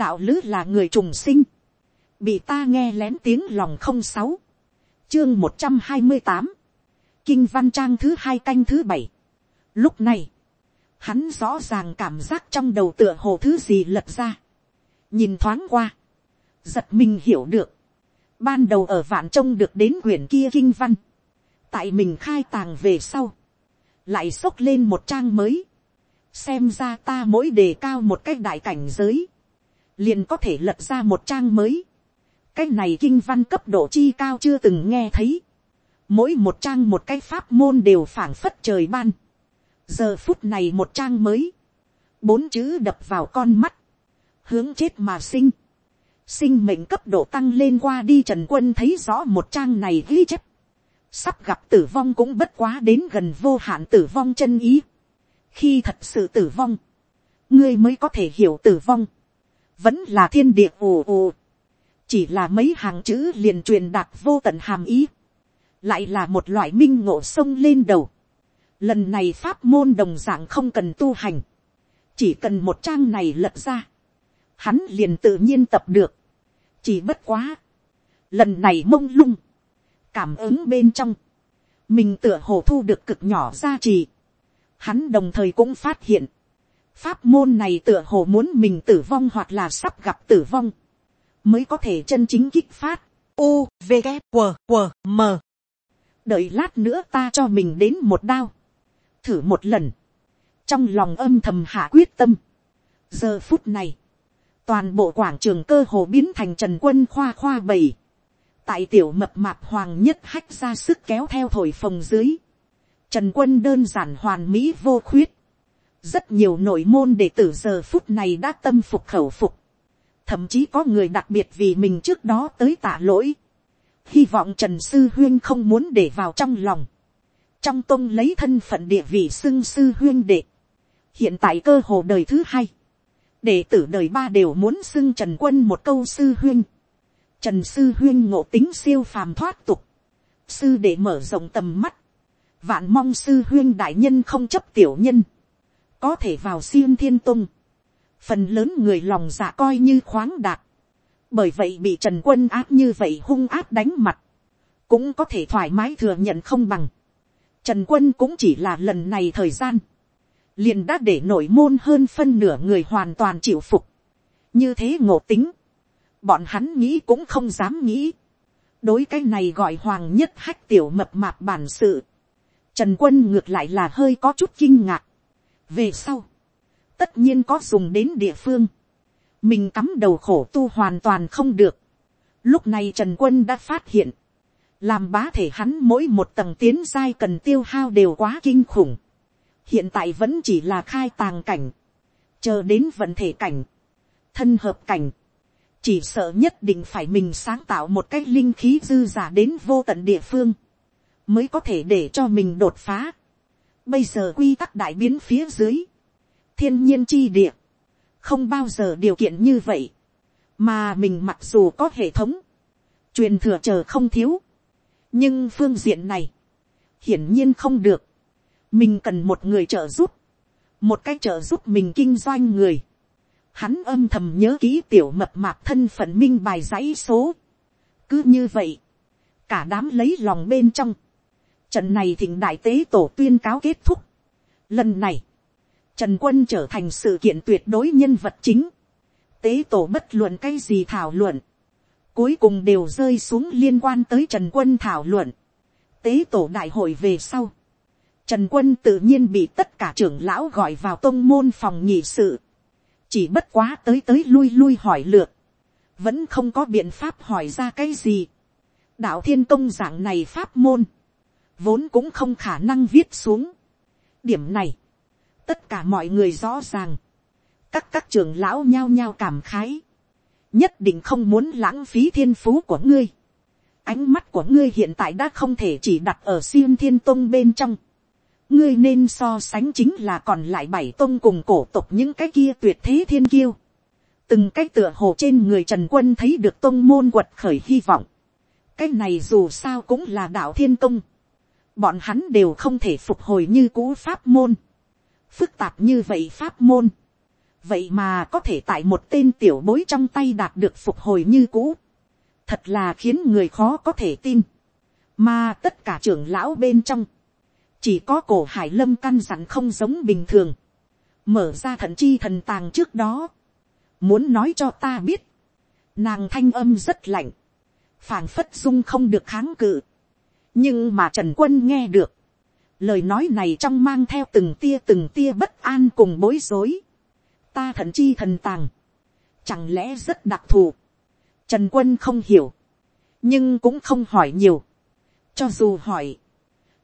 đạo lữ là người trùng sinh, bị ta nghe lén tiếng lòng không sáu, chương một trăm hai mươi tám, kinh văn trang thứ hai canh thứ bảy. Lúc này, hắn rõ ràng cảm giác trong đầu tựa hồ thứ gì lật ra, nhìn thoáng qua, giật mình hiểu được, ban đầu ở vạn trông được đến quyển kia kinh văn, tại mình khai tàng về sau, lại xốc lên một trang mới, xem ra ta mỗi đề cao một cách đại cảnh giới, liền có thể lật ra một trang mới. cái này kinh văn cấp độ chi cao chưa từng nghe thấy. mỗi một trang một cái pháp môn đều phảng phất trời ban. giờ phút này một trang mới, bốn chữ đập vào con mắt, hướng chết mà sinh. sinh mệnh cấp độ tăng lên qua đi trần quân thấy rõ một trang này ghi chép. sắp gặp tử vong cũng bất quá đến gần vô hạn tử vong chân ý khi thật sự tử vong, ngươi mới có thể hiểu tử vong, vẫn là thiên địa ồ ồ, chỉ là mấy hàng chữ liền truyền đạt vô tận hàm ý, lại là một loại minh ngộ sông lên đầu. Lần này pháp môn đồng dạng không cần tu hành, chỉ cần một trang này lật ra, hắn liền tự nhiên tập được, chỉ bất quá, lần này mông lung, cảm ứng bên trong, mình tựa hồ thu được cực nhỏ gia trì, hắn đồng thời cũng phát hiện, pháp môn này tựa hồ muốn mình tử vong hoặc là sắp gặp tử vong, mới có thể chân chính kích phát. U, V, G, W, W, M. đợi lát nữa ta cho mình đến một đao, thử một lần, trong lòng âm thầm hạ quyết tâm. giờ phút này, toàn bộ quảng trường cơ hồ biến thành trần quân khoa khoa bầy, tại tiểu mập mạp hoàng nhất hách ra sức kéo theo thổi phồng dưới, Trần quân đơn giản hoàn mỹ vô khuyết. Rất nhiều nội môn đệ tử giờ phút này đã tâm phục khẩu phục. Thậm chí có người đặc biệt vì mình trước đó tới tạ lỗi. Hy vọng Trần Sư Huyên không muốn để vào trong lòng. Trong tông lấy thân phận địa vị xưng Sư Huyên đệ. Hiện tại cơ hồ đời thứ hai. Đệ tử đời ba đều muốn xưng Trần Quân một câu Sư Huyên. Trần Sư Huyên ngộ tính siêu phàm thoát tục. Sư đệ mở rộng tầm mắt vạn mong sư huyên đại nhân không chấp tiểu nhân, có thể vào siêng thiên tung, phần lớn người lòng dạ coi như khoáng đạt, bởi vậy bị trần quân áp như vậy hung áp đánh mặt, cũng có thể thoải mái thừa nhận không bằng. Trần quân cũng chỉ là lần này thời gian, liền đã để nổi môn hơn phân nửa người hoàn toàn chịu phục. như thế ngộ tính, bọn hắn nghĩ cũng không dám nghĩ. đối cái này gọi hoàng nhất hách tiểu mập mạp bản sự, Trần quân ngược lại là hơi có chút kinh ngạc. Về sau, tất nhiên có dùng đến địa phương. Mình cắm đầu khổ tu hoàn toàn không được. Lúc này Trần quân đã phát hiện. Làm bá thể hắn mỗi một tầng tiến giai cần tiêu hao đều quá kinh khủng. Hiện tại vẫn chỉ là khai tàng cảnh. Chờ đến vận thể cảnh. Thân hợp cảnh. Chỉ sợ nhất định phải mình sáng tạo một cách linh khí dư giả đến vô tận địa phương mới có thể để cho mình đột phá. Bây giờ quy tắc đại biến phía dưới, thiên nhiên chi địa, không bao giờ điều kiện như vậy, mà mình mặc dù có hệ thống, truyền thừa chờ không thiếu, nhưng phương diện này, hiển nhiên không được, mình cần một người trợ giúp, một cái trợ giúp mình kinh doanh người, hắn âm thầm nhớ ký tiểu mập mạp thân phận minh bài dãy số, cứ như vậy, cả đám lấy lòng bên trong, Trận này thịnh đại tế tổ tuyên cáo kết thúc. Lần này, Trần Quân trở thành sự kiện tuyệt đối nhân vật chính. Tế tổ bất luận cái gì thảo luận. Cuối cùng đều rơi xuống liên quan tới Trần Quân thảo luận. Tế tổ đại hội về sau. Trần Quân tự nhiên bị tất cả trưởng lão gọi vào tông môn phòng nhị sự. Chỉ bất quá tới tới lui lui hỏi lượt. Vẫn không có biện pháp hỏi ra cái gì. Đạo thiên công giảng này pháp môn vốn cũng không khả năng viết xuống. điểm này, tất cả mọi người rõ ràng, các các trưởng lão nhao nhao cảm khái, nhất định không muốn lãng phí thiên phú của ngươi. ánh mắt của ngươi hiện tại đã không thể chỉ đặt ở xiêm thiên tông bên trong. ngươi nên so sánh chính là còn lại bảy tông cùng cổ tục những cái kia tuyệt thế thiên kiêu. từng cái tựa hồ trên người trần quân thấy được tông môn quật khởi hy vọng. cái này dù sao cũng là đạo thiên tông bọn hắn đều không thể phục hồi như cũ pháp môn. phức tạp như vậy pháp môn, vậy mà có thể tại một tên tiểu bối trong tay đạt được phục hồi như cũ, thật là khiến người khó có thể tin, mà tất cả trưởng lão bên trong, chỉ có cổ hải lâm căn dặn không giống bình thường, mở ra thận chi thần tàng trước đó, muốn nói cho ta biết, nàng thanh âm rất lạnh, phảng phất dung không được kháng cự, nhưng mà trần quân nghe được, lời nói này trong mang theo từng tia từng tia bất an cùng bối rối, ta thần chi thần tàng, chẳng lẽ rất đặc thù, trần quân không hiểu, nhưng cũng không hỏi nhiều, cho dù hỏi,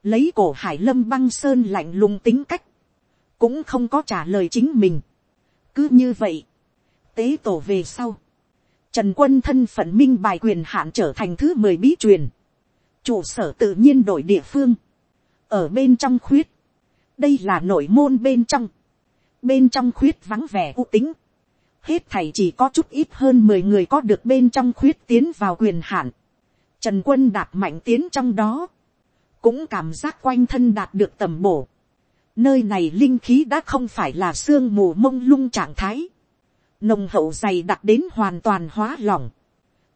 lấy cổ hải lâm băng sơn lạnh lùng tính cách, cũng không có trả lời chính mình. cứ như vậy, tế tổ về sau, trần quân thân phận minh bài quyền hạn trở thành thứ mười bí truyền, trụ sở tự nhiên đổi địa phương, ở bên trong khuyết, đây là nội môn bên trong, bên trong khuyết vắng vẻ u tính, hết thảy chỉ có chút ít hơn mười người có được bên trong khuyết tiến vào quyền hạn, trần quân đạp mạnh tiến trong đó, cũng cảm giác quanh thân đạt được tầm bổ, Nơi này linh khí đã không phải là sương mù mông lung trạng thái. Nồng hậu dày đặc đến hoàn toàn hóa lỏng.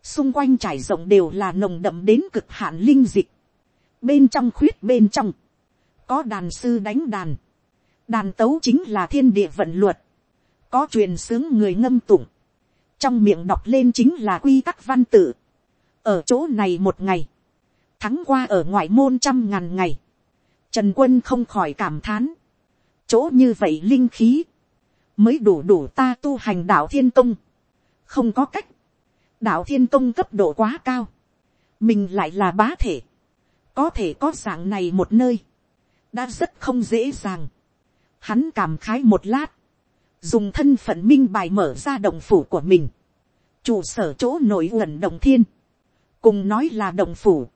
Xung quanh trải rộng đều là nồng đậm đến cực hạn linh dịch. Bên trong khuyết bên trong. Có đàn sư đánh đàn. Đàn tấu chính là thiên địa vận luật. Có truyền sướng người ngâm tụng. Trong miệng đọc lên chính là quy tắc văn tự. Ở chỗ này một ngày. Thắng qua ở ngoại môn trăm ngàn ngày Trần quân không khỏi cảm thán. Chỗ như vậy linh khí. Mới đủ đủ ta tu hành đạo thiên công. Không có cách. Đạo thiên công cấp độ quá cao. Mình lại là bá thể. Có thể có dạng này một nơi. Đã rất không dễ dàng. Hắn cảm khái một lát. Dùng thân phận minh bài mở ra động phủ của mình. Trụ sở chỗ nổi gần động thiên. Cùng nói là động phủ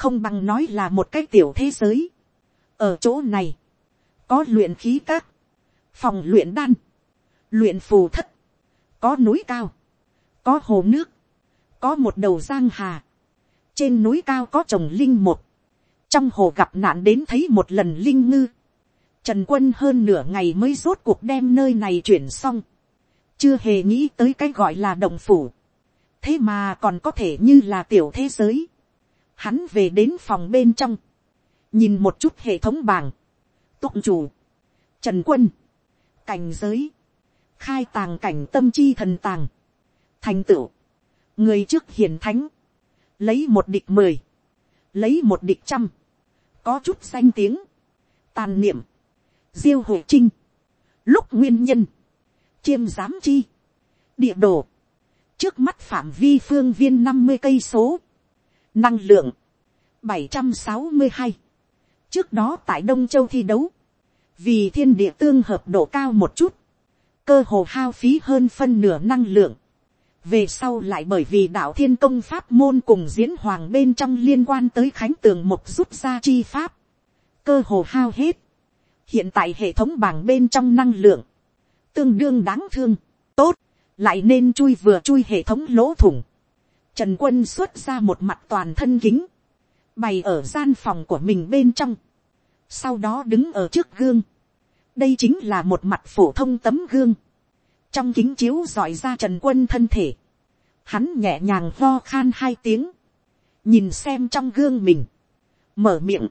không bằng nói là một cái tiểu thế giới ở chỗ này, có luyện khí các, phòng luyện đan, luyện phù thất, có núi cao, có hồ nước, có một đầu giang hà, trên núi cao có trồng linh một, trong hồ gặp nạn đến thấy một lần linh ngư, trần quân hơn nửa ngày mới rốt cuộc đem nơi này chuyển xong, chưa hề nghĩ tới cái gọi là đồng phủ, thế mà còn có thể như là tiểu thế giới, hắn về đến phòng bên trong, nhìn một chút hệ thống bảng, tụng chủ, trần quân, cảnh giới, khai tàng cảnh tâm chi thần tàng, thành tựu, người trước hiền thánh, lấy một địch mười, lấy một địch trăm, có chút danh tiếng, tàn niệm, diêu hội trinh, lúc nguyên nhân, chiêm giám chi, địa đồ, trước mắt phạm vi phương viên năm mươi cây số, năng lượng, bảy trăm sáu mươi hai, trước đó tại đông châu thi đấu, vì thiên địa tương hợp độ cao một chút, cơ hồ hao phí hơn phân nửa năng lượng, về sau lại bởi vì đạo thiên công pháp môn cùng diễn hoàng bên trong liên quan tới khánh tường một rút ra chi pháp, cơ hồ hao hết, hiện tại hệ thống bảng bên trong năng lượng, tương đương đáng thương, tốt, lại nên chui vừa chui hệ thống lỗ thủng, trần quân xuất ra một mặt toàn thân kính, bày ở gian phòng của mình bên trong, sau đó đứng ở trước gương, đây chính là một mặt phổ thông tấm gương, trong kính chiếu dọi ra trần quân thân thể, hắn nhẹ nhàng lo khan hai tiếng, nhìn xem trong gương mình, mở miệng,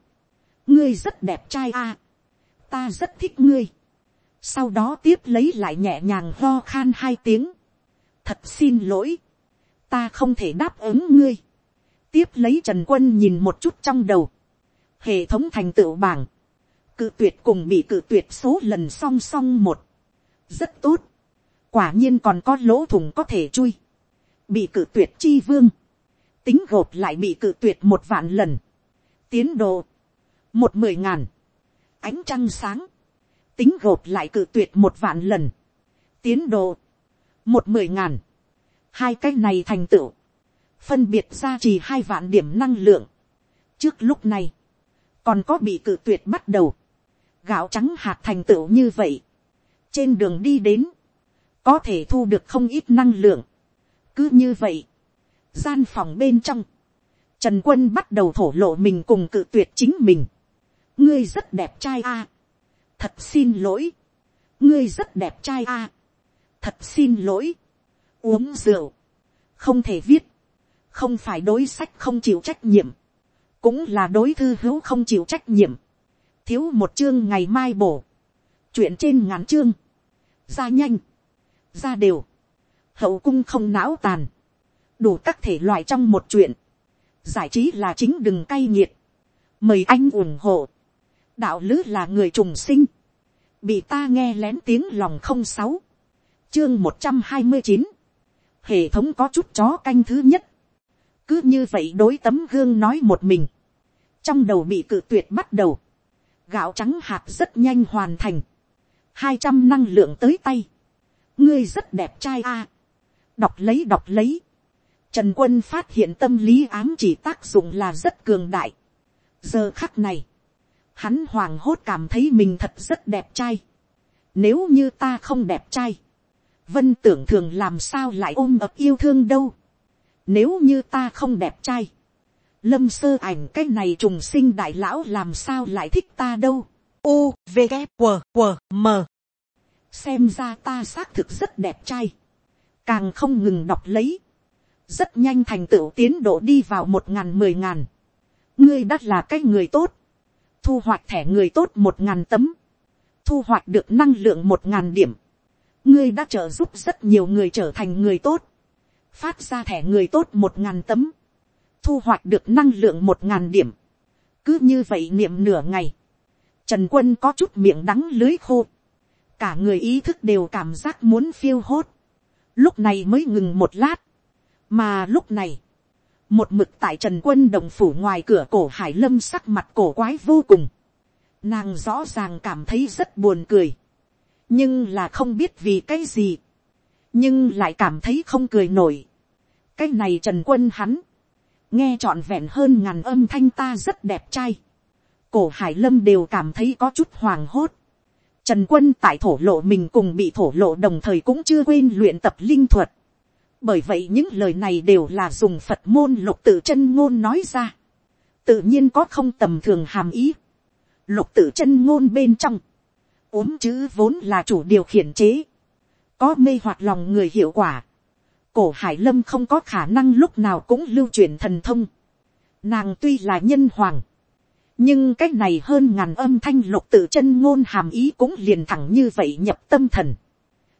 ngươi rất đẹp trai a, ta rất thích ngươi, sau đó tiếp lấy lại nhẹ nhàng lo khan hai tiếng, thật xin lỗi, ta không thể đáp ứng ngươi, tiếp lấy trần quân nhìn một chút trong đầu, hệ thống thành tựu bảng, cự tuyệt cùng bị cự tuyệt số lần song song một, rất tốt, quả nhiên còn có lỗ thủng có thể chui, bị cự tuyệt chi vương, tính gộp lại bị cự tuyệt một vạn lần, tiến độ, một mười ngàn, ánh trăng sáng, tính gộp lại cự tuyệt một vạn lần, tiến độ, một mười ngàn, hai cái này thành tựu, phân biệt ra chỉ hai vạn điểm năng lượng. trước lúc này, còn có bị cự tuyệt bắt đầu, gạo trắng hạt thành tựu như vậy, trên đường đi đến, có thể thu được không ít năng lượng. cứ như vậy, gian phòng bên trong, trần quân bắt đầu thổ lộ mình cùng cự tuyệt chính mình. ngươi rất đẹp trai a. thật xin lỗi, ngươi rất đẹp trai a. thật xin lỗi, uống rượu, không thể viết, không phải đối sách không chịu trách nhiệm, cũng là đối thư hữu không chịu trách nhiệm, thiếu một chương ngày mai bổ, chuyện trên ngắn chương, ra nhanh, ra đều, hậu cung không não tàn, đủ các thể loại trong một chuyện, giải trí là chính đừng cay nghiệt, mời anh ủng hộ, đạo lứ là người trùng sinh, bị ta nghe lén tiếng lòng không sáu, chương một trăm hai mươi chín, hệ thống có chút chó canh thứ nhất, cứ như vậy đối tấm gương nói một mình, trong đầu bị cự tuyệt bắt đầu, gạo trắng hạt rất nhanh hoàn thành, hai trăm năng lượng tới tay, ngươi rất đẹp trai a, đọc lấy đọc lấy, trần quân phát hiện tâm lý ám chỉ tác dụng là rất cường đại, giờ khắc này, hắn hoàng hốt cảm thấy mình thật rất đẹp trai, nếu như ta không đẹp trai, vân tưởng thường làm sao lại ôm ập yêu thương đâu, nếu như ta không đẹp trai, lâm sơ ảnh cái này trùng sinh đại lão làm sao lại thích ta đâu. u v g q q m xem ra ta xác thực rất đẹp trai, càng không ngừng đọc lấy, rất nhanh thành tựu tiến độ đi vào một ngàn mười ngàn, ngươi đắt là cái người tốt, thu hoạch thẻ người tốt một ngàn tấm, thu hoạch được năng lượng một ngàn điểm, ngươi đã trợ giúp rất nhiều người trở thành người tốt, phát ra thẻ người tốt một ngàn tấm, thu hoạch được năng lượng một ngàn điểm, cứ như vậy niệm nửa ngày, trần quân có chút miệng đắng lưới khô, cả người ý thức đều cảm giác muốn phiêu hốt, lúc này mới ngừng một lát, mà lúc này, một mực tại trần quân đồng phủ ngoài cửa cổ hải lâm sắc mặt cổ quái vô cùng, nàng rõ ràng cảm thấy rất buồn cười, nhưng là không biết vì cái gì, nhưng lại cảm thấy không cười nổi. cái này trần quân hắn, nghe trọn vẹn hơn ngàn âm thanh ta rất đẹp trai, cổ hải lâm đều cảm thấy có chút hoàng hốt. Trần quân tại thổ lộ mình cùng bị thổ lộ đồng thời cũng chưa quên luyện tập linh thuật. Bởi vậy những lời này đều là dùng Phật môn lục tự chân ngôn nói ra. Tự nhiên có không tầm thường hàm ý. Lục tự chân ngôn bên trong. Uống chữ vốn là chủ điều khiển chế. Có mê hoặc lòng người hiệu quả. Cổ Hải Lâm không có khả năng lúc nào cũng lưu truyền thần thông. Nàng tuy là nhân hoàng nhưng cái này hơn ngàn âm thanh lục tự chân ngôn hàm ý cũng liền thẳng như vậy nhập tâm thần.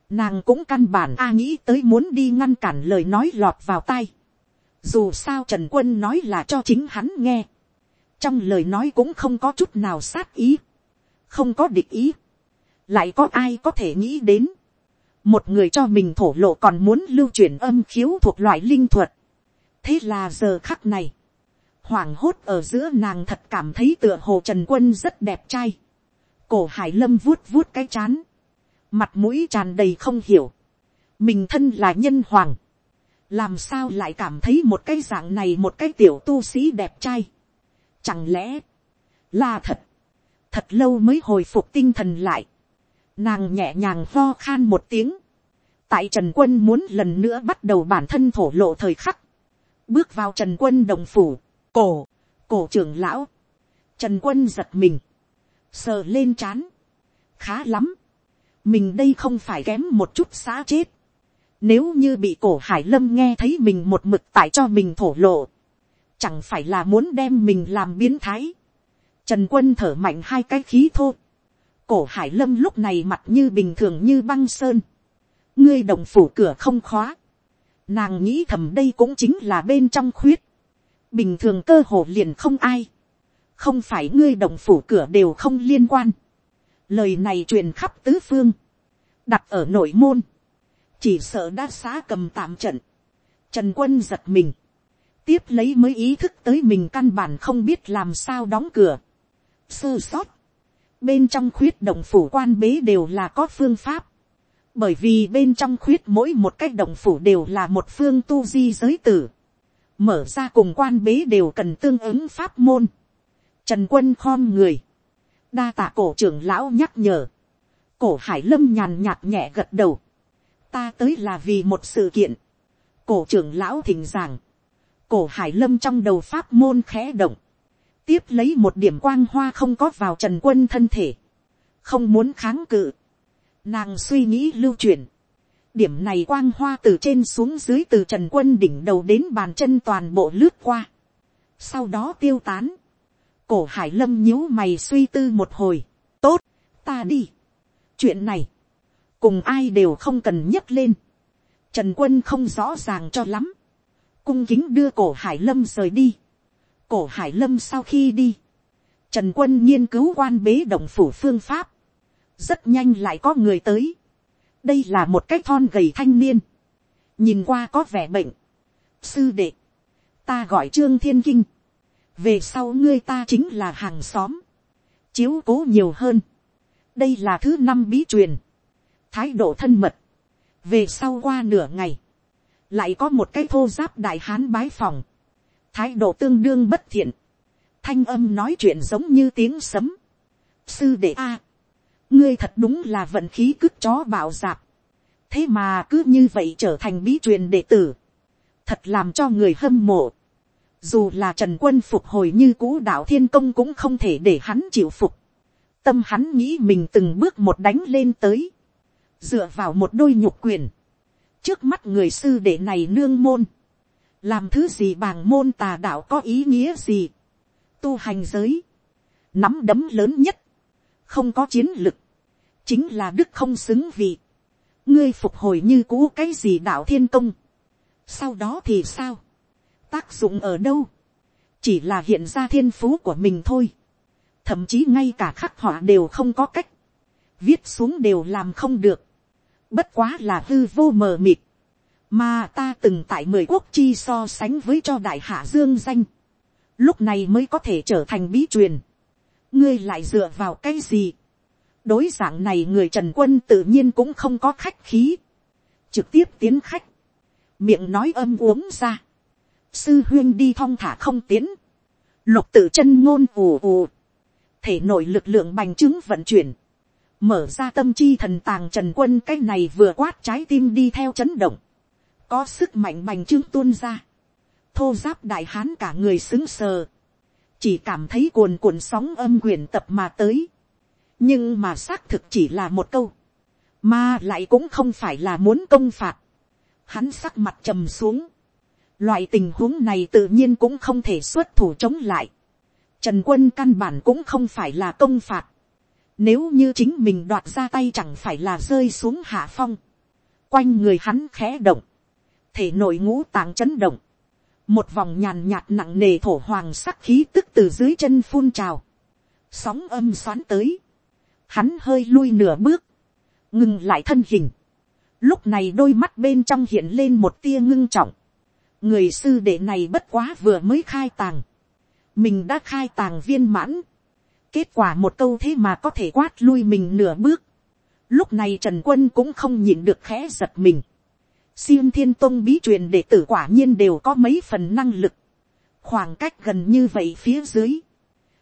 Nàng cũng căn bản a nghĩ tới muốn đi ngăn cản lời nói lọt vào tai. Dù sao Trần Quân nói là cho chính hắn nghe. Trong lời nói cũng không có chút nào sát ý. Không có địch ý. Lại có ai có thể nghĩ đến. Một người cho mình thổ lộ còn muốn lưu truyền âm khiếu thuộc loại linh thuật. Thế là giờ khắc này hoảng hốt ở giữa nàng thật cảm thấy tựa hồ trần quân rất đẹp trai. cổ hải lâm vuốt vuốt cái chán. mặt mũi tràn đầy không hiểu. mình thân là nhân hoàng. làm sao lại cảm thấy một cái dạng này một cái tiểu tu sĩ đẹp trai. chẳng lẽ là thật. thật lâu mới hồi phục tinh thần lại. nàng nhẹ nhàng lo khan một tiếng. tại trần quân muốn lần nữa bắt đầu bản thân thổ lộ thời khắc. bước vào trần quân đồng phủ cổ, cổ trưởng lão, trần quân giật mình, sờ lên c h á n khá lắm, mình đây không phải kém một chút xã chết, nếu như bị cổ hải lâm nghe thấy mình một mực tại cho mình thổ lộ, chẳng phải là muốn đem mình làm biến thái, trần quân thở mạnh hai cái khí thô, cổ hải lâm lúc này mặt như bình thường như băng sơn, ngươi đồng phủ cửa không khóa, nàng nghĩ thầm đây cũng chính là bên trong khuyết, bình thường cơ hồ liền không ai, không phải ngươi đồng phủ cửa đều không liên quan, lời này truyền khắp tứ phương, đặt ở nội môn, chỉ sợ đã xá cầm tạm trận, trần quân giật mình, tiếp lấy mới ý thức tới mình căn bản không biết làm sao đóng cửa, sơ sót, bên trong khuyết đồng phủ quan bế đều là có phương pháp, bởi vì bên trong khuyết mỗi một cái đồng phủ đều là một phương tu di giới tử, mở ra cùng quan bế đều cần tương ứng pháp môn. Trần quân khom người, đa tạ cổ trưởng lão nhắc nhở, cổ hải lâm nhàn nhạt nhẹ gật đầu, ta tới là vì một sự kiện, cổ trưởng lão thỉnh giảng, cổ hải lâm trong đầu pháp môn khẽ động, tiếp lấy một điểm quang hoa không có vào trần quân thân thể, không muốn kháng cự, nàng suy nghĩ lưu truyền, điểm này quang hoa từ trên xuống dưới từ trần quân đỉnh đầu đến bàn chân toàn bộ lướt qua, sau đó tiêu tán, cổ hải lâm nhíu mày suy tư một hồi, tốt, ta đi, chuyện này, cùng ai đều không cần nhấc lên, trần quân không rõ ràng cho lắm, cung kính đưa cổ hải lâm rời đi, cổ hải lâm sau khi đi, trần quân nghiên cứu quan bế động phủ phương pháp, rất nhanh lại có người tới, đây là một cái thon gầy thanh niên, nhìn qua có vẻ bệnh, sư đệ, ta gọi trương thiên kinh, về sau ngươi ta chính là hàng xóm, chiếu cố nhiều hơn, đây là thứ năm bí truyền, thái độ thân mật, về sau qua nửa ngày, lại có một cái thô giáp đại hán bái phòng, thái độ tương đương bất thiện, thanh âm nói chuyện giống như tiếng sấm, sư đệ a, ngươi thật đúng là vận khí cướp chó bạo dạp, thế mà cứ như vậy trở thành bí truyền đệ tử, thật làm cho người hâm mộ, dù là trần quân phục hồi như cũ đạo thiên công cũng không thể để hắn chịu phục, tâm hắn nghĩ mình từng bước một đánh lên tới, dựa vào một đôi nhục quyền, trước mắt người sư đệ này nương môn, làm thứ gì bàng môn tà đạo có ý nghĩa gì, tu hành giới, nắm đấm lớn nhất, không có chiến lực, chính là đức không xứng vị, ngươi phục hồi như cũ cái gì đạo thiên công, sau đó thì sao, tác dụng ở đâu, chỉ là hiện ra thiên phú của mình thôi, thậm chí ngay cả khắc họa đều không có cách, viết xuống đều làm không được, bất quá là hư vô mờ mịt, mà ta từng tại mười quốc chi so sánh với cho đại hạ dương danh, lúc này mới có thể trở thành bí truyền, ngươi lại dựa vào cái gì, đối dạng này người trần quân tự nhiên cũng không có khách khí, trực tiếp tiến khách, miệng nói âm uống ra, sư huyên đi thong thả không tiến, lục tự chân ngôn ù ù, thể nội lực lượng bành trướng vận chuyển, mở ra tâm chi thần tàng trần quân cái này vừa quát trái tim đi theo chấn động, có sức mạnh bành trướng tuôn ra, thô giáp đại hán cả người xứng sờ, chỉ cảm thấy cuồn cuộn sóng âm quyền tập mà tới, nhưng mà xác thực chỉ là một câu, mà lại cũng không phải là muốn công phạt, hắn sắc mặt trầm xuống, loại tình huống này tự nhiên cũng không thể xuất thủ chống lại, trần quân căn bản cũng không phải là công phạt, nếu như chính mình đoạt ra tay chẳng phải là rơi xuống hạ phong. Quanh người hắn khẽ động. Thể nội ngũ tàng chấn động. Một vòng nhàn nhạt nặng nề thổ hoàng sắc khí tức từ dưới chân phun trào. Sóng âm xoắn tới. Hắn hơi lui nửa bước. Ngừng lại thân hình. Lúc này đôi mắt bên trong hiện lên một tia ngưng trọng. Người sư đệ này bất quá vừa mới khai tàng. Mình đã khai tàng viên mãn Kết quả một câu thế mà có thể quát lui mình nửa bước. Lúc này Trần Quân cũng không nhịn được khẽ giật mình. Siêu thiên tông bí truyền đệ tử quả nhiên đều có mấy phần năng lực. Khoảng cách gần như vậy phía dưới.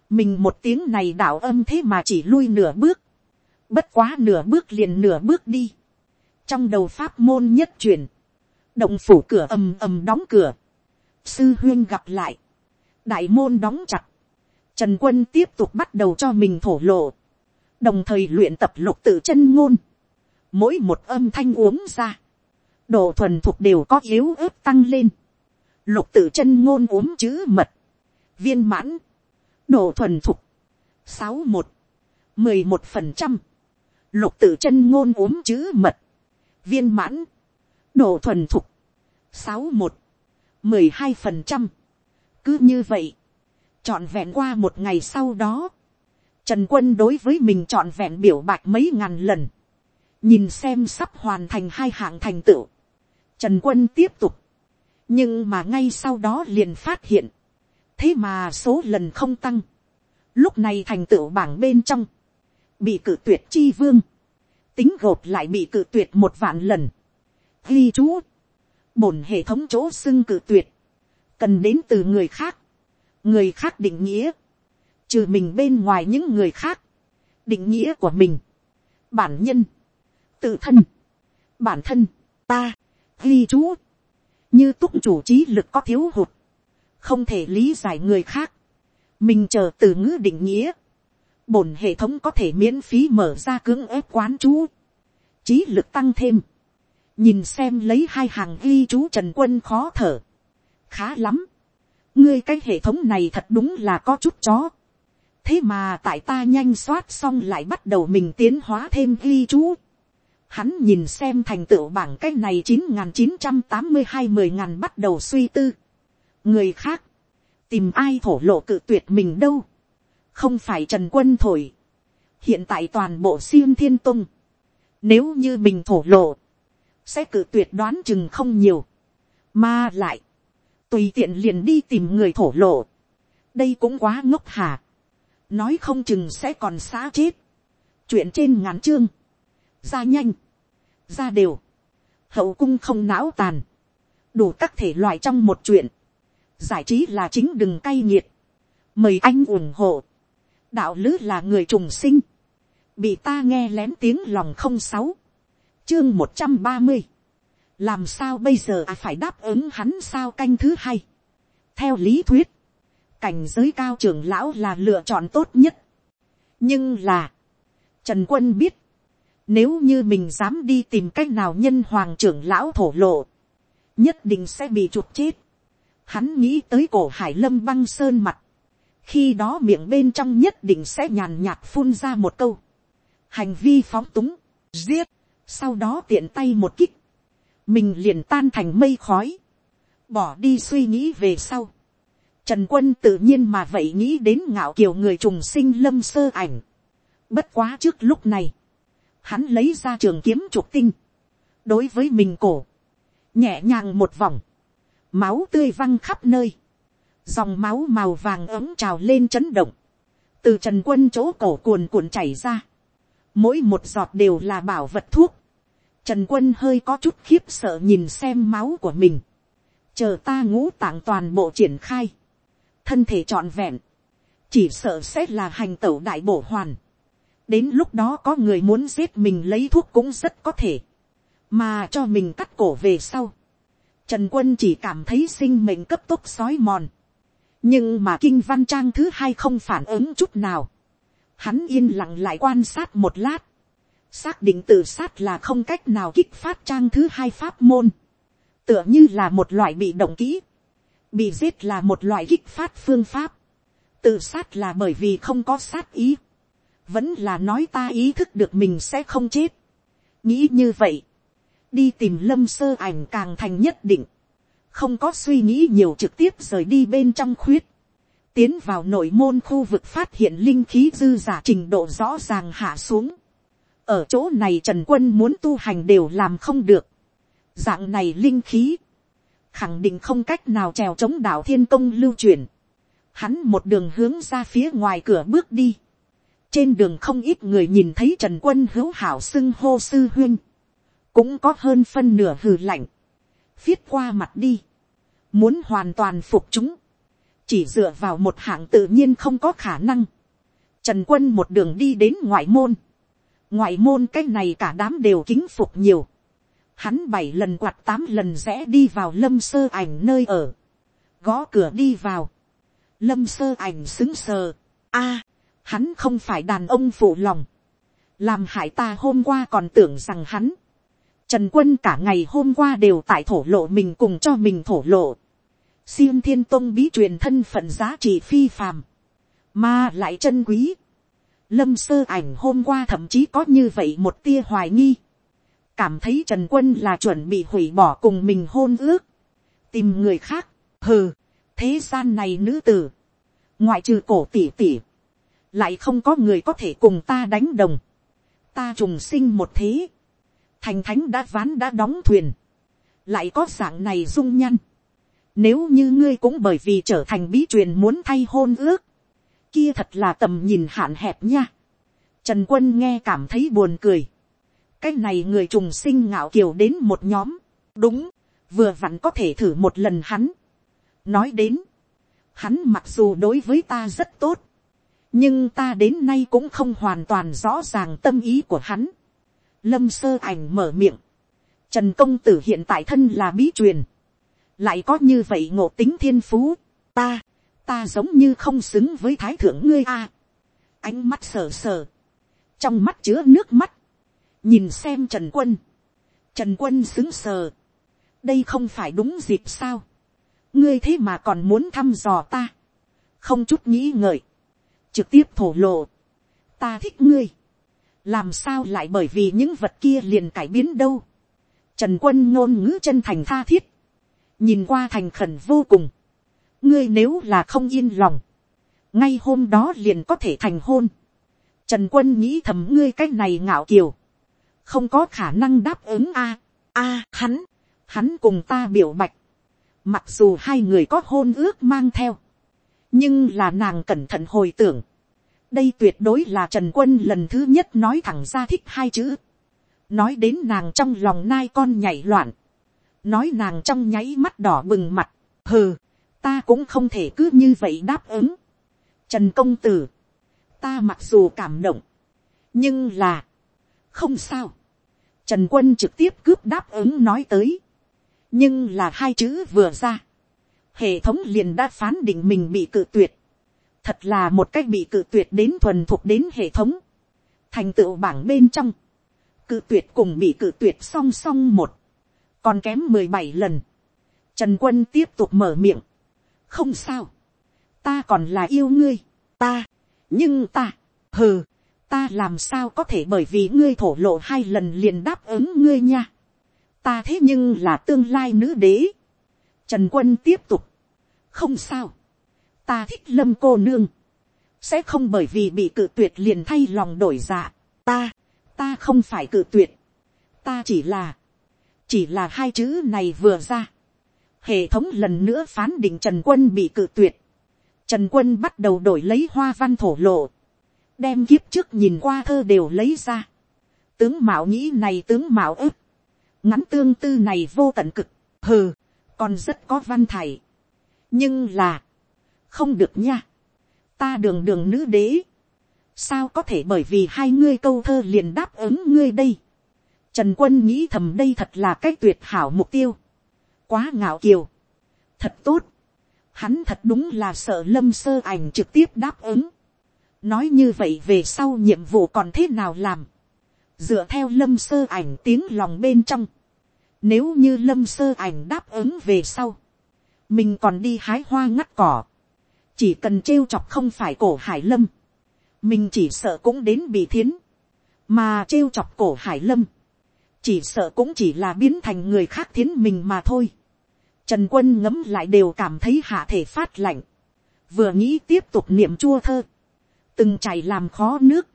Mình một tiếng này đạo âm thế mà chỉ lui nửa bước. Bất quá nửa bước liền nửa bước đi. Trong đầu pháp môn nhất truyền. Động phủ cửa ầm ầm đóng cửa. Sư huyên gặp lại. Đại môn đóng chặt Trần quân tiếp tục bắt đầu cho mình thổ lộ. Đồng thời luyện tập lục tự chân ngôn. Mỗi một âm thanh uống ra. Độ thuần thuộc đều có yếu ớt tăng lên. Lục tự chân ngôn uống chữ mật. Viên mãn. Độ thuần thuộc. Sáu một. Mười một phần trăm. Lục tự chân ngôn uống chữ mật. Viên mãn. Độ thuần thuộc. Sáu một. Mười hai phần trăm. Cứ như vậy trọn vẹn qua một ngày sau đó, trần quân đối với mình trọn vẹn biểu bạch mấy ngàn lần, nhìn xem sắp hoàn thành hai hạng thành tựu, trần quân tiếp tục, nhưng mà ngay sau đó liền phát hiện, thế mà số lần không tăng, lúc này thành tựu bảng bên trong, bị cử tuyệt chi vương, tính gộp lại bị cử tuyệt một vạn lần, ghi chú, bổn hệ thống chỗ xưng cử tuyệt, cần đến từ người khác, người khác định nghĩa, trừ mình bên ngoài những người khác, định nghĩa của mình, bản nhân, tự thân, bản thân, ta, ghi chú, như túc chủ trí lực có thiếu hụt, không thể lý giải người khác, mình chờ từ ngữ định nghĩa, bổn hệ thống có thể miễn phí mở ra cưỡng ép quán chú, trí lực tăng thêm, nhìn xem lấy hai hàng ghi chú trần quân khó thở, khá lắm, ngươi cái hệ thống này thật đúng là có chút chó, thế mà tại ta nhanh soát xong lại bắt đầu mình tiến hóa thêm ghi chú, hắn nhìn xem thành tựu bảng cái này chín n g h n chín trăm tám mươi hai mười ngàn bắt đầu suy tư, người khác, tìm ai thổ lộ cự tuyệt mình đâu, không phải trần quân thổi, hiện tại toàn bộ siêu thiên tung, nếu như mình thổ lộ, sẽ cự tuyệt đoán chừng không nhiều, mà lại, tùy tiện liền đi tìm người thổ lộ, đây cũng quá ngốc hả, nói không chừng sẽ còn xá chết, chuyện trên ngắn chương, ra nhanh, ra đều, hậu cung không não tàn, đủ các thể loại trong một chuyện, giải trí là chính đừng cay nghiệt, mời anh ủng hộ, đạo lứ là người trùng sinh, bị ta nghe lén tiếng lòng không sáu, chương một trăm ba mươi, làm sao bây giờ à phải đáp ứng hắn sao canh thứ hai. theo lý thuyết, cảnh giới cao trưởng lão là lựa chọn tốt nhất. nhưng là, trần quân biết, nếu như mình dám đi tìm cách nào nhân hoàng trưởng lão thổ lộ, nhất định sẽ bị chuột chết. Hắn nghĩ tới cổ hải lâm băng sơn mặt, khi đó miệng bên trong nhất định sẽ nhàn nhạt phun ra một câu, hành vi phóng túng, giết, sau đó tiện tay một kích, mình liền tan thành mây khói, bỏ đi suy nghĩ về sau. Trần quân tự nhiên mà vậy nghĩ đến ngạo kiều người trùng sinh lâm sơ ảnh. Bất quá trước lúc này, hắn lấy ra trường kiếm trục tinh, đối với mình cổ, nhẹ nhàng một vòng, máu tươi văng khắp nơi, dòng máu màu vàng ấm trào lên chấn động, từ trần quân chỗ cổ cuồn cuộn chảy ra, mỗi một giọt đều là bảo vật thuốc, Trần quân hơi có chút khiếp sợ nhìn xem máu của mình. Chờ ta ngũ tạng toàn bộ triển khai. Thân thể trọn vẹn. Chỉ sợ sẽ là hành tẩu đại bổ hoàn. Đến lúc đó có người muốn giết mình lấy thuốc cũng rất có thể. Mà cho mình cắt cổ về sau. Trần quân chỉ cảm thấy sinh mệnh cấp tốc sói mòn. Nhưng mà kinh văn trang thứ hai không phản ứng chút nào. Hắn yên lặng lại quan sát một lát xác định tự sát là không cách nào kích phát trang thứ hai pháp môn, tựa như là một loại bị động kỹ, bị giết là một loại kích phát phương pháp, tự sát là bởi vì không có sát ý, vẫn là nói ta ý thức được mình sẽ không chết, nghĩ như vậy, đi tìm lâm sơ ảnh càng thành nhất định, không có suy nghĩ nhiều trực tiếp rời đi bên trong khuyết, tiến vào nội môn khu vực phát hiện linh khí dư giả trình độ rõ ràng hạ xuống, ở chỗ này trần quân muốn tu hành đều làm không được. dạng này linh khí, khẳng định không cách nào trèo chống đảo thiên công lưu truyền. hắn một đường hướng ra phía ngoài cửa bước đi trên đường không ít người nhìn thấy trần quân hữu hảo xưng hô sư huyên. cũng có hơn phân nửa hừ lạnh. viết qua mặt đi. muốn hoàn toàn phục chúng. chỉ dựa vào một hạng tự nhiên không có khả năng. Trần quân một đường đi đến ngoại môn ngoại môn cái này cả đám đều kính phục nhiều. Hắn bảy lần quạt tám lần rẽ đi vào lâm sơ ảnh nơi ở. Gõ cửa đi vào. Lâm sơ ảnh xứng sờ. a hắn không phải đàn ông phụ lòng. Làm hại ta hôm qua còn tưởng rằng hắn. Trần quân cả ngày hôm qua đều tại thổ lộ mình cùng cho mình thổ lộ. xiêm thiên tông bí truyền thân phận giá trị phi phàm. Mà lại chân quý Lâm sơ ảnh hôm qua thậm chí có như vậy một tia hoài nghi. Cảm thấy Trần Quân là chuẩn bị hủy bỏ cùng mình hôn ước. Tìm người khác. Hừ. Thế gian này nữ tử. Ngoại trừ cổ tỷ tỷ. Lại không có người có thể cùng ta đánh đồng. Ta trùng sinh một thế. Thành thánh đã ván đã đóng thuyền. Lại có dạng này dung nhăn. Nếu như ngươi cũng bởi vì trở thành bí truyền muốn thay hôn ước kia thật là tầm nhìn hạn hẹp nha. Trần quân nghe cảm thấy buồn cười. cái này người trùng sinh ngạo kiều đến một nhóm. đúng, vừa vặn có thể thử một lần hắn. nói đến, hắn mặc dù đối với ta rất tốt, nhưng ta đến nay cũng không hoàn toàn rõ ràng tâm ý của hắn. lâm sơ ảnh mở miệng. Trần công tử hiện tại thân là bí truyền. lại có như vậy ngộ tính thiên phú. ta, ta giống như không xứng với thái thượng ngươi a. ánh mắt sờ sờ, trong mắt chứa nước mắt, nhìn xem trần quân, Trần quân xứng sờ. Đây không phải đúng dịp sao. Ngươi thế mà còn muốn thăm dò ta. Không chút nghĩ ngợi. Trực tiếp thổ lộ. Ta thích ngươi. Làm sao lại bởi vì những vật kia liền cải biến đâu. Trần quân ngôn ngữ chân thành tha thiết. Nhìn qua thành khẩn vô cùng. Ngươi nếu là không yên lòng. Ngay hôm đó liền có thể thành hôn. Trần quân nghĩ thầm ngươi cách này ngạo kiều. Không có khả năng đáp ứng a a hắn, hắn cùng ta biểu bạch. Mặc dù hai người có hôn ước mang theo. Nhưng là nàng cẩn thận hồi tưởng. Đây tuyệt đối là Trần Quân lần thứ nhất nói thẳng ra thích hai chữ. Nói đến nàng trong lòng nai con nhảy loạn. Nói nàng trong nháy mắt đỏ bừng mặt. Hừ, ta cũng không thể cứ như vậy đáp ứng. Trần công tử, ta mặc dù cảm động, nhưng là, không sao. Trần quân trực tiếp cướp đáp ứng nói tới. nhưng là hai chữ vừa ra. hệ thống liền đã phán định mình bị cự tuyệt thật là một cách bị cự tuyệt đến thuần thuộc đến hệ thống. thành tựu bảng bên trong. cự tuyệt cùng bị cự tuyệt song song một. còn kém mười bảy lần. Trần quân tiếp tục mở miệng. không sao ta còn là yêu ngươi, ta, nhưng ta, hừ, ta làm sao có thể bởi vì ngươi thổ lộ hai lần liền đáp ứng ngươi nha. ta thế nhưng là tương lai nữ đế. trần quân tiếp tục, không sao, ta thích lâm cô nương, sẽ không bởi vì bị cự tuyệt liền thay lòng đổi dạ. ta, ta không phải cự tuyệt, ta chỉ là, chỉ là hai chữ này vừa ra. hệ thống lần nữa phán định trần quân bị cự tuyệt. Trần quân bắt đầu đổi lấy hoa văn thổ lộ. Đem kiếp trước nhìn qua thơ đều lấy ra. Tướng mạo nghĩ này tướng mạo ức. Ngắn tương tư này vô tận cực. Hừ, còn rất có văn thầy. Nhưng là, không được nha. Ta đường đường nữ đế. Sao có thể bởi vì hai ngươi câu thơ liền đáp ứng ngươi đây. Trần quân nghĩ thầm đây thật là cái tuyệt hảo mục tiêu. Quá ngạo kiều. Thật tốt hắn thật đúng là sợ lâm sơ ảnh trực tiếp đáp ứng. nói như vậy về sau nhiệm vụ còn thế nào làm. dựa theo lâm sơ ảnh tiếng lòng bên trong. nếu như lâm sơ ảnh đáp ứng về sau, mình còn đi hái hoa ngắt cỏ chỉ cần trêu chọc không phải cổ hải lâm. mình chỉ sợ cũng đến bị thiến. mà trêu chọc cổ hải lâm. chỉ sợ cũng chỉ là biến thành người khác thiến mình mà thôi Trần quân ngấm lại đều cảm thấy hạ thể phát lạnh. Vừa nghĩ tiếp tục niệm chua thơ. Từng chảy làm khó nước.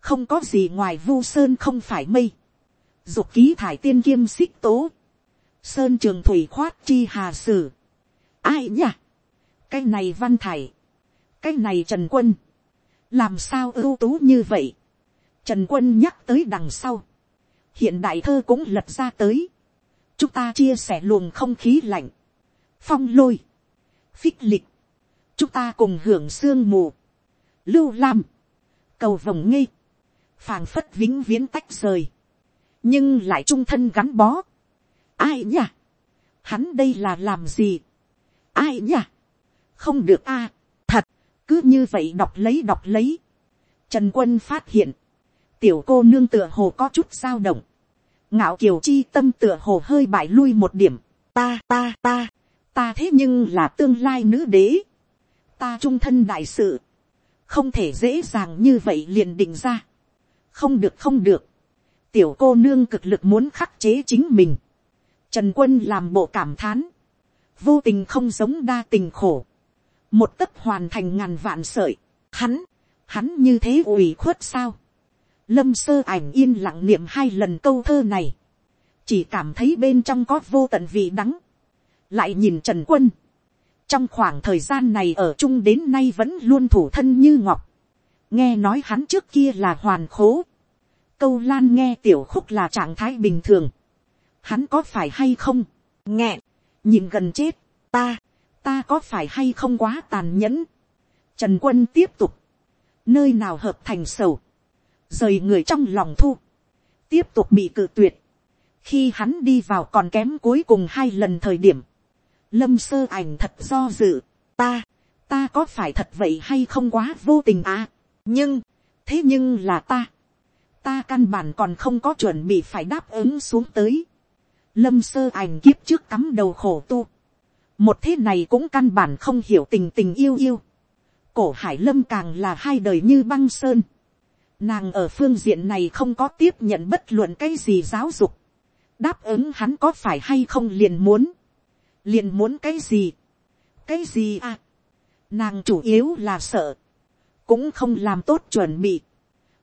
Không có gì ngoài vu sơn không phải mây. Dục ký thải tiên kiêm xích tố. Sơn trường thủy khoát chi hà sử. Ai nhỉ? Cái này văn thải. Cái này Trần Quân. Làm sao ưu tú như vậy? Trần Quân nhắc tới đằng sau. Hiện đại thơ cũng lật ra tới chúng ta chia sẻ luồng không khí lạnh, phong lôi, phích lịch, chúng ta cùng hưởng sương mù, lưu lam, cầu vồng ngây, phàng phất vĩnh viễn tách rời, nhưng lại trung thân gắn bó. ai nhỉ? hắn đây là làm gì? ai nhỉ? Không được a, thật, cứ như vậy đọc lấy đọc lấy. trần quân phát hiện, tiểu cô nương tựa hồ có chút dao động, ngạo kiều chi tâm tựa hồ hơi bại lui một điểm, ta ta ta, ta thế nhưng là tương lai nữ đế, ta trung thân đại sự, không thể dễ dàng như vậy liền định ra, không được không được, tiểu cô nương cực lực muốn khắc chế chính mình, trần quân làm bộ cảm thán, vô tình không giống đa tình khổ, một tấc hoàn thành ngàn vạn sợi, hắn, hắn như thế ủy khuất sao, Lâm sơ ảnh yên lặng niệm hai lần câu thơ này. Chỉ cảm thấy bên trong có vô tận vị đắng. Lại nhìn Trần Quân. Trong khoảng thời gian này ở chung đến nay vẫn luôn thủ thân như ngọc. Nghe nói hắn trước kia là hoàn khố. Câu lan nghe tiểu khúc là trạng thái bình thường. Hắn có phải hay không? nghẹn Nhìn gần chết. Ta. Ta có phải hay không quá tàn nhẫn? Trần Quân tiếp tục. Nơi nào hợp thành sầu? Rời người trong lòng thu, tiếp tục bị cự tuyệt. khi hắn đi vào còn kém cuối cùng hai lần thời điểm, lâm sơ ảnh thật do dự, ta, ta có phải thật vậy hay không quá vô tình à, nhưng, thế nhưng là ta, ta căn bản còn không có chuẩn bị phải đáp ứng xuống tới, lâm sơ ảnh kiếp trước cắm đầu khổ tu, một thế này cũng căn bản không hiểu tình tình yêu yêu, cổ hải lâm càng là hai đời như băng sơn, nàng ở phương diện này không có tiếp nhận bất luận cái gì giáo dục, đáp ứng hắn có phải hay không liền muốn, liền muốn cái gì, cái gì à, nàng chủ yếu là sợ, cũng không làm tốt chuẩn bị,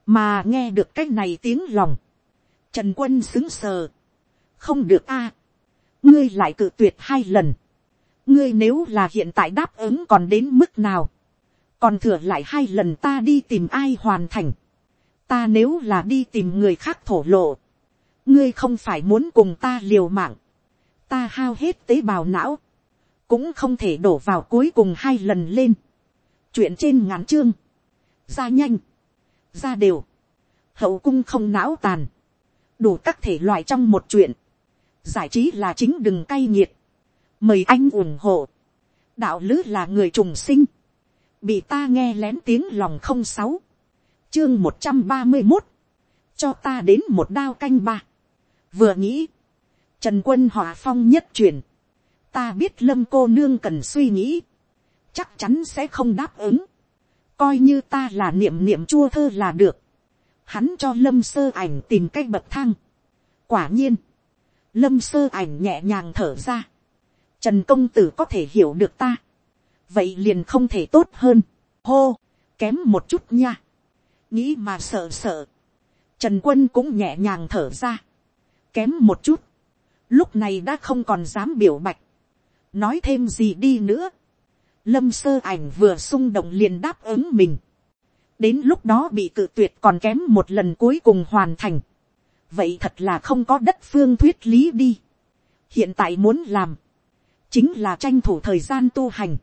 mà nghe được cái này tiếng lòng, trần quân xứng sờ, không được a, ngươi lại cự tuyệt hai lần, ngươi nếu là hiện tại đáp ứng còn đến mức nào, còn thừa lại hai lần ta đi tìm ai hoàn thành, ta nếu là đi tìm người khác thổ lộ, ngươi không phải muốn cùng ta liều mạng, ta hao hết tế bào não, cũng không thể đổ vào cuối cùng hai lần lên, chuyện trên ngắn chương, ra nhanh, ra đều, hậu cung không não tàn, đủ các thể loại trong một chuyện, giải trí là chính đừng cay nghiệt, mời anh ủng hộ, đạo lứ là người trùng sinh, bị ta nghe lén tiếng lòng không sáu, chương một trăm ba mươi một, cho ta đến một đao canh ba, vừa nghĩ, trần quân hòa phong nhất truyền, ta biết lâm cô nương cần suy nghĩ, chắc chắn sẽ không đáp ứng, coi như ta là niệm niệm chua thơ là được, hắn cho lâm sơ ảnh tìm cách bậc thang. quả nhiên, lâm sơ ảnh nhẹ nhàng thở ra, trần công tử có thể hiểu được ta, vậy liền không thể tốt hơn, hô, kém một chút nha, nghĩ mà sợ sợ, trần quân cũng nhẹ nhàng thở ra, kém một chút, lúc này đã không còn dám biểu bạch, nói thêm gì đi nữa, lâm sơ ảnh vừa xung động liền đáp ứng mình, đến lúc đó bị cự tuyệt còn kém một lần cuối cùng hoàn thành, vậy thật là không có đất phương thuyết lý đi, hiện tại muốn làm, chính là tranh thủ thời gian tu hành,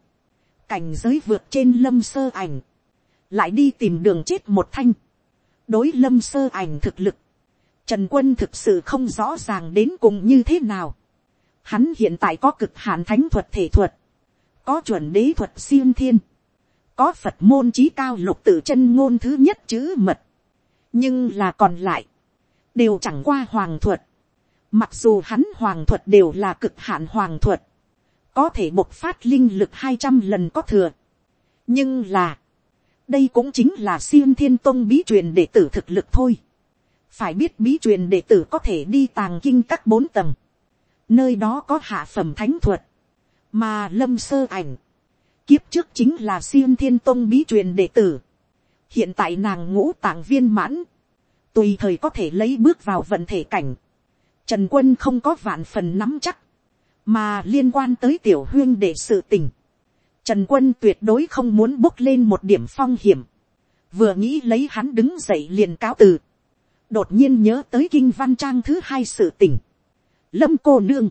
cảnh giới vượt trên lâm sơ ảnh, lại đi tìm đường chết một thanh, đối lâm sơ ảnh thực lực, trần quân thực sự không rõ ràng đến cùng như thế nào, hắn hiện tại có cực hạn thánh thuật thể thuật, có chuẩn đế thuật siêu thiên, có phật môn trí cao lục tự chân ngôn thứ nhất chữ mật, nhưng là còn lại, đều chẳng qua hoàng thuật, mặc dù hắn hoàng thuật đều là cực hạn hoàng thuật, có thể bộc phát linh lực hai trăm lần có thừa, nhưng là, đây cũng chính là siêu thiên tông bí truyền đệ tử thực lực thôi, phải biết bí truyền đệ tử có thể đi tàng kinh các bốn tầng, nơi đó có hạ phẩm thánh thuật, mà lâm sơ ảnh, kiếp trước chính là siêu thiên tông bí truyền đệ tử, hiện tại nàng ngũ tạng viên mãn, tùy thời có thể lấy bước vào vận thể cảnh, trần quân không có vạn phần nắm chắc, mà liên quan tới tiểu huyên để sự tình, trần quân tuyệt đối không muốn bốc lên một điểm phong hiểm, vừa nghĩ lấy hắn đứng dậy liền cáo từ, đột nhiên nhớ tới kinh văn trang thứ hai sự tình, lâm cô nương,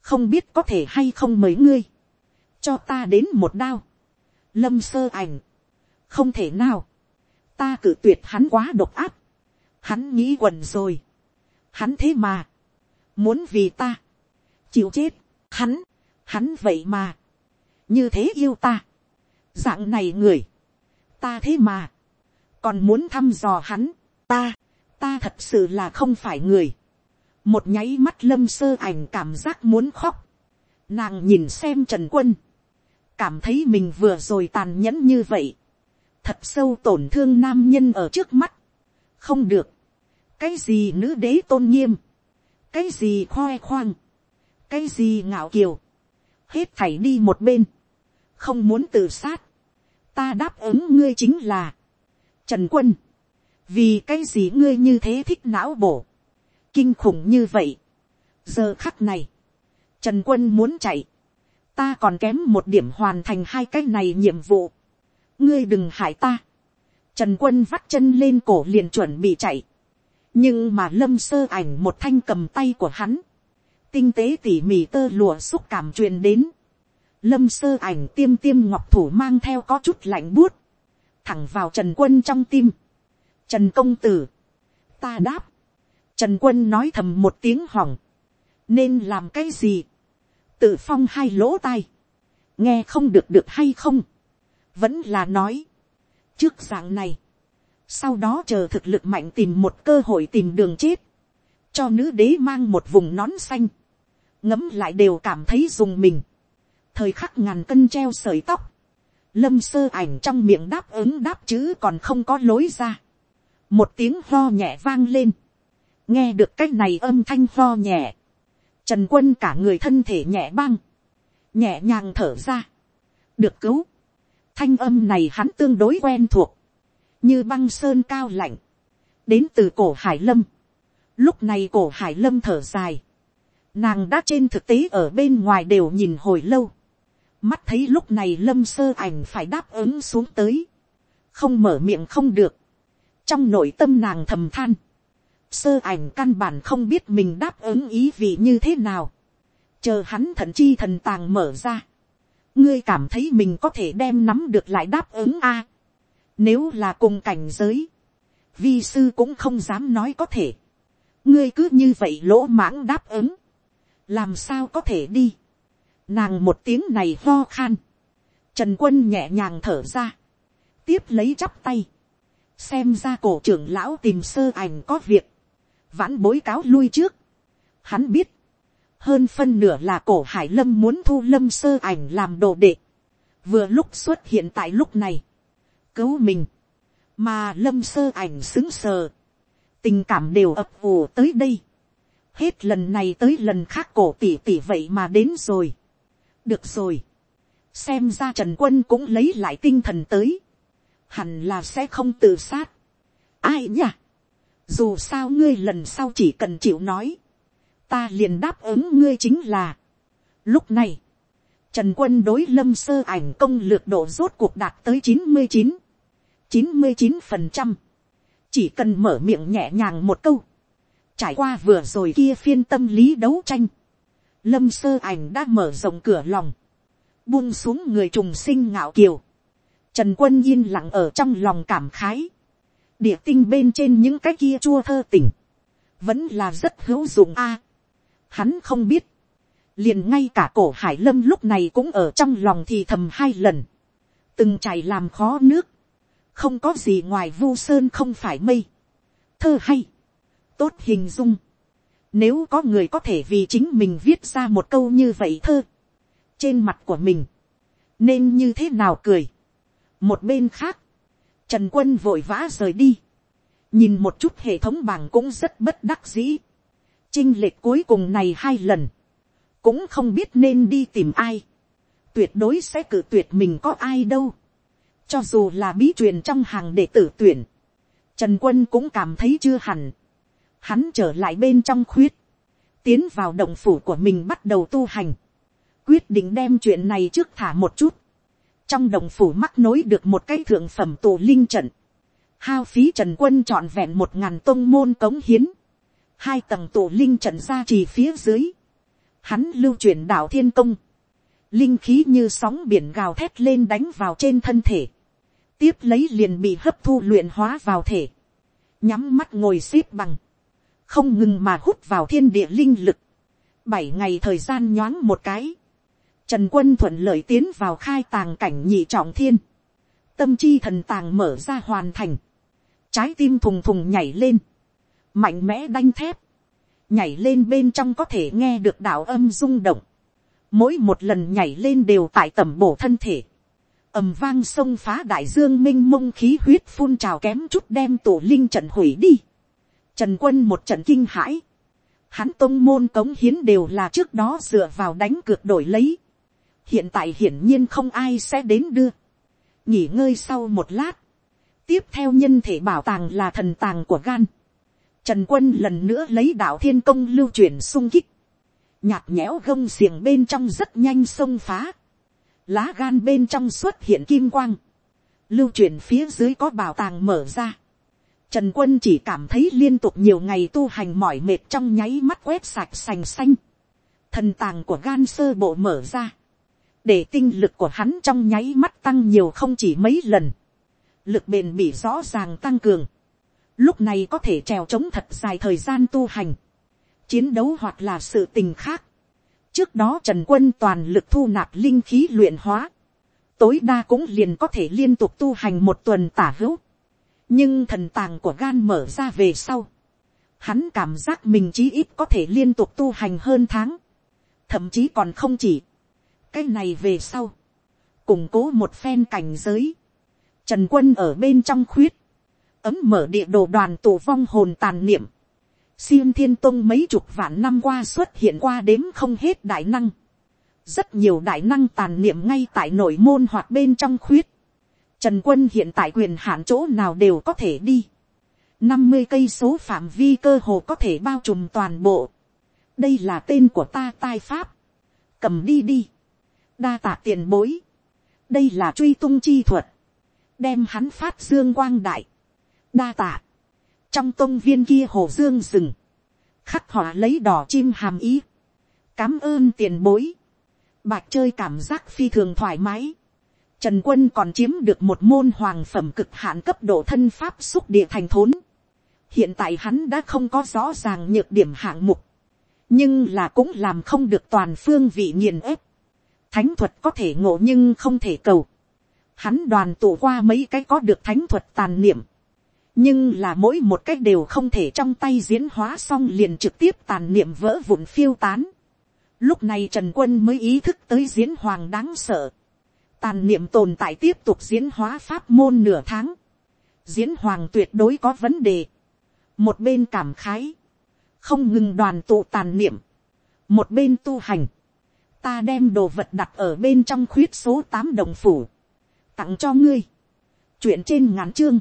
không biết có thể hay không mấy ngươi, cho ta đến một đao, lâm sơ ảnh, không thể nào, ta cử tuyệt hắn quá độc áp, hắn nghĩ quần rồi, hắn thế mà, muốn vì ta, chịu chết, hắn, hắn vậy mà, như thế yêu ta, dạng này người, ta thế mà, còn muốn thăm dò hắn, ta, ta thật sự là không phải người, một nháy mắt lâm sơ ảnh cảm giác muốn khóc, nàng nhìn xem trần quân, cảm thấy mình vừa rồi tàn nhẫn như vậy, thật sâu tổn thương nam nhân ở trước mắt, không được, cái gì nữ đế tôn nghiêm, cái gì khoe khoang, cái gì ngạo kiều, hết thảy đi một bên, không muốn tự sát, ta đáp ứng ngươi chính là, trần quân, vì cái gì ngươi như thế thích não bổ, kinh khủng như vậy. giờ khắc này, trần quân muốn chạy, ta còn kém một điểm hoàn thành hai cái này nhiệm vụ, ngươi đừng hại ta. trần quân vắt chân lên cổ liền chuẩn bị chạy, nhưng mà lâm sơ ảnh một thanh cầm tay của hắn, tinh tế tỉ mỉ tơ lụa xúc cảm truyền đến, lâm sơ ảnh tiêm tiêm ngọc thủ mang theo có chút lạnh buốt, thẳng vào trần quân trong tim. trần công tử, ta đáp, trần quân nói thầm một tiếng hỏng, nên làm cái gì, tự phong hai lỗ tai, nghe không được được hay không, vẫn là nói, trước dạng này, sau đó chờ thực lực mạnh tìm một cơ hội tìm đường chết, cho nữ đế mang một vùng nón xanh, ngấm lại đều cảm thấy dùng mình, thời khắc ngàn cân treo sợi tóc, lâm sơ ảnh trong miệng đáp ứng đáp chữ còn không có lối ra, một tiếng lo nhẹ vang lên, nghe được cái này âm thanh lo nhẹ, trần quân cả người thân thể nhẹ băng, nhẹ nhàng thở ra, được cứu, thanh âm này hắn tương đối quen thuộc, như băng sơn cao lạnh, đến từ cổ hải lâm, lúc này cổ hải lâm thở dài, nàng đã trên thực tế ở bên ngoài đều nhìn hồi lâu, mắt thấy lúc này lâm sơ ảnh phải đáp ứng xuống tới, không mở miệng không được, trong nội tâm nàng thầm than, sơ ảnh căn bản không biết mình đáp ứng ý vị như thế nào, chờ hắn thần chi thần tàng mở ra, ngươi cảm thấy mình có thể đem nắm được lại đáp ứng a, nếu là cùng cảnh giới, vi sư cũng không dám nói có thể, ngươi cứ như vậy lỗ mãng đáp ứng, làm sao có thể đi, nàng một tiếng này ho khan, trần quân nhẹ nhàng thở ra, tiếp lấy chắp tay, xem ra cổ trưởng lão tìm sơ ảnh có việc, vãn bối cáo lui trước. Hắn biết, hơn phân nửa là cổ hải lâm muốn thu lâm sơ ảnh làm đồ đệ, vừa lúc xuất hiện tại lúc này, cứu mình, mà lâm sơ ảnh xứng sờ, tình cảm đều ập ù tới đây, hết lần này tới lần khác cổ tỉ tỉ vậy mà đến rồi, được rồi, xem ra trần quân cũng lấy lại tinh thần tới, hẳn là sẽ không tự sát. ai nhỉ? dù sao ngươi lần sau chỉ cần chịu nói, ta liền đáp ứng ngươi chính là. lúc này, trần quân đối lâm sơ ảnh công lược độ rốt cuộc đạt tới chín mươi chín, chín mươi chín phần trăm, chỉ cần mở miệng nhẹ nhàng một câu, trải qua vừa rồi kia phiên tâm lý đấu tranh, lâm sơ ảnh đã mở rộng cửa lòng, buông xuống người trùng sinh ngạo kiều, Trần quân yên lặng ở trong lòng cảm khái. Địa tinh bên trên những cái kia chua thơ tỉnh. Vẫn là rất hữu dụng a. hắn không biết. Liền ngay cả cổ hải lâm lúc này cũng ở trong lòng thì thầm hai lần. Từng chảy làm khó nước. Không có gì ngoài vu sơn không phải mây. Thơ hay. Tốt hình dung. Nếu có người có thể vì chính mình viết ra một câu như vậy thơ. Trên mặt của mình. Nên như thế nào cười một bên khác, trần quân vội vã rời đi, nhìn một chút hệ thống bảng cũng rất bất đắc dĩ, chinh lệch cuối cùng này hai lần, cũng không biết nên đi tìm ai, tuyệt đối sẽ cử tuyệt mình có ai đâu, cho dù là bí truyền trong hàng đệ tử tuyển, trần quân cũng cảm thấy chưa hẳn, hắn trở lại bên trong khuyết, tiến vào động phủ của mình bắt đầu tu hành, quyết định đem chuyện này trước thả một chút, trong đồng phủ mắc nối được một cái thượng phẩm tù linh trận, hao phí trần quân trọn vẹn một ngàn tôn môn cống hiến, hai tầng tù linh trận ra trì phía dưới, hắn lưu truyền đạo thiên công, linh khí như sóng biển gào thét lên đánh vào trên thân thể, tiếp lấy liền bị hấp thu luyện hóa vào thể, nhắm mắt ngồi x ế p bằng, không ngừng mà hút vào thiên địa linh lực, bảy ngày thời gian nhoáng một cái, Trần quân thuận lợi tiến vào khai tàng cảnh nhị trọng thiên. Tâm chi thần tàng mở ra hoàn thành. Trái tim thùng thùng nhảy lên. Mạnh mẽ đanh thép. Nhảy lên bên trong có thể nghe được đạo âm rung động. Mỗi một lần nhảy lên đều tại tầm bổ thân thể. ầm vang sông phá đại dương minh mông khí huyết phun trào kém chút đem tổ linh trận hủy đi. Trần quân một trận kinh hãi. Hắn tông môn cống hiến đều là trước đó dựa vào đánh cược đổi lấy hiện tại hiển nhiên không ai sẽ đến đưa. nghỉ ngơi sau một lát, tiếp theo nhân thể bảo tàng là thần tàng của gan. Trần quân lần nữa lấy đạo thiên công lưu chuyển sung kích, nhạt nhẽo gông xiềng bên trong rất nhanh xông phá, lá gan bên trong xuất hiện kim quang, lưu chuyển phía dưới có bảo tàng mở ra. Trần quân chỉ cảm thấy liên tục nhiều ngày tu hành mỏi mệt trong nháy mắt quét sạch sành xanh. Thần tàng của gan sơ bộ mở ra. Để tinh lực của hắn trong nháy mắt tăng nhiều không chỉ mấy lần, lực bền bị rõ ràng tăng cường, lúc này có thể trèo chống thật dài thời gian tu hành, chiến đấu hoặc là sự tình khác. trước đó trần quân toàn lực thu nạp linh khí luyện hóa, tối đa cũng liền có thể liên tục tu hành một tuần tả hữu, nhưng thần tàng của gan mở ra về sau, hắn cảm giác mình chí ít có thể liên tục tu hành hơn tháng, thậm chí còn không chỉ, cái này về sau, củng cố một phen cảnh giới, trần quân ở bên trong khuyết, ấm mở địa đồ đoàn tù vong hồn tàn niệm, xiêm thiên tông mấy chục vạn năm qua xuất hiện qua đếm không hết đại năng. Rất nhiều đại năng tàn niệm ngay tại nội môn hoặc bên trong khuyết. Trần quân hiện tại quyền hạn chỗ nào đều có thể đi. năm mươi cây số phạm vi cơ hồ có thể bao trùm toàn bộ. Đây là tên của ta tai pháp. Cầm đi đi. Đa tạ tiền bối. Đây là truy tung chi thuật. Đem hắn phát dương quang đại. Đa tạ trong tông viên kia hồ dương rừng, khắc họa lấy đỏ chim hàm ý, cám ơn tiền bối, bạch chơi cảm giác phi thường thoải mái, trần quân còn chiếm được một môn hoàng phẩm cực hạn cấp độ thân pháp xúc địa thành thốn, hiện tại hắn đã không có rõ ràng nhược điểm hạng mục, nhưng là cũng làm không được toàn phương vị nghiền ép, thánh thuật có thể ngộ nhưng không thể cầu, hắn đoàn tụ qua mấy cái có được thánh thuật tàn niệm, nhưng là mỗi một cách đều không thể trong tay diễn hóa xong liền trực tiếp tàn niệm vỡ vụn phiêu tán. Lúc này Trần Quân mới ý thức tới diễn hoàng đáng sợ. Tàn niệm tồn tại tiếp tục diễn hóa pháp môn nửa tháng. Diễn hoàng tuyệt đối có vấn đề. Một bên cảm khái. Không ngừng đoàn tụ tàn niệm. Một bên tu hành. Ta đem đồ vật đặt ở bên trong khuyết số tám đồng phủ. Tặng cho ngươi. Chuyện trên ngắn chương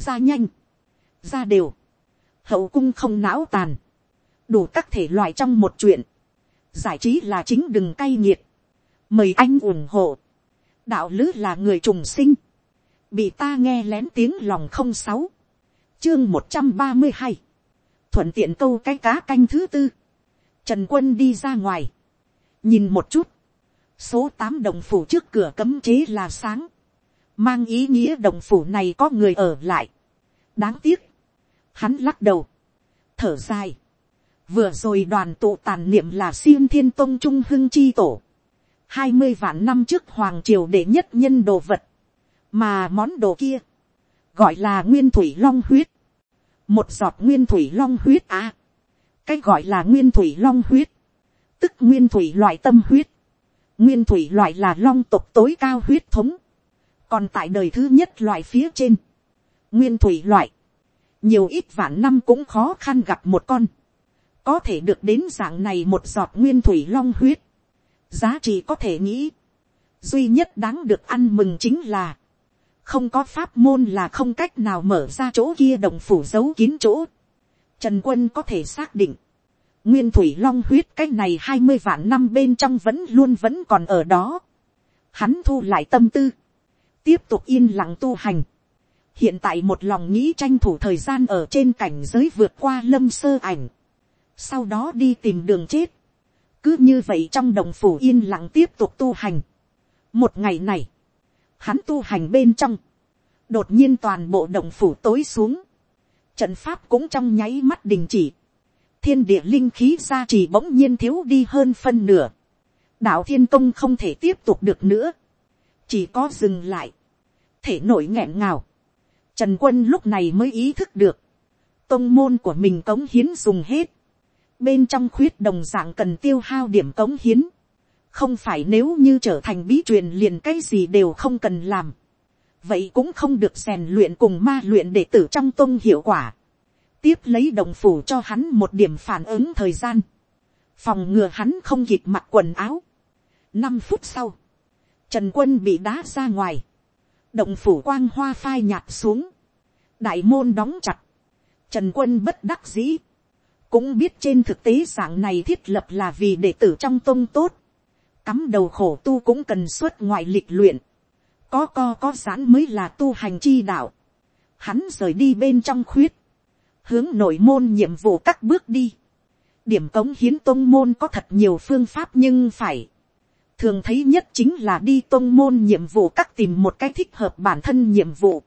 ra nhanh, ra đều, hậu cung không não tàn, đủ các thể loại trong một chuyện, giải trí là chính đừng cay nghiệt, mời anh ủng hộ, đạo lứ là người trùng sinh, bị ta nghe lén tiếng lòng không sáu, chương một trăm ba mươi hai, thuận tiện câu cái cá canh thứ tư, trần quân đi ra ngoài, nhìn một chút, số tám đồng phủ trước cửa cấm chế là sáng, mang ý nghĩa đồng phủ này có người ở lại. đáng tiếc, hắn lắc đầu, thở dài, vừa rồi đoàn tụ tàn niệm là xiêm thiên tông trung hưng chi tổ, hai mươi vạn năm trước hoàng triều để nhất nhân đồ vật, mà món đồ kia, gọi là nguyên thủy long huyết, một giọt nguyên thủy long huyết à, cái gọi là nguyên thủy long huyết, tức nguyên thủy loại tâm huyết, nguyên thủy loại là long tộc tối cao huyết thống, còn tại đời thứ nhất loại phía trên, nguyên thủy loại, nhiều ít vạn năm cũng khó khăn gặp một con, có thể được đến dạng này một giọt nguyên thủy long huyết, giá trị có thể nghĩ, duy nhất đáng được ăn mừng chính là, không có pháp môn là không cách nào mở ra chỗ kia đồng phủ giấu kín chỗ. Trần quân có thể xác định, nguyên thủy long huyết cái này hai mươi vạn năm bên trong vẫn luôn vẫn còn ở đó. Hắn thu lại tâm tư, tiếp tục yên lặng tu hành. hiện tại một lòng nghĩ tranh thủ thời gian ở trên cảnh giới vượt qua lâm sơ ảnh. sau đó đi tìm đường chết cứ như vậy trong đồng phủ yên lặng tiếp tục tu hành. một ngày này, hắn tu hành bên trong, đột nhiên toàn bộ đồng phủ tối xuống. trận pháp cũng trong nháy mắt đình chỉ. thiên địa linh khí ra chỉ bỗng nhiên thiếu đi hơn phân nửa. đạo thiên công không thể tiếp tục được nữa chỉ có dừng lại, thể nổi nghẹn ngào. Trần quân lúc này mới ý thức được, tông môn của mình cống hiến dùng hết, bên trong khuyết đồng dạng cần tiêu hao điểm cống hiến, không phải nếu như trở thành bí truyền liền cái gì đều không cần làm, vậy cũng không được rèn luyện cùng ma luyện để tử trong tông hiệu quả, tiếp lấy đồng phủ cho hắn một điểm phản ứng thời gian, phòng ngừa hắn không kịp mặc quần áo. năm phút sau, Trần quân bị đá ra ngoài. Động phủ quang hoa phai nhạt xuống. Đại môn đóng chặt. Trần quân bất đắc dĩ. Cũng biết trên thực tế dạng này thiết lập là vì đệ tử trong tông tốt. Cắm đầu khổ tu cũng cần xuất ngoại lịch luyện. Có co có giãn mới là tu hành chi đạo. Hắn rời đi bên trong khuyết. Hướng nội môn nhiệm vụ các bước đi. Điểm cống hiến tông môn có thật nhiều phương pháp nhưng phải thường thấy nhất chính là đi tôn môn nhiệm vụ các tìm một cái thích hợp bản thân nhiệm vụ,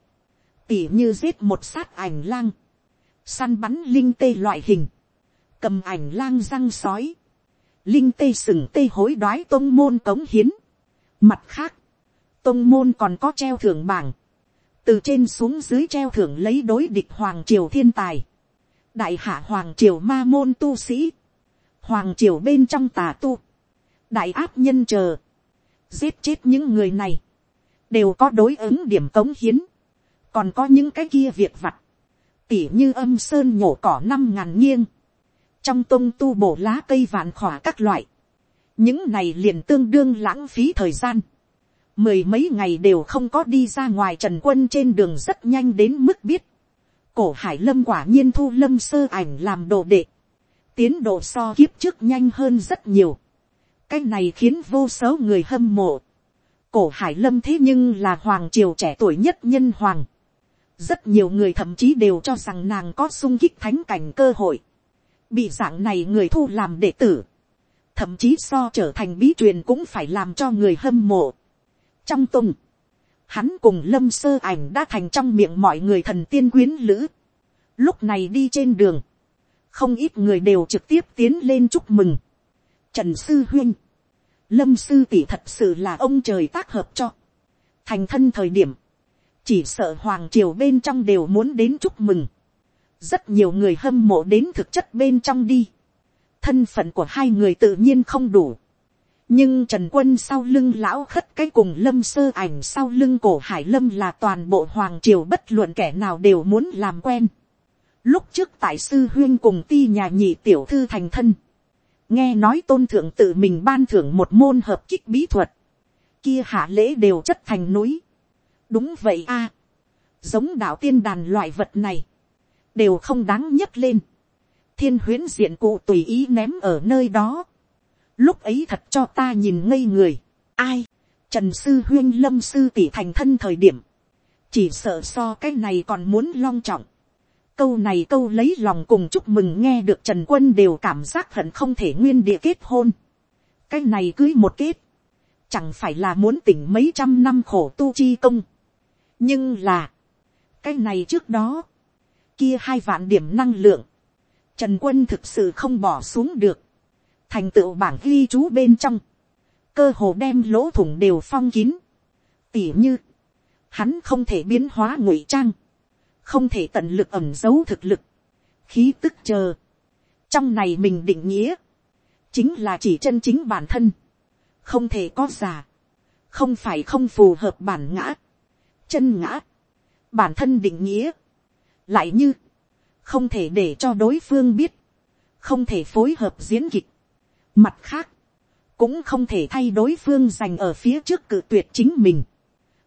tỉ như giết một sát ảnh lang, săn bắn linh tê loại hình, cầm ảnh lang răng sói, linh tê sừng tê hối đoái tôn môn cống hiến. Mặt khác, tôn môn còn có treo thưởng bảng, từ trên xuống dưới treo thưởng lấy đối địch hoàng triều thiên tài, đại hạ hoàng triều ma môn tu sĩ, hoàng triều bên trong tà tu, đại áp nhân chờ, giết chết những người này, đều có đối ứng điểm cống hiến, còn có những cái kia việc vặt, tỉ như âm sơn nhổ cỏ năm ngàn nghiêng, trong tông tu bổ lá cây vạn khỏa các loại, những này liền tương đương lãng phí thời gian, mười mấy ngày đều không có đi ra ngoài trần quân trên đường rất nhanh đến mức biết, cổ hải lâm quả nhiên thu lâm sơ ảnh làm đồ đệ, tiến độ so kiếp trước nhanh hơn rất nhiều, cái này khiến vô số người hâm mộ, cổ hải lâm thế nhưng là hoàng triều trẻ tuổi nhất nhân hoàng, rất nhiều người thậm chí đều cho rằng nàng có sung kích thánh cảnh cơ hội, bị dạng này người thu làm đệ tử, thậm chí so trở thành bí truyền cũng phải làm cho người hâm mộ. trong tùng, hắn cùng lâm sơ ảnh đã thành trong miệng mọi người thần tiên quyến lữ. lúc này đi trên đường, không ít người đều trực tiếp tiến lên chúc mừng. trần sư huyên, lâm sư tỷ thật sự là ông trời tác hợp cho. thành thân thời điểm, chỉ sợ hoàng triều bên trong đều muốn đến chúc mừng rất nhiều người hâm mộ đến thực chất bên trong đi. thân phận của hai người tự nhiên không đủ. nhưng trần quân sau lưng lão khất cái cùng lâm sơ ảnh sau lưng cổ hải lâm là toàn bộ hoàng triều bất luận kẻ nào đều muốn làm quen. lúc trước tại sư huyên cùng ti nhà nhị tiểu thư thành thân. nghe nói tôn thượng tự mình ban thưởng một môn hợp kích bí thuật. kia hạ lễ đều chất thành núi đúng vậy a, giống đạo tiên đàn loại vật này, đều không đáng nhấc lên, thiên huyến diện cụ tùy ý ném ở nơi đó, lúc ấy thật cho ta nhìn ngây người, ai, trần sư huyên lâm sư tỷ thành thân thời điểm, chỉ sợ so cái này còn muốn long trọng, câu này câu lấy lòng cùng chúc mừng nghe được trần quân đều cảm giác hận không thể nguyên địa kết hôn, cái này cưới một kết, chẳng phải là muốn tỉnh mấy trăm năm khổ tu chi công, nhưng là, cái này trước đó, kia hai vạn điểm năng lượng, trần quân thực sự không bỏ xuống được, thành tựu bảng ghi chú bên trong, cơ hồ đem lỗ thủng đều phong kín, tỉ như, hắn không thể biến hóa ngụy trang, không thể tận lực ẩm giấu thực lực, khí tức chờ, trong này mình định nghĩa, chính là chỉ chân chính bản thân, không thể có giả, không phải không phù hợp bản ngã, chân ngã, bản thân định nghĩa, lại như, không thể để cho đối phương biết, không thể phối hợp diễn kịch. Mặt khác, cũng không thể thay đối phương dành ở phía trước cự tuyệt chính mình.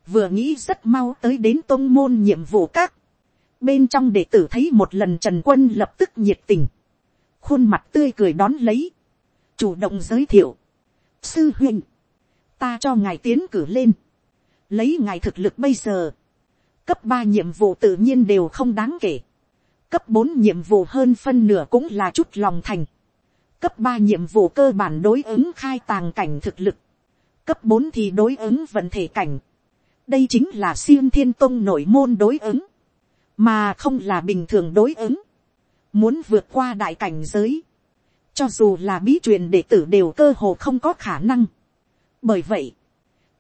Vừa nghĩ rất mau tới đến tôn môn nhiệm vụ các. Bên trong đệ tử thấy một lần Trần Quân lập tức nhiệt tình. Khuôn mặt tươi cười đón lấy. Chủ động giới thiệu. Sư huynh. Ta cho ngài tiến cử lên lấy ngài thực lực bây giờ, cấp ba nhiệm vụ tự nhiên đều không đáng kể, cấp bốn nhiệm vụ hơn phân nửa cũng là chút lòng thành, cấp ba nhiệm vụ cơ bản đối ứng khai tàng cảnh thực lực, cấp bốn thì đối ứng vận thể cảnh, đây chính là siêu thiên tông nội môn đối ứng, mà không là bình thường đối ứng, muốn vượt qua đại cảnh giới, cho dù là bí truyền đệ tử đều cơ hồ không có khả năng. bởi vậy,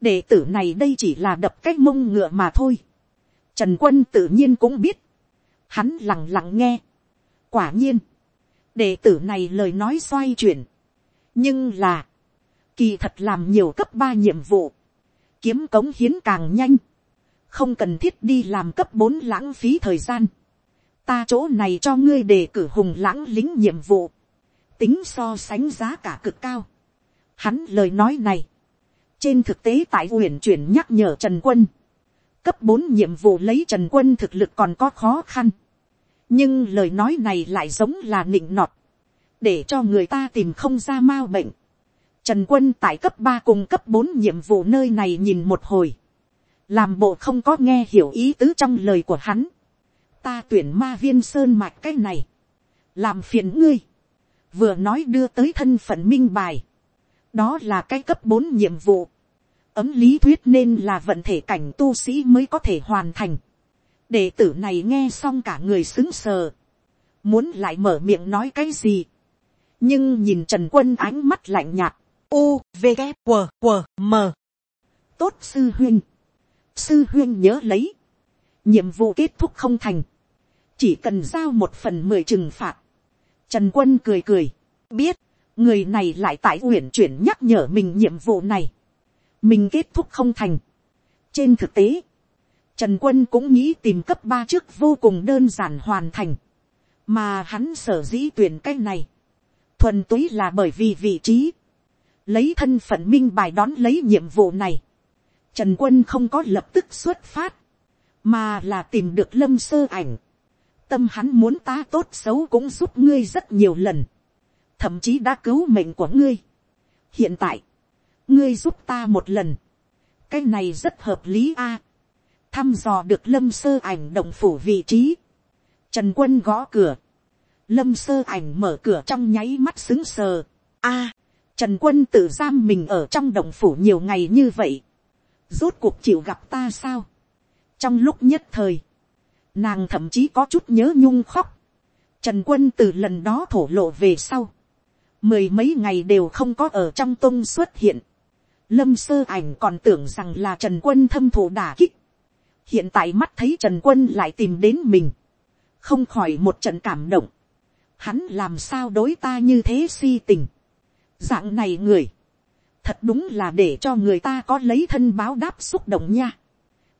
đệ tử này đây chỉ là đập cái mông ngựa mà thôi trần quân tự nhiên cũng biết. hắn lẳng lặng nghe. quả nhiên, đệ tử này lời nói xoay chuyển. nhưng là, kỳ thật làm nhiều cấp ba nhiệm vụ, kiếm cống hiến càng nhanh, không cần thiết đi làm cấp bốn lãng phí thời gian. ta chỗ này cho ngươi đề cử hùng lãng lính nhiệm vụ, tính so sánh giá cả cực cao. Hắn lời nói này, trên thực tế tại uyển chuyển nhắc nhở trần quân, cấp bốn nhiệm vụ lấy trần quân thực lực còn có khó khăn, nhưng lời nói này lại giống là nịnh nọt, để cho người ta tìm không ra m a bệnh. Trần quân tại cấp ba cùng cấp bốn nhiệm vụ nơi này nhìn một hồi, làm bộ không có nghe hiểu ý tứ trong lời của hắn. ta tuyển ma viên sơn mạch cái này, làm phiền ngươi, vừa nói đưa tới thân phận minh bài, đó là cái cấp bốn nhiệm vụ ấm lý thuyết nên là vận thể cảnh tu sĩ mới có thể hoàn thành. đệ tử này nghe xong cả người xứng sờ. muốn lại mở miệng nói cái gì. nhưng nhìn trần quân ánh mắt lạnh nhạt. u v g q q m tốt sư huyên. sư huyên nhớ lấy. nhiệm vụ kết thúc không thành. chỉ cần giao một phần mười trừng phạt. trần quân cười cười. biết người này lại tại uyển chuyển nhắc nhở mình nhiệm vụ này, mình kết thúc không thành. trên thực tế, trần quân cũng nghĩ tìm cấp ba trước vô cùng đơn giản hoàn thành, mà hắn sở dĩ tuyển cái này, thuần túy là bởi vì vị trí, lấy thân phận minh bài đón lấy nhiệm vụ này, trần quân không có lập tức xuất phát, mà là tìm được lâm sơ ảnh, tâm hắn muốn ta tốt xấu cũng giúp ngươi rất nhiều lần, thậm chí đã cứu mệnh của ngươi. hiện tại, ngươi giúp ta một lần, cái này rất hợp lý a, thăm dò được lâm sơ ảnh động phủ vị trí, trần quân gõ cửa, lâm sơ ảnh mở cửa trong nháy mắt xứng sờ, a, trần quân tự giam mình ở trong động phủ nhiều ngày như vậy, rốt cuộc chịu gặp ta sao, trong lúc nhất thời, nàng thậm chí có chút nhớ nhung khóc, trần quân từ lần đó thổ lộ về sau, mười mấy ngày đều không có ở trong tung xuất hiện, lâm sơ ảnh còn tưởng rằng là trần quân thâm thụ đả kích, hiện tại mắt thấy trần quân lại tìm đến mình, không khỏi một trận cảm động, hắn làm sao đối ta như thế si tình, dạng này người, thật đúng là để cho người ta có lấy thân báo đáp xúc động nha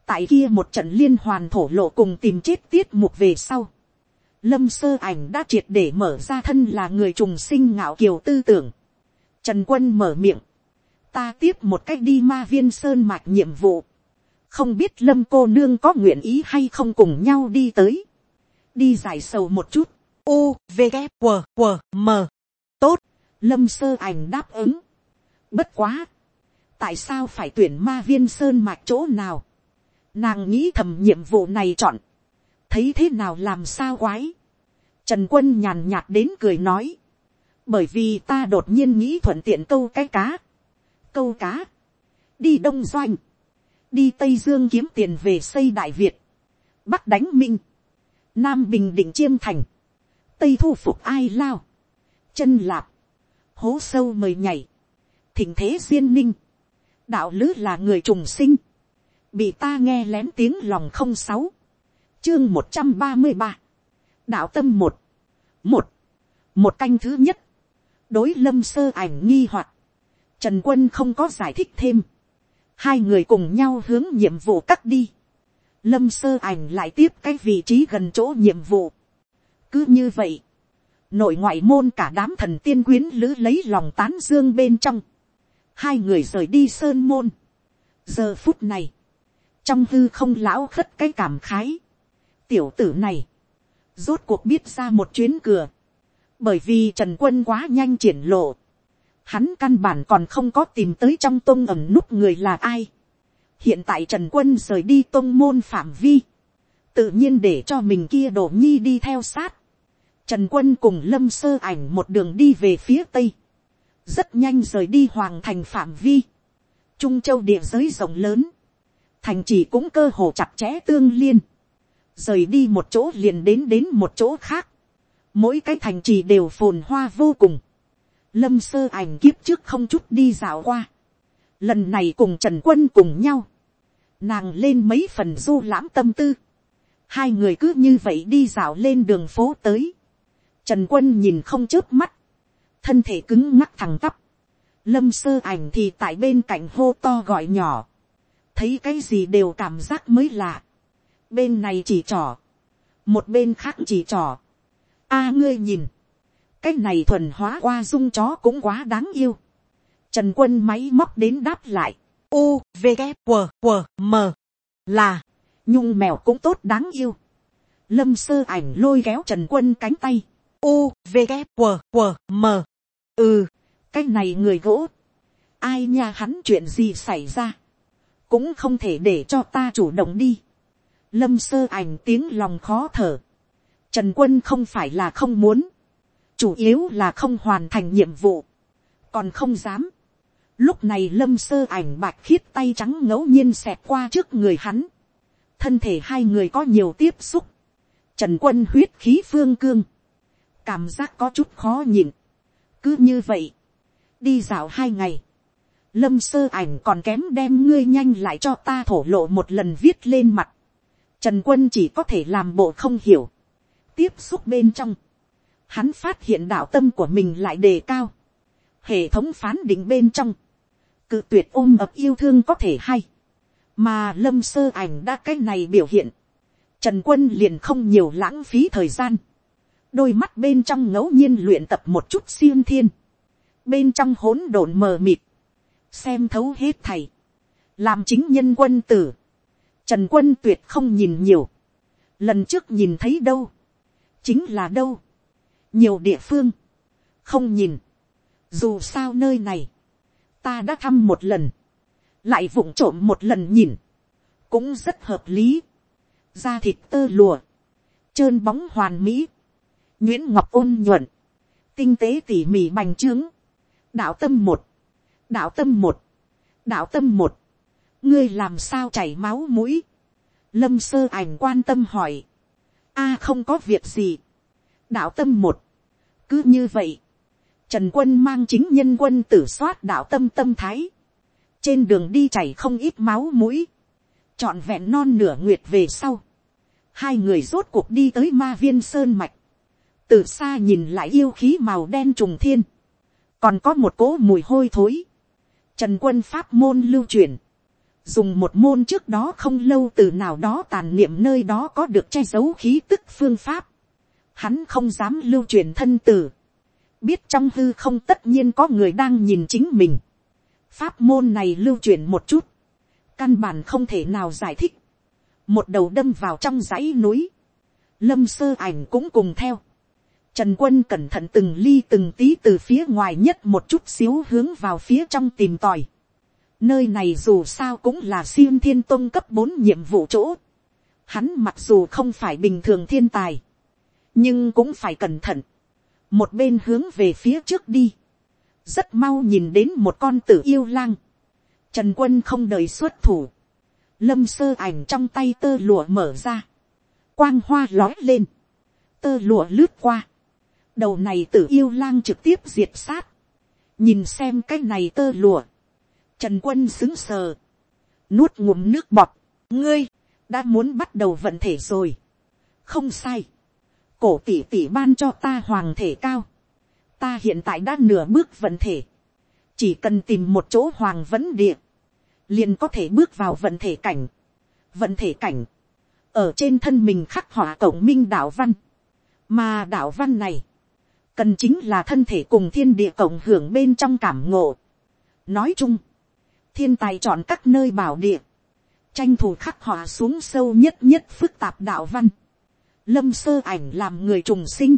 tại kia một trận liên hoàn thổ lộ cùng tìm chết tiết mục về sau. Lâm sơ ảnh đã triệt để mở ra thân là người trùng sinh ngạo kiều tư tưởng. Trần quân mở miệng. Ta tiếp một cách đi ma viên sơn mạch nhiệm vụ. Không biết lâm cô nương có nguyện ý hay không cùng nhau đi tới. Đi giải sầu một chút. U, V, K, W, W, M. Tốt. Lâm sơ ảnh đáp ứng. Bất quá. Tại sao phải tuyển ma viên sơn mạch chỗ nào? Nàng nghĩ thầm nhiệm vụ này chọn. Thấy thế nào làm sao quái. Trần quân nhàn nhạt đến cười nói. Bởi vì ta đột nhiên nghĩ thuận tiện câu cái cá. Câu cá. Đi Đông Doanh. Đi Tây Dương kiếm tiền về xây Đại Việt. Bắc đánh Minh. Nam Bình Định Chiêm Thành. Tây thu phục ai lao. Chân lạp. Hố sâu mời nhảy. Thỉnh thế duyên ninh. Đạo lứ là người trùng sinh bị ta nghe lén tiếng lòng không sáu, chương một trăm ba mươi ba, đạo tâm một, một, một canh thứ nhất, đối lâm sơ ảnh nghi hoặc, trần quân không có giải thích thêm, hai người cùng nhau hướng nhiệm vụ cắt đi, lâm sơ ảnh lại tiếp cái vị trí gần chỗ nhiệm vụ, cứ như vậy, nội ngoại môn cả đám thần tiên quyến lữ lấy lòng tán dương bên trong, hai người rời đi sơn môn, giờ phút này, trong hư không lão khất cái cảm khái. tiểu tử này, rốt cuộc biết ra một chuyến cửa, bởi vì trần quân quá nhanh triển lộ, hắn căn bản còn không có tìm tới trong tôn ẩm nút người là ai. hiện tại trần quân rời đi tôn môn phạm vi, tự nhiên để cho mình kia đổ nhi đi theo sát. Trần quân cùng lâm sơ ảnh một đường đi về phía tây, rất nhanh rời đi hoàng thành phạm vi. Trung châu địa giới rộng lớn, thành trì cũng cơ hồ chặt chẽ tương liên, rời đi một chỗ liền đến đến một chỗ khác, mỗi cái thành trì đều phồn hoa vô cùng, lâm sơ ảnh kiếp trước không chút đi dạo qua, lần này cùng trần quân cùng nhau, nàng lên mấy phần du lãm tâm tư, hai người cứ như vậy đi dạo lên đường phố tới, trần quân nhìn không chớp mắt, thân thể cứng ngắc thẳng tắp, lâm sơ ảnh thì tại bên cạnh hô to gọi nhỏ, thấy cái gì đều cảm giác mới lạ. bên này chỉ trỏ, một bên khác chỉ trỏ. a ngươi nhìn, cái này thuần hóa qua dung chó cũng quá đáng yêu. trần quân máy móc đến đáp lại. u v g q q m là, nhung mèo cũng tốt đáng yêu. lâm sơ ảnh lôi kéo trần quân cánh tay. u v g q q m ừ, cái này người gỗ. ai nha hắn chuyện gì xảy ra cũng không thể để cho ta chủ động đi. lâm sơ ảnh tiếng lòng khó thở. trần quân không phải là không muốn, chủ yếu là không hoàn thành nhiệm vụ, còn không dám. lúc này lâm sơ ảnh bạch khiết tay trắng ngẫu nhiên xẹt qua trước người hắn. thân thể hai người có nhiều tiếp xúc. trần quân huyết khí phương cương. cảm giác có chút khó nhịn. cứ như vậy, đi dạo hai ngày, lâm sơ ảnh còn kém đem ngươi nhanh lại cho ta thổ lộ một lần viết lên mặt. Trần quân chỉ có thể làm bộ không hiểu. Tiếp xúc bên trong. Hắn phát hiện đạo tâm của mình lại đề cao. hệ thống phán định bên trong, cự tuyệt ôm ập yêu thương có thể hay, mà lâm sơ ảnh đã cái này biểu hiện, trần quân liền không nhiều lãng phí thời gian, đôi mắt bên trong ngẫu nhiên luyện tập một chút siêng thiên, bên trong hỗn độn mờ mịt, xem thấu hết thầy, làm chính nhân quân tử, trần quân tuyệt không nhìn nhiều, lần trước nhìn thấy đâu, chính là đâu, nhiều địa phương, không nhìn, dù sao nơi này, ta đã thăm một lần, lại vụng trộm một lần nhìn, cũng rất hợp lý, da thịt tơ lùa, trơn bóng hoàn mỹ, nguyễn ngọc ôn nhuận, tinh tế tỉ mỉ bành trướng, đạo tâm một, đạo tâm một, đạo tâm một, ngươi làm sao chảy máu mũi, lâm sơ ảnh quan tâm hỏi, a không có việc gì, đạo tâm một, cứ như vậy, trần quân mang chính nhân quân tử soát đạo tâm tâm thái, trên đường đi chảy không ít máu mũi, trọn vẹn non nửa nguyệt về sau, hai người rốt cuộc đi tới ma viên sơn mạch, từ xa nhìn lại yêu khí màu đen trùng thiên, còn có một cỗ mùi hôi thối, trần quân pháp môn lưu truyền, dùng một môn trước đó không lâu từ nào đó tàn niệm nơi đó có được che giấu khí tức phương pháp, hắn không dám lưu truyền thân tử, biết trong hư không tất nhiên có người đang nhìn chính mình, pháp môn này lưu truyền một chút, căn bản không thể nào giải thích, một đầu đâm vào trong dãy núi, lâm sơ ảnh cũng cùng theo, Trần quân cẩn thận từng ly từng tí từ phía ngoài nhất một chút xíu hướng vào phía trong tìm tòi. Nơi này dù sao cũng là siêu thiên tôn cấp bốn nhiệm vụ chỗ. Hắn mặc dù không phải bình thường thiên tài. Nhưng cũng phải cẩn thận. Một bên hướng về phía trước đi. Rất mau nhìn đến một con tử yêu lang. Trần quân không đợi xuất thủ. Lâm sơ ảnh trong tay tơ lụa mở ra. Quang hoa lói lên. Tơ lụa lướt qua đầu này tử yêu lang trực tiếp diệt sát, nhìn xem cái này tơ lụa trần quân xứng sờ, nuốt ngụm nước bọt, ngươi, đã muốn bắt đầu vận thể rồi, không sai, cổ tỷ tỷ ban cho ta hoàng thể cao, ta hiện tại đã nửa bước vận thể, chỉ cần tìm một chỗ hoàng vấn địa, liền có thể bước vào vận thể cảnh, vận thể cảnh, ở trên thân mình khắc họa cổng minh đạo văn, mà đạo văn này, cần chính là thân thể cùng thiên địa cộng hưởng bên trong cảm ngộ. nói chung, thiên tài chọn các nơi bảo địa, tranh thủ khắc họa xuống sâu nhất nhất phức tạp đạo văn, lâm sơ ảnh làm người trùng sinh,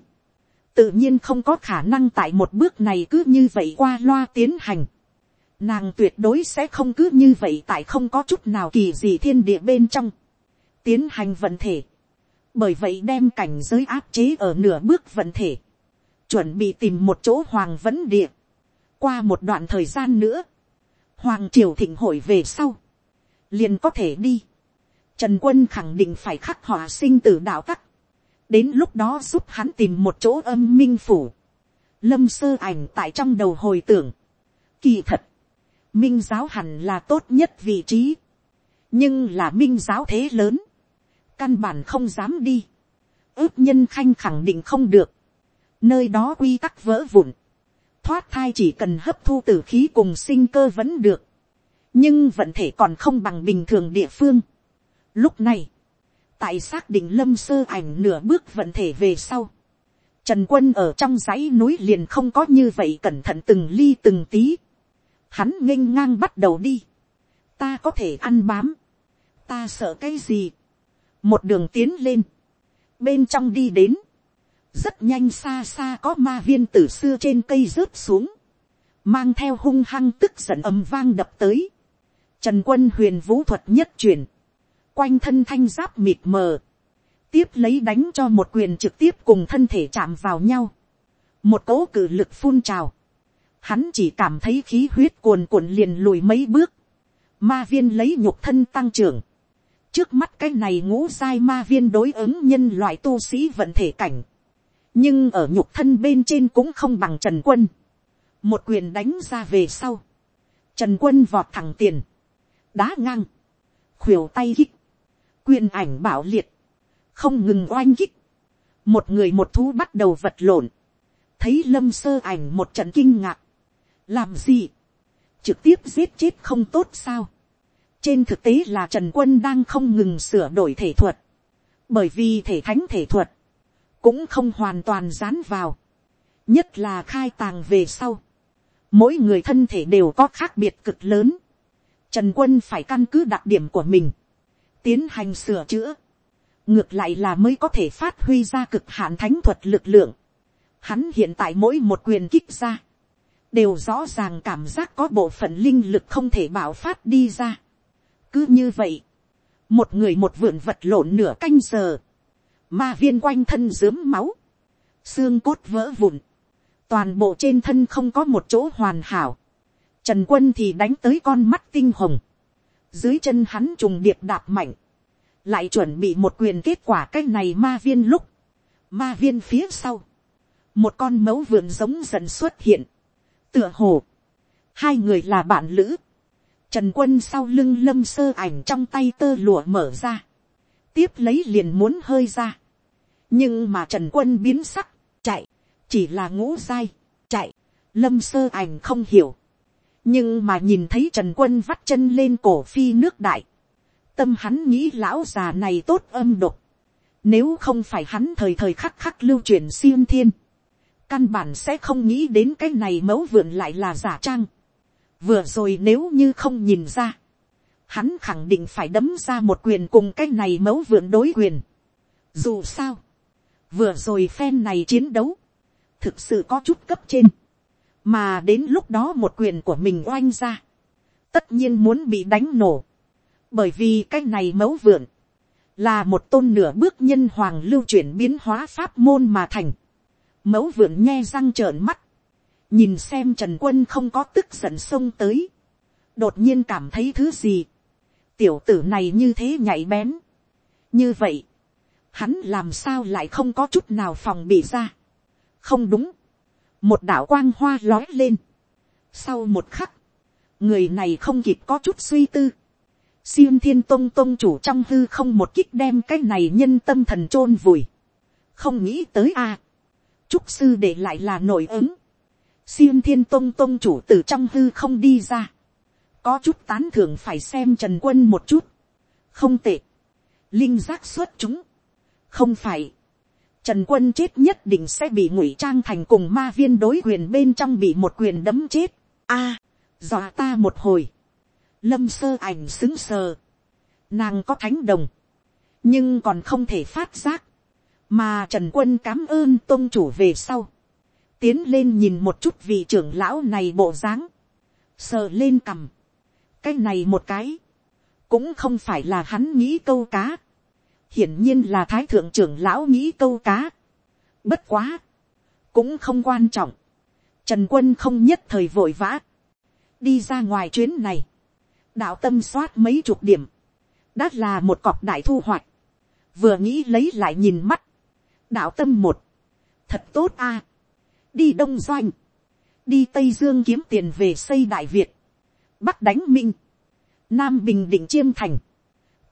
tự nhiên không có khả năng tại một bước này cứ như vậy qua loa tiến hành. Nàng tuyệt đối sẽ không cứ như vậy tại không có chút nào kỳ gì thiên địa bên trong. Tiến hành vận thể. Bởi vậy đem cảnh giới áp chế ở nửa bước vận thể chuẩn bị tìm một chỗ hoàng vấn địa. qua một đoạn thời gian nữa, hoàng triều thịnh hội về sau, liền có thể đi. trần quân khẳng định phải khắc họa sinh tử đạo tắc, đến lúc đó giúp hắn tìm một chỗ âm minh phủ. lâm sơ ảnh tại trong đầu hồi tưởng. kỳ thật, minh giáo hẳn là tốt nhất vị trí, nhưng là minh giáo thế lớn, căn bản không dám đi, ước nhân khanh khẳng định không được, nơi đó quy tắc vỡ vụn, thoát thai chỉ cần hấp thu t ử khí cùng sinh cơ vẫn được, nhưng vận thể còn không bằng bình thường địa phương. Lúc này, tại xác định lâm sơ ảnh nửa bước vận thể về sau, trần quân ở trong dãy núi liền không có như vậy cẩn thận từng ly từng tí, hắn nghênh ngang bắt đầu đi, ta có thể ăn bám, ta sợ cái gì, một đường tiến lên, bên trong đi đến, rất nhanh xa xa có ma viên tử xưa trên cây rớt xuống, mang theo hung hăng tức giận ầm vang đập tới, trần quân huyền vũ thuật nhất truyền, quanh thân thanh giáp mịt mờ, tiếp lấy đánh cho một quyền trực tiếp cùng thân thể chạm vào nhau, một cỗ cử lực phun trào, hắn chỉ cảm thấy khí huyết cuồn cuộn liền lùi mấy bước, ma viên lấy nhục thân tăng trưởng, trước mắt cái này ngũ giai ma viên đối ứng nhân loại tu sĩ vận thể cảnh, nhưng ở nhục thân bên trên cũng không bằng trần quân. một quyền đánh ra về sau. trần quân vọt thẳng tiền. đá ngang. khuỷu tay hít, quyền ảnh bảo liệt. không ngừng oanh kích. một người một thú bắt đầu vật lộn. thấy lâm sơ ảnh một trận kinh ngạc. làm gì, trực tiếp giết chết không tốt sao. trên thực tế là trần quân đang không ngừng sửa đổi thể thuật, bởi vì thể thánh thể thuật, cũng không hoàn toàn dán vào, nhất là khai tàng về sau, mỗi người thân thể đều có khác biệt cực lớn, trần quân phải căn cứ đặc điểm của mình, tiến hành sửa chữa, ngược lại là mới có thể phát huy ra cực hạn thánh thuật lực lượng. Hắn hiện tại mỗi một quyền kích ra, đều rõ ràng cảm giác có bộ phận linh lực không thể bảo phát đi ra. cứ như vậy, một người một vượn vật lộn nửa canh giờ, ma viên quanh thân dướm máu, xương cốt vỡ vụn, toàn bộ trên thân không có một chỗ hoàn hảo, trần quân thì đánh tới con mắt tinh hồng, dưới chân hắn trùng điệp đạp mạnh, lại chuẩn bị một quyền kết quả cái này ma viên lúc, ma viên phía sau, một con mấu vườn giống dần xuất hiện, tựa hồ, hai người là bạn lữ, trần quân sau lưng lâm sơ ảnh trong tay tơ lụa mở ra, tiếp lấy liền muốn hơi ra, nhưng mà trần quân biến sắc, chạy, chỉ là ngũ dai, chạy, lâm sơ ảnh không hiểu, nhưng mà nhìn thấy trần quân vắt chân lên cổ phi nước đại, tâm hắn nghĩ lão già này tốt âm độc, nếu không phải hắn thời thời khắc khắc lưu truyền siêng thiên, căn bản sẽ không nghĩ đến cái này mẫu vượn lại là giả trang. vừa rồi nếu như không nhìn ra, hắn khẳng định phải đấm ra một quyền cùng cái này mẫu vượn đối quyền. dù sao, vừa rồi phen này chiến đấu, thực sự có chút cấp trên, mà đến lúc đó một quyền của mình oanh ra, tất nhiên muốn bị đánh nổ, bởi vì cái này mẫu vượn, là một tôn nửa bước nhân hoàng lưu chuyển biến hóa pháp môn mà thành, mẫu vượn nghe răng trợn mắt, nhìn xem trần quân không có tức giận xông tới, đột nhiên cảm thấy thứ gì, tiểu tử này như thế nhạy bén, như vậy, hắn làm sao lại không có chút nào phòng bị ra, không đúng, một đạo quang hoa lói lên, sau một khắc, người này không kịp có chút suy tư, Siêng thiên tông tông chủ trong hư không một kích đem cái này nhân tâm thần chôn vùi. Không nghĩ tới a Trúc sư để lại là nổi ứng. Siêng thiên tông tông chủ từ trong hư không đi ra. Có chút tán thưởng phải xem Trần Quân một chút. Không tệ. Linh giác xuất chúng. Không phải. Trần Quân chết nhất định sẽ bị ngụy trang thành cùng ma viên đối quyền bên trong bị một quyền đấm chết. a dọa ta một hồi. Lâm sơ ảnh xứng sờ, nàng có thánh đồng, nhưng còn không thể phát giác, mà trần quân cảm ơn tôn chủ về sau, tiến lên nhìn một chút vị trưởng lão này bộ dáng, sờ lên cầm, cái này một cái, cũng không phải là hắn nghĩ câu cá, hiển nhiên là thái thượng trưởng lão nghĩ câu cá, bất quá, cũng không quan trọng, trần quân không nhất thời vội vã, đi ra ngoài chuyến này, đạo tâm soát mấy chục điểm, đã là một cọc đại thu hoạch, vừa nghĩ lấy lại nhìn mắt, đạo tâm một, thật tốt a, đi đông doanh, đi tây dương kiếm tiền về xây đại việt, bắc đánh minh, nam bình định chiêm thành,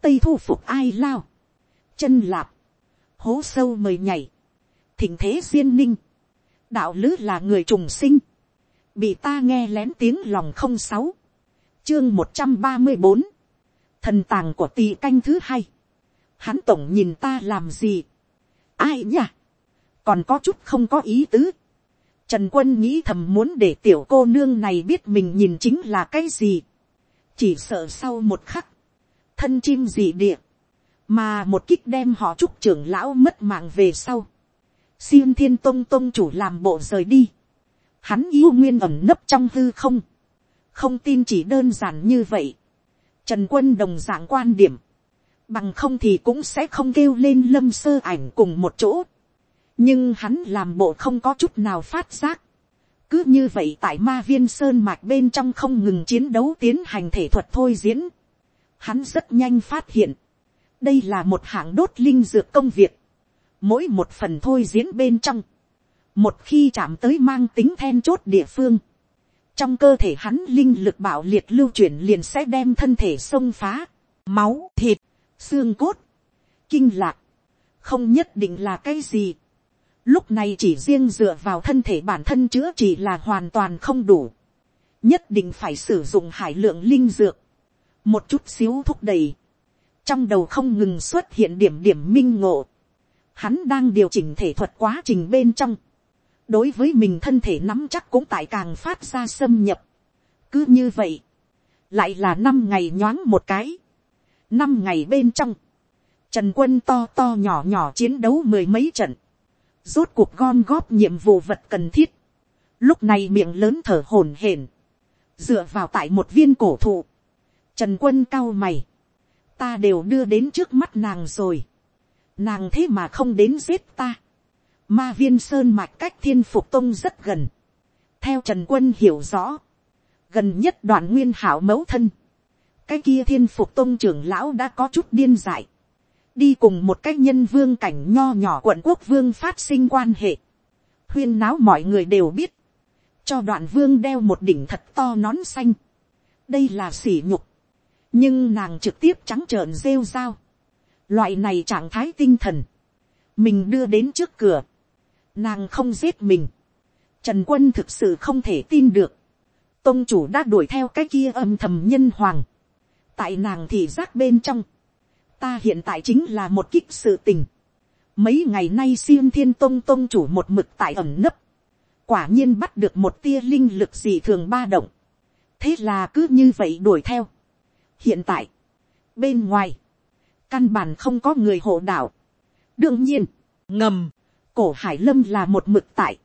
tây thu phục ai lao, chân lạp, hố sâu mời nhảy, thỉnh thế duyên ninh, đạo lứ là người trùng sinh, bị ta nghe lén tiếng lòng không sáu, chương một trăm ba mươi bốn, thần tàng của tỳ canh thứ hai, hắn tổng nhìn ta làm gì, ai nhỉ, còn có chút không có ý tứ, trần quân nghĩ thầm muốn để tiểu cô nương này biết mình nhìn chính là cái gì, chỉ sợ sau một khắc, thân chim dị địa, mà một kích đem họ trúc trưởng lão mất mạng về sau, xin thiên tông tông chủ làm bộ rời đi, hắn yêu nguyên ẩm nấp trong hư không, không tin chỉ đơn giản như vậy. Trần quân đồng dạng quan điểm. Bằng không thì cũng sẽ không kêu lên lâm sơ ảnh cùng một chỗ. Nhưng hắn làm bộ không có chút nào phát giác. Cứ như vậy tại ma viên sơn mạch bên trong không ngừng chiến đấu tiến hành thể thuật thôi diễn. Hắn rất nhanh phát hiện. Đây là một hạng đốt linh dược công việc. Mỗi một phần thôi diễn bên trong. Một khi chạm tới mang tính then chốt địa phương trong cơ thể hắn linh lực bảo liệt lưu chuyển liền sẽ đem thân thể xông phá, máu, thịt, xương cốt, kinh lạc, không nhất định là cái gì. Lúc này chỉ riêng dựa vào thân thể bản thân chữa chỉ là hoàn toàn không đủ. nhất định phải sử dụng hải lượng linh dược, một chút xíu thúc đẩy, trong đầu không ngừng xuất hiện điểm điểm minh ngộ, hắn đang điều chỉnh thể thuật quá trình bên trong, đối với mình thân thể nắm chắc cũng tại càng phát ra xâm nhập, cứ như vậy, lại là năm ngày nhoáng một cái, năm ngày bên trong, trần quân to to nhỏ nhỏ chiến đấu mười mấy trận, rốt cuộc gom góp nhiệm vụ vật cần thiết, lúc này miệng lớn thở hổn hển, dựa vào tại một viên cổ thụ, trần quân cao mày, ta đều đưa đến trước mắt nàng rồi, nàng thế mà không đến giết ta, ma viên sơn mạch cách thiên phục tông rất gần, theo trần quân hiểu rõ, gần nhất đoạn nguyên hảo mẫu thân, cái kia thiên phục Tông trưởng lão đã có chút điên dại, đi cùng một cái nhân vương cảnh nho nhỏ quận quốc vương phát sinh quan hệ, huyên náo mọi người đều biết, cho đoạn vương đeo một đỉnh thật to nón xanh, đây là sỉ nhục, nhưng nàng trực tiếp trắng trợn rêu rao, loại này trạng thái tinh thần, mình đưa đến trước cửa, nàng không giết mình, trần quân thực sự không thể tin được, tôn chủ đã đuổi theo cái kia âm thầm nhân hoàng, tại nàng thì giác bên trong, ta hiện tại chính là một kích sự tình, mấy ngày nay xiêm thiên tôn tôn chủ một mực tại ẩm nấp, quả nhiên bắt được một tia linh lực gì thường ba động, thế là cứ như vậy đuổi theo hiện tại, bên ngoài, căn bản không có người hộ đạo. đương nhiên, ngầm, cổ hải lâm là một mực tại,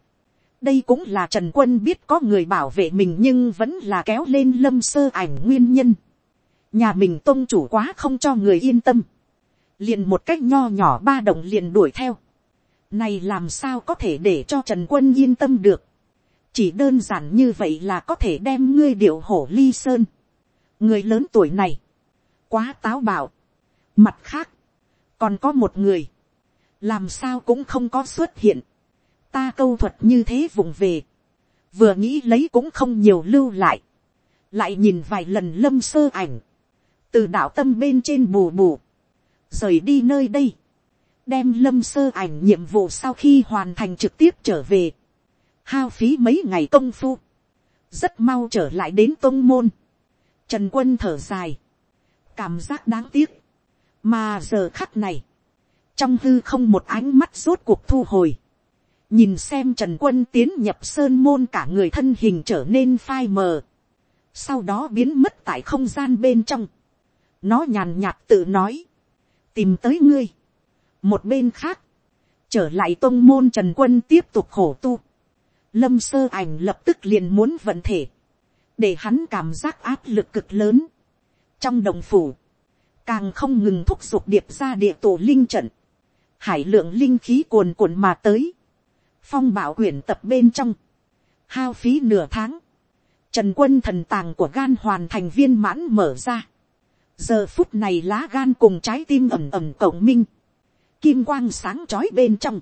đây cũng là trần quân biết có người bảo vệ mình nhưng vẫn là kéo lên lâm sơ ảnh nguyên nhân. nhà mình tôn chủ quá không cho người yên tâm. liền một cách nho nhỏ ba đồng liền đuổi theo. này làm sao có thể để cho trần quân yên tâm được. chỉ đơn giản như vậy là có thể đem ngươi điệu hổ ly sơn người lớn tuổi này, quá táo bạo. mặt khác, còn có một người, làm sao cũng không có xuất hiện. Ta câu thuật như thế vùng về, vừa nghĩ lấy cũng không nhiều lưu lại, lại nhìn vài lần lâm sơ ảnh, từ đạo tâm bên trên bù bù, rời đi nơi đây, đem lâm sơ ảnh nhiệm vụ sau khi hoàn thành trực tiếp trở về, hao phí mấy ngày công phu, rất mau trở lại đến tôn môn, trần quân thở dài, cảm giác đáng tiếc, mà giờ khắc này, trong hư không một ánh mắt rốt cuộc thu hồi, nhìn xem trần quân tiến nhập sơn môn cả người thân hình trở nên phai mờ, sau đó biến mất tại không gian bên trong, nó nhàn nhạt tự nói, tìm tới ngươi, một bên khác, trở lại tôn môn trần quân tiếp tục khổ tu, lâm sơ ảnh lập tức liền muốn vận thể, để hắn cảm giác áp lực cực lớn, trong đồng phủ, càng không ngừng thúc giục điệp ra địa tổ linh trận, hải lượng linh khí cuồn cuộn mà tới, phong bảo quyển tập bên trong, hao phí nửa tháng, trần quân thần tàng của gan hoàn thành viên mãn mở ra. giờ phút này lá gan cùng trái tim ẩm ẩm cộng minh, kim quang sáng trói bên trong,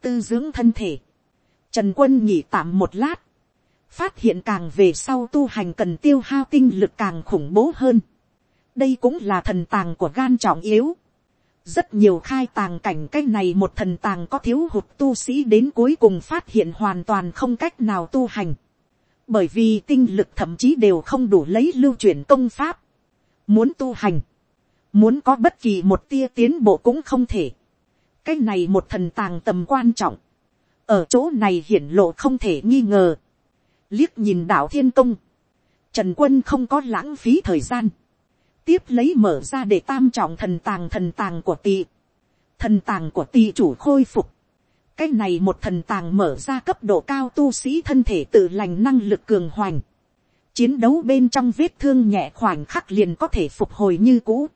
tư dưỡng thân thể, trần quân nghỉ tạm một lát, phát hiện càng về sau tu hành cần tiêu hao tinh lực càng khủng bố hơn. đây cũng là thần tàng của gan trọng yếu rất nhiều khai tàng cảnh cái này một thần tàng có thiếu hụt tu sĩ đến cuối cùng phát hiện hoàn toàn không cách nào tu hành. Bởi vì tinh lực thậm chí đều không đủ lấy lưu chuyển công pháp. Muốn tu hành. Muốn có bất kỳ một tia tiến bộ cũng không thể. Cái này một thần tàng tầm quan trọng. Ở chỗ này hiển lộ không thể nghi ngờ. Liếc nhìn đạo thiên công. Trần quân không có lãng phí thời gian tiếp lấy mở ra để tam trọng thần tàng thần tàng của tỳ. Thần tàng của tỳ chủ khôi phục. Cái này một thần tàng mở ra cấp độ cao tu sĩ thân thể tự lành năng lực cường hoành. Chiến đấu bên trong vết thương nhẹ khoảnh khắc liền có thể phục hồi như cũ.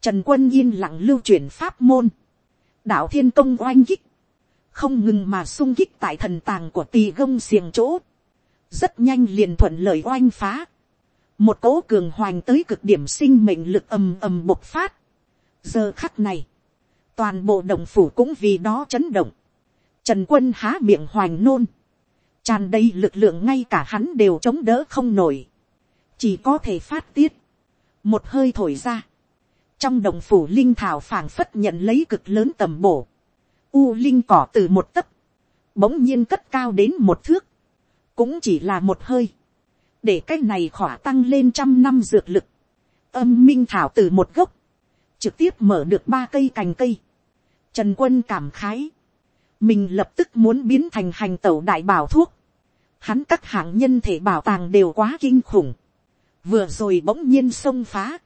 Trần quân yên lặng lưu chuyển pháp môn. Đạo thiên công oanh kích. Không ngừng mà sung kích tại thần tàng của tỳ gông xiềng chỗ. Rất nhanh liền thuận lợi oanh phá. Một cỗ cường hoành tới cực điểm sinh mệnh lực ầm ầm bộc phát. giờ khắc này, toàn bộ đồng phủ cũng vì đó chấn động. trần quân há miệng hoành nôn, tràn đầy lực lượng ngay cả hắn đều chống đỡ không nổi, chỉ có thể phát tiết, một hơi thổi ra, trong đồng phủ linh thảo phảng phất nhận lấy cực lớn tầm bổ, u linh cỏ từ một tấc, bỗng nhiên cất cao đến một thước, cũng chỉ là một hơi, để cái này khỏa tăng lên trăm năm dược lực, âm minh thảo từ một gốc, trực tiếp mở được ba cây cành cây. Trần quân cảm khái, mình lập tức muốn biến thành hành tẩu đại bảo thuốc. Hắn các hạng nhân thể bảo tàng đều quá kinh khủng. Vừa rồi bỗng nhiên xông phá.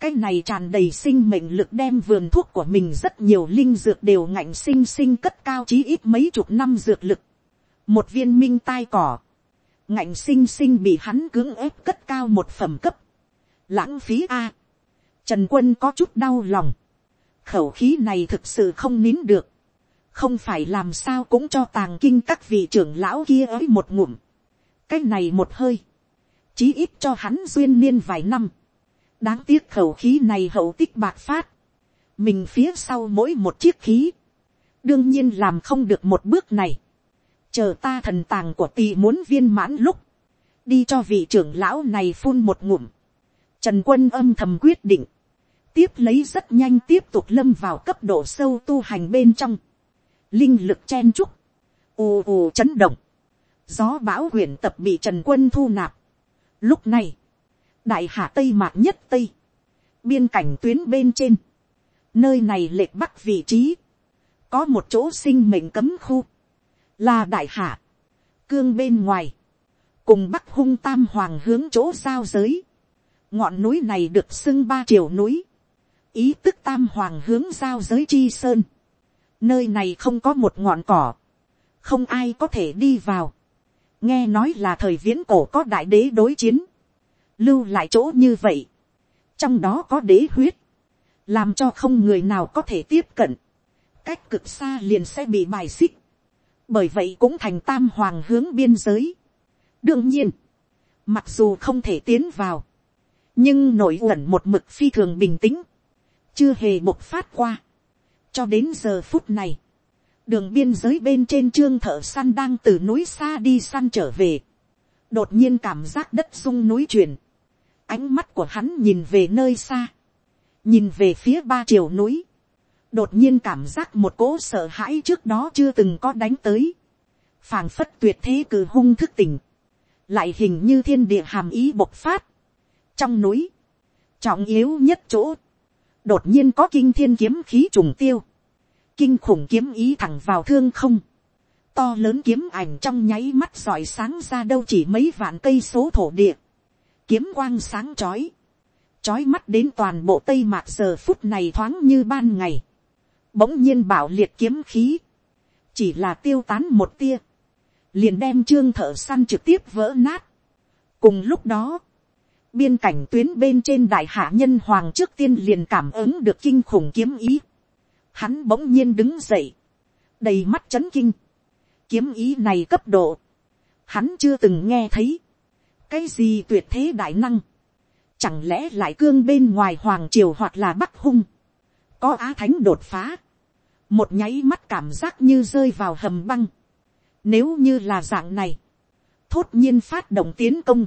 Cái này tràn đầy sinh mệnh lực đem vườn thuốc của mình rất nhiều linh dược đều ngạnh sinh sinh cất cao chí ít mấy chục năm dược lực. Một viên minh tai cỏ. Ngạnh sinh sinh bị hắn cưỡng ép cất cao một phẩm cấp. Lãng phí A. Trần quân có chút đau lòng. Khẩu khí này thực sự không nín được không phải làm sao cũng cho tàng kinh các vị trưởng lão kia ấy một ngụm, cái này một hơi, chí ít cho hắn duyên niên vài năm, đáng tiếc khẩu khí này hậu tích bạc phát, mình phía sau mỗi một chiếc khí, đương nhiên làm không được một bước này, chờ ta thần tàng của tì muốn viên mãn lúc, đi cho vị trưởng lão này phun một ngụm, trần quân âm thầm quyết định, tiếp lấy rất nhanh tiếp tục lâm vào cấp độ sâu tu hành bên trong, linh lực chen chúc. Ù ù chấn động, gió bão huyền tập bị trần quân thu nạp. Lúc này, đại hạ tây mạc nhất tây, biên cảnh tuyến bên trên, nơi này lệch bắc vị trí, có một chỗ sinh mệnh cấm khu, là đại hạ, cương bên ngoài, cùng bắc hung tam hoàng hướng chỗ giao giới, ngọn núi này được xưng ba triều núi, ý tức tam hoàng hướng giao giới chi sơn, nơi này không có một ngọn cỏ, không ai có thể đi vào, nghe nói là thời viễn cổ có đại đế đối chiến, lưu lại chỗ như vậy, trong đó có đế huyết, làm cho không người nào có thể tiếp cận, cách cực xa liền sẽ bị bài xích, bởi vậy cũng thành tam hoàng hướng biên giới. đương nhiên, mặc dù không thể tiến vào, nhưng nổi uẩn một mực phi thường bình tĩnh, chưa hề bộc phát qua. cho đến giờ phút này, đường biên giới bên trên trương thợ săn đang từ núi xa đi săn trở về, đột nhiên cảm giác đất sung núi chuyển, ánh mắt của hắn nhìn về nơi xa, nhìn về phía ba triều núi, đột nhiên cảm giác một cỗ sợ hãi trước đó chưa từng có đánh tới, phảng phất tuyệt thế cử hung thức tỉnh, lại hình như thiên địa hàm ý bộc phát, trong núi, trọng yếu nhất chỗ, đột nhiên có kinh thiên kiếm khí trùng tiêu, kinh khủng kiếm ý thẳng vào thương không, to lớn kiếm ảnh trong nháy mắt giỏi sáng ra đâu chỉ mấy vạn cây số thổ địa, kiếm quang sáng chói, chói mắt đến toàn bộ tây mạc giờ phút này thoáng như ban ngày, bỗng nhiên bảo liệt kiếm khí, chỉ là tiêu tán một tia, liền đem trương thợ săn trực tiếp vỡ nát. cùng lúc đó, biên cảnh tuyến bên trên đại hạ nhân hoàng trước tiên liền cảm ứng được kinh khủng kiếm ý, hắn bỗng nhiên đứng dậy, đầy mắt c h ấ n kinh, kiếm ý này cấp độ, hắn chưa từng nghe thấy, cái gì tuyệt thế đại năng, chẳng lẽ lại cương bên ngoài hoàng triều hoặc là bắc hung, có á thánh đột phá, một nháy mắt cảm giác như rơi vào hầm băng, nếu như là dạng này, thốt nhiên phát động tiến công,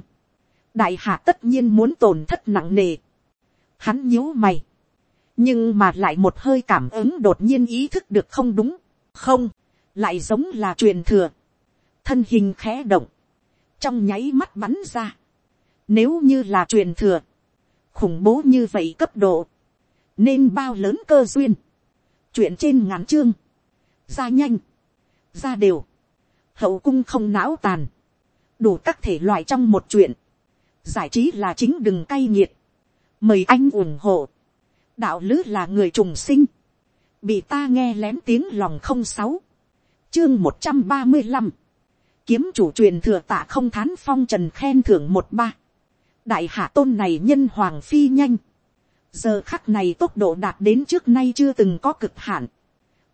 đại hạ tất nhiên muốn tổn thất nặng nề, hắn nhíu mày, nhưng mà lại một hơi cảm ứng đột nhiên ý thức được không đúng, không, lại giống là truyền thừa, thân hình khẽ động, trong nháy mắt bắn ra, nếu như là truyền thừa, khủng bố như vậy cấp độ, nên bao lớn cơ duyên, chuyện trên ngắn chương, ra nhanh, ra đều, hậu cung không não tàn, đủ các thể loại trong một chuyện, giải trí là chính đừng cay nghiệt, mời anh ủng hộ. Đạo lữ là người trùng sinh, bị ta nghe lén tiếng lòng không sáu, chương một trăm ba mươi năm, kiếm chủ truyền thừa tạ không thán phong trần khen thưởng một ba, đại hạ tôn này nhân hoàng phi nhanh, giờ khắc này tốc độ đạt đến trước nay chưa từng có cực hạn,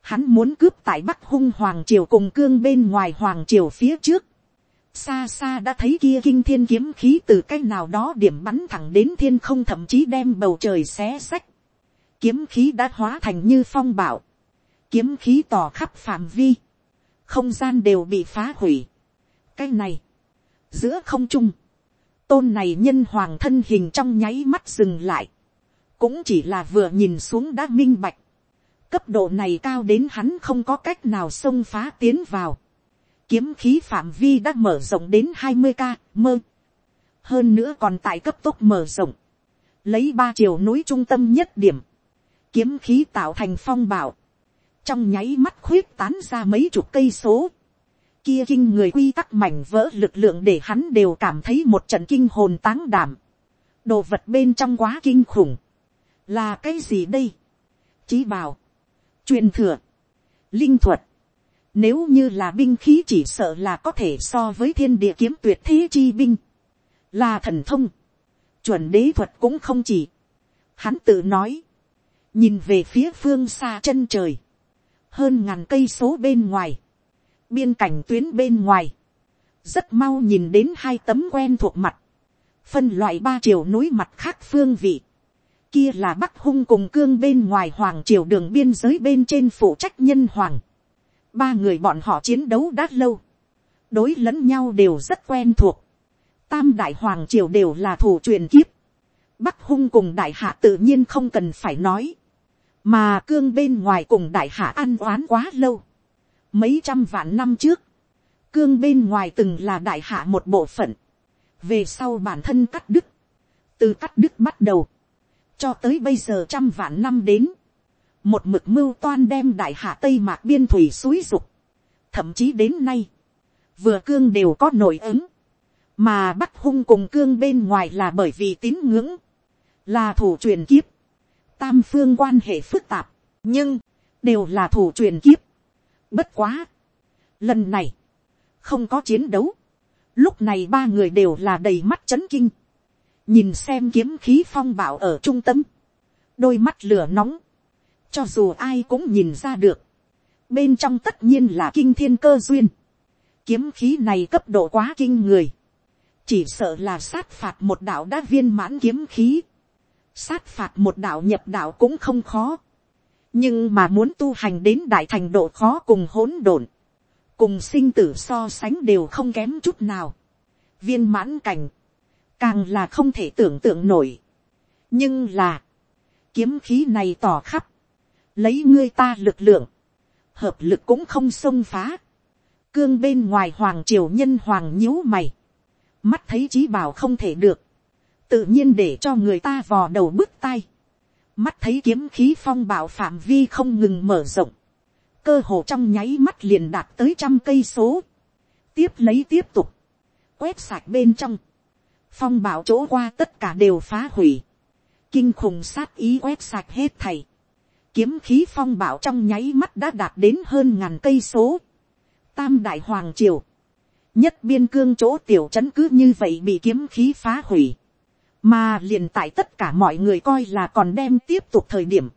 hắn muốn cướp tại bắc hung hoàng triều cùng cương bên ngoài hoàng triều phía trước, xa xa đã thấy kia kinh thiên kiếm khí từ cái nào đó điểm bắn thẳng đến thiên không thậm chí đem bầu trời xé sách. kiếm khí đã hóa thành như phong bạo. kiếm khí tỏ khắp phạm vi, không gian đều bị phá hủy. cái này, giữa không trung, tôn này nhân hoàng thân hình trong nháy mắt dừng lại, cũng chỉ là vừa nhìn xuống đã minh bạch, cấp độ này cao đến hắn không có cách nào xông phá tiến vào, kiếm khí phạm vi đã mở rộng đến hai mươi k mơ, hơn nữa còn tại cấp tốc mở rộng, lấy ba chiều núi trung tâm nhất điểm, kiếm khí tạo thành phong bảo, trong nháy mắt khuyết tán ra mấy chục cây số, kia kinh người quy tắc mảnh vỡ lực lượng để hắn đều cảm thấy một trận kinh hồn táng đảm, đồ vật bên trong quá kinh khủng, là cái gì đây, chí bảo, truyền thừa, linh thuật, nếu như là binh khí chỉ sợ là có thể so với thiên địa kiếm tuyệt thế chi binh, là thần thông, chuẩn đế thuật cũng không chỉ. Hắn tự nói, nhìn về phía phương xa chân trời, hơn ngàn cây số bên ngoài, biên cảnh tuyến bên ngoài, rất mau nhìn đến hai tấm quen thuộc mặt, phân loại ba chiều núi mặt khác phương vị, kia là bắc hung cùng cương bên ngoài hoàng triều đường biên giới bên trên phụ trách nhân hoàng, ba người bọn họ chiến đấu đã lâu, đối lẫn nhau đều rất quen thuộc, tam đại hoàng triều đều là thủ truyền kiếp, bắc hung cùng đại hạ tự nhiên không cần phải nói, mà cương bên ngoài cùng đại hạ ăn oán quá lâu, mấy trăm vạn năm trước, cương bên ngoài từng là đại hạ một bộ phận, về sau bản thân cắt đứt, từ cắt đứt bắt đầu, cho tới bây giờ trăm vạn năm đến, một mực mưu toan đem đại hạ tây mạc biên thủy suối dục, thậm chí đến nay, vừa cương đều có nội ứng, mà bắt hung cùng cương bên ngoài là bởi vì tín ngưỡng, là thủ truyền kiếp, tam phương quan hệ phức tạp, nhưng đều là thủ truyền kiếp. Bất quá, lần này, không có chiến đấu, lúc này ba người đều là đầy mắt c h ấ n kinh, nhìn xem kiếm khí phong bảo ở trung tâm, đôi mắt lửa nóng, cho dù ai cũng nhìn ra được, bên trong tất nhiên là kinh thiên cơ duyên, kiếm khí này cấp độ quá kinh người, chỉ sợ là sát phạt một đạo đã viên mãn kiếm khí, sát phạt một đạo nhập đạo cũng không khó, nhưng mà muốn tu hành đến đại thành độ khó cùng hỗn độn, cùng sinh tử so sánh đều không kém chút nào, viên mãn cảnh, càng là không thể tưởng tượng nổi, nhưng là, kiếm khí này tỏ khắp, lấy ngươi ta lực lượng, hợp lực cũng không xông phá, cương bên ngoài hoàng triều nhân hoàng nhíu mày, mắt thấy trí bảo không thể được, tự nhiên để cho người ta vò đầu bứt tay, mắt thấy kiếm khí phong bảo phạm vi không ngừng mở rộng, cơ hồ trong nháy mắt liền đạt tới trăm cây số, tiếp lấy tiếp tục, quét sạch bên trong, phong bảo chỗ qua tất cả đều phá hủy, kinh khủng sát ý quét sạch hết thầy, kiếm khí phong bảo trong nháy mắt đã đạt đến hơn ngàn cây số, tam đại hoàng triều, nhất biên cương chỗ tiểu trấn cứ như vậy bị kiếm khí phá hủy, mà liền tại tất cả mọi người coi là còn đem tiếp tục thời điểm,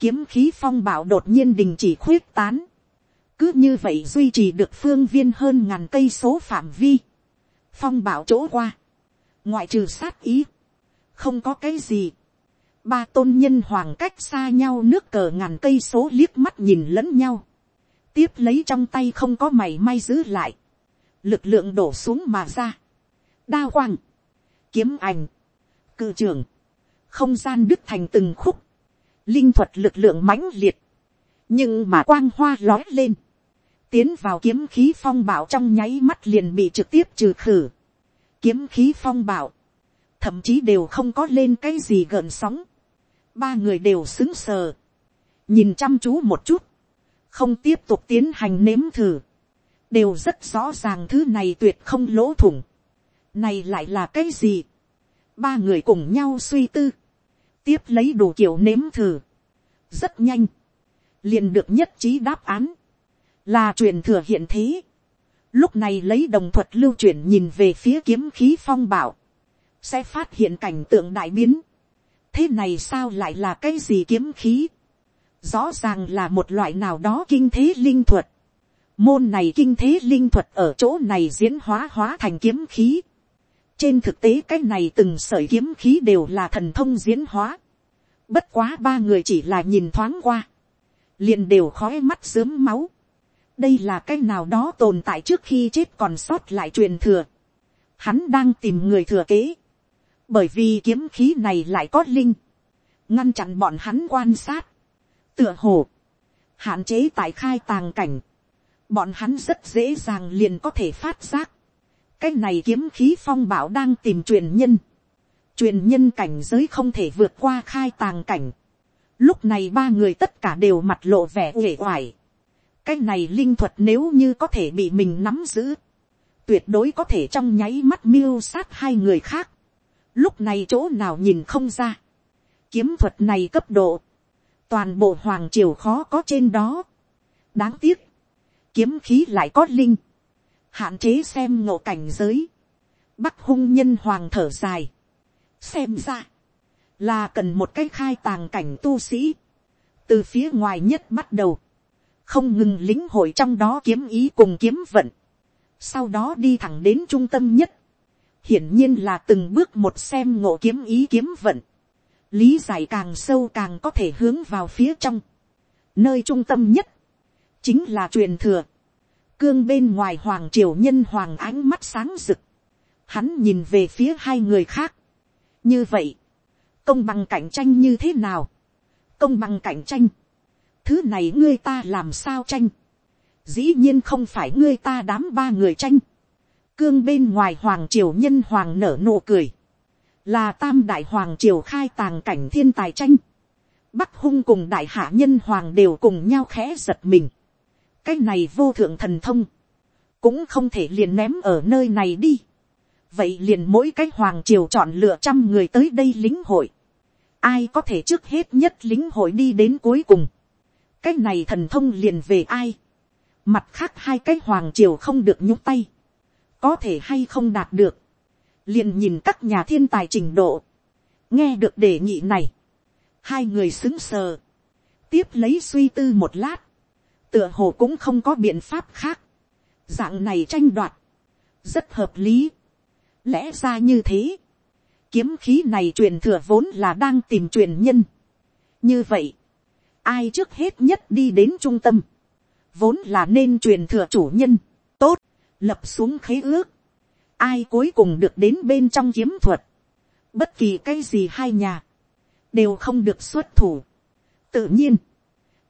kiếm khí phong bảo đột nhiên đình chỉ khuyết tán, cứ như vậy duy trì được phương viên hơn ngàn cây số phạm vi, phong bảo chỗ qua, ngoại trừ sát ý, không có cái gì, ba tôn nhân hoàng cách xa nhau nước cờ ngàn cây số liếc mắt nhìn lẫn nhau, tiếp lấy trong tay không có mày may giữ lại, lực lượng đổ xuống mà ra, đa quang, kiếm ảnh, cự trường, không gian đứt thành từng khúc, linh thuật lực lượng mãnh liệt, nhưng mà quang hoa lói lên, tiến vào kiếm khí phong bảo trong nháy mắt liền bị trực tiếp trừ khử, kiếm khí phong bảo, thậm chí đều không có lên cái gì gợn sóng, ba người đều xứng sờ, nhìn chăm chú một chút, không tiếp tục tiến hành nếm thử, đều rất rõ ràng thứ này tuyệt không lỗ thủng. Này lại là cái gì? Ba người cùng nhau suy tư. Tiếp lấy đủ kiểu nếm thử. Rất nhanh. Liền được nhất trí đáp án. Là truyền thừa hiện thế. Lúc này lấy đồng thuật lưu chuyển nhìn về phía kiếm khí phong bảo. Sẽ phát hiện cảnh tượng đại biến. Thế này sao lại là cái gì kiếm khí? Rõ ràng là một loại nào đó kinh thế linh thuật Môn này kinh thế linh thuật ở chỗ này diễn hóa hóa thành kiếm khí. Trên thực tế cái này từng sởi kiếm khí đều là thần thông diễn hóa. Bất quá ba người chỉ là nhìn thoáng qua. liền đều khói mắt sớm máu. Đây là cái nào đó tồn tại trước khi chết còn sót lại truyền thừa. Hắn đang tìm người thừa kế. Bởi vì kiếm khí này lại có linh. Ngăn chặn bọn hắn quan sát. Tựa hồ. Hạn chế tại khai tàng cảnh bọn hắn rất dễ dàng liền có thể phát giác, cái này kiếm khí phong bảo đang tìm truyền nhân, truyền nhân cảnh giới không thể vượt qua khai tàng cảnh, lúc này ba người tất cả đều mặt lộ vẻ uể oải, cái này linh thuật nếu như có thể bị mình nắm giữ, tuyệt đối có thể trong nháy mắt miêu sát hai người khác, lúc này chỗ nào nhìn không ra, kiếm thuật này cấp độ, toàn bộ hoàng triều khó có trên đó, đáng tiếc, kiếm khí lại có linh, hạn chế xem ngộ cảnh giới, bắc hung nhân hoàng thở dài, xem ra, là cần một cái khai tàng cảnh tu sĩ, từ phía ngoài nhất bắt đầu, không ngừng lính hội trong đó kiếm ý cùng kiếm vận, sau đó đi thẳng đến trung tâm nhất, hiển nhiên là từng bước một xem ngộ kiếm ý kiếm vận, lý giải càng sâu càng có thể hướng vào phía trong, nơi trung tâm nhất, chính là truyền thừa, cương bên ngoài hoàng triều nhân hoàng ánh mắt sáng rực, hắn nhìn về phía hai người khác, như vậy, công bằng cạnh tranh như thế nào, công bằng cạnh tranh, thứ này ngươi ta làm sao tranh, dĩ nhiên không phải ngươi ta đám ba người tranh, cương bên ngoài hoàng triều nhân hoàng nở nụ cười, là tam đại hoàng triều khai tàng cảnh thiên tài tranh, bắc hung cùng đại hạ nhân hoàng đều cùng nhau khẽ giật mình, cái này vô thượng thần thông, cũng không thể liền ném ở nơi này đi, vậy liền mỗi cái hoàng triều chọn lựa trăm người tới đây lính hội, ai có thể trước hết nhất lính hội đi đến cuối cùng, cái này thần thông liền về ai, mặt khác hai cái hoàng triều không được nhúc tay, có thể hay không đạt được, liền nhìn các nhà thiên tài trình độ, nghe được đề nghị này, hai người xứng sờ, tiếp lấy suy tư một lát, tựa hồ cũng không có biện pháp khác, dạng này tranh đoạt, rất hợp lý, lẽ ra như thế, kiếm khí này truyền thừa vốn là đang tìm truyền nhân, như vậy, ai trước hết nhất đi đến trung tâm, vốn là nên truyền thừa chủ nhân, tốt, lập xuống khế ước, ai cuối cùng được đến bên trong kiếm thuật, bất kỳ cái gì hai nhà, đều không được xuất thủ. tự nhiên,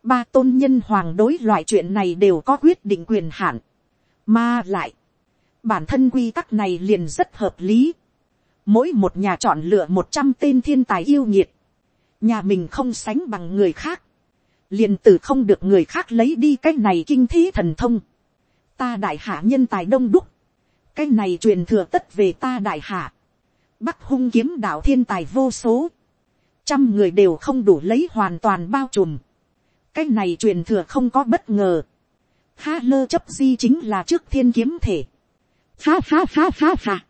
ba tôn nhân hoàng đối loại chuyện này đều có quyết định quyền hạn, mà lại, bản thân quy tắc này liền rất hợp lý, mỗi một nhà chọn lựa một trăm tên thiên tài yêu nhiệt, nhà mình không sánh bằng người khác, liền tử không được người khác lấy đi cái này kinh thế thần thông, ta đại hạ nhân tài đông đúc, cái này truyền thừa tất về ta đại hạ, bắc hung kiếm đạo thiên tài vô số, trăm người đều không đủ lấy hoàn toàn bao trùm, cái này truyền thừa không có bất ngờ, ha lơ chấp di chính là trước thiên kiếm thể, ha ha ha ha ha,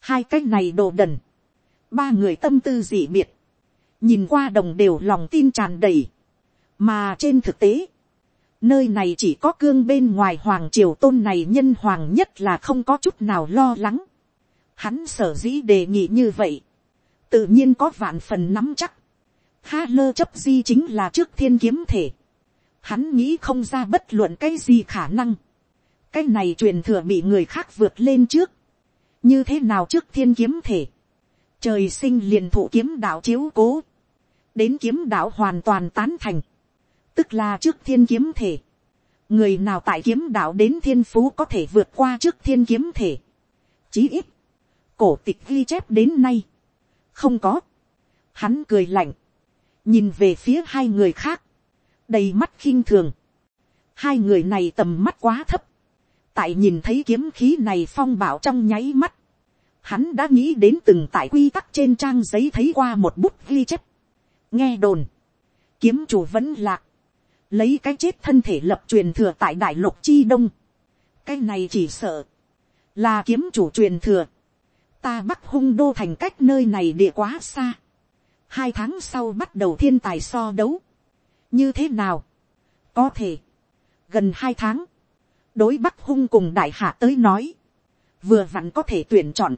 hai cái này đồ đần, ba người tâm tư dị biệt, nhìn qua đồng đều lòng tin tràn đầy, mà trên thực tế, nơi này chỉ có cương bên ngoài hoàng triều tôn này nhân hoàng nhất là không có chút nào lo lắng. Hắn sở dĩ đề nghị như vậy, tự nhiên có vạn phần nắm chắc. Ha lơ chấp di chính là trước thiên kiếm thể. Hắn nghĩ không ra bất luận cái gì khả năng. Cái này truyền thừa bị người khác vượt lên trước. Như thế nào trước thiên kiếm thể. Trời sinh liền thụ kiếm đạo chiếu cố. Đến kiếm đạo hoàn toàn tán thành tức là trước thiên kiếm thể. người nào tại kiếm đạo đến thiên phú có thể vượt qua trước thiên kiếm thể. chí ít, cổ tịch ghi chép đến nay, không có. hắn cười lạnh, nhìn về phía hai người khác, đầy mắt khinh thường. hai người này tầm mắt quá thấp, tại nhìn thấy kiếm khí này phong bảo trong nháy mắt, hắn đã nghĩ đến từng tại quy tắc trên trang giấy thấy qua một bút ghi chép. nghe đồn, kiếm chủ vẫn lạc, lấy cái chết thân thể lập truyền thừa tại đại lục chi đông. cái này chỉ sợ, là kiếm chủ truyền thừa. ta bắc hung đô thành cách nơi này địa quá xa. hai tháng sau bắt đầu thiên tài so đấu. như thế nào, có thể, gần hai tháng, đối bắc hung cùng đại hạ tới nói, vừa vặn có thể tuyển chọn,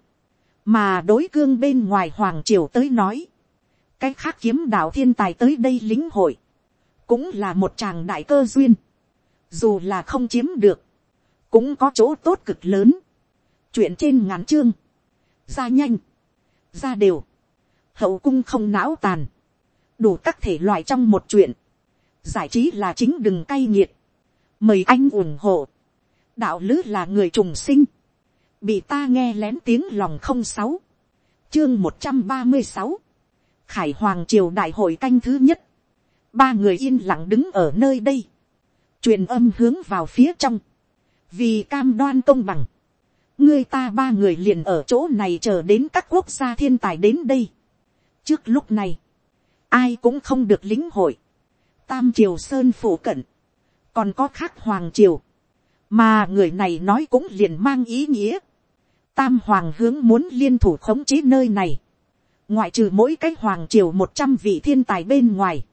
mà đối cương bên ngoài hoàng triều tới nói, cái khác kiếm đạo thiên tài tới đây lính hội, cũng là một chàng đại cơ duyên, dù là không chiếm được, cũng có chỗ tốt cực lớn, chuyện trên ngắn chương, ra nhanh, ra đều, hậu cung không não tàn, đủ các thể loại trong một chuyện, giải trí là chính đừng cay nghiệt, mời anh ủng hộ, đạo lứ là người trùng sinh, bị ta nghe lén tiếng lòng không sáu, chương một trăm ba mươi sáu, khải hoàng triều đại hội canh thứ nhất, ba người yên lặng đứng ở nơi đây, truyền âm hướng vào phía trong, vì cam đoan công bằng, ngươi ta ba người liền ở chỗ này chờ đến các quốc gia thiên tài đến đây. trước lúc này, ai cũng không được lính hội, tam triều sơn phủ cận, còn có khác hoàng triều, mà người này nói cũng liền mang ý nghĩa, tam hoàng hướng muốn liên thủ khống chế nơi này, ngoại trừ mỗi cái hoàng triều một trăm vị thiên tài bên ngoài,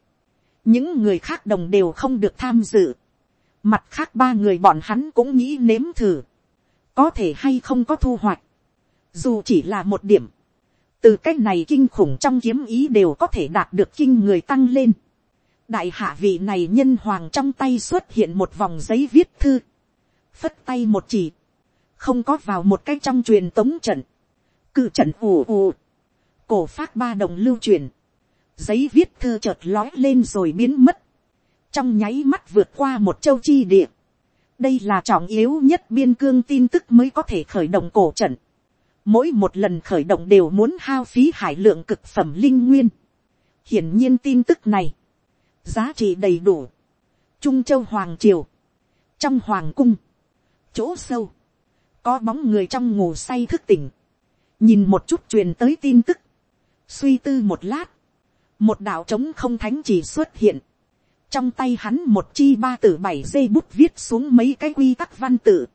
những người khác đồng đều không được tham dự, mặt khác ba người bọn hắn cũng nghĩ nếm thử, có thể hay không có thu hoạch, dù chỉ là một điểm, từ cái này kinh khủng trong kiếm ý đều có thể đạt được kinh người tăng lên. đại hạ vị này nhân hoàng trong tay xuất hiện một vòng giấy viết thư, phất tay một chỉ, không có vào một cái trong truyền tống trận, cự trận ù ù, cổ phát ba đồng lưu truyền, giấy viết thư chợt lói lên rồi biến mất, trong nháy mắt vượt qua một châu chi địa, đây là trọng yếu nhất biên cương tin tức mới có thể khởi động cổ trận. Mỗi một lần khởi động đều muốn hao phí hải lượng cực phẩm linh nguyên. Hiển nhiên tin tức này, giá trị đầy đủ. Trung châu Hoàng Triều, trong Hoàng Cung, chỗ sâu, có bóng người trong ngủ say thức tỉnh. Nhìn một chút truyền tới tin tức, suy tư một lát, một đạo trống không thánh chỉ xuất hiện trong tay hắn một chi ba tử bảy dây bút viết xuống mấy cái quy tắc văn tự,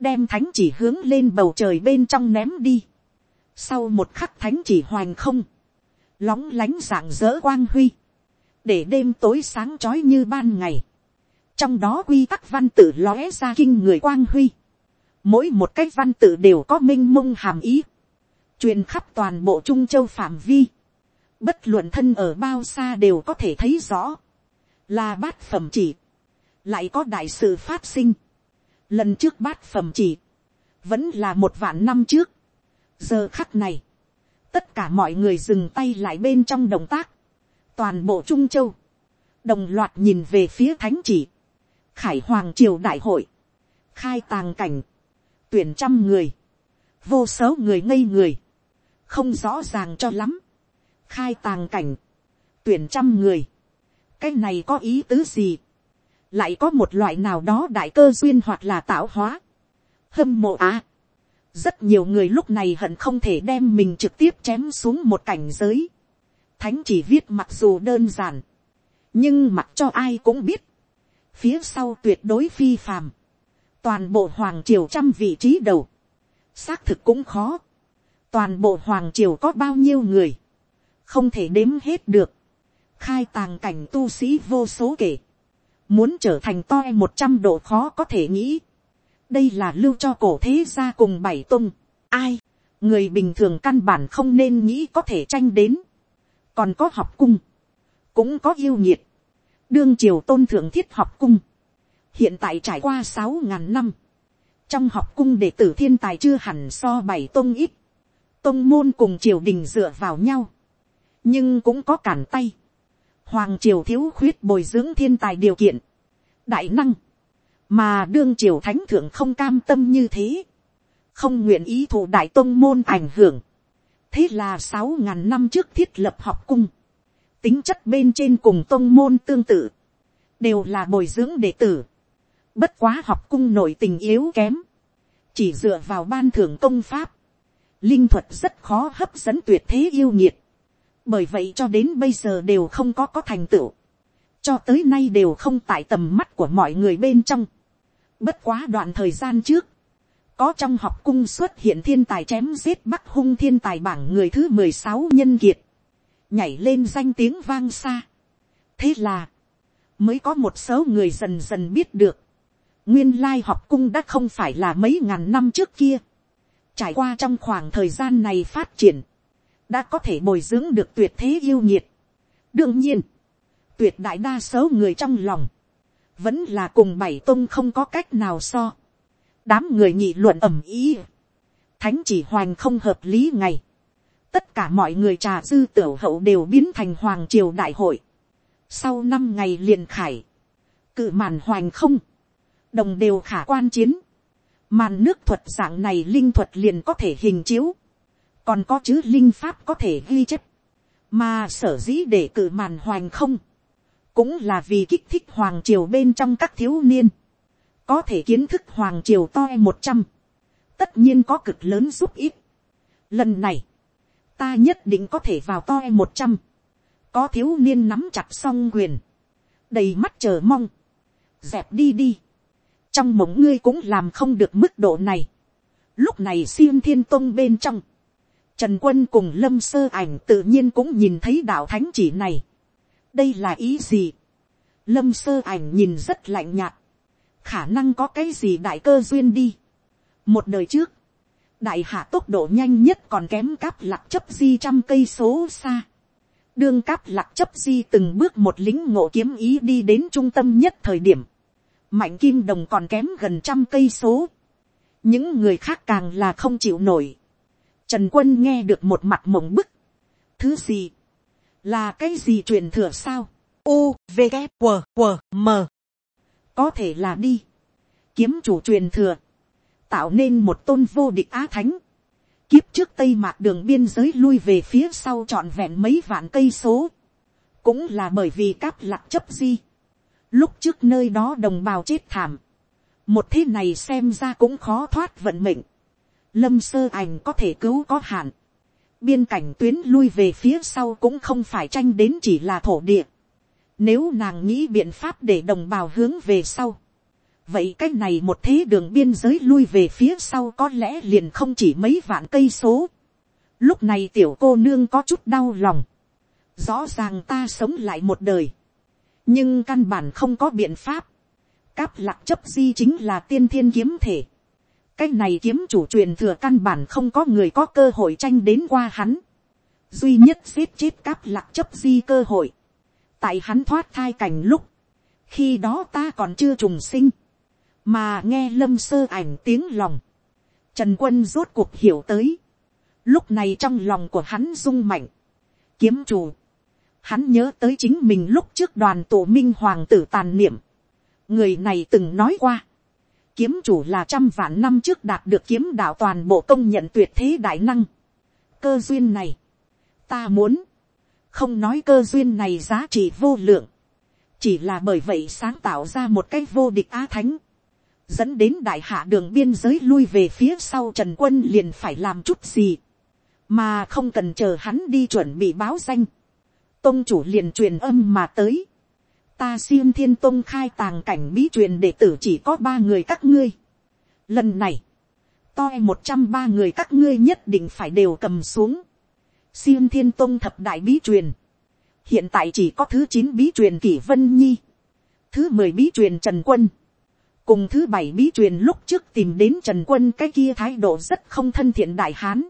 đem thánh chỉ hướng lên bầu trời bên trong ném đi. Sau một khắc thánh chỉ hoành không, lóng lánh dạng dỡ quang huy, để đêm tối sáng trói như ban ngày. Trong đó quy tắc văn tự lóe ra kinh người quang huy. Mỗi một cái văn tự đều có minh mông hàm ý. truyền khắp toàn bộ Trung Châu phạm vi. Bất luận thân ở bao xa đều có thể thấy rõ. Là bát phẩm chỉ, lại có đại sự phát sinh. Lần trước bát phẩm chỉ, vẫn là một vạn năm trước. giờ khắc này, tất cả mọi người dừng tay lại bên trong động tác, toàn bộ trung châu, đồng loạt nhìn về phía thánh chỉ, khải hoàng triều đại hội, khai tàng cảnh, tuyển trăm người, vô số người ngây người, không rõ ràng cho lắm, khai tàng cảnh, tuyển trăm người, cái này có ý tứ gì, lại có một loại nào đó đại cơ duyên hoặc là tạo hóa, hâm mộ á. rất nhiều người lúc này hận không thể đem mình trực tiếp chém xuống một cảnh giới. thánh chỉ viết mặc dù đơn giản, nhưng mặc cho ai cũng biết, phía sau tuyệt đối phi phàm, toàn bộ hoàng triều trăm vị trí đầu, xác thực cũng khó, toàn bộ hoàng triều có bao nhiêu người, không thể đếm hết được, khai tàng cảnh tu sĩ vô số kể, muốn trở thành toi e một trăm độ khó có thể nghĩ, đây là lưu cho cổ thế gia cùng bảy tung, ai, người bình thường căn bản không nên nghĩ có thể tranh đến, còn có học cung, cũng có yêu nhiệt, đương triều tôn thượng thiết học cung, hiện tại trải qua sáu ngàn năm, trong học cung đệ tử thiên tài chưa hẳn so bảy tôn ít, tôn môn cùng triều đình dựa vào nhau, nhưng cũng có cản tay, hoàng triều thiếu khuyết bồi dưỡng thiên tài điều kiện, đại năng, mà đương triều thánh thượng không cam tâm như thế, không nguyện ý thụ đại tôn môn ảnh hưởng, thế là sáu ngàn năm trước thiết lập học cung, tính chất bên trên cùng tôn môn tương tự, đều là bồi dưỡng đệ tử, bất quá học cung nội tình yếu kém, chỉ dựa vào ban thưởng công pháp, linh thuật rất khó hấp dẫn tuyệt thế yêu nhiệt, bởi vậy cho đến bây giờ đều không có có thành tựu, cho tới nay đều không tại tầm mắt của mọi người bên trong. Bất quá đoạn thời gian trước, có trong học cung xuất hiện thiên tài chém giết bắc hung thiên tài bảng người thứ mười sáu nhân kiệt, nhảy lên danh tiếng vang xa. thế là, mới có một số người dần dần biết được, nguyên lai học cung đã không phải là mấy ngàn năm trước kia. trải qua trong khoảng thời gian này phát triển, đã có thể bồi dưỡng được tuyệt thế yêu nhiệt. đương nhiên, tuyệt đại đa số người trong lòng, vẫn là cùng bảy tôn không có cách nào so. đám người nhị luận ẩm ý, thánh chỉ hoành không hợp lý ngày. tất cả mọi người trà dư tiểu hậu đều biến thành hoàng triều đại hội. sau năm ngày liền khải, cự màn hoành không, đồng đều khả quan chiến, màn nước thuật dạng này linh thuật liền có thể hình chiếu, còn có chữ linh pháp có thể ghi chép, mà sở dĩ để cử màn hoành không, cũng là vì kích thích hoàng triều bên trong các thiếu niên, có thể kiến thức hoàng triều to một trăm, tất nhiên có cực lớn giúp ít. Lần này, ta nhất định có thể vào to một trăm, có thiếu niên nắm chặt song quyền, đầy mắt chờ mong, dẹp đi đi, trong mộng ngươi cũng làm không được mức độ này. Lúc này xiêm thiên tông bên trong, trần quân cùng lâm sơ ảnh tự nhiên cũng nhìn thấy đạo thánh chỉ này. đây là ý gì. lâm sơ ảnh nhìn rất lạnh nhạt, khả năng có cái gì đại cơ duyên đi. một đời trước, đại hạ tốc độ nhanh nhất còn kém cáp lạc chấp di trăm cây số xa. đương cáp lạc chấp di từng bước một lính ngộ kiếm ý đi đến trung tâm nhất thời điểm mạnh kim đồng còn kém gần trăm cây số, những người khác càng là không chịu nổi. Trần quân nghe được một mặt mộng bức. Thứ gì? Là cái gì truyền thừa sao? U, V, K, W, W, M. Có thể là đi. Kiếm chủ truyền thừa. Tạo nên một tôn vô địch á thánh. Kiếp trước Tây Mạc đường biên giới lui về phía sau trọn vẹn mấy vạn cây số. Cũng là bởi vì cáp lạc chấp di Lúc trước nơi đó đồng bào chết thảm. Một thế này xem ra cũng khó thoát vận mệnh. Lâm sơ ảnh có thể cứu có hạn. Biên cảnh tuyến lui về phía sau cũng không phải tranh đến chỉ là thổ địa. Nếu nàng nghĩ biện pháp để đồng bào hướng về sau. Vậy cái này một thế đường biên giới lui về phía sau có lẽ liền không chỉ mấy vạn cây số. Lúc này tiểu cô nương có chút đau lòng. Rõ ràng ta sống lại một đời nhưng căn bản không có biện pháp. Cáp lạc chấp di chính là tiên thiên kiếm thể cái này kiếm chủ truyền thừa căn bản không có người có cơ hội tranh đến qua hắn. duy nhất giết chết cáp lạc chấp di cơ hội. tại hắn thoát thai cảnh lúc, khi đó ta còn chưa trùng sinh, mà nghe lâm sơ ảnh tiếng lòng. Trần quân rốt cuộc hiểu tới. lúc này trong lòng của hắn rung mạnh. kiếm chủ hắn nhớ tới chính mình lúc trước đoàn tổ minh hoàng tử tàn niệm. người này từng nói qua, kiếm chủ là trăm vạn năm trước đạt được kiếm đạo toàn bộ công nhận tuyệt thế đại năng. cơ duyên này, ta muốn, không nói cơ duyên này giá trị vô lượng, chỉ là bởi vậy sáng tạo ra một cái vô địch á thánh, dẫn đến đại hạ đường biên giới lui về phía sau trần quân liền phải làm chút gì, mà không cần chờ hắn đi chuẩn bị báo danh Tông chủ liền truyền âm mà tới. Ta xiêm thiên tông khai tàng cảnh bí truyền đệ tử chỉ có ba người các ngươi. Lần này, toi một trăm ba người các ngươi nhất định phải đều cầm xuống. xiêm thiên tông thập đại bí truyền. Hiện tại chỉ có thứ chín bí truyền kỷ vân nhi. Thứ mười bí truyền trần quân. Cùng thứ bảy bí truyền lúc trước tìm đến trần quân cái kia thái độ rất không thân thiện đại hán.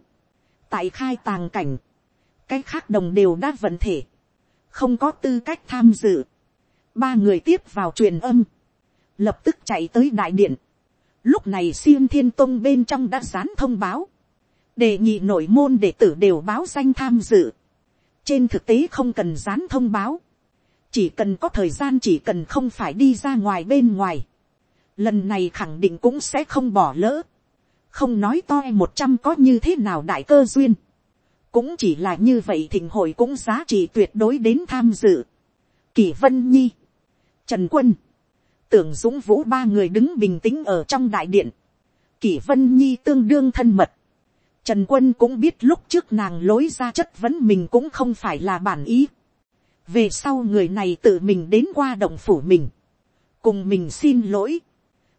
Tại khai tàng cảnh. Cái khác đồng đều đã vận thể không có tư cách tham dự. Ba người tiếp vào truyền âm, lập tức chạy tới đại điện. Lúc này xiêm thiên tông bên trong đã dán thông báo, đề nghị nội môn đệ tử đều báo danh tham dự. Trên thực tế không cần dán thông báo, chỉ cần có thời gian chỉ cần không phải đi ra ngoài bên ngoài. Lần này khẳng định cũng sẽ không bỏ lỡ. Không nói to một trăm có như thế nào đại cơ duyên cũng chỉ là như vậy thịnh hội cũng giá trị tuyệt đối đến tham dự. kỳ Vân Nhi, Trần Quân, tưởng dũng vũ ba người đứng bình tĩnh ở trong đại điện. Kỷ Vân Nhi tương đương thân mật. Trần Quân cũng biết lúc trước nàng lối ra chất vấn mình cũng không phải là bản ý. Về sau người này tự mình đến qua động phủ mình. Cùng mình xin lỗi.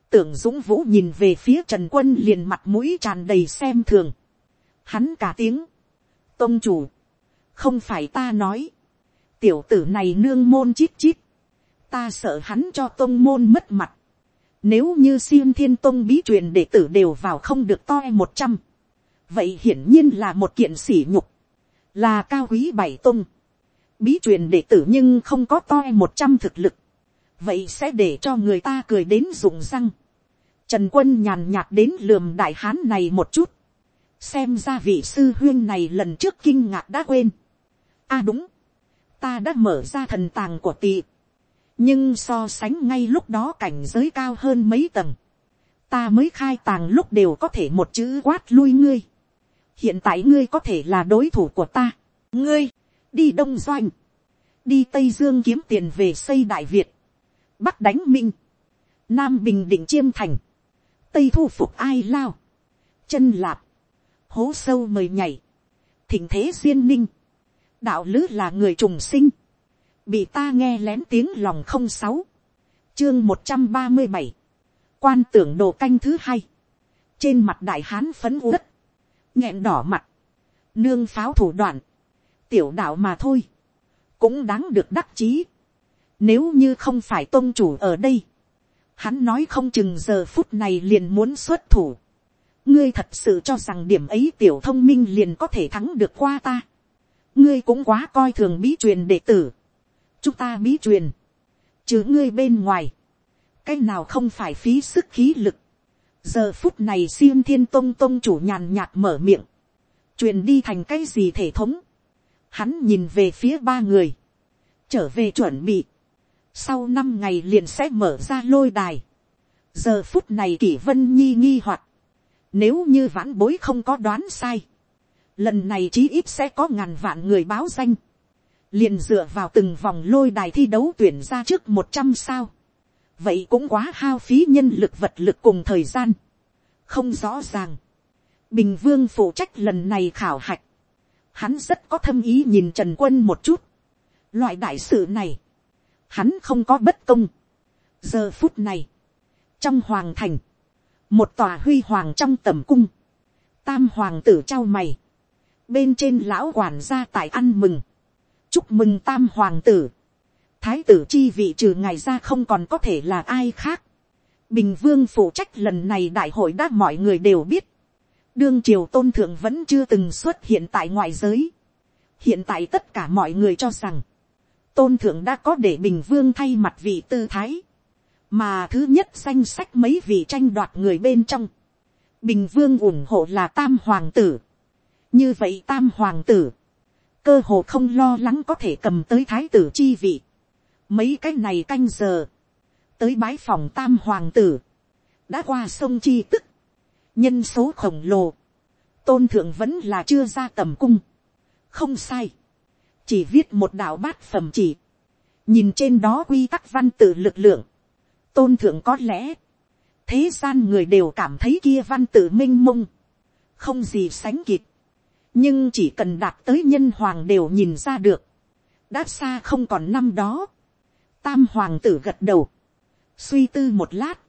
Tưởng Dũng Vũ nhìn về phía Trần Quân liền mặt mũi tràn đầy xem thường. Hắn cả tiếng tông chủ, không phải ta nói, tiểu tử này nương môn chít chít, ta sợ hắn cho tôn môn mất mặt, nếu như siêng thiên tôn bí truyền đệ tử đều vào không được toi một trăm, vậy hiển nhiên là một kiện sỉ nhục, là cao quý bảy tôn, bí truyền đệ tử nhưng không có toi một trăm thực lực, vậy sẽ để cho người ta cười đến rụng răng. Trần quân nhàn nhạt đến lườm đại hán này một chút, xem ra vị sư huyên này lần trước kinh ngạc đã quên. a à đúng, ta đã mở ra thần tàng của tỷ nhưng so sánh ngay lúc đó cảnh giới cao hơn mấy tầng, ta mới khai tàng lúc đều có thể một chữ quát lui ngươi. hiện tại ngươi có thể là đối thủ của ta. ngươi, đi đông doanh, đi tây dương kiếm tiền về xây đại việt, bắc đánh minh, nam bình định chiêm thành, tây thu phục ai lao, chân lạp, hố sâu mời nhảy, thỉnh thế duyên ninh, đạo lữ là người trùng sinh, bị ta nghe lén tiếng lòng không sáu, chương một trăm ba mươi bảy, quan tưởng đồ canh thứ hai, trên mặt đại hán phấn uất, nghẹn đỏ mặt, nương pháo thủ đoạn, tiểu đạo mà thôi, cũng đáng được đắc chí. Nếu như không phải tôn chủ ở đây, hắn nói không chừng giờ phút này liền muốn xuất thủ. ngươi thật sự cho rằng điểm ấy tiểu thông minh liền có thể thắng được qua ta. ngươi cũng quá coi thường bí truyền đệ tử chúng ta bí truyền, chứ ngươi bên ngoài, cái nào không phải phí sức khí lực. giờ phút này xiêm thiên tông tông chủ nhàn nhạt mở miệng, truyền đi thành cái gì thể thống. hắn nhìn về phía ba người, trở về chuẩn bị, sau năm ngày liền sẽ mở ra lôi đài. giờ phút này kỷ vân nhi nghi hoặc, nếu như vãn bối không có đoán sai, lần này chí ít sẽ có ngàn vạn người báo danh, liền dựa vào từng vòng lôi đài thi đấu tuyển ra trước một trăm sao, vậy cũng quá hao phí nhân lực vật lực cùng thời gian, không rõ ràng, bình vương phụ trách lần này khảo hạch, hắn rất có thâm ý nhìn trần quân một chút, loại đại sự này, hắn không có bất công. giờ phút này, trong hoàng thành, một tòa huy hoàng trong tầm cung, tam hoàng tử trao mày, bên trên lão quản gia tại ăn mừng, chúc mừng tam hoàng tử, thái tử chi vị trừ ngày ra không còn có thể là ai khác, bình vương phụ trách lần này đại hội đã mọi người đều biết, đương triều tôn thượng vẫn chưa từng xuất hiện tại ngoại giới, hiện tại tất cả mọi người cho rằng, tôn thượng đã có để bình vương thay mặt vị tư thái, mà thứ nhất danh sách mấy vị tranh đoạt người bên trong, bình vương ủng hộ là tam hoàng tử, như vậy tam hoàng tử, cơ hồ không lo lắng có thể cầm tới thái tử chi vị, mấy cái này canh giờ, tới bái phòng tam hoàng tử, đã qua sông chi tức, nhân số khổng lồ, tôn thượng vẫn là chưa ra tầm cung, không sai, chỉ viết một đạo bát phẩm chỉ, nhìn trên đó quy tắc văn tự lực lượng, tôn thượng có lẽ, thế gian người đều cảm thấy kia văn tự m i n h mông, không gì sánh kịp, nhưng chỉ cần đạt tới nhân hoàng đều nhìn ra được, đã xa không còn năm đó, tam hoàng tử gật đầu, suy tư một lát,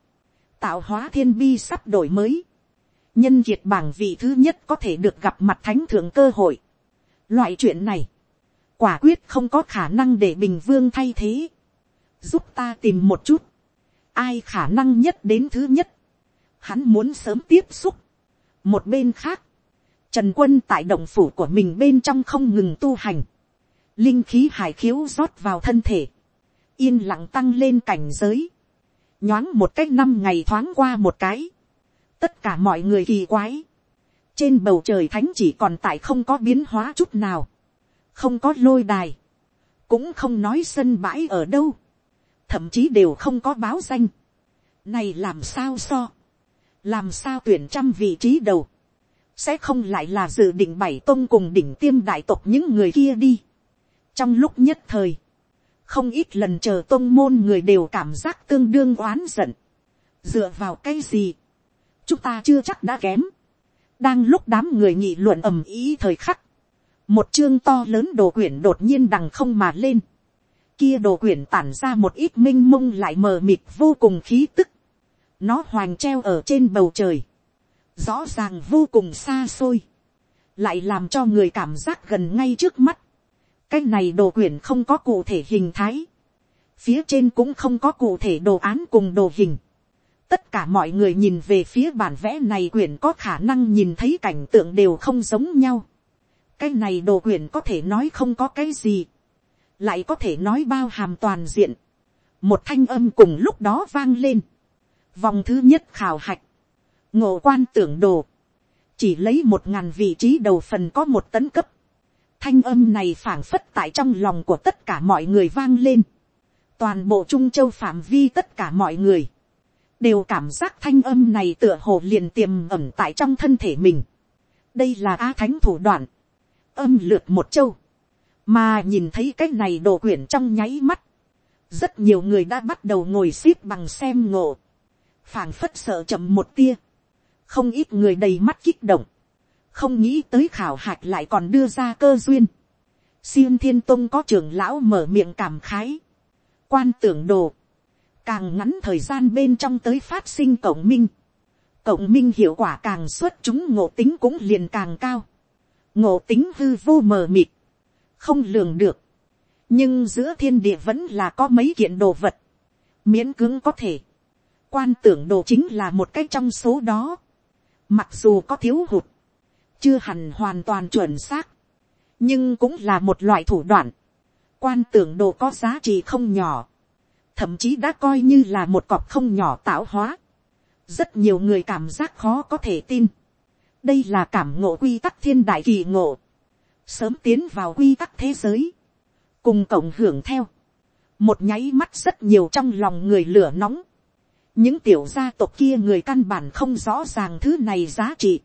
tạo hóa thiên bi sắp đổi mới, nhân kiệt bảng vị thứ nhất có thể được gặp mặt thánh thượng cơ hội. Loại chuyện này, quả quyết không có khả năng để bình vương thay thế, giúp ta tìm một chút, ai khả năng nhất đến thứ nhất, hắn muốn sớm tiếp xúc. một bên khác, trần quân tại động phủ của mình bên trong không ngừng tu hành, linh khí hải khiếu rót vào thân thể, yên lặng tăng lên cảnh giới, nhoáng một cách năm ngày thoáng qua một cái, tất cả mọi người kỳ quái, trên bầu trời thánh chỉ còn tại không có biến hóa chút nào, không có lôi đài, cũng không nói sân bãi ở đâu, thậm chí đều không có báo danh. Này làm sao so, làm sao tuyển trăm vị trí đầu, sẽ không lại là dự định bảy tôn cùng đỉnh tiêm đại tộc những người kia đi. trong lúc nhất thời, không ít lần chờ tôn môn người đều cảm giác tương đương oán giận. dựa vào cái gì, chúng ta chưa chắc đã kém. đang lúc đám người nghị luận ầm ý thời khắc, một chương to lớn đồ quyển đột nhiên đằng không mà lên. Kia đồ quyển tản ra một ít minh mông lại mờ mịt vô cùng khí tức. Nó hoành treo ở trên bầu trời. Rõ ràng vô cùng xa xôi. Lại làm cho người cảm giác gần ngay trước mắt. Cái này đồ quyển không có cụ thể hình thái. Phía trên cũng không có cụ thể đồ án cùng đồ hình. Tất cả mọi người nhìn về phía bản vẽ này quyển có khả năng nhìn thấy cảnh tượng đều không giống nhau cái này đồ quyển có thể nói không có cái gì, lại có thể nói bao hàm toàn diện, một thanh âm cùng lúc đó vang lên, vòng thứ nhất khảo hạch, ngộ quan tưởng đồ, chỉ lấy một ngàn vị trí đầu phần có một tấn cấp, thanh âm này phảng phất tại trong lòng của tất cả mọi người vang lên, toàn bộ trung châu phạm vi tất cả mọi người, đều cảm giác thanh âm này tựa hồ liền tiềm ẩm tại trong thân thể mình. đây là a thánh thủ đoạn, âm lượt một châu, mà nhìn thấy cái này đồ quyển trong nháy mắt, rất nhiều người đã bắt đầu ngồi x ế p bằng xem ngộ, phảng phất sợ chậm một tia, không ít người đầy mắt kích động, không nghĩ tới khảo hạch lại còn đưa ra cơ duyên. xin thiên tông có trưởng lão mở miệng cảm khái, quan tưởng đồ, càng ngắn thời gian bên trong tới phát sinh cộng minh, cộng minh hiệu quả càng xuất chúng ngộ tính cũng liền càng cao, ngộ tính hư vô mờ mịt, không lường được, nhưng giữa thiên địa vẫn là có mấy kiện đồ vật, miễn cưỡng có thể, quan tưởng đồ chính là một cách trong số đó, mặc dù có thiếu hụt, chưa hẳn hoàn toàn chuẩn xác, nhưng cũng là một loại thủ đoạn, quan tưởng đồ có giá trị không nhỏ, thậm chí đã coi như là một cọp không nhỏ tạo hóa, rất nhiều người cảm giác khó có thể tin, đây là cảm ngộ quy tắc thiên đại kỳ ngộ, sớm tiến vào quy tắc thế giới, cùng cộng hưởng theo, một nháy mắt rất nhiều trong lòng người lửa nóng, những tiểu gia tộc kia người căn bản không rõ ràng thứ này giá trị,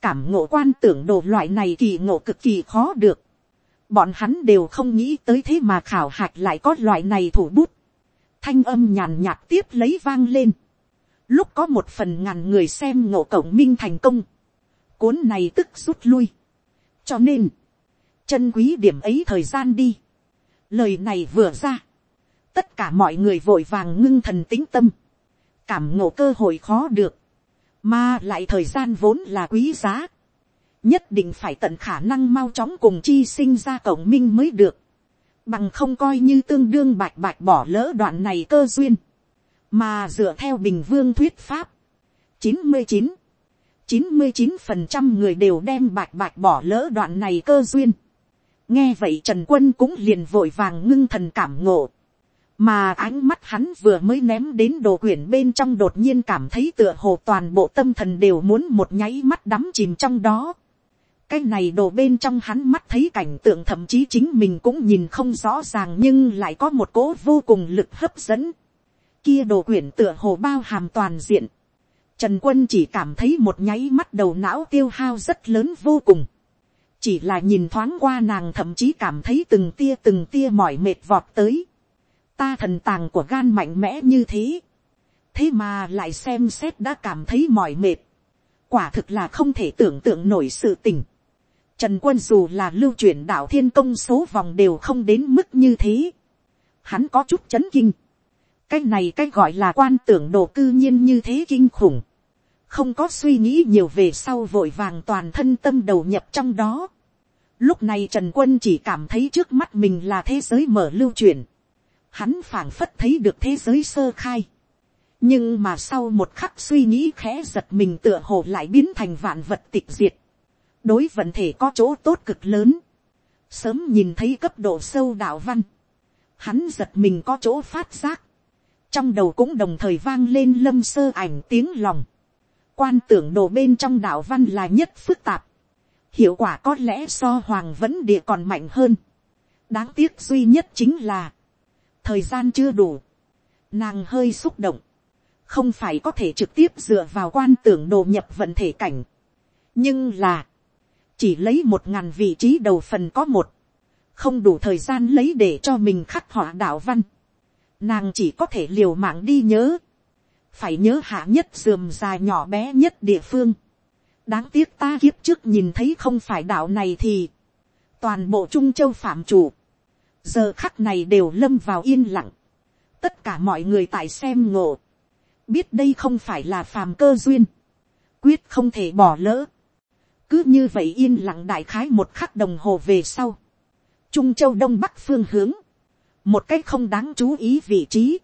cảm ngộ quan tưởng đồ loại này kỳ ngộ cực kỳ khó được, bọn hắn đều không nghĩ tới thế mà khảo hạch lại có loại này thủ bút, thanh âm nhàn nhạt tiếp lấy vang lên, lúc có một phần ngàn người xem ngộ cổng minh thành công, cuốn này tức rút lui, cho nên, chân quý điểm ấy thời gian đi, lời này vừa ra, tất cả mọi người vội vàng ngưng thần tính tâm, cảm ngộ cơ hội khó được, mà lại thời gian vốn là quý giá, nhất định phải tận khả năng mau chóng cùng chi sinh ra cổng minh mới được, bằng không coi như tương đương bạch bạch bỏ lỡ đoạn này cơ duyên, mà dựa theo bình vương thuyết pháp, chín mươi chín, chín mươi chín phần trăm người đều đem bạch bạch bỏ lỡ đoạn này cơ duyên, nghe vậy trần quân cũng liền vội vàng ngưng thần cảm ngộ, mà ánh mắt hắn vừa mới ném đến đồ quyển bên trong đột nhiên cảm thấy tựa hồ toàn bộ tâm thần đều muốn một nháy mắt đắm chìm trong đó. cái này đồ bên trong hắn mắt thấy cảnh tượng thậm chí chính mình cũng nhìn không rõ ràng nhưng lại có một cố vô cùng lực hấp dẫn. kia đồ quyển tựa hồ bao hàm toàn diện. Trần quân chỉ cảm thấy một nháy mắt đầu não tiêu hao rất lớn vô cùng. chỉ là nhìn thoáng qua nàng thậm chí cảm thấy từng tia từng tia mỏi mệt vọt tới ta thần tàng của gan mạnh mẽ như thế, thế mà lại xem xét đã cảm thấy mỏi mệt, quả thực là không thể tưởng tượng nổi sự tình. Trần quân dù là lưu chuyển đạo thiên công số vòng đều không đến mức như thế. Hắn có chút chấn kinh. Cái này cái gọi là quan tưởng đồ cư nhiên như thế kinh khủng. Không có suy nghĩ nhiều về sau vội vàng toàn thân tâm đầu nhập trong đó. Lúc này Trần Quân chỉ cảm thấy trước mắt mình là thế giới mở lưu chuyển hắn phảng phất thấy được thế giới sơ khai. nhưng mà sau một khắc suy nghĩ khẽ giật mình tựa hồ lại biến thành vạn vật tịch diệt. đối vận thể có chỗ tốt cực lớn. sớm nhìn thấy cấp độ sâu đạo văn. hắn giật mình có chỗ phát giác. trong đầu cũng đồng thời vang lên lâm sơ ảnh tiếng lòng. quan tưởng đồ bên trong đạo văn là nhất phức tạp. hiệu quả có lẽ so hoàng vẫn địa còn mạnh hơn. đáng tiếc duy nhất chính là thời gian chưa đủ, nàng hơi xúc động, không phải có thể trực tiếp dựa vào quan tưởng đồ nhập vận thể cảnh, nhưng là, chỉ lấy một ngàn vị trí đầu phần có một, không đủ thời gian lấy để cho mình khắc họa đạo văn, nàng chỉ có thể liều mạng đi nhớ, phải nhớ hạ nhất dườm dài nhỏ bé nhất địa phương, đáng tiếc ta kiếp trước nhìn thấy không phải đạo này thì, toàn bộ trung châu phạm chủ, giờ khắc này đều lâm vào yên lặng, tất cả mọi người tại xem ngộ, biết đây không phải là phàm cơ duyên, quyết không thể bỏ lỡ, cứ như vậy yên lặng đại khái một khắc đồng hồ về sau, trung châu đông bắc phương hướng, một cách không đáng chú ý vị trí,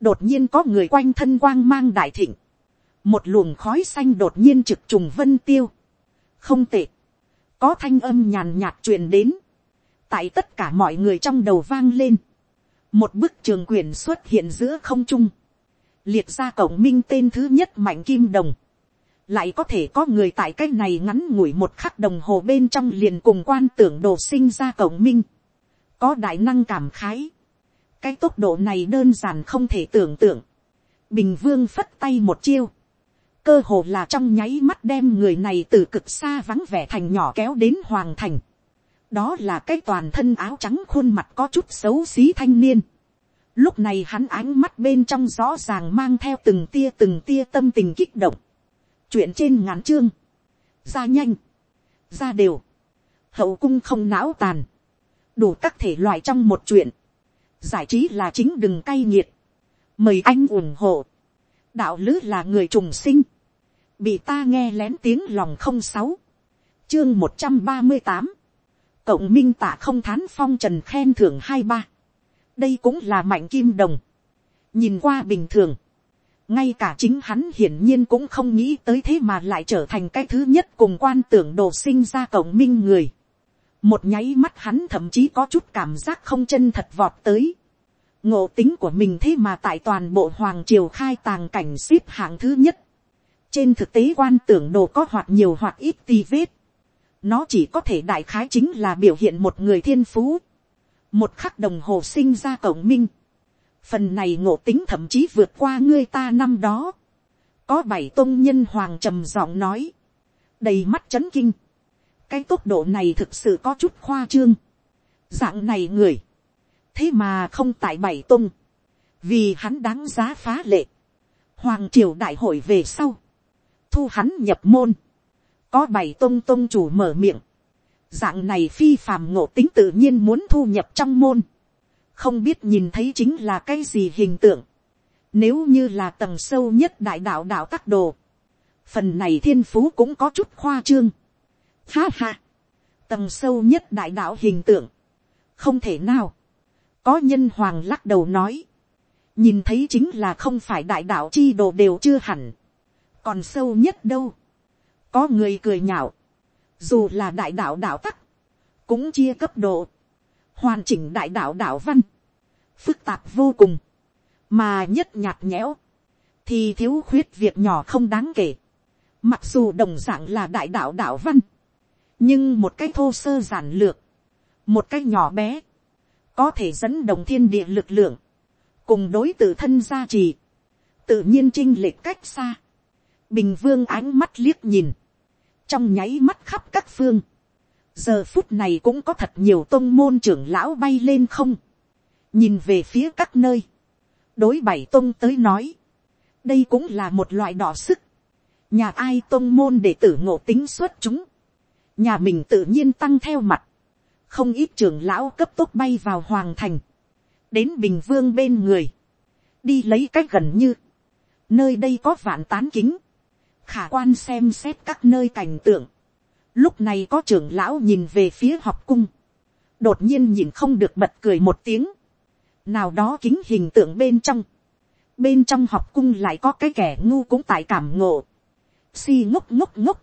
đột nhiên có người quanh thân quang mang đại thịnh, một luồng khói xanh đột nhiên trực trùng vân tiêu, không tệ, có thanh âm nhàn nhạt truyền đến, tại tất cả mọi người trong đầu vang lên, một bức trường quyền xuất hiện giữa không trung, liệt ra cổng minh tên thứ nhất mạnh kim đồng, lại có thể có người tại cái này ngắn ngủi một khắc đồng hồ bên trong liền cùng quan tưởng đồ sinh ra cổng minh, có đại năng cảm khái, cái tốc độ này đơn giản không thể tưởng tượng, bình vương phất tay một chiêu, cơ hồ là trong nháy mắt đem người này từ cực xa vắng vẻ thành nhỏ kéo đến hoàng thành đó là cái toàn thân áo trắng khuôn mặt có chút xấu xí thanh niên. lúc này hắn ánh mắt bên trong rõ ràng mang theo từng tia từng tia tâm tình kích động. chuyện trên ngắn chương, ra nhanh, ra đều, hậu cung không não tàn, đủ các thể loại trong một chuyện, giải trí là chính đừng cay nghiệt, mời anh ủng hộ, đạo lứ là người trùng sinh, bị ta nghe lén tiếng lòng không sáu, chương một trăm ba mươi tám, cộng minh tạ không thán phong trần khen thưởng hai ba, đây cũng là mạnh kim đồng, nhìn qua bình thường, ngay cả chính hắn hiển nhiên cũng không nghĩ tới thế mà lại trở thành cái thứ nhất cùng quan tưởng đồ sinh ra cộng minh người. một nháy mắt hắn thậm chí có chút cảm giác không chân thật vọt tới. ngộ tính của mình thế mà tại toàn bộ hoàng triều khai tàng cảnh xếp hạng thứ nhất. trên thực tế quan tưởng đồ có hoặc nhiều hoặc ít ti vết nó chỉ có thể đại khái chính là biểu hiện một người thiên phú. một khắc đồng hồ sinh ra cổng minh phần này ngộ tính thậm chí vượt qua ngươi ta năm đó. có bảy tôn nhân hoàng trầm giọng nói, đầy mắt c h ấ n kinh, cái tốc độ này thực sự có chút khoa trương. dạng này người, thế mà không tại bảy tôn, vì hắn đáng giá phá lệ. hoàng triều đại hội về sau, thu hắn nhập môn, có bảy tôn tôn chủ mở miệng, dạng này phi phàm ngộ tính tự nhiên muốn thu nhập trong môn. Không biết nhìn thấy chính là cái gì hình tượng, nếu như là tầng sâu nhất đại đạo đạo các đồ, phần này thiên phú cũng có chút khoa trương. Ha ha, tầng sâu nhất đại đạo hình tượng, không thể nào, có nhân hoàng lắc đầu nói, nhìn thấy chính là không phải đại đạo chi đồ đều chưa hẳn, còn sâu nhất đâu, có người cười nhạo, dù là đại đạo đạo tắc, cũng chia cấp độ, hoàn chỉnh đại đạo đạo văn, phức tạp vô cùng, mà nhất nhạt nhẽo, thì thiếu khuyết việc nhỏ không đáng kể. Mặc dù đồng dạng là đại đạo đạo văn, nhưng một cái thô sơ giản lược, một cái nhỏ bé, có thể dẫn đồng thiên địa lực lượng, cùng đối t thân gia trì, tự nhiên trinh lệch cách xa. Bình vương ánh mắt liếc nhìn, trong nháy mắt khắp các phương, giờ phút này cũng có thật nhiều tôn môn trưởng lão bay lên không, nhìn về phía các nơi, đối bảy tôn tới nói, đây cũng là một loại đỏ sức, nhà ai tôn môn để tử ngộ tính xuất chúng, nhà mình tự nhiên tăng theo mặt, không ít trưởng lão cấp tốc bay vào hoàng thành, đến bình vương bên người, đi lấy cách gần như, nơi đây có vạn tán kính, khả quan xem xét các nơi cảnh tượng, Lúc này có trưởng lão nhìn về phía học cung. Đột nhiên nhìn không được bật cười một tiếng. Nào đó kính hình tượng bên trong. Bên trong học cung lại có cái kẻ ngu cũng tại cảm ngộ. Si ngốc ngốc ngốc.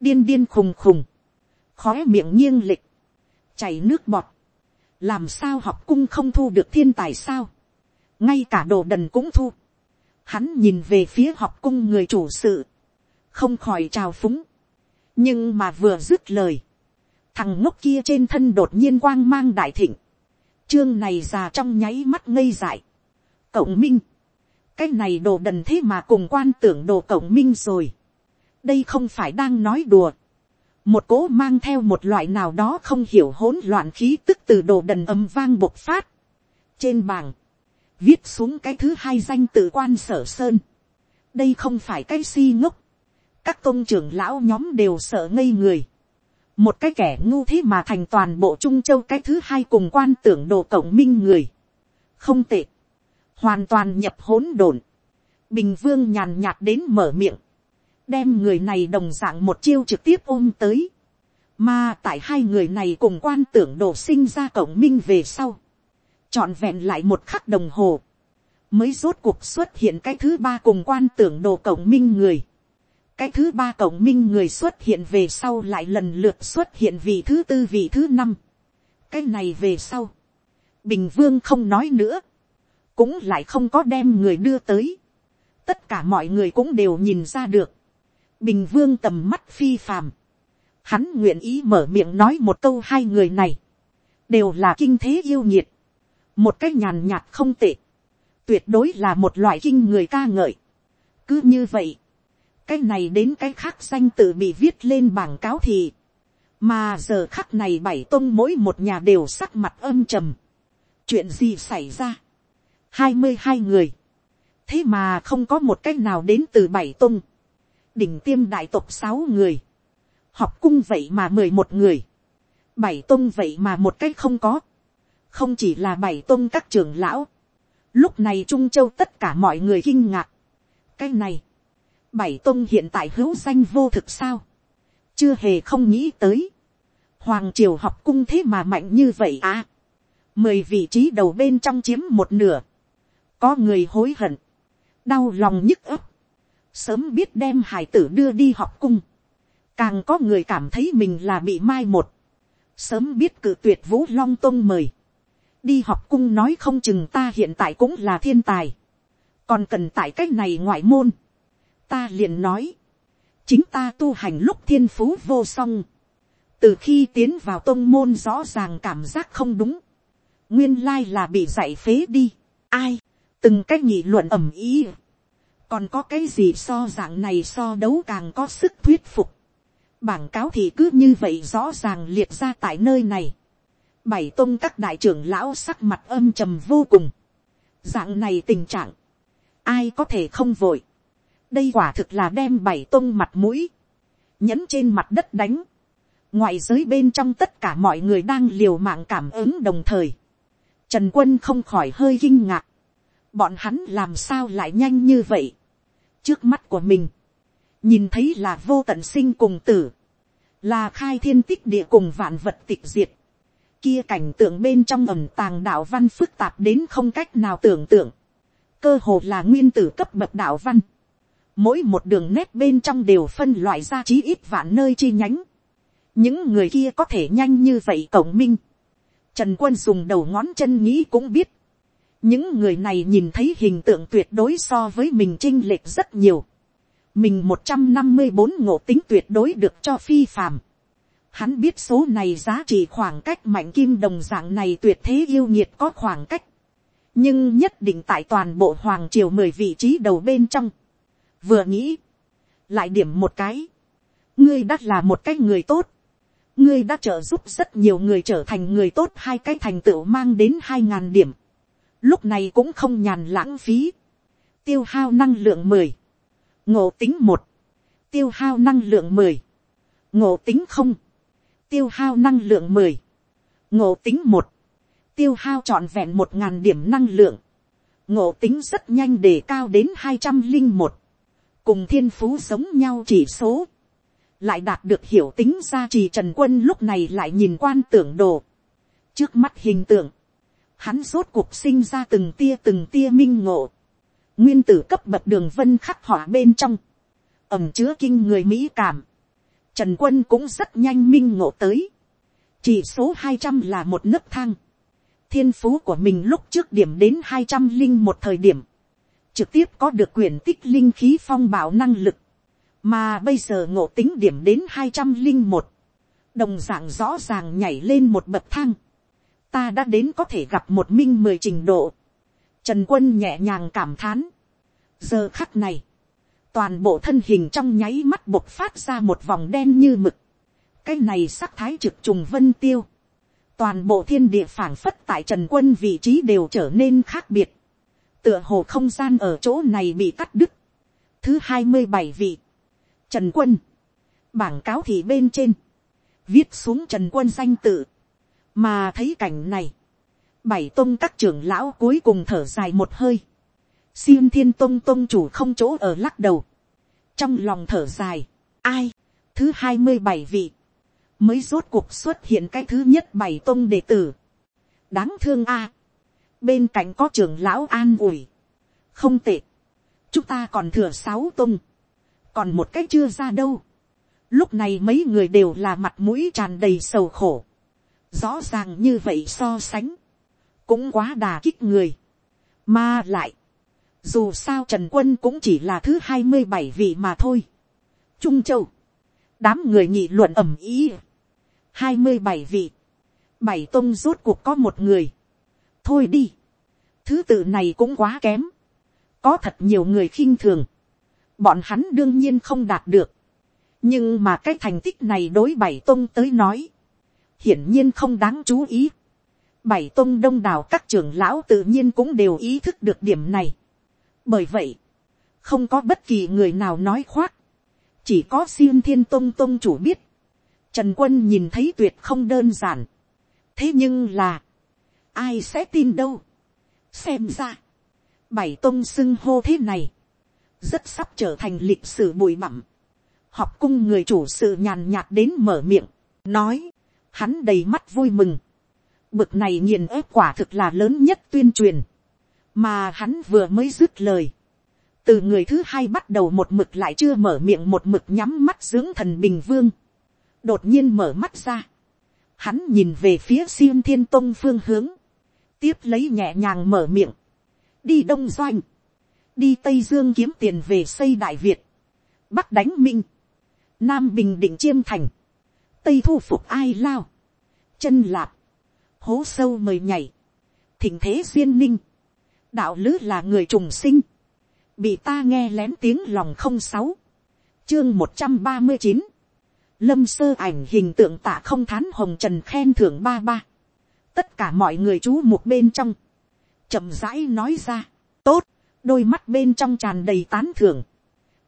Điên điên khùng khùng. Khóe miệng nghiêng lịch. Chảy nước bọt. Làm sao học cung không thu được thiên tài sao? Ngay cả đồ đần cũng thu. Hắn nhìn về phía học cung người chủ sự. Không khỏi trào phúng. Nhưng mà vừa dứt lời, thằng ngốc kia trên thân đột nhiên quang mang đại thịnh, chương này già trong nháy mắt ngây dại, cộng minh, cái này đồ đần thế mà cùng quan tưởng đồ cộng minh rồi, đây không phải đang nói đùa, một cố mang theo một loại nào đó không hiểu hỗn loạn khí tức từ đồ đần âm vang bộc phát, trên bảng, viết xuống cái thứ hai danh tự quan sở sơn, đây không phải cái si ngốc, các tôn trưởng lão nhóm đều sợ ngây người. một cái kẻ ngu thế mà thành toàn bộ trung châu cái thứ hai cùng quan tưởng đồ cộng minh người. không tệ. hoàn toàn nhập hỗn độn. bình vương nhàn nhạt đến mở miệng. đem người này đồng dạng một chiêu trực tiếp ôm tới. mà tại hai người này cùng quan tưởng đồ sinh ra cộng minh về sau. trọn vẹn lại một khắc đồng hồ mới rốt cuộc xuất hiện cái thứ ba cùng quan tưởng đồ cổng minh người cái thứ ba cộng minh người xuất hiện về sau lại lần lượt xuất hiện vị thứ tư vị thứ năm. cái này về sau. bình vương không nói nữa. cũng lại không có đem người đưa tới. tất cả mọi người cũng đều nhìn ra được. bình vương tầm mắt phi phàm. hắn nguyện ý mở miệng nói một câu hai người này. đều là kinh thế yêu nhiệt. một cái nhàn nhạt không tệ. tuyệt đối là một loại kinh người ca ngợi. cứ như vậy, cái này đến cái khác danh tự bị viết lên bảng cáo thì, mà giờ khắc này bảy tôn mỗi một nhà đều sắc mặt âm trầm. chuyện gì xảy ra, hai mươi hai người, thế mà không có một cái nào đến từ bảy tôn, đỉnh tiêm đại tộc sáu người, học cung vậy mà mười một người, bảy tôn vậy mà một cái không có, không chỉ là bảy tôn các trưởng lão, lúc này trung châu tất cả mọi người kinh ngạc, cái này, bảy tôn hiện tại hữu danh vô thực sao, chưa hề không nghĩ tới, hoàng triều học cung thế mà mạnh như vậy à, mười vị trí đầu bên trong chiếm một nửa, có người hối hận, đau lòng nhức ấp, sớm biết đem hải tử đưa đi học cung, càng có người cảm thấy mình là bị mai một, sớm biết cự tuyệt vũ long tôn mời, đi học cung nói không chừng ta hiện tại cũng là thiên tài, còn cần tại c á c h này ngoại môn, ta liền nói, chính ta tu hành lúc thiên phú vô song, từ khi tiến vào tôn môn rõ ràng cảm giác không đúng, nguyên lai là bị dạy phế đi, ai, từng cái nghị luận ẩm ý, còn có cái gì so dạng này so đấu càng có sức thuyết phục, bảng cáo thì cứ như vậy rõ ràng liệt ra tại nơi này, bảy tôn các đại trưởng lão sắc mặt âm trầm vô cùng. dạng này tình trạng, ai có thể không vội đây quả thực là đem bảy tôn mặt mũi, nhẫn trên mặt đất đánh. ngoại giới bên trong tất cả mọi người đang liều mạng cảm ứng đồng thời. trần quân không khỏi hơi kinh ngạc. bọn hắn làm sao lại nhanh như vậy. trước mắt của mình, nhìn thấy là vô tận sinh cùng tử, là khai thiên tích địa cùng vạn vật tịch diệt, kia cảnh tượng bên trong ẩm tàng đạo văn phức tạp đến không cách nào tưởng tượng, cơ hồ là nguyên tử cấp bậc đạo văn, mỗi một đường nét bên trong đều phân loại ra chí ít vạn nơi chi nhánh, những người kia có thể nhanh như vậy cổng minh, trần quân dùng đầu ngón chân nghĩ cũng biết, những người này nhìn thấy hình tượng tuyệt đối so với mình chinh lệch rất nhiều, mình một trăm năm mươi bốn ngộ tính tuyệt đối được cho phi phàm, Hắn biết số này giá trị khoảng cách mạnh kim đồng dạng này tuyệt thế yêu nhiệt có khoảng cách. Nhưng nhất định tại toàn bộ hoàng triều mười vị trí đầu bên trong. Vừa nghĩ. Lại điểm một cái. Ngươi đã là một cái người tốt. Ngươi đã trợ giúp rất nhiều người trở thành người tốt hai cái thành tựu mang đến hai ngàn điểm. Lúc này cũng không nhàn lãng phí. Tiêu hao năng lượng mười Ngộ tính một Tiêu hao năng lượng mười Ngộ tính không tiêu hao năng lượng mười, ngộ tính một, tiêu hao trọn vẹn một ngàn điểm năng lượng, ngộ tính rất nhanh để cao đến hai trăm linh một, cùng thiên phú giống nhau chỉ số, lại đạt được hiểu tính gia trì trần quân lúc này lại nhìn quan tưởng đồ, trước mắt hình tượng, hắn rốt cuộc sinh ra từng tia từng tia minh ngộ, nguyên tử cấp bậc đường vân khắc họa bên trong, ẩm chứa kinh người mỹ cảm, Trần quân cũng rất nhanh minh ngộ tới. Chỉ số hai trăm là một nấc thang. Thiên phú của mình lúc trước điểm đến hai trăm linh một thời điểm. Trực tiếp có được quyền tích linh khí phong bảo năng lực. Mà bây giờ ngộ tính điểm đến hai trăm linh một Đồng dạng rõ ràng nhảy lên một bậc thang. Ta đã đến có thể gặp một minh mười trình độ. Trần quân nhẹ nhàng cảm thán. Giờ khắc này, toàn bộ thân hình trong nháy mắt bộc phát ra một vòng đen như mực. cái này sắc thái trực trùng vân tiêu. toàn bộ thiên địa phảng phất tại trần quân vị trí đều trở nên khác biệt tựa hồ không gian ở chỗ này bị cắt đứt. thứ hai mươi bảy vị. trần quân. bảng cáo thì bên trên. viết xuống trần quân danh tự. mà thấy cảnh này. bảy tôn các trưởng lão cuối cùng thở dài một hơi Xiêm thiên tông tông chủ không chỗ ở lắc đầu. Trong lòng thở dài. Ai? Thứ hai mươi bảy vị. Mới rốt cuộc xuất hiện cái thứ nhất bảy tông đệ tử. Đáng thương a Bên cạnh có trưởng lão an ủi. Không tệ. Chúng ta còn thừa sáu tông. Còn một cái chưa ra đâu. Lúc này mấy người đều là mặt mũi tràn đầy sầu khổ. Rõ ràng như vậy so sánh. Cũng quá đà kích người. Mà lại dù sao Trần Quân cũng chỉ là thứ hai mươi bảy vị mà thôi. Trung Châu. Đám người nghị luận ẩm ý. hai mươi bảy vị. Bảy tông rốt cuộc có một người. Thôi đi. thứ tự này cũng quá kém, có thật nhiều người khinh thường, bọn hắn đương nhiên không đạt được, nhưng mà cái thành tích này đối bảy tôn tới nói, hiển nhiên không đáng chú ý. bảy tôn đông đảo các trưởng lão tự nhiên cũng đều ý thức được điểm này. bởi vậy, không có bất kỳ người nào nói khoác, chỉ có siêu thiên tôn tôn chủ biết, trần quân nhìn thấy tuyệt không đơn giản. thế nhưng là, ai sẽ tin đâu. xem ra, bảy tôn xưng hô thế này, rất sắp trở thành lịch sử bụi bặm. học cung người chủ sự nhàn nhạt đến mở miệng, nói, hắn đầy mắt vui mừng. Bực này nghiền ép quả thực là lớn nhất tuyên truyền. Mà hắn vừa mới dứt lời. Từ người thứ hai bắt đầu một mực lại chưa mở miệng một mực nhắm mắt dưỡng thần bình vương. Đột nhiên mở mắt ra. Hắn nhìn về phía siêu thiên tông phương hướng. Tiếp lấy nhẹ nhàng mở miệng. Đi Đông Doanh. Đi Tây Dương kiếm tiền về xây Đại Việt. Bắc đánh Minh. Nam Bình Định Chiêm Thành. Tây thu phục ai lao, chân lạp, hố sâu mời nhảy, thỉnh thế duyên ninh, đạo lứ là người trùng sinh, bị ta nghe lén tiếng lòng không sáu, chương một trăm ba mươi chín, lâm sơ ảnh hình tượng tạ không thán hồng trần khen thưởng ba ba, tất cả mọi người chú một bên trong, chậm rãi nói ra, tốt, đôi mắt bên trong tràn đầy tán thưởng,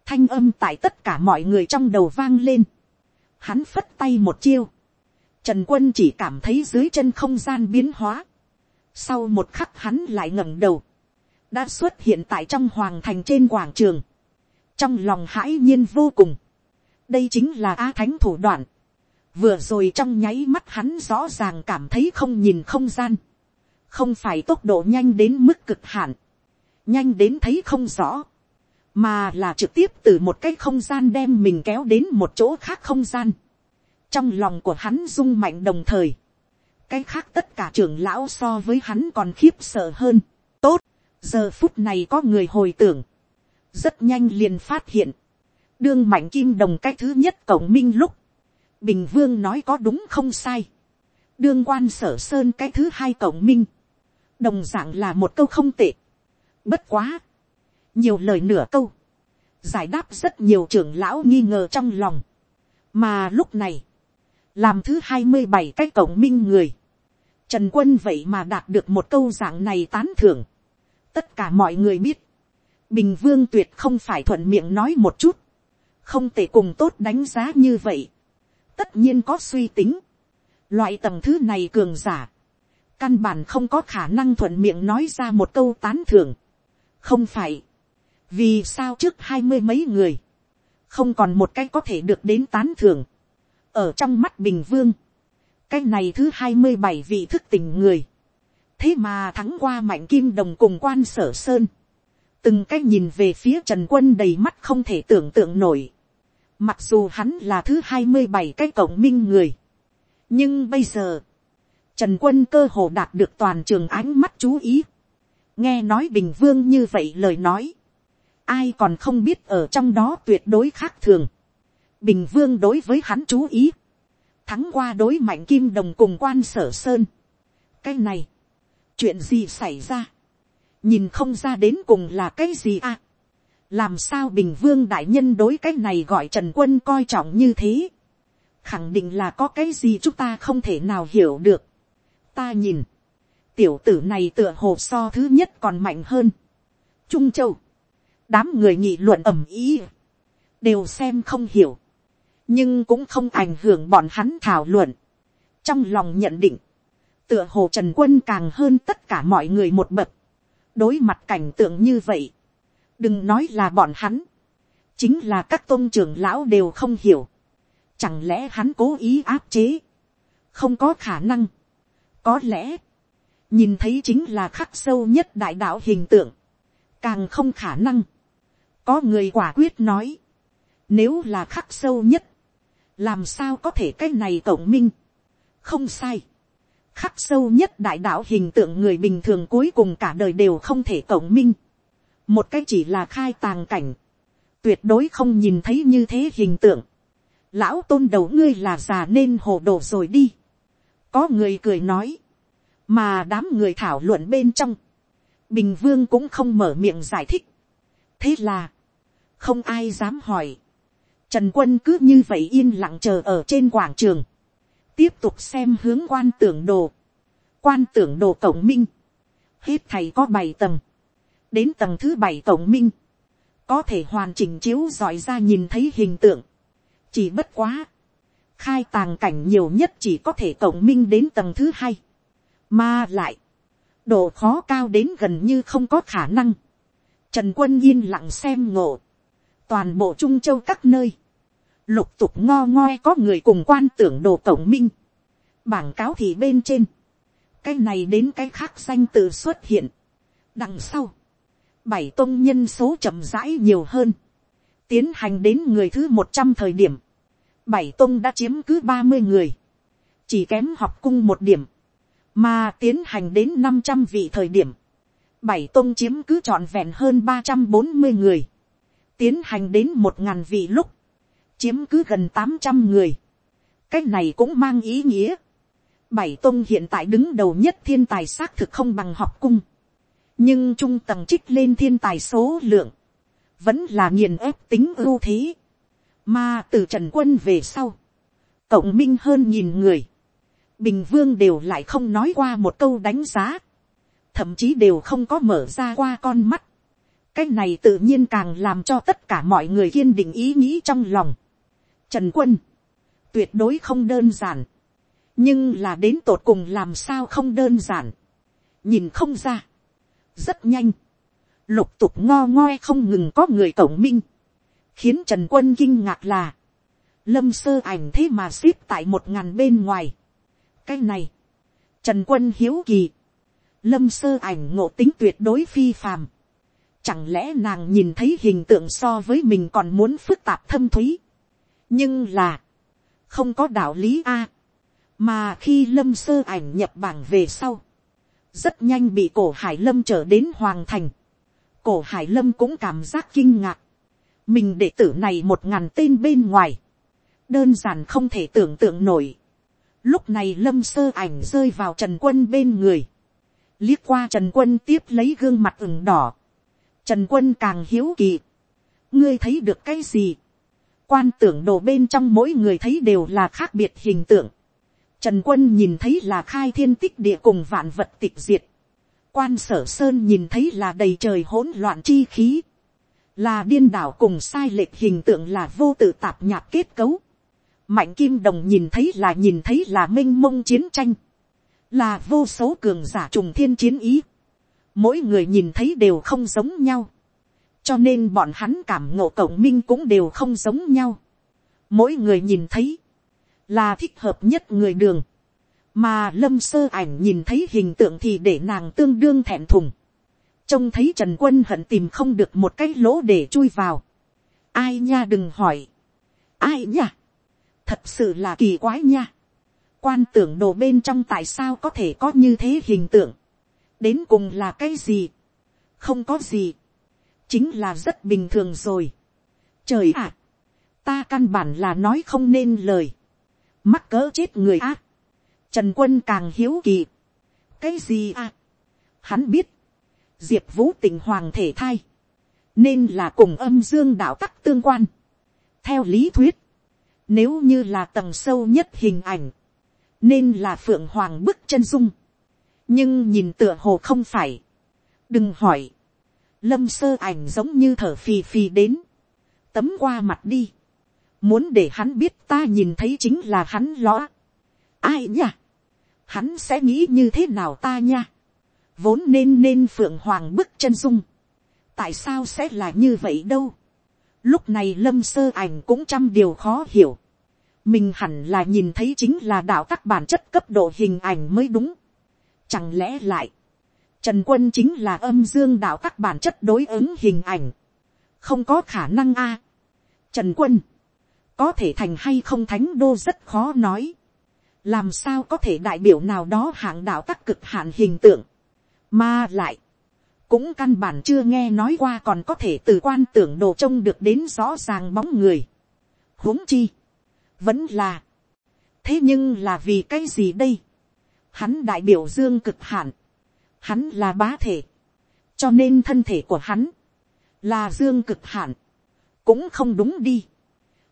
thanh âm tại tất cả mọi người trong đầu vang lên, hắn phất tay một chiêu, trần quân chỉ cảm thấy dưới chân không gian biến hóa, sau một khắc hắn lại ngẩng đầu, đã xuất hiện tại trong hoàng thành trên quảng trường, trong lòng hãi nhiên vô cùng, đây chính là a thánh thủ đoạn, vừa rồi trong nháy mắt hắn rõ ràng cảm thấy không nhìn không gian, không phải tốc độ nhanh đến mức cực hạn, nhanh đến thấy không rõ, mà là trực tiếp từ một cái không gian đem mình kéo đến một chỗ khác không gian. trong lòng của hắn rung mạnh đồng thời, cái khác tất cả trưởng lão so với hắn còn khiếp sợ hơn. tốt, giờ phút này có người hồi tưởng, rất nhanh liền phát hiện, đương mạnh kim đồng cái thứ nhất cổng minh lúc, bình vương nói có đúng không sai, đương quan sở sơn cái thứ hai cổng minh, đồng d ạ n g là một câu không tệ, bất quá, nhiều lời nửa câu, giải đáp rất nhiều trưởng lão nghi ngờ trong lòng, mà lúc này, làm thứ hai mươi bảy cái cổng minh người, trần quân vậy mà đạt được một câu dạng này tán thưởng, tất cả mọi người biết, bình vương tuyệt không phải thuận miệng nói một chút, không thể cùng tốt đánh giá như vậy, tất nhiên có suy tính, loại tầng thứ này cường giả, căn bản không có khả năng thuận miệng nói ra một câu tán thưởng, không phải, vì sao trước hai mươi mấy người, không còn một cái có thể được đến tán thưởng, ở trong mắt bình vương, cái này thứ hai mươi bảy vị thức tình người, thế mà thắng qua mạnh kim đồng cùng quan sở sơn, từng cái nhìn về phía trần quân đầy mắt không thể tưởng tượng nổi, mặc dù hắn là thứ hai mươi bảy cái cổng minh người, nhưng bây giờ, trần quân cơ hồ đạt được toàn trường ánh mắt chú ý, nghe nói bình vương như vậy lời nói, ai còn không biết ở trong đó tuyệt đối khác thường. bình vương đối với hắn chú ý, thắng qua đối mạnh kim đồng cùng quan sở sơn. cái này, chuyện gì xảy ra, nhìn không ra đến cùng là cái gì à làm sao bình vương đại nhân đối cái này gọi trần quân coi trọng như thế. khẳng định là có cái gì chúng ta không thể nào hiểu được. ta nhìn, tiểu tử này tựa hồ so thứ nhất còn mạnh hơn. trung châu, đám người nghị luận ầm ý, đều xem không hiểu, nhưng cũng không ảnh hưởng bọn hắn thảo luận. trong lòng nhận định, tựa hồ trần quân càng hơn tất cả mọi người một bậc, đối mặt cảnh tượng như vậy, đừng nói là bọn hắn, chính là các tôn trưởng lão đều không hiểu, chẳng lẽ hắn cố ý áp chế, không có khả năng, có lẽ, nhìn thấy chính là khắc sâu nhất đại đạo hình tượng, càng không khả năng, có người quả quyết nói, nếu là khắc sâu nhất, làm sao có thể cái này tổng minh, không sai, khắc sâu nhất đại đạo hình tượng người bình thường cuối cùng cả đời đều không thể tổng minh, một cái chỉ là khai tàng cảnh, tuyệt đối không nhìn thấy như thế hình tượng, lão tôn đầu ngươi là già nên hồ đồ rồi đi, có người cười nói, mà đám người thảo luận bên trong, bình vương cũng không mở miệng giải thích. thế là, không ai dám hỏi. trần quân cứ như vậy yên lặng chờ ở trên quảng trường, tiếp tục xem hướng quan tưởng đồ, quan tưởng đồ cổng minh, hết thầy có bảy tầng, đến tầng thứ bảy tổng minh, có thể hoàn chỉnh chiếu dọi ra nhìn thấy hình tượng, chỉ bất quá, khai tàng cảnh nhiều nhất chỉ có thể tổng minh đến tầng thứ hai, mà lại, độ khó cao đến gần như không có khả năng, trần quân yên lặng xem ngộ, toàn bộ trung châu các nơi, lục tục ngo ngoe có người cùng quan tưởng đồ cổng minh, bảng cáo thì bên trên, cái này đến cái khác danh từ xuất hiện, đằng sau, bảy tôn nhân số chậm rãi nhiều hơn, tiến hành đến người thứ một trăm thời điểm, bảy tôn đã chiếm cứ ba mươi người, chỉ kém học cung một điểm, mà tiến hành đến năm trăm vị thời điểm, bảy tôn chiếm cứ trọn vẹn hơn ba trăm bốn mươi người, tiến hành đến một ngàn vị lúc, chiếm cứ gần tám trăm người. cái này cũng mang ý nghĩa. bảy tôn hiện tại đứng đầu nhất thiên tài xác thực không bằng học cung nhưng trung tầng trích lên thiên tài số lượng, vẫn là nghiền ép tính ưu thế. mà từ trần quân về sau, cộng minh hơn nhìn người, bình vương đều lại không nói qua một câu đánh giá, thậm chí đều không có mở ra qua con mắt. Cái này tự nhiên càng làm cho tất cả mọi người kiên định ý nghĩ trong lòng. Trần quân, tuyệt đối không đơn giản, nhưng là đến tột cùng làm sao không đơn giản, nhìn không ra, rất nhanh, lục tục ngo ngoe không ngừng có người cổng minh, khiến trần quân kinh ngạc là, lâm sơ ảnh thế mà xếp tại một ngàn bên ngoài. cái này, trần quân hiếu kỳ, lâm sơ ảnh ngộ tính tuyệt đối phi phàm, Chẳng lẽ nàng nhìn thấy hình tượng so với mình còn muốn phức tạp thâm thúy. Nhưng là. Không có đạo lý A. Mà khi lâm sơ ảnh nhập bảng về sau. Rất nhanh bị cổ hải lâm trở đến hoàng thành. Cổ hải lâm cũng cảm giác kinh ngạc. Mình đệ tử này một ngàn tên bên ngoài. Đơn giản không thể tưởng tượng nổi. Lúc này lâm sơ ảnh rơi vào trần quân bên người. Liếc qua trần quân tiếp lấy gương mặt ửng đỏ Trần quân càng hiếu kỳ. Ngươi thấy được cái gì? Quan tưởng đồ bên trong mỗi người thấy đều là khác biệt hình tượng. Trần quân nhìn thấy là khai thiên tích địa cùng vạn vật tịch diệt. Quan sở sơn nhìn thấy là đầy trời hỗn loạn chi khí. Là điên đảo cùng sai lệch hình tượng là vô tự tạp nhạc kết cấu. Mạnh kim đồng nhìn thấy là nhìn thấy là minh mông chiến tranh. Là vô số cường giả trùng thiên chiến ý mỗi người nhìn thấy đều không giống nhau, cho nên bọn hắn cảm ngộ cổng minh cũng đều không giống nhau. mỗi người nhìn thấy, là thích hợp nhất người đường, mà lâm sơ ảnh nhìn thấy hình tượng thì để nàng tương đương thẹn thùng, trông thấy trần quân hận tìm không được một cái lỗ để chui vào. ai nha đừng hỏi, ai nha, thật sự là kỳ quái nha, quan tưởng đồ bên trong tại sao có thể có như thế hình tượng, đến cùng là cái gì, không có gì, chính là rất bình thường rồi. trời ạ, ta căn bản là nói không nên lời, mắc cỡ chết người a, trần quân càng hiếu kỳ, cái gì a, hắn biết, diệp vũ tình hoàng thể thai, nên là cùng âm dương đạo tắc tương quan. theo lý thuyết, nếu như là tầng sâu nhất hình ảnh, nên là phượng hoàng bức chân dung, nhưng nhìn tựa hồ không phải. đừng hỏi, lâm sơ ảnh giống như thở phì phì đến, tấm qua mặt đi, muốn để hắn biết ta nhìn thấy chính là hắn lõ. ai nha, hắn sẽ nghĩ như thế nào ta nha, vốn nên nên phượng hoàng bức chân dung, tại sao sẽ là như vậy đâu. lúc này lâm sơ ảnh cũng trăm điều khó hiểu, mình hẳn là nhìn thấy chính là đạo các bản chất cấp độ hình ảnh mới đúng. Chẳng lẽ lại, Trần Quân chính là âm dương đạo các bản chất đối ứng hình ảnh. Không có khả năng a Trần Quân, có thể thành hay không thánh đô rất khó nói. Làm sao có thể đại biểu nào đó hạng đạo các cực hạn hình tượng. Mà lại, cũng căn bản chưa nghe nói qua còn có thể từ quan tưởng đồ trông được đến rõ ràng bóng người. huống chi, vẫn là, thế nhưng là vì cái gì đây, Hắn đại biểu dương cực hạn. Hắn là bá thể. cho nên thân thể của hắn, là dương cực hạn, cũng không đúng đi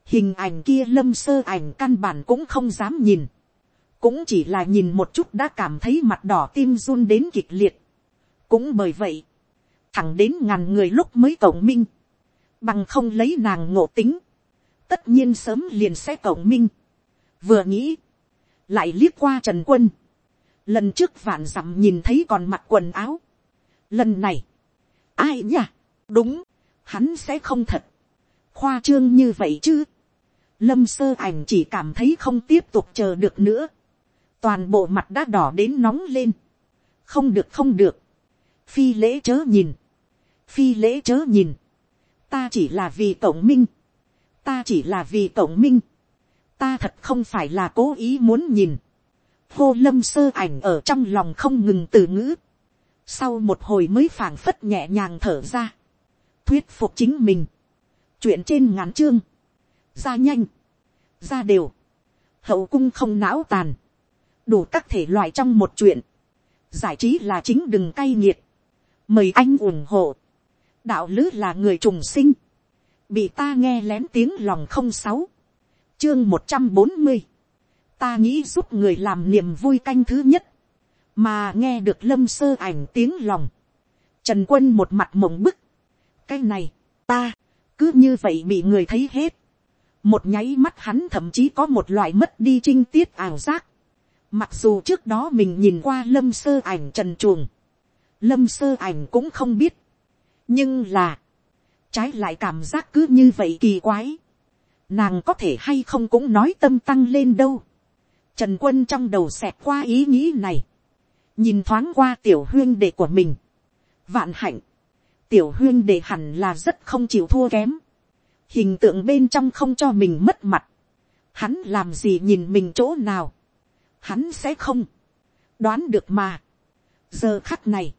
hình ảnh kia lâm sơ ảnh căn bản cũng không dám nhìn, cũng chỉ là nhìn một chút đã cảm thấy mặt đỏ tim run đến kịch liệt. cũng bởi vậy, thẳng đến ngàn người lúc mới cộng minh, bằng không lấy nàng ngộ tính, tất nhiên sớm liền sẽ cộng minh. vừa nghĩ, lại liếc qua trần quân, lần trước vạn dặm nhìn thấy còn mặc quần áo, lần này, ai nhỉ, đúng, hắn sẽ không thật, khoa trương như vậy chứ, lâm sơ ảnh chỉ cảm thấy không tiếp tục chờ được nữa, toàn bộ mặt đã đỏ đến nóng lên, không được không được, phi lễ chớ nhìn, phi lễ chớ nhìn, ta chỉ là vì tổng minh, ta chỉ là vì tổng minh, ta thật không phải là cố ý muốn nhìn, hô lâm sơ ảnh ở trong lòng không ngừng từ ngữ, sau một hồi mới phảng phất nhẹ nhàng thở ra, thuyết phục chính mình, chuyện trên ngắn chương, ra nhanh, ra đều, hậu cung không não tàn, đủ các thể loại trong một chuyện, giải trí là chính đừng cay nghiệt, mời anh ủng hộ, đạo lứ là người trùng sinh, bị ta nghe lén tiếng lòng không sáu, chương một trăm bốn mươi, ta nghĩ giúp người làm niềm vui canh thứ nhất, mà nghe được lâm sơ ảnh tiếng lòng, trần quân một mặt mộng bức, cái này, ta, cứ như vậy bị người thấy hết, một nháy mắt hắn thậm chí có một loại mất đi trinh tiết ảo giác, mặc dù trước đó mình nhìn qua lâm sơ ảnh trần chuồng, lâm sơ ảnh cũng không biết, nhưng là, trái lại cảm giác cứ như vậy kỳ quái, nàng có thể hay không cũng nói tâm tăng lên đâu, trần quân trong đầu xẹt qua ý nghĩ này, nhìn thoáng qua tiểu huyên đệ của mình, vạn hạnh, tiểu huyên đệ hẳn là rất không chịu thua kém, hình tượng bên trong không cho mình mất mặt, hắn làm gì nhìn mình chỗ nào, hắn sẽ không, đoán được mà. giờ khắc này,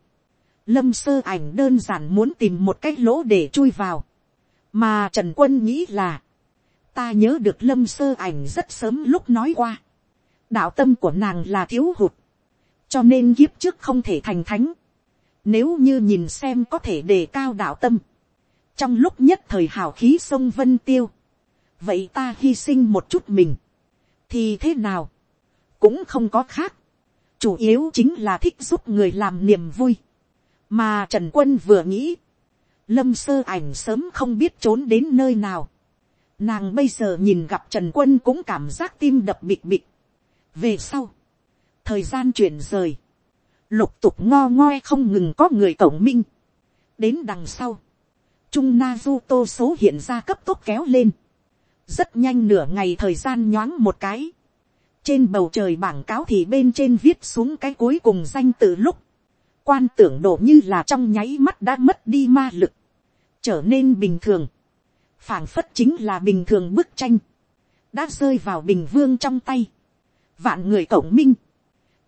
lâm sơ ảnh đơn giản muốn tìm một cái lỗ để chui vào, mà trần quân nghĩ là, ta nhớ được lâm sơ ảnh rất sớm lúc nói qua, đạo tâm của nàng là thiếu hụt, cho nên kiếp trước không thể thành thánh, nếu như nhìn xem có thể đề cao đạo tâm, trong lúc nhất thời hào khí sông vân tiêu, vậy ta hy sinh một chút mình, thì thế nào, cũng không có khác, chủ yếu chính là thích giúp người làm niềm vui, mà trần quân vừa nghĩ, lâm sơ ảnh sớm không biết trốn đến nơi nào, nàng bây giờ nhìn gặp trần quân cũng cảm giác tim đập bịt bịt, về sau, thời gian chuyển rời, lục tục ngo ngoe không ngừng có người cổng minh, đến đằng sau, trung na du tô số hiện ra cấp tốc kéo lên, rất nhanh nửa ngày thời gian nhoáng một cái, trên bầu trời bảng cáo thì bên trên viết xuống cái cuối cùng danh từ lúc, quan tưởng độ như là trong nháy mắt đã mất đi ma lực, trở nên bình thường, phảng phất chính là bình thường bức tranh, đã rơi vào bình vương trong tay, vạn người cổng minh,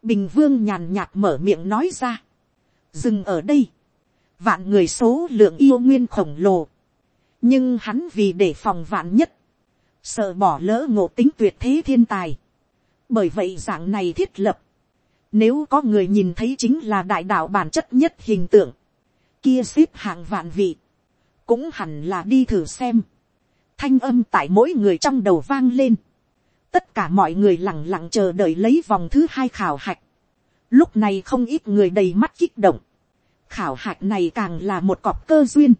bình vương nhàn nhạt mở miệng nói ra, dừng ở đây, vạn người số lượng yêu nguyên khổng lồ, nhưng hắn vì để phòng vạn nhất, sợ bỏ lỡ ngộ tính tuyệt thế thiên tài, bởi vậy dạng này thiết lập, nếu có người nhìn thấy chính là đại đạo bản chất nhất hình tượng, kia xếp hạng vạn vị, cũng hẳn là đi thử xem. Thanh âm tại mỗi người trong đầu vang lên. Tất cả mọi người lặng lặng chờ đợi lấy vòng thứ hai khảo hạch. Lúc này không ít người đầy mắt kích động. Khảo hạch này càng là một cọp cơ duyên.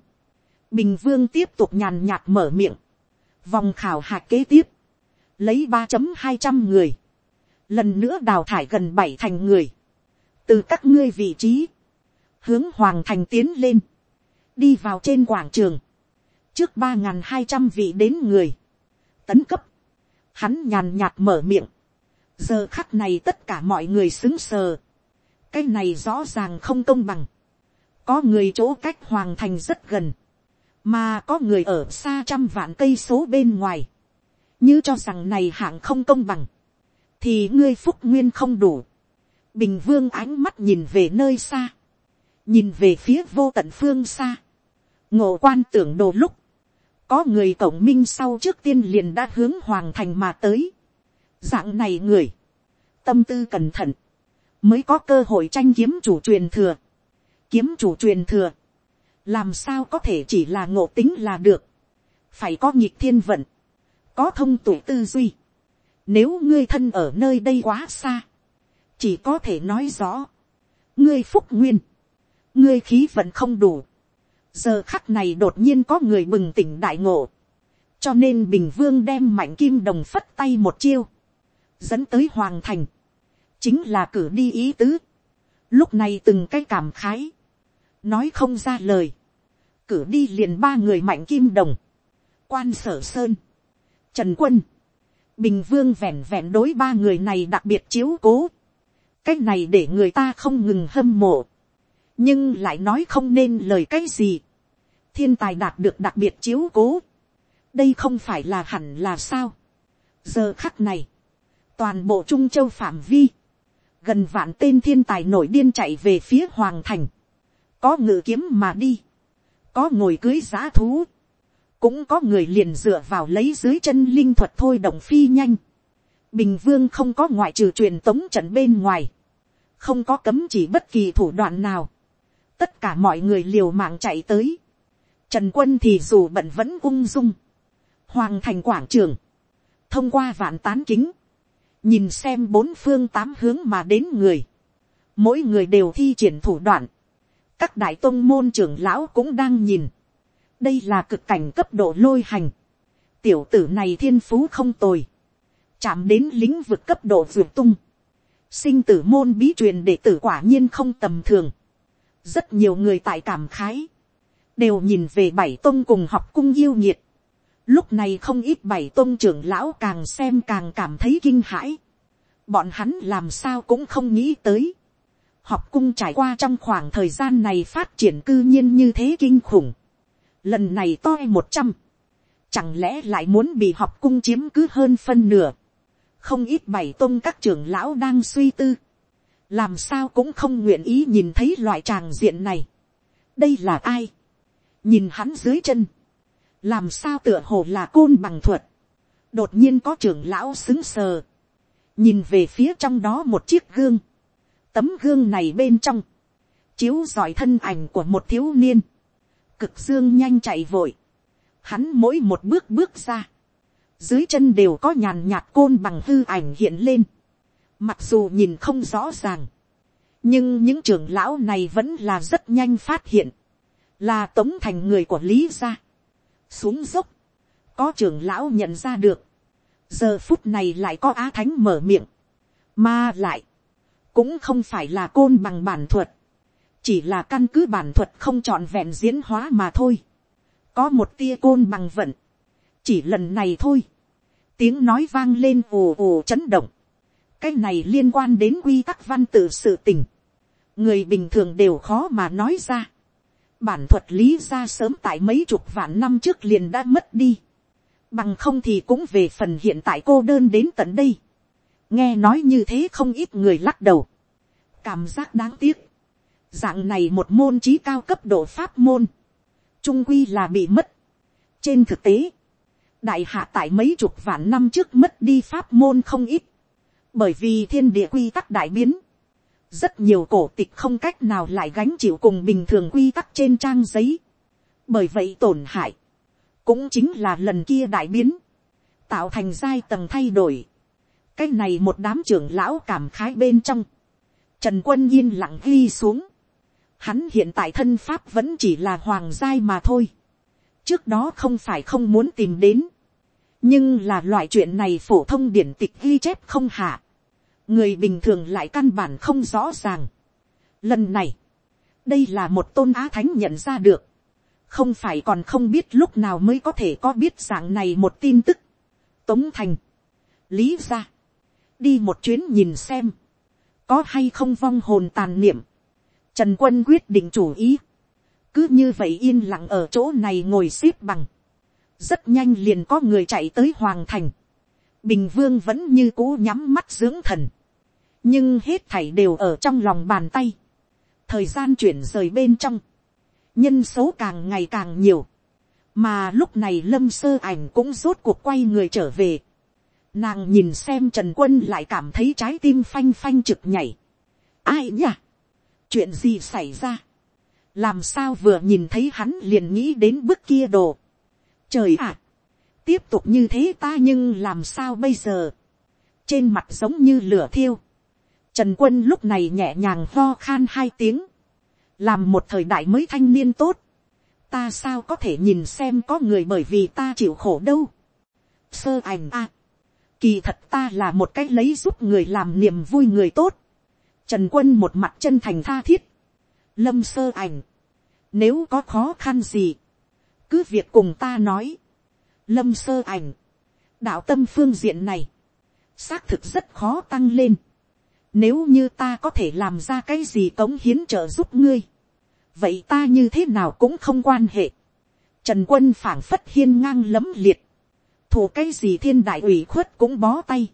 Bình Vương tiếp tục nhàn nhạt mở miệng. Vòng khảo hạch kế tiếp. Lấy ba hai trăm người. Lần nữa đào thải gần bảy thành người, từ các ngươi vị trí, hướng hoàng thành tiến lên, đi vào trên quảng trường, trước ba n g h n hai trăm vị đến người, tấn cấp, hắn nhàn nhạt mở miệng, giờ khắc này tất cả mọi người xứng sờ, cái này rõ ràng không công bằng, có người chỗ cách hoàng thành rất gần, mà có người ở xa trăm vạn cây số bên ngoài, như cho rằng này hạng không công bằng, thì ngươi phúc nguyên không đủ. bình vương ánh mắt nhìn về nơi xa, nhìn về phía vô tận phương xa, ngộ quan tưởng đồ lúc, có người cổng minh sau trước tiên liền đã hướng hoàng thành mà tới. dạng này người, tâm tư cẩn thận, mới có cơ hội tranh kiếm chủ truyền thừa kiếm chủ truyền thừa, làm sao có thể chỉ là ngộ tính là được, phải có nhịp thiên vận, có thông tụ tư duy, nếu ngươi thân ở nơi đây quá xa, chỉ có thể nói rõ, ngươi phúc nguyên, ngươi khí vận không đủ, giờ khắc này đột nhiên có người bừng tỉnh đại ngộ, cho nên bình vương đem mạnh kim đồng phất tay một chiêu, dẫn tới hoàng thành, chính là cử đi ý tứ, lúc này từng cái cảm khái, nói không ra lời, cử đi liền ba người mạnh kim đồng, quan sở sơn, trần quân, bình vương vẹn vẹn đối ba người này đặc biệt chiếu cố, cái này để người ta không ngừng hâm mộ, nhưng lại nói không nên lời cái gì, thiên tài đạt được đặc biệt chiếu cố, đây không phải là hẳn là sao. giờ khắc này, toàn bộ trung châu phạm vi, gần vạn tên thiên tài nổi điên chạy về phía hoàng thành, có ngự kiếm mà đi, có ngồi cưới giá thú, cũng có người liền dựa vào lấy dưới chân linh thuật thôi động phi nhanh. Bình vương không có ngoại trừ truyền tống trận bên ngoài, không có cấm chỉ bất kỳ thủ đoạn nào. Tất cả mọi người liều mạng chạy tới. Trần quân thì dù bận vẫn ung dung. Hoàng thành quảng trường, thông qua vạn tán kính, nhìn xem bốn phương tám hướng mà đến người, mỗi người đều thi triển thủ đoạn, các đại tôn môn trưởng lão cũng đang nhìn, đây là cực cảnh cấp độ lôi hành, tiểu tử này thiên phú không tồi, chạm đến lĩnh vực cấp độ vượt tung, sinh tử môn bí truyền đệ tử quả nhiên không tầm thường, rất nhiều người tại cảm khái, đều nhìn về bảy tôn cùng học cung yêu nhiệt, lúc này không ít bảy tôn trưởng lão càng xem càng cảm thấy kinh hãi, bọn hắn làm sao cũng không nghĩ tới, học cung trải qua trong khoảng thời gian này phát triển cư nhiên như thế kinh khủng, lần này toi một trăm, chẳng lẽ lại muốn bị học cung chiếm cứ hơn phân nửa, không ít bảy tôn các trưởng lão đang suy tư, làm sao cũng không nguyện ý nhìn thấy loại tràng diện này. đây là ai, nhìn hắn dưới chân, làm sao tựa hồ là côn bằng thuật, đột nhiên có trưởng lão xứng sờ, nhìn về phía trong đó một chiếc gương, tấm gương này bên trong, chiếu giỏi thân ảnh của một thiếu niên, cực dương nhanh chạy vội, hắn mỗi một bước bước ra, dưới chân đều có nhàn nhạt côn bằng hư ảnh hiện lên, mặc dù nhìn không rõ ràng, nhưng những trưởng lão này vẫn là rất nhanh phát hiện, là tống thành người của lý gia, xuống dốc, có trưởng lão nhận ra được, giờ phút này lại có á thánh mở miệng, mà lại, cũng không phải là côn bằng bản thuật, chỉ là căn cứ bản thuật không trọn vẹn diễn hóa mà thôi, có một tia côn bằng vận, chỉ lần này thôi, tiếng nói vang lên ồ ồ chấn động, cái này liên quan đến quy tắc văn tự sự tình, người bình thường đều khó mà nói ra, bản thuật lý ra sớm tại mấy chục vạn năm trước liền đã mất đi, bằng không thì cũng về phần hiện tại cô đơn đến tận đây, nghe nói như thế không ít người lắc đầu, cảm giác đáng tiếc, dạng này một môn trí cao cấp độ pháp môn, trung quy là bị mất. trên thực tế, đại hạ tại mấy chục vạn năm trước mất đi pháp môn không ít, bởi vì thiên địa quy tắc đại biến, rất nhiều cổ tịch không cách nào lại gánh chịu cùng bình thường quy tắc trên trang giấy, bởi vậy tổn hại, cũng chính là lần kia đại biến, tạo thành giai tầng thay đổi, cái này một đám trưởng lão cảm khái bên trong, trần quân yên lặng ghi xuống, hắn hiện tại thân pháp vẫn chỉ là hoàng giai mà thôi, trước đó không phải không muốn tìm đến, nhưng là loại chuyện này phổ thông điển tịch ghi chép không hạ, người bình thường lại căn bản không rõ ràng. Lần này, đây là một tôn á thánh nhận ra được, không phải còn không biết lúc nào mới có thể có biết dạng này một tin tức. Tống thành, lý ra, đi một chuyến nhìn xem, có hay không vong hồn tàn niệm. Trần quân quyết định chủ ý, cứ như vậy yên lặng ở chỗ này ngồi xếp bằng. rất nhanh liền có người chạy tới hoàng thành. bình vương vẫn như cũ nhắm mắt dưỡng thần nhưng hết thảy đều ở trong lòng bàn tay. thời gian chuyển rời bên trong, nhân số càng ngày càng nhiều, mà lúc này lâm sơ ảnh cũng rốt cuộc quay người trở về nàng nhìn xem trần quân lại cảm thấy trái tim phanh phanh trực nhảy. ai nhỉ? chuyện gì xảy ra. làm sao vừa nhìn thấy hắn liền nghĩ đến bức kia đồ. trời ạ, tiếp tục như thế ta nhưng làm sao bây giờ, trên mặt giống như lửa thiêu, trần quân lúc này nhẹ nhàng ho khan hai tiếng, làm một thời đại mới thanh niên tốt, ta sao có thể nhìn xem có người bởi vì ta chịu khổ đâu. sơ ảnh a, kỳ thật ta là một cách lấy giúp người làm niềm vui người tốt. trần quân một mặt chân thành tha thiết. lâm sơ ảnh, nếu có khó khăn gì, cứ việc cùng ta nói. lâm sơ ảnh, đạo tâm phương diện này, xác thực rất khó tăng lên. Nếu như ta có thể làm ra cái gì cống hiến trợ giúp ngươi, vậy ta như thế nào cũng không quan hệ. Trần quân phảng phất hiên ngang lấm liệt thù cái gì thiên đại ủy khuất cũng bó tay.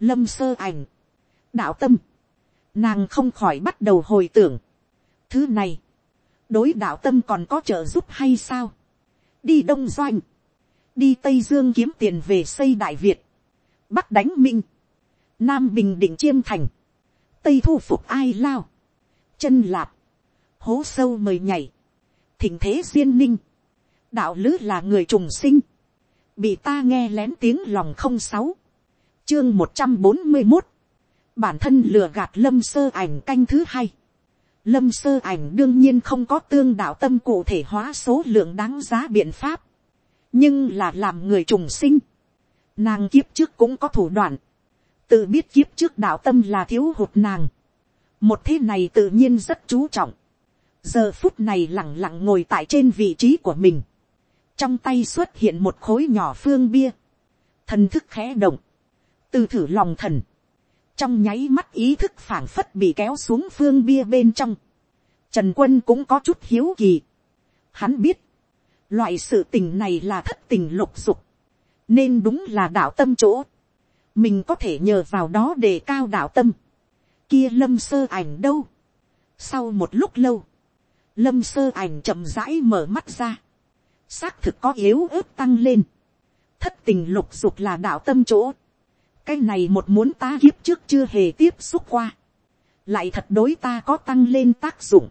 Lâm sơ ảnh. Đạo tâm. Nàng không khỏi bắt đầu hồi tưởng. Thứ này. Đối đạo tâm còn có trợ giúp hay sao? Đi Đông Doanh. Đi Tây Dương kiếm tiền về xây Đại Việt. Bắc đánh Minh. Nam Bình Định Chiêm Thành. Tây thu phục ai lao. Chân lạp hố sâu mời nhảy, thỉnh thế duyên ninh, đạo lứ là người trùng sinh, bị ta nghe lén tiếng lòng không sáu, chương một trăm bốn mươi một, bản thân lừa gạt lâm sơ ảnh canh thứ hai, lâm sơ ảnh đương nhiên không có tương đạo tâm cụ thể hóa số lượng đáng giá biện pháp, nhưng là làm người trùng sinh, nàng kiếp trước cũng có thủ đoạn, tự biết kiếp trước đạo tâm là thiếu hụt nàng, một thế này tự nhiên rất chú trọng, giờ phút này lẳng lặng ngồi tại trên vị trí của mình, trong tay xuất hiện một khối nhỏ phương bia, thần thức khẽ động, từ thử lòng thần, trong nháy mắt ý thức phảng phất bị kéo xuống phương bia bên trong, trần quân cũng có chút hiếu kỳ, hắn biết, loại sự tình này là thất tình lục dục, nên đúng là đạo tâm chỗ, mình có thể nhờ vào đó để cao đạo tâm, kia lâm sơ ảnh đâu, sau một lúc lâu, lâm sơ ảnh chậm rãi mở mắt ra, xác thực có yếu ớt tăng lên, thất tình lục dục là đạo tâm chỗ, cái này một muốn ta kiếp trước chưa hề tiếp xúc qua, lại thật đối ta có tăng lên tác dụng,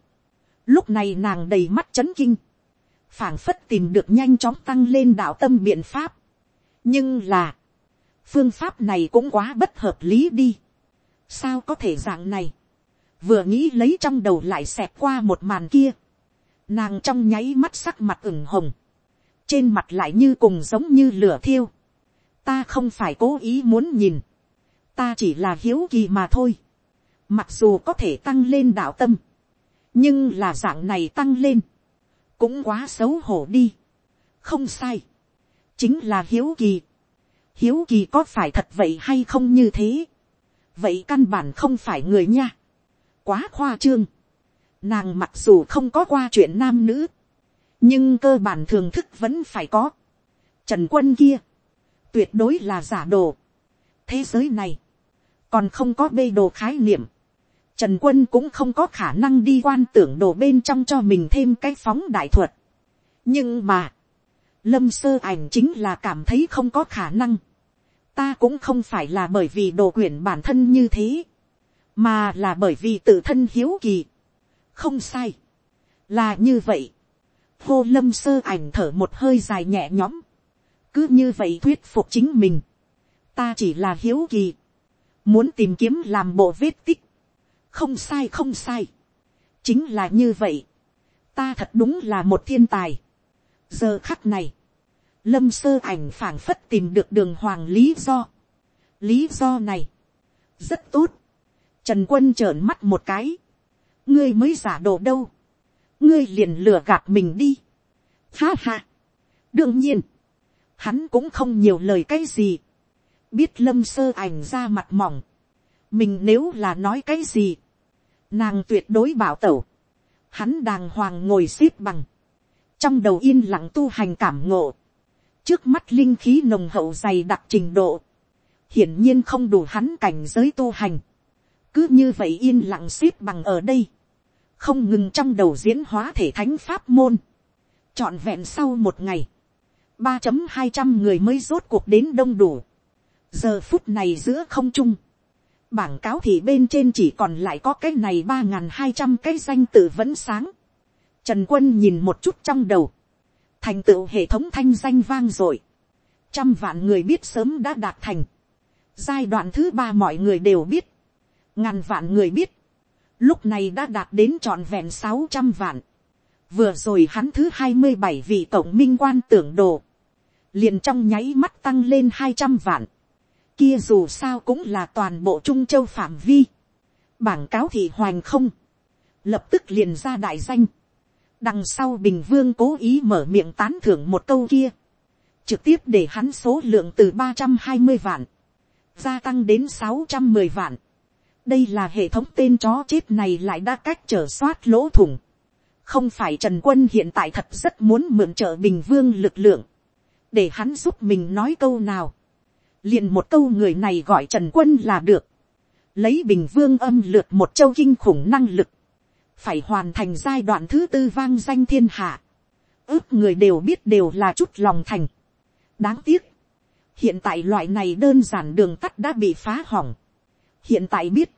lúc này nàng đầy mắt chấn kinh, phảng phất tìm được nhanh chóng tăng lên đạo tâm biện pháp, nhưng là, phương pháp này cũng quá bất hợp lý đi, sao có thể dạng này, vừa nghĩ lấy trong đầu lại xẹp qua một màn kia, nàng trong nháy mắt sắc mặt ửng hồng, trên mặt lại như cùng giống như lửa thiêu, ta không phải cố ý muốn nhìn, ta chỉ là hiếu kỳ mà thôi, mặc dù có thể tăng lên đạo tâm, nhưng là dạng này tăng lên, cũng quá xấu hổ đi, không sai, chính là hiếu kỳ, hiếu kỳ có phải thật vậy hay không như thế, vậy căn bản không phải người nha, quá khoa trương. Nàng mặc dù không có qua chuyện nam nữ, nhưng cơ bản thường thức vẫn phải có. Trần quân kia, tuyệt đối là giả đồ. Thế giới này, còn không có bê đồ khái niệm. Trần quân cũng không có khả năng đi quan tưởng đồ bên trong cho mình thêm cái phóng đại thuật. Nhưng mà, lâm sơ ảnh chính là cảm thấy không có khả năng. Ta cũng không phải là bởi vì đồ quyển bản thân như thế mà là bởi vì tự thân hiếu kỳ. không sai, là như vậy hô lâm sơ ảnh thở một hơi dài nhẹ nhõm, cứ như vậy thuyết phục chính mình. ta chỉ là hiếu kỳ, muốn tìm kiếm làm bộ vết tích. không sai không sai, chính là như vậy. ta thật đúng là một thiên tài. giờ khắc này, lâm sơ ảnh phảng phất tìm được đường hoàng lý do. lý do này, rất tốt Trần quân trợn mắt một cái. Ngươi mới giả đồ đâu. Ngươi liền lừa gạt mình đi. Ha ha. Đương nhiên. Hắn cũng không nhiều lời cái gì. Biết lâm sơ ảnh ra mặt mỏng. Mình nếu là nói cái gì. Nàng tuyệt đối bảo tẩu. Hắn đàng hoàng ngồi xếp bằng. Trong đầu yên lặng tu hành cảm ngộ. Trước mắt linh khí nồng hậu dày đặc trình độ. Hiển nhiên không đủ hắn cảnh giới tu hành cứ như vậy yên lặng xếp bằng ở đây, không ngừng trong đầu diễn hóa thể thánh pháp môn, chọn vẹn sau một ngày, ba chấm hai trăm người mới rốt cuộc đến đông đủ, giờ phút này giữa không trung, bảng cáo thì bên trên chỉ còn lại có cái này ba n g h n hai trăm cái danh tự vẫn sáng, Trần quân nhìn một chút trong đầu. Thành tựu hệ thống thanh danh vang dội Trăm vạn người biết sớm đã đạt thành. Giai đoạn thứ ba mọi người đều biết. Ngàn vạn người biết. Lúc này đã đạt đến trọn vẹn sáu trăm vạn. Vừa rồi hắn thứ hai mươi bảy vị tổng minh quan tưởng đồ. Liền trong nháy mắt tăng lên hai trăm vạn. Kia dù sao cũng là toàn bộ Trung Châu phạm vi. Bảng cáo thị hoành không. Lập tức liền ra đại danh. Đằng sau Bình Vương cố ý mở miệng tán thưởng một câu kia. Trực tiếp để hắn số lượng từ ba trăm hai mươi vạn. Gia tăng đến sáu trăm mười vạn. Đây là hệ thống tên chó chết này lại đã cách trở soát lỗ thủng. Không phải trần quân hiện tại thật rất muốn mượn trợ bình vương lực lượng, để hắn giúp mình nói câu nào, liền một câu người này gọi trần quân là được, lấy bình vương âm lượt một châu kinh khủng năng lực, phải hoàn thành giai đoạn thứ tư vang danh thiên hạ, ước người đều biết đều là chút lòng thành. đáng tiếc, hiện tại loại này đơn giản đường tắt đã bị phá hỏng. hiện tại biết,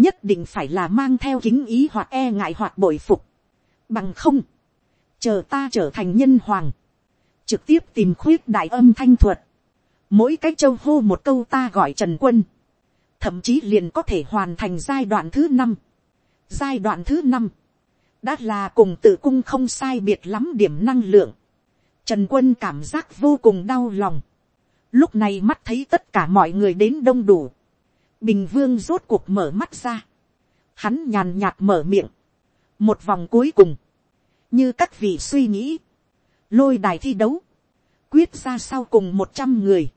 nhất định phải là mang theo kính ý hoặc e ngại hoặc bội phục, Bằng không. Chờ ta trở thành nhân hoàng. Trực tiếp tìm khuyết đại âm thanh thuật. Mỗi cách châu hô một câu ta gọi Trần Quân. Thậm chí liền có thể hoàn thành giai đoạn thứ năm. Giai đoạn thứ năm. Đã là cùng tự cung không sai biệt lắm điểm năng lượng. Trần Quân cảm giác vô cùng đau lòng. Lúc này mắt thấy tất cả mọi người đến đông đủ. Bình Vương rốt cuộc mở mắt ra. Hắn nhàn nhạt mở miệng. Một vòng cuối cùng, như các vị suy nghĩ, lôi đài thi đấu, quyết ra sau cùng một trăm người,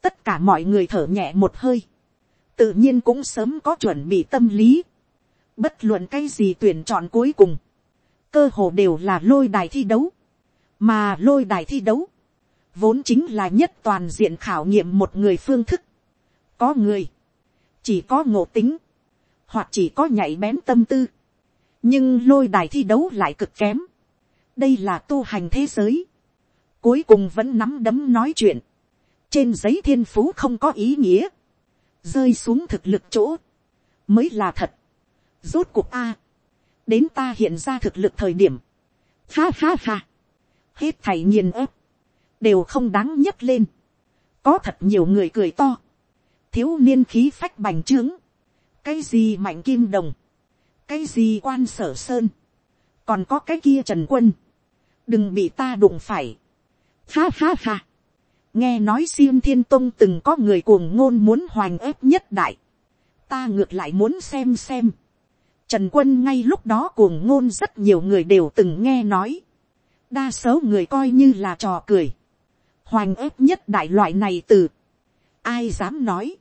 tất cả mọi người thở nhẹ một hơi, tự nhiên cũng sớm có chuẩn bị tâm lý, bất luận cái gì tuyển chọn cuối cùng, cơ hồ đều là lôi đài thi đấu, mà lôi đài thi đấu, vốn chính là nhất toàn diện khảo nghiệm một người phương thức, có người, chỉ có ngộ tính, hoặc chỉ có nhạy bén tâm tư, nhưng lôi đài thi đấu lại cực kém. đây là tu hành thế giới. cuối cùng vẫn nắm đấm nói chuyện. trên giấy thiên phú không có ý nghĩa. rơi xuống thực lực chỗ. mới là thật. rốt cuộc a. đến ta hiện ra thực lực thời điểm. ha ha ha. hết thầy nghiền ép. đều không đáng nhấc lên. có thật nhiều người cười to thiếu niên khí phách bành trướng. cái gì mạnh kim đồng? Cái gì quan sở sơn, còn có cái kia trần quân, đừng bị ta đụng phải. Ha ha ha, nghe nói xiêm thiên tông từng có người cuồng ngôn muốn hoành ép nhất đại, ta ngược lại muốn xem xem. Trần quân ngay lúc đó cuồng ngôn rất nhiều người đều từng nghe nói, đa số người coi như là trò cười, hoành ép nhất đại loại này từ, ai dám nói,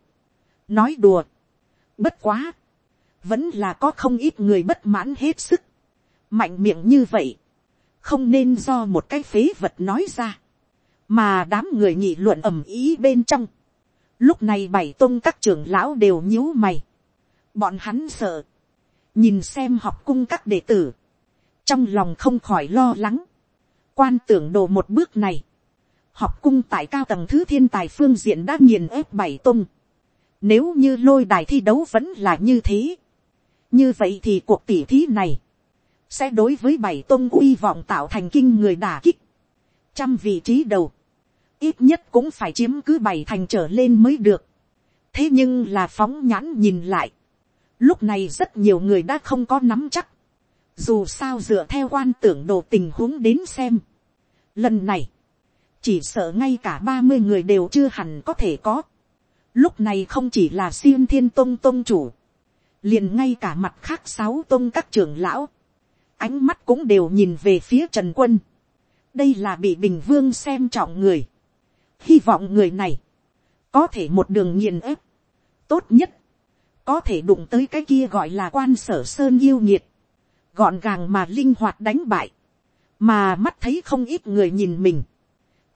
nói đùa, bất quá, vẫn là có không ít người bất mãn hết sức, mạnh miệng như vậy, không nên do một cái phế vật nói ra, mà đám người nhị luận ầm ý bên trong, lúc này bảy tôn các trưởng lão đều nhíu mày, bọn hắn sợ, nhìn xem học cung các đệ tử, trong lòng không khỏi lo lắng, quan tưởng đồ một bước này, học cung tại cao tầng thứ thiên tài phương diện đã nghiền ép bảy tôn, nếu như lôi đài thi đấu vẫn là như thế, như vậy thì cuộc tỉ thí này, sẽ đối với bảy tôn uy vọng tạo thành kinh người đả kích, trăm vị trí đầu, ít nhất cũng phải chiếm cứ bảy thành trở lên mới được. thế nhưng là phóng nhãn nhìn lại, lúc này rất nhiều người đã không có nắm chắc, dù sao dựa theo quan tưởng đồ tình huống đến xem. lần này, chỉ sợ ngay cả ba mươi người đều chưa hẳn có thể có lúc này không chỉ là siêng thiên tông tông chủ, liền ngay cả mặt khác sáu tôn các trưởng lão, ánh mắt cũng đều nhìn về phía trần quân. đây là bị bình vương xem trọng người. hy vọng người này, có thể một đường nghiền ép, tốt nhất, có thể đụng tới cái kia gọi là quan sở sơn yêu nhiệt, gọn gàng mà linh hoạt đánh bại, mà mắt thấy không ít người nhìn mình.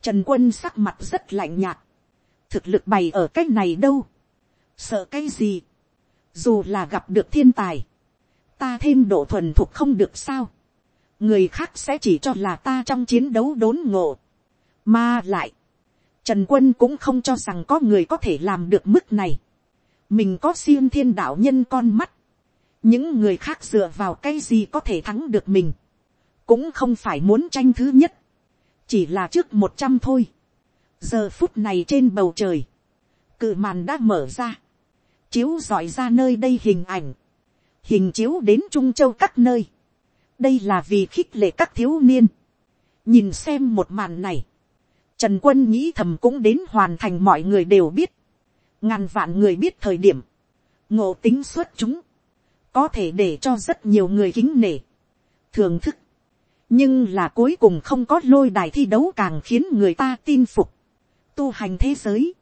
Trần quân sắc mặt rất lạnh nhạt, thực lực bày ở cái này đâu, sợ cái gì, dù là gặp được thiên tài, ta thêm độ thuần thục không được sao, người khác sẽ chỉ cho là ta trong chiến đấu đốn ngộ, mà lại, trần quân cũng không cho rằng có người có thể làm được mức này, mình có siêng thiên đạo nhân con mắt, những người khác dựa vào cái gì có thể thắng được mình, cũng không phải muốn tranh thứ nhất, chỉ là trước một trăm thôi giờ phút này trên bầu trời, cự màn đã mở ra, chiếu dọi ra nơi đây hình ảnh, hình chiếu đến trung châu các nơi, đây là vì khích lệ các thiếu niên, nhìn xem một màn này, trần quân nghĩ thầm cũng đến hoàn thành mọi người đều biết, ngàn vạn người biết thời điểm, ngộ tính xuất chúng, có thể để cho rất nhiều người kính nể, thưởng thức, nhưng là cuối cùng không có lôi đài thi đấu càng khiến người ta tin phục, tu hành thế giới,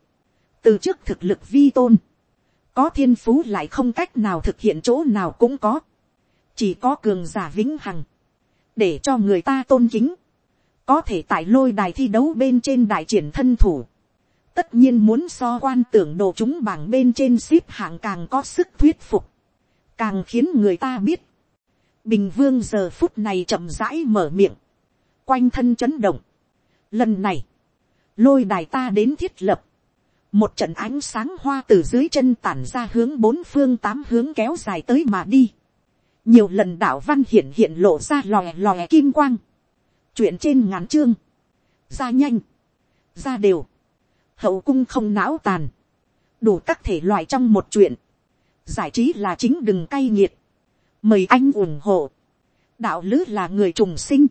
từ trước thực lực vi tôn, có thiên phú lại không cách nào thực hiện chỗ nào cũng có, chỉ có cường giả vĩnh hằng, để cho người ta tôn kính, có thể tại lôi đài thi đấu bên trên đại triển thân thủ, tất nhiên muốn so quan tưởng đồ chúng bảng bên trên ship hạng càng có sức thuyết phục, càng khiến người ta biết, bình vương giờ phút này chậm rãi mở miệng, quanh thân chấn động. Lần này, lôi đài ta đến thiết lập, một trận ánh sáng hoa từ dưới chân tản ra hướng bốn phương tám hướng kéo dài tới mà đi. nhiều lần đạo văn hiện hiện lộ ra lòe lòe kim quang. chuyện trên ngắn chương, ra nhanh, ra đều, hậu cung không não tàn, đủ các thể loại trong một chuyện, giải trí là chính đừng cay nghiệt, mời anh ủng hộ, đạo lứ là người trùng sinh,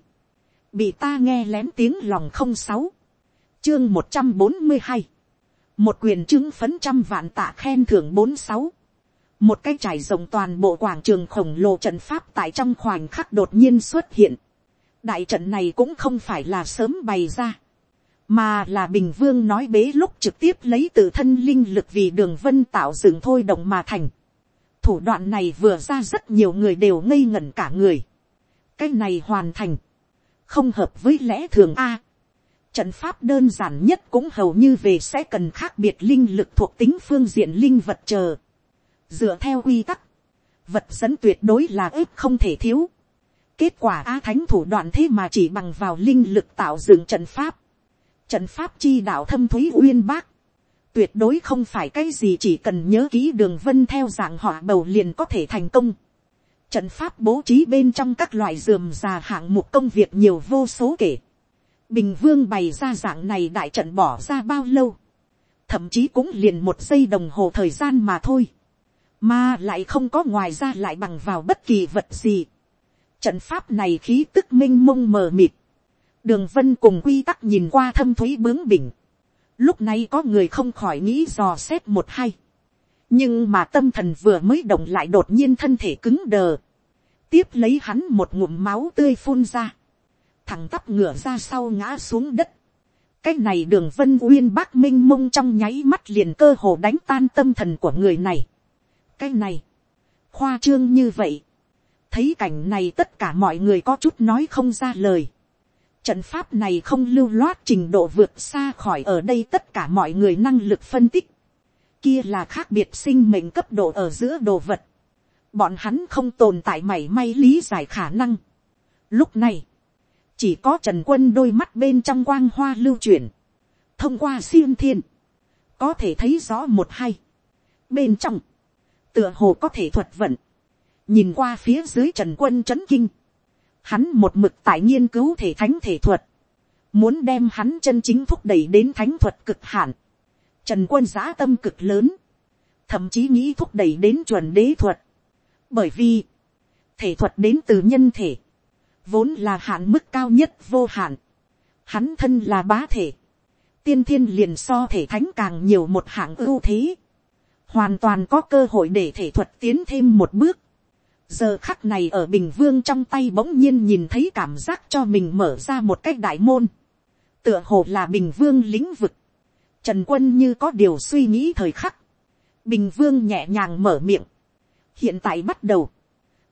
bị ta nghe lén tiếng lòng không sáu, chương một trăm bốn mươi hai, một quyền chứng phấn trăm vạn tạ khen thưởng bốn sáu, một cái trải rộng toàn bộ quảng trường khổng lồ trận pháp tại trong khoảnh khắc đột nhiên xuất hiện. đại trận này cũng không phải là sớm bày ra, mà là bình vương nói bế lúc trực tiếp lấy từ thân linh lực vì đường vân tạo dựng thôi động mà thành. thủ đoạn này vừa ra rất nhiều người đều ngây ngẩn cả người. cái này hoàn thành, không hợp với lẽ thường a trận pháp đơn giản nhất cũng hầu như về sẽ cần khác biệt linh lực thuộc tính phương diện linh vật chờ. dựa theo quy tắc, vật dẫn tuyệt đối là ít không thể thiếu. kết quả a thánh thủ đoạn thế mà chỉ bằng vào linh lực tạo dựng trận pháp trận pháp chi đạo thâm thúy uyên bác, tuyệt đối không phải cái gì chỉ cần nhớ kỹ đường vân theo dạng họ bầu liền có thể thành công. Trận pháp bố trí bên trong các loại dườm già hạng mục công việc nhiều vô số kể. Bình vương bày ra dạng này đại trận bỏ ra bao lâu. Thậm chí cũng liền một giây đồng hồ thời gian mà thôi. Mà lại không có ngoài ra lại bằng vào bất kỳ vật gì. Trận pháp này khí tức minh mông mờ mịt đường vân cùng quy tắc nhìn qua thâm thúy bướng bỉnh. lúc này có người không khỏi nghĩ dò xét một hay. nhưng mà tâm thần vừa mới động lại đột nhiên thân thể cứng đờ. tiếp lấy hắn một ngụm máu tươi phun ra thẳng tắp ngửa ra sau ngã xuống đất. cái này đường vân uyên bác minh mông trong nháy mắt liền cơ hồ đánh tan tâm thần của người này. cái này, khoa trương như vậy. thấy cảnh này tất cả mọi người có chút nói không ra lời Trận pháp này không lưu loát trình độ vượt xa khỏi ở đây tất cả mọi người năng lực phân tích. Kia là khác biệt sinh mệnh cấp độ ở giữa đồ vật. Bọn hắn không tồn tại mảy may lý giải khả năng. Lúc này, chỉ có trần quân đôi mắt bên trong quang hoa lưu chuyển. Thông qua xiêm thiên, có thể thấy rõ một hay Bên trong, tựa hồ có thể thuật vận. Nhìn qua phía dưới trần quân chấn kinh Hắn một mực tại nghiên cứu thể thánh thể thuật. Muốn đem hắn chân chính thúc đẩy đến thánh thuật cực hạn. Trần quân giã tâm cực lớn. Thậm chí nghĩ thúc đẩy đến chuẩn đế thuật. Bởi vì, thể thuật đến từ nhân thể. Vốn là hạn mức cao nhất vô hạn. Hắn thân là bá thể. Tiên thiên liền so thể thánh càng nhiều một hạng ưu thế. Hoàn toàn có cơ hội để thể thuật tiến thêm một bước. Giờ khắc này ở bình vương trong tay bỗng nhiên nhìn thấy cảm giác cho mình mở ra một cách đại môn, tựa hồ là bình vương lĩnh vực, trần quân như có điều suy nghĩ thời khắc, bình vương nhẹ nhàng mở miệng, hiện tại bắt đầu,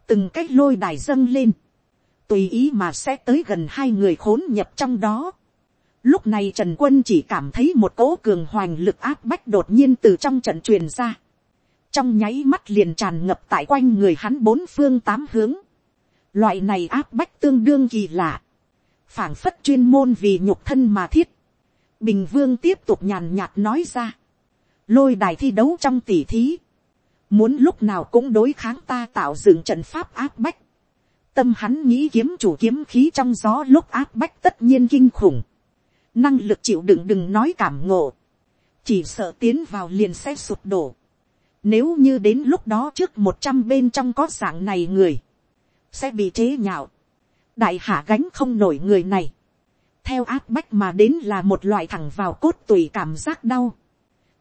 từng cách lôi đài dâng lên, tùy ý mà sẽ tới gần hai người khốn nhập trong đó. Lúc này Trần Quân chỉ cảm thấy một cỗ cường hoành lực áp bách đột nhiên từ trong trận truyền ra trong nháy mắt liền tràn ngập tại quanh người hắn bốn phương tám hướng. Loại này áp bách tương đương kỳ lạ. phảng phất chuyên môn vì nhục thân mà thiết. Bình vương tiếp tục nhàn nhạt nói ra. Lôi đài thi đấu trong tỉ thí. Muốn lúc nào cũng đối kháng ta tạo dựng trận pháp áp bách tâm hắn nghĩ kiếm chủ kiếm khí trong gió lúc áp bách tất nhiên kinh khủng. Năng lực chịu đựng đừng nói cảm ngộ. Chỉ sợ tiến vào liền sẽ sụp đổ. Nếu như đến lúc đó trước một trăm bên trong có dạng này người. Sẽ bị chế nhạo. Đại hạ gánh không nổi người này. Theo áp bách mà đến là một loại thẳng vào cốt tùy cảm giác đau.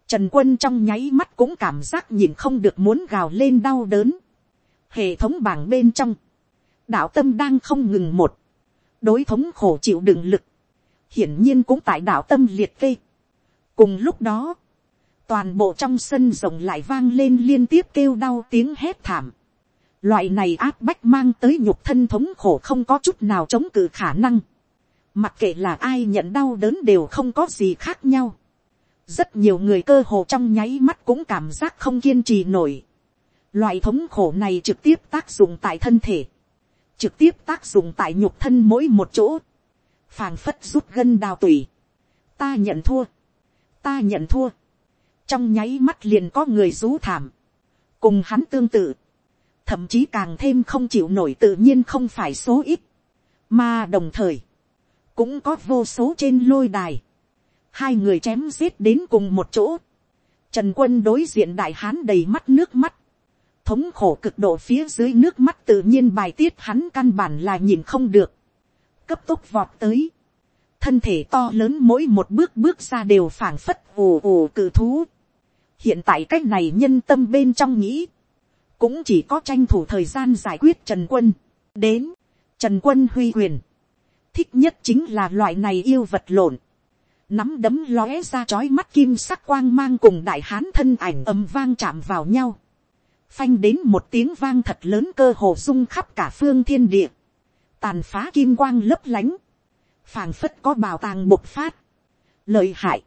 Trần quân trong nháy mắt cũng cảm giác nhìn không được muốn gào lên đau đớn. Hệ thống bảng bên trong đạo tâm đang không ngừng một, đối thống khổ chịu đựng lực, hiển nhiên cũng tại đạo tâm liệt kê. cùng lúc đó, toàn bộ trong sân rộng lại vang lên liên tiếp kêu đau tiếng hét thảm. loại này áp bách mang tới nhục thân thống khổ không có chút nào chống cự khả năng. mặc kệ là ai nhận đau đớn đều không có gì khác nhau. rất nhiều người cơ hồ trong nháy mắt cũng cảm giác không kiên trì nổi. loại thống khổ này trực tiếp tác dụng tại thân thể trực tiếp tác dụng tại nhục thân mỗi một chỗ, phàng phất rút gân đào tùy, ta nhận thua, ta nhận thua, trong nháy mắt liền có người rú thảm, cùng hắn tương tự, thậm chí càng thêm không chịu nổi tự nhiên không phải số ít, mà đồng thời, cũng có vô số trên lôi đài, hai người chém giết đến cùng một chỗ, trần quân đối diện đại hán đầy mắt nước mắt, thống khổ cực độ phía dưới nước mắt tự nhiên bài tiết hắn căn bản là nhìn không được. Cấp tốc vọt tới. Thân thể to lớn mỗi một bước bước ra đều phảng phất ồ ồ cự thú. Hiện tại cách này nhân tâm bên trong nghĩ. Cũng chỉ có tranh thủ thời gian giải quyết Trần Quân. Đến. Trần Quân huy quyền. Thích nhất chính là loại này yêu vật lộn. Nắm đấm lóe ra chói mắt kim sắc quang mang cùng đại hán thân ảnh ầm vang chạm vào nhau phanh đến một tiếng vang thật lớn cơ hồ rung khắp cả phương thiên địa, tàn phá kim quang lấp lánh, phàng phất có bào tàng bộc phát, lợi hại,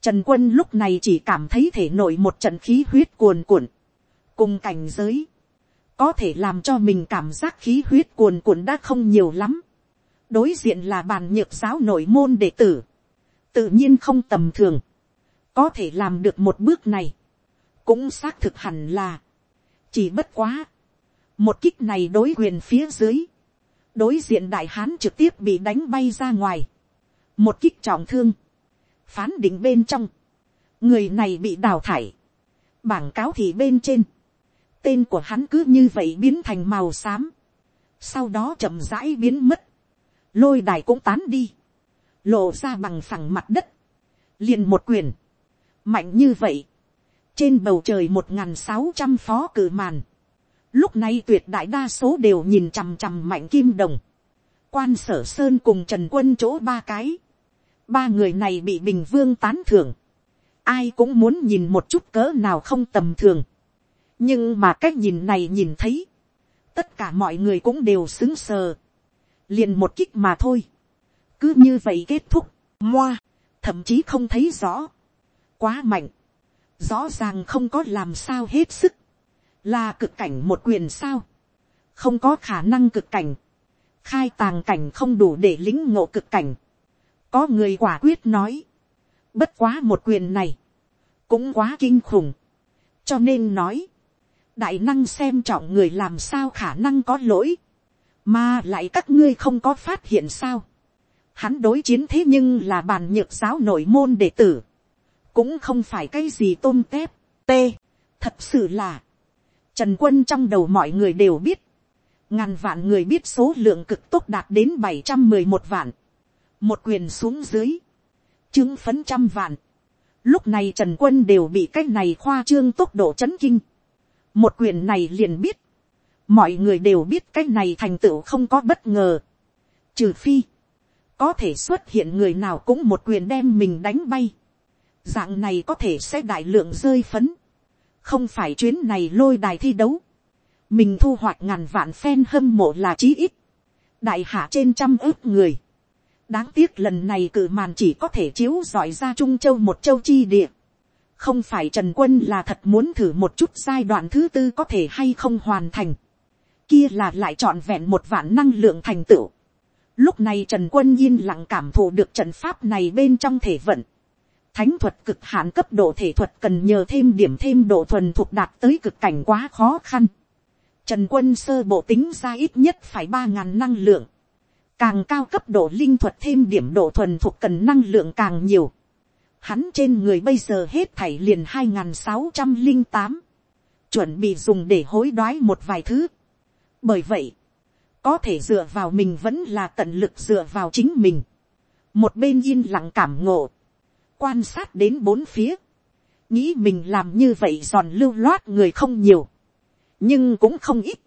trần quân lúc này chỉ cảm thấy thể nổi một trận khí huyết cuồn cuộn, cùng cảnh giới, có thể làm cho mình cảm giác khí huyết cuồn cuộn đã không nhiều lắm, đối diện là bàn nhược giáo nội môn đệ tử, tự nhiên không tầm thường, có thể làm được một bước này, cũng xác thực hẳn là, chỉ bất quá. Một kích này đối quyền phía dưới. Đối diện đại hán trực tiếp bị đánh bay ra ngoài. Một kích trọng thương. Phán định bên trong. Người này bị đào thải. Bảng cáo thì bên trên. Tên của hắn cứ như vậy biến thành màu xám. Sau đó chậm rãi biến mất. Lôi đài cũng tán đi. Lộ ra bằng phẳng mặt đất. liền một quyền. Mạnh như vậy trên bầu trời một n g h n sáu trăm phó cử màn, lúc này tuyệt đại đa số đều nhìn chằm chằm mạnh kim đồng, quan sở sơn cùng trần quân chỗ ba cái, ba người này bị bình vương tán thưởng, ai cũng muốn nhìn một chút cỡ nào không tầm thường, nhưng mà cách nhìn này nhìn thấy, tất cả mọi người cũng đều xứng sờ, liền một kích mà thôi, cứ như vậy kết thúc, moa, thậm chí không thấy rõ, quá mạnh, rõ ràng không có làm sao hết sức, là cực cảnh một quyền sao, không có khả năng cực cảnh, khai tàng cảnh không đủ để lính ngộ cực cảnh, có người quả quyết nói, bất quá một quyền này, cũng quá kinh khủng, cho nên nói, đại năng xem trọng người làm sao khả năng có lỗi, mà lại các ngươi không có phát hiện sao, hắn đối chiến thế nhưng là bàn nhược giáo nội môn đệ tử, cũng không phải cái gì tôm tép, tê, thật sự là, trần quân trong đầu mọi người đều biết, ngàn vạn người biết số lượng cực tốt đạt đến bảy trăm mười một vạn, một quyền xuống dưới, chứng phấn trăm vạn, lúc này trần quân đều bị cái này khoa trương tốc độ chấn kinh, một quyền này liền biết, mọi người đều biết cái này thành tựu không có bất ngờ, trừ phi, có thể xuất hiện người nào cũng một quyền đem mình đánh bay, dạng này có thể sẽ đại lượng rơi phấn, không phải chuyến này lôi đài thi đấu, mình thu hoạch ngàn vạn phen hâm mộ là chí ít, đại hạ trên trăm ước người, đáng tiếc lần này cử màn chỉ có thể chiếu giỏi ra trung châu một châu chi địa, không phải trần quân là thật muốn thử một chút giai đoạn thứ tư có thể hay không hoàn thành, kia là lại trọn vẹn một vạn năng lượng thành tựu. Lúc này Trần Quân yên lặng cảm thụ được trận pháp này bên trong thể vận thánh thuật cực hạn cấp độ thể thuật cần nhờ thêm điểm thêm độ thuần thuộc đạt tới cực cảnh quá khó khăn. Trần quân sơ bộ tính ra ít nhất phải ba ngàn năng lượng. Càng cao cấp độ linh thuật thêm điểm độ thuần thuộc cần năng lượng càng nhiều. Hắn trên người bây giờ hết thảy liền hai sáu trăm linh tám Chuẩn bị dùng để hối đoái một vài thứ. Bởi vậy, có thể dựa vào mình vẫn là tận lực dựa vào chính mình. Một bên yên lặng cảm ngộ. Quan sát đến bốn phía. Nghĩ mình làm như vậy giòn lưu loát người không nhiều. Nhưng cũng không ít.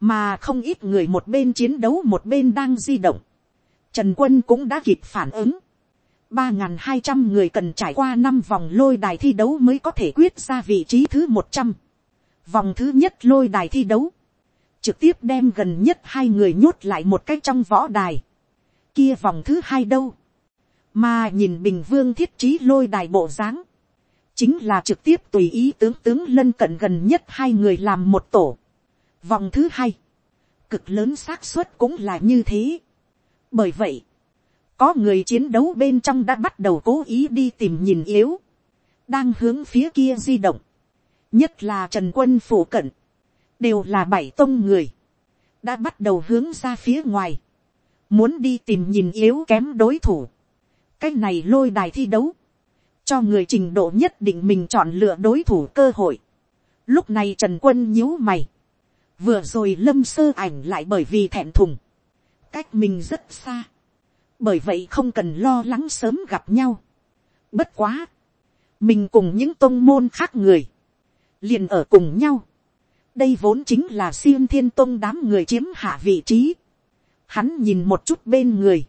Mà không ít người một bên chiến đấu một bên đang di động. Trần quân cũng đã kịp phản ứng ba n hai trăm người cần trải qua năm vòng lôi đài thi đấu mới có thể quyết ra vị trí thứ một trăm vòng thứ nhất lôi đài thi đấu trực tiếp đem gần nhất hai người nhốt lại một cách trong võ đài kia vòng thứ hai đâu mà nhìn bình vương thiết trí lôi đài bộ dáng. Chính là trực tiếp tùy ý tướng tướng lân cận gần nhất hai người làm một tổ. Vòng thứ hai. Cực lớn xác suất cũng là như thế. Bởi vậy có người chiến đấu bên trong đã bắt đầu cố ý đi tìm nhìn yếu, đang hướng phía kia di động, nhất là trần quân phủ cận, đều là bảy tông người, đã bắt đầu hướng ra phía ngoài, muốn đi tìm nhìn yếu kém đối thủ, cái này lôi đài thi đấu, cho người trình độ nhất định mình chọn lựa đối thủ cơ hội. Lúc này trần quân nhíu mày, vừa rồi lâm sơ ảnh lại bởi vì thẹn thùng, cách mình rất xa, bởi vậy không cần lo lắng sớm gặp nhau. bất quá, mình cùng những tôn môn khác người, liền ở cùng nhau. đây vốn chính là siêu thiên tôn đám người chiếm hạ vị trí. hắn nhìn một chút bên người,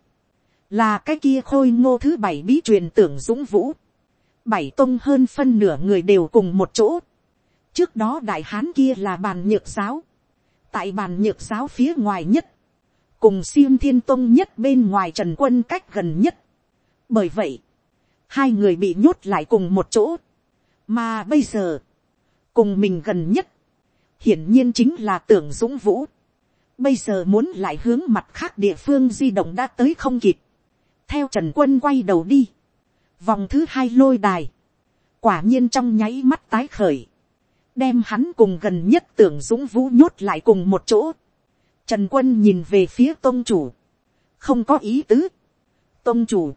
là cái kia khôi ngô thứ bảy bí truyền tưởng dũng vũ. bảy tông hơn phân nửa người đều cùng một chỗ. trước đó đại hán kia là bàn nhược giáo. tại bàn nhược giáo phía ngoài nhất, cùng xiêm thiên tông nhất bên ngoài trần quân cách gần nhất. bởi vậy, hai người bị nhốt lại cùng một chỗ, mà bây giờ, cùng mình gần nhất, hiển nhiên chính là tưởng dũng vũ. bây giờ muốn lại hướng mặt khác địa phương di động đã tới không kịp, theo trần quân quay đầu đi, vòng thứ hai lôi đài, quả nhiên trong nháy mắt tái khởi, đem hắn cùng gần nhất tưởng dũng vũ nhốt lại cùng một chỗ, Trần quân nhìn về phía tôn chủ. Không có ý tứ. Tôn chủ.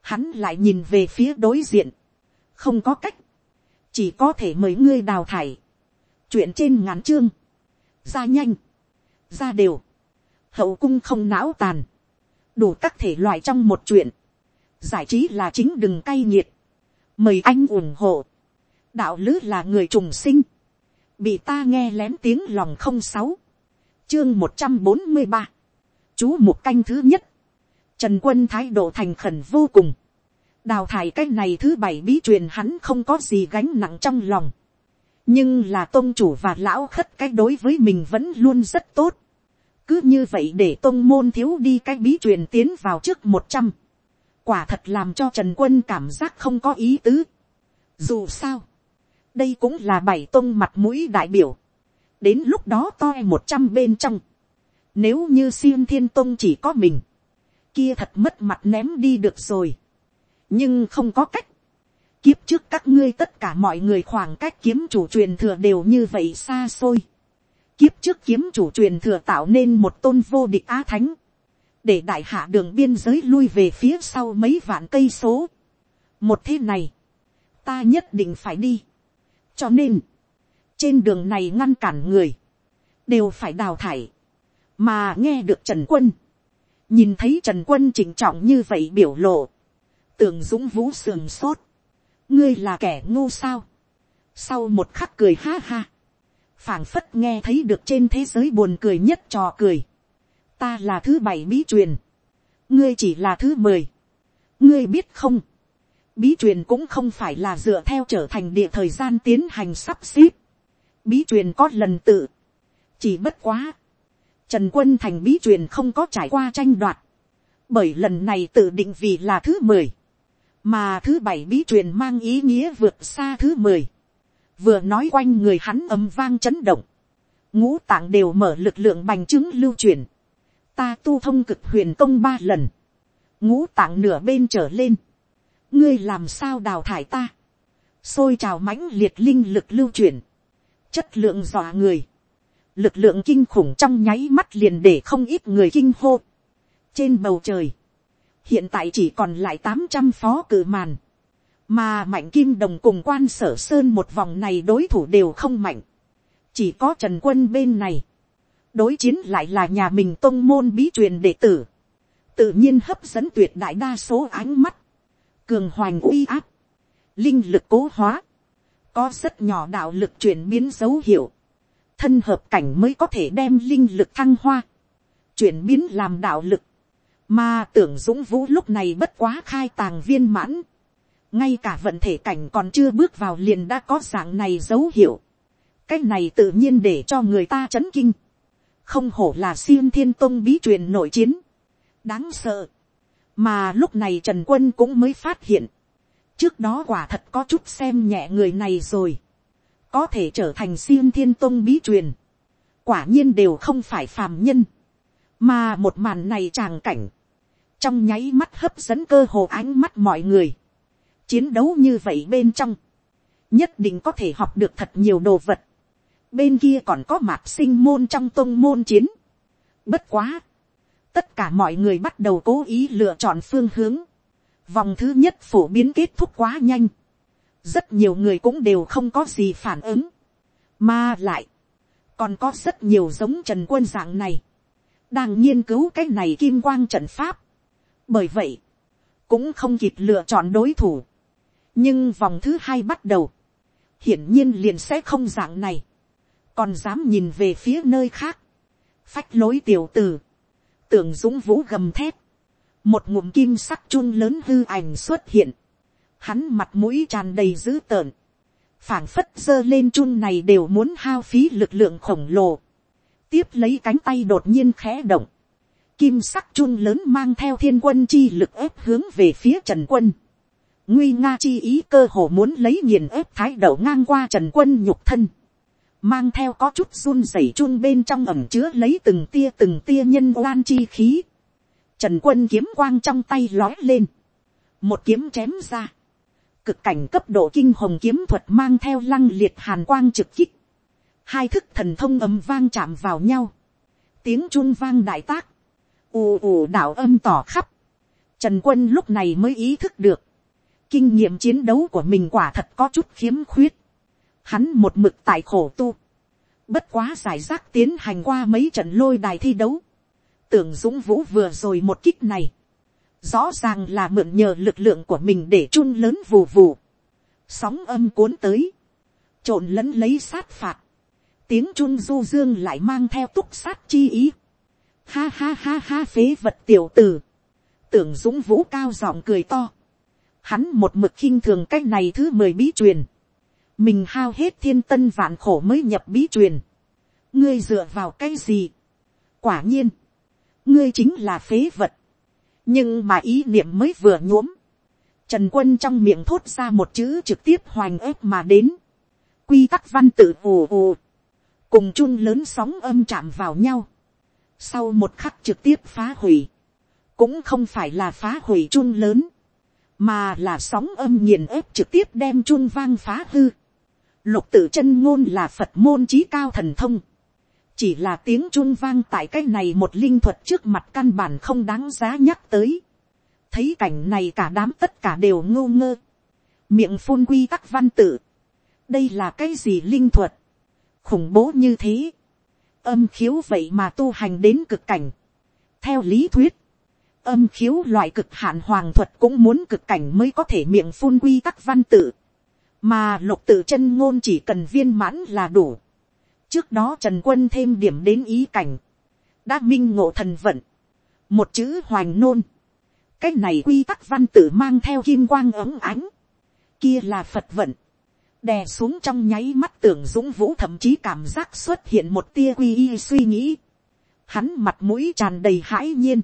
Hắn lại nhìn về phía đối diện. Không có cách. Chỉ có thể mời ngươi đào thải. Chuyện trên ngắn chương. Ra nhanh. Ra đều. Hậu cung không não tàn. Đủ các thể loại trong một chuyện. Giải trí là chính đừng cay nhiệt Mời anh ủng hộ. Đạo lứ là người trùng sinh. Bị ta nghe lén tiếng lòng không sáu. Chương một trăm bốn mươi ba, chú một canh thứ nhất, trần quân thái độ thành khẩn vô cùng, đào thải cái này thứ bảy bí truyền hắn không có gì gánh nặng trong lòng, nhưng là tôn chủ và lão khất cái đối với mình vẫn luôn rất tốt, cứ như vậy để tôn môn thiếu đi cái bí truyền tiến vào trước một trăm, quả thật làm cho trần quân cảm giác không có ý tứ. dù sao, đây cũng là bảy tôn mặt mũi đại biểu, đến lúc đó toi một trăm bên trong, nếu như xiêm thiên tông chỉ có mình, kia thật mất mặt ném đi được rồi. nhưng không có cách, kiếp trước các ngươi tất cả mọi người khoảng cách kiếm chủ truyền thừa đều như vậy xa xôi kiếp trước kiếm chủ truyền thừa tạo nên một tôn vô địch á thánh, để đại hạ đường biên giới lui về phía sau mấy vạn cây số. một thế này, ta nhất định phải đi. cho nên, trên đường này ngăn cản người, đều phải đào thải, mà nghe được trần quân, nhìn thấy trần quân chỉnh trọng như vậy biểu lộ, tưởng dũng vũ sườn sốt, ngươi là kẻ ngu sao, sau một khắc cười ha ha, phảng phất nghe thấy được trên thế giới buồn cười nhất trò cười, ta là thứ bảy bí truyền, ngươi chỉ là thứ mười, ngươi biết không, bí truyền cũng không phải là dựa theo trở thành địa thời gian tiến hành sắp xếp, bí truyền có lần tự, chỉ bất quá, trần quân thành bí truyền không có trải qua tranh đoạt, bởi lần này tự định vì là thứ mười, mà thứ bảy bí truyền mang ý nghĩa vượt xa thứ mười, vừa nói quanh người hắn ấm vang chấn động, ngũ tạng đều mở lực lượng bành trướng lưu truyền, ta tu thông cực huyền công ba lần, ngũ tạng nửa bên trở lên, ngươi làm sao đào thải ta, xôi trào mãnh liệt linh lực lưu truyền, chất lượng dọa người, lực lượng kinh khủng trong nháy mắt liền để không ít người kinh hô. trên bầu trời, hiện tại chỉ còn lại tám trăm phó cử màn, mà mạnh kim đồng cùng quan sở sơn một vòng này đối thủ đều không mạnh, chỉ có trần quân bên này, đối chiến lại là nhà mình tôn môn bí truyền đệ tử, tự nhiên hấp dẫn tuyệt đại đa số ánh mắt, cường hoành uy áp, linh lực cố hóa, có rất nhỏ đạo lực chuyển biến dấu hiệu, thân hợp cảnh mới có thể đem linh lực thăng hoa, chuyển biến làm đạo lực, mà tưởng dũng vũ lúc này bất quá khai tàng viên mãn, ngay cả vận thể cảnh còn chưa bước vào liền đã có dạng này dấu hiệu, cái này tự nhiên để cho người ta chấn kinh, không hổ là siêng thiên tông bí truyền nội chiến, đáng sợ, mà lúc này trần quân cũng mới phát hiện, trước đó quả thật có chút xem nhẹ người này rồi, có thể trở thành siêng thiên tông bí truyền, quả nhiên đều không phải phàm nhân, mà một màn này tràng cảnh, trong nháy mắt hấp dẫn cơ hồ ánh mắt mọi người, chiến đấu như vậy bên trong, nhất định có thể học được thật nhiều đồ vật, bên kia còn có mạc sinh môn trong tôn môn chiến, bất quá, tất cả mọi người bắt đầu cố ý lựa chọn phương hướng, vòng thứ nhất phổ biến kết thúc quá nhanh, rất nhiều người cũng đều không có gì phản ứng, mà lại, còn có rất nhiều giống trần quân dạng này, đang nghiên cứu cái này kim quang trận pháp, bởi vậy, cũng không kịp lựa chọn đối thủ, nhưng vòng thứ hai bắt đầu, hiển nhiên liền sẽ không dạng này, còn dám nhìn về phía nơi khác, phách lối tiểu t ử tưởng dũng vũ gầm thép, một ngụm kim sắc chun lớn hư ảnh xuất hiện, hắn mặt mũi tràn đầy dữ tợn, phảng phất giơ lên chun này đều muốn hao phí lực lượng khổng lồ, tiếp lấy cánh tay đột nhiên khẽ động, kim sắc chun lớn mang theo thiên quân chi lực ép hướng về phía trần quân, nguy nga chi ý cơ hồ muốn lấy nghiền ép thái đậu ngang qua trần quân nhục thân, mang theo có chút run rẩy chun bên trong ẩm chứa lấy từng tia từng tia nhân oan chi khí, Trần quân kiếm quang trong tay lói lên. Một kiếm chém ra. Cực cảnh cấp độ kinh hồng kiếm thuật mang theo lăng liệt hàn quang trực kích. Hai thức thần thông ầm vang chạm vào nhau. Tiếng chun vang đại tác. ù ù đạo âm tỏ khắp. Trần quân lúc này mới ý thức được. Kinh nghiệm chiến đấu của mình quả thật có chút khiếm khuyết. Hắn một mực tại khổ tu. Bất quá giải rác tiến hành qua mấy trận lôi đài thi đấu. Tưởng dũng vũ vừa rồi một kích này, rõ ràng là mượn nhờ lực lượng của mình để chun lớn vù vù, sóng âm cuốn tới, trộn lẫn lấy sát phạt, tiếng chun du dương lại mang theo túc sát chi ý, ha ha ha ha phế vật tiểu tử, tưởng dũng vũ cao giọng cười to, hắn một mực khinh thường cái này thứ mười bí truyền, mình hao hết thiên tân vạn khổ mới nhập bí truyền, ngươi dựa vào cái gì, quả nhiên, ngươi chính là phế vật. nhưng mà ý niệm mới vừa nhuốm. trần quân trong miệng thốt ra một chữ trực tiếp hoành ép mà đến. quy tắc văn tự ù ù. cùng chung lớn sóng âm chạm vào nhau. sau một khắc trực tiếp phá hủy. cũng không phải là phá hủy chung lớn mà là sóng âm nghiền ép trực tiếp đem chun vang phá hư. lục tự chân ngôn là phật môn trí cao thần thông chỉ là tiếng chun vang tại cái này một linh thuật trước mặt căn bản không đáng giá nhắc tới. thấy cảnh này cả đám tất cả đều ngô ngơ. miệng phun quy tắc văn tự. đây là cái gì linh thuật. khủng bố như thế. âm khiếu vậy mà tu hành đến cực cảnh. theo lý thuyết, âm khiếu loại cực hạn hoàng thuật cũng muốn cực cảnh mới có thể miệng phun quy tắc văn tự. mà lục tự chân ngôn chỉ cần viên mãn là đủ. Trước đó trần quân thêm điểm đến ý cảnh, đã minh ngộ thần vận, một chữ hoành nôn, cái này quy tắc văn tử mang theo kim quang ấm ánh, kia là phật vận, đè xuống trong nháy mắt tưởng dũng vũ thậm chí cảm giác xuất hiện một tia quy y suy nghĩ, hắn mặt mũi tràn đầy hãi nhiên,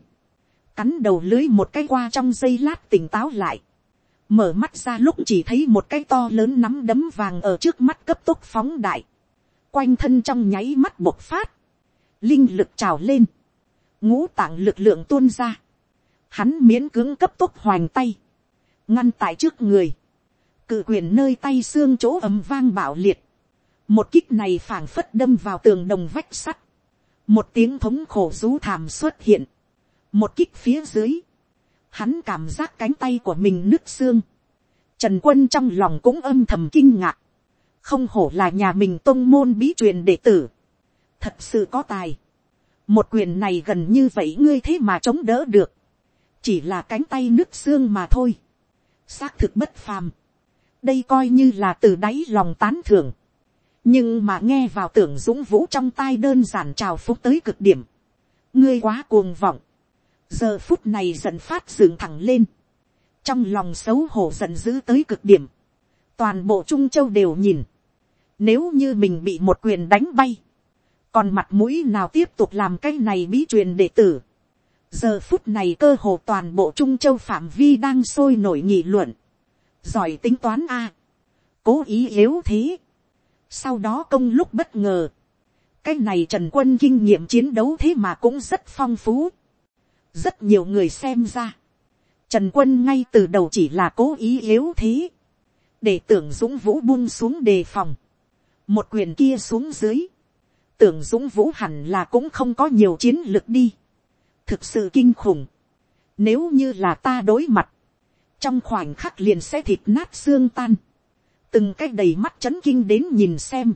cắn đầu lưới một cái qua trong giây lát tỉnh táo lại, mở mắt ra lúc chỉ thấy một cái to lớn nắm đấm vàng ở trước mắt cấp tốc phóng đại, quanh thân trong nháy mắt bộc phát, linh lực trào lên, ngũ tạng lực lượng tuôn ra, hắn miễn cưỡng cấp tốc hoành tay, ngăn tại trước người, cự quyền nơi tay xương chỗ ấm vang bạo liệt, một kích này phảng phất đâm vào tường đồng vách sắt, một tiếng thống khổ rú thảm xuất hiện, một kích phía dưới, hắn cảm giác cánh tay của mình nứt xương, trần quân trong lòng cũng âm thầm kinh ngạc, không hổ là nhà mình tôn môn bí truyền đệ tử, thật sự có tài, một quyền này gần như vậy ngươi thế mà chống đỡ được, chỉ là cánh tay nứt xương mà thôi, xác thực bất phàm, đây coi như là từ đáy lòng tán thưởng, nhưng mà nghe vào tưởng dũng vũ trong tai đơn giản trào phúc tới cực điểm, ngươi quá cuồng vọng, giờ phút này giận phát dựng thẳng lên, trong lòng xấu hổ giận dữ tới cực điểm, toàn bộ trung châu đều nhìn, nếu như mình bị một quyền đánh bay, còn mặt mũi nào tiếp tục làm cái này bí truyền đệ tử, giờ phút này cơ hồ toàn bộ trung châu phạm vi đang sôi nổi nghị luận, giỏi tính toán a, cố ý yếu thế, sau đó công lúc bất ngờ, cái này trần quân kinh nghiệm chiến đấu thế mà cũng rất phong phú, rất nhiều người xem ra, trần quân ngay từ đầu chỉ là cố ý yếu thế, để tưởng dũng vũ buông xuống đề phòng, một quyền kia xuống dưới, tưởng dũng vũ hẳn là cũng không có nhiều chiến lược đi, thực sự kinh khủng, nếu như là ta đối mặt, trong khoảnh khắc liền sẽ thịt nát xương tan, từng cái đầy mắt c h ấ n kinh đến nhìn xem,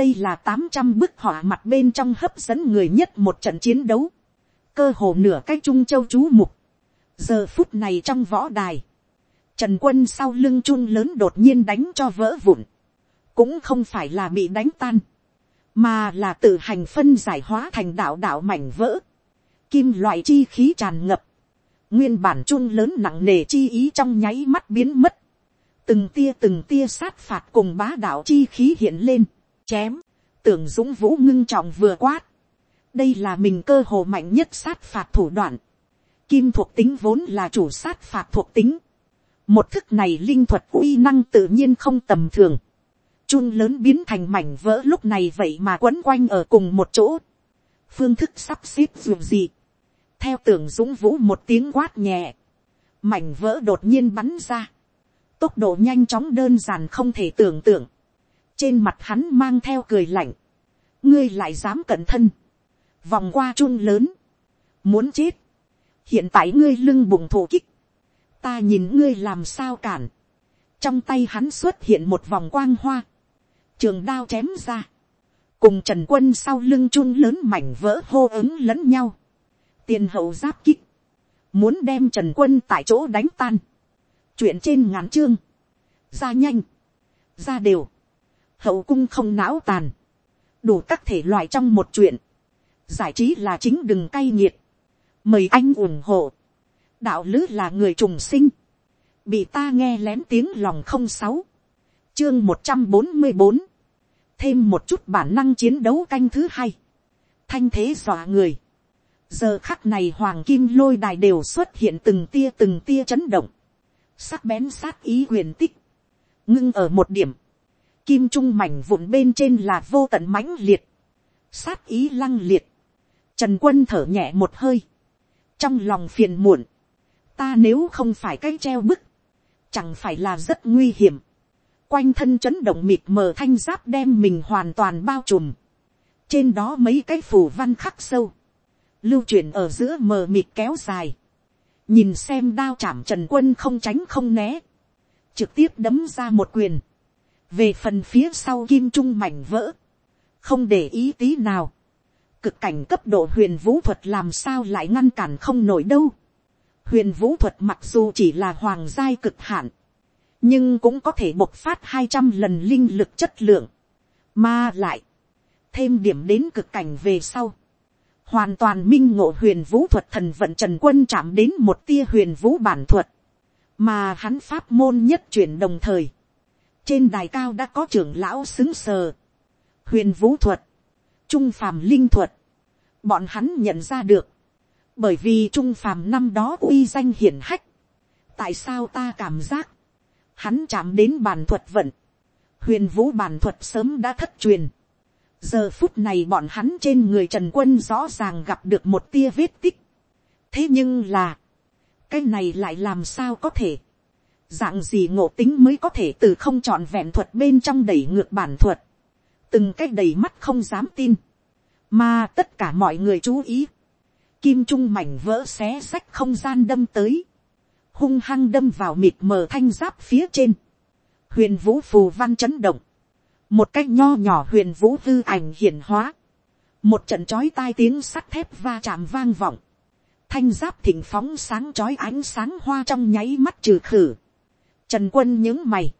đây là tám trăm bức họa mặt bên trong hấp dẫn người nhất một trận chiến đấu, cơ hồ nửa cái trung châu chú mục, giờ phút này trong võ đài, trần quân sau lưng chun lớn đột nhiên đánh cho vỡ vụn, cũng không phải là bị đánh tan, mà là tự hành phân giải hóa thành đạo đạo mảnh vỡ, kim loại chi khí tràn ngập, nguyên bản chun lớn nặng nề chi ý trong nháy mắt biến mất, từng tia từng tia sát phạt cùng bá đạo chi khí hiện lên, chém, tưởng dũng vũ ngưng trọng vừa quát, đây là mình cơ hồ mạnh nhất sát phạt thủ đoạn, kim thuộc tính vốn là chủ sát phạt thuộc tính, một thức này linh thuật uy năng tự nhiên không tầm thường, chun lớn biến thành mảnh vỡ lúc này vậy mà quấn quanh ở cùng một chỗ, phương thức sắp xếp dù gì, theo tưởng dũng vũ một tiếng quát nhẹ, mảnh vỡ đột nhiên bắn ra, tốc độ nhanh chóng đơn giản không thể tưởng tượng, trên mặt hắn mang theo cười lạnh, ngươi lại dám cẩn thân, vòng qua chun lớn, muốn chết, hiện tại ngươi lưng bụng thổ kích, ta nhìn ngươi làm sao cản, trong tay hắn xuất hiện một vòng quang hoa, trường đao chém ra, cùng trần quân sau lưng chun lớn mảnh vỡ hô ứng lẫn nhau, tiền hậu giáp kích, muốn đem trần quân tại chỗ đánh tan, chuyện trên ngắn chương, ra nhanh, ra đều, hậu cung không não tàn, đủ các thể loại trong một chuyện, giải trí là chính đừng cay nghiệt, mời anh ủng hộ, đạo lứ là người trùng sinh, bị ta nghe lén tiếng lòng không sáu, chương một trăm bốn mươi bốn, thêm một chút bản năng chiến đấu canh thứ hai, thanh thế dọa người, giờ khắc này hoàng kim lôi đài đều xuất hiện từng tia từng tia chấn động, sắc bén sát ý huyền tích, ngưng ở một điểm, kim trung mảnh vụn bên trên là vô tận mãnh liệt, sát ý lăng liệt, trần quân thở nhẹ một hơi, trong lòng phiền muộn, ta nếu không phải cái treo bức, chẳng phải là rất nguy hiểm, quanh thân chấn động mịt mờ thanh giáp đem mình hoàn toàn bao trùm, trên đó mấy cái phù văn khắc sâu, lưu chuyển ở giữa mờ mịt kéo dài, nhìn xem đao chạm trần quân không tránh không né, trực tiếp đấm ra một quyền, về phần phía sau kim trung mảnh vỡ, không để ý tí nào, cực cảnh cấp độ huyền vũ thuật làm sao lại ngăn cản không nổi đâu. huyền vũ thuật mặc dù chỉ là hoàng giai cực hạn, nhưng cũng có thể bộc phát hai trăm lần linh lực chất lượng, mà lại, thêm điểm đến cực cảnh về sau, hoàn toàn minh ngộ huyền vũ thuật thần vận trần quân chạm đến một tia huyền vũ bản thuật, mà hắn pháp môn nhất chuyển đồng thời, trên đài cao đã có trưởng lão xứng sờ, huyền vũ thuật, trung phàm linh thuật, bọn hắn nhận ra được, bởi vì trung phàm năm đó uy danh hiển hách, tại sao ta cảm giác, hắn chạm đến bàn thuật vận, huyền vũ bàn thuật sớm đã thất truyền, giờ phút này bọn hắn trên người trần quân rõ ràng gặp được một tia vết tích, thế nhưng là, cái này lại làm sao có thể, dạng gì ngộ tính mới có thể từ không trọn vẹn thuật bên trong đẩy ngược bản thuật, từng cái đầy mắt không dám tin, mà tất cả mọi người chú ý, kim trung mảnh vỡ xé sách không gian đâm tới, hung hăng đâm vào mịt mờ thanh giáp phía trên, huyền vũ phù văn chấn động, một cách nho nhỏ huyền vũ hư ảnh hiển hóa, một trận chói tai tiếng sắt thép va chạm vang vọng, thanh giáp thỉnh phóng sáng chói ánh sáng hoa trong nháy mắt trừ khử, trần quân những mày,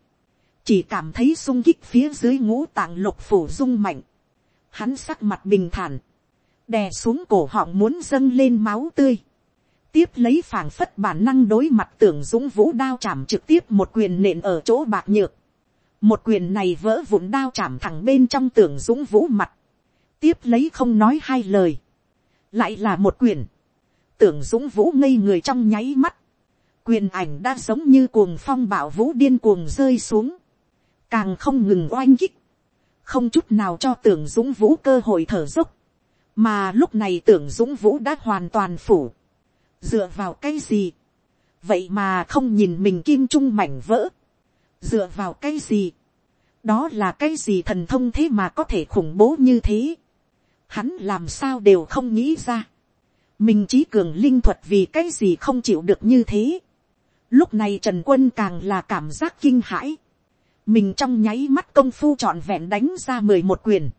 chỉ cảm thấy sung kích phía dưới ngũ tạng lục phủ rung mạnh, hắn sắc mặt bình thản, đè xuống cổ họng muốn dâng lên máu tươi, tiếp lấy phảng phất bản năng đối mặt tưởng dũng vũ đao chạm trực tiếp một quyền nện ở chỗ bạc nhược, một quyền này vỡ vụn đao chạm thẳng bên trong tưởng dũng vũ mặt, tiếp lấy không nói hai lời, lại là một quyền, tưởng dũng vũ ngây người trong nháy mắt, quyền ảnh đã giống như cuồng phong bạo vũ điên cuồng rơi xuống, càng không ngừng oanh kích, không chút nào cho tưởng dũng vũ cơ hội thở dốc, mà lúc này tưởng dũng vũ đã hoàn toàn phủ, dựa vào cái gì, vậy mà không nhìn mình kim trung mảnh vỡ, dựa vào cái gì, đó là cái gì thần thông thế mà có thể khủng bố như thế, hắn làm sao đều không nghĩ ra, mình trí cường linh thuật vì cái gì không chịu được như thế, lúc này trần quân càng là cảm giác kinh hãi, mình trong nháy mắt công phu trọn vẹn đánh ra mười một quyền,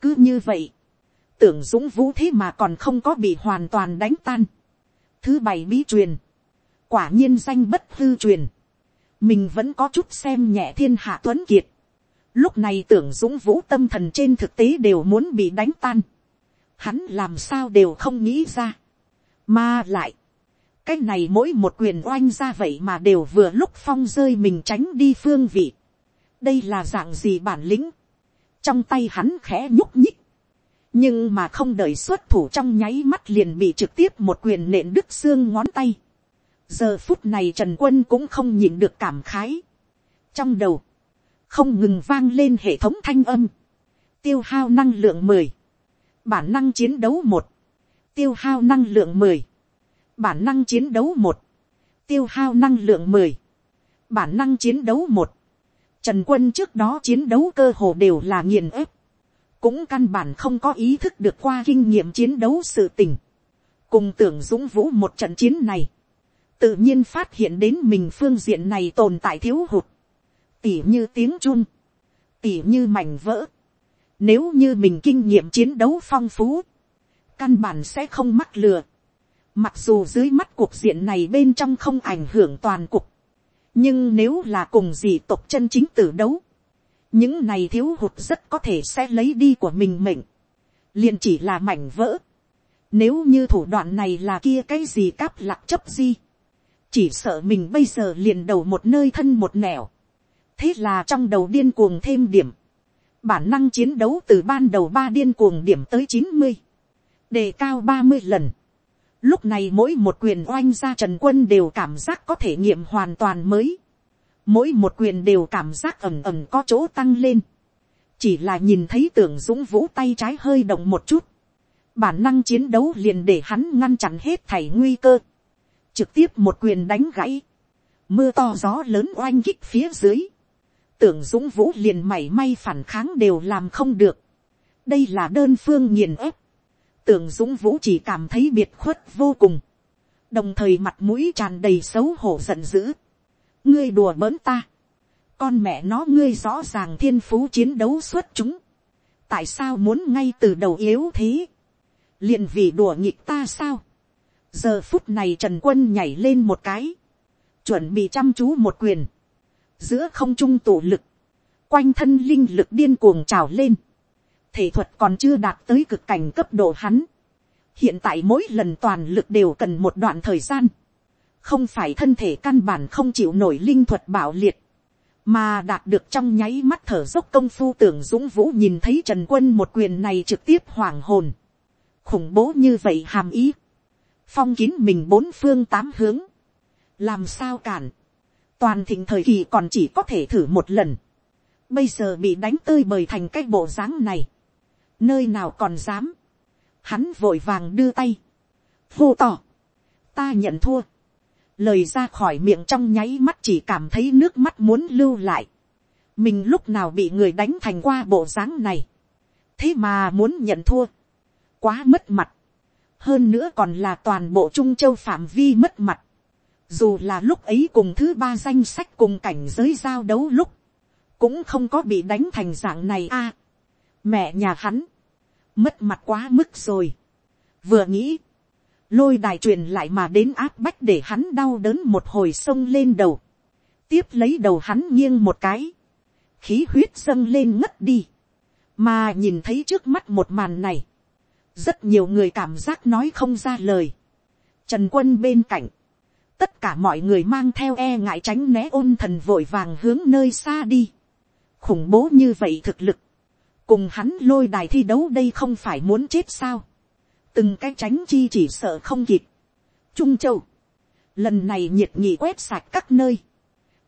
cứ như vậy, tưởng dũng vũ thế mà còn không có bị hoàn toàn đánh tan, thứ bảy bí truyền, quả nhiên danh bất hư truyền, mình vẫn có chút xem nhẹ thiên hạ tuấn kiệt, lúc này tưởng dũng vũ tâm thần trên thực tế đều muốn bị đánh tan, hắn làm sao đều không nghĩ ra, mà lại, cái này mỗi một quyền oanh ra vậy mà đều vừa lúc phong rơi mình tránh đi phương vị, đây là dạng gì bản lĩnh, trong tay hắn khẽ nhúc nhích, nhưng mà không đợi xuất thủ trong nháy mắt liền bị trực tiếp một quyền nện đứt xương ngón tay. giờ phút này trần quân cũng không nhìn được cảm khái. trong đầu, không ngừng vang lên hệ thống thanh âm, tiêu hao năng lượng mười, bản năng chiến đấu một, tiêu hao năng lượng mười, bản năng chiến đấu một, tiêu hao năng lượng mười, bản năng chiến đấu một, trần quân trước đó chiến đấu cơ hồ đều là nghiền ép, cũng căn bản không có ý thức được qua kinh nghiệm chiến đấu sự tình, cùng tưởng dũng vũ một trận chiến này, tự nhiên phát hiện đến mình phương diện này tồn tại thiếu hụt, tỉ như tiếng chun, tỉ như mảnh vỡ, nếu như mình kinh nghiệm chiến đấu phong phú, căn bản sẽ không mắc lừa, mặc dù dưới mắt cuộc diện này bên trong không ảnh hưởng toàn cục, nhưng nếu là cùng gì tộc chân chính tử đấu, những này thiếu hụt rất có thể sẽ lấy đi của mình mệnh, liền chỉ là mảnh vỡ. Nếu như thủ đoạn này là kia cái gì cáp lạc chấp di, chỉ sợ mình bây giờ liền đầu một nơi thân một nẻo. thế là trong đầu điên cuồng thêm điểm, bản năng chiến đấu từ ban đầu ba điên cuồng điểm tới chín mươi, đề cao ba mươi lần. Lúc này mỗi một quyền oanh ra trần quân đều cảm giác có thể nghiệm hoàn toàn mới. Mỗi một quyền đều cảm giác ẩm ẩm có chỗ tăng lên, chỉ là nhìn thấy tưởng dũng vũ tay trái hơi động một chút, bản năng chiến đấu liền để hắn ngăn chặn hết thảy nguy cơ, trực tiếp một quyền đánh gãy, mưa to gió lớn oanh kích phía dưới, tưởng dũng vũ liền mảy may phản kháng đều làm không được, đây là đơn phương nghiền ép, tưởng dũng vũ chỉ cảm thấy biệt khuất vô cùng, đồng thời mặt mũi tràn đầy xấu hổ giận dữ, ngươi đùa bỡn ta, con mẹ nó ngươi rõ ràng thiên phú chiến đấu suốt chúng, tại sao muốn ngay từ đầu yếu thế, liền vì đùa nghịch ta sao, giờ phút này trần quân nhảy lên một cái, chuẩn bị chăm chú một quyền, giữa không trung tụ lực, quanh thân linh lực điên cuồng trào lên, thể thuật còn chưa đạt tới cực cảnh cấp độ hắn, hiện tại mỗi lần toàn lực đều cần một đoạn thời gian, không phải thân thể căn bản không chịu nổi linh thuật bảo liệt, mà đạt được trong nháy mắt thở dốc công phu tưởng dũng vũ nhìn thấy trần quân một quyền này trực tiếp hoàng hồn, khủng bố như vậy hàm ý, phong kín mình bốn phương tám hướng, làm sao cản, toàn thịnh thời kỳ còn chỉ có thể thử một lần, bây giờ bị đánh tơi bời thành cái bộ dáng này, nơi nào còn dám, hắn vội vàng đưa tay, hô tỏ, ta nhận thua, lời ra khỏi miệng trong nháy mắt chỉ cảm thấy nước mắt muốn lưu lại, mình lúc nào bị người đánh thành qua bộ dáng này, thế mà muốn nhận thua, quá mất mặt, hơn nữa còn là toàn bộ trung châu phạm vi mất mặt, dù là lúc ấy cùng thứ ba danh sách cùng cảnh giới giao đấu lúc, cũng không có bị đánh thành dạng này a mẹ nhà hắn, mất mặt quá mức rồi. vừa nghĩ, lôi đài truyền lại mà đến áp bách để hắn đau đớn một hồi sông lên đầu, tiếp lấy đầu hắn nghiêng một cái, khí huyết dâng lên ngất đi, mà nhìn thấy trước mắt một màn này, rất nhiều người cảm giác nói không ra lời. Trần quân bên cạnh, tất cả mọi người mang theo e ngại tránh né ôn thần vội vàng hướng nơi xa đi. khủng bố như vậy thực lực, cùng hắn lôi đài thi đấu đây không phải muốn chết sao. từng cái tránh chi chỉ sợ không kịp. trung châu, lần này nhiệt nhị quét sạch các nơi,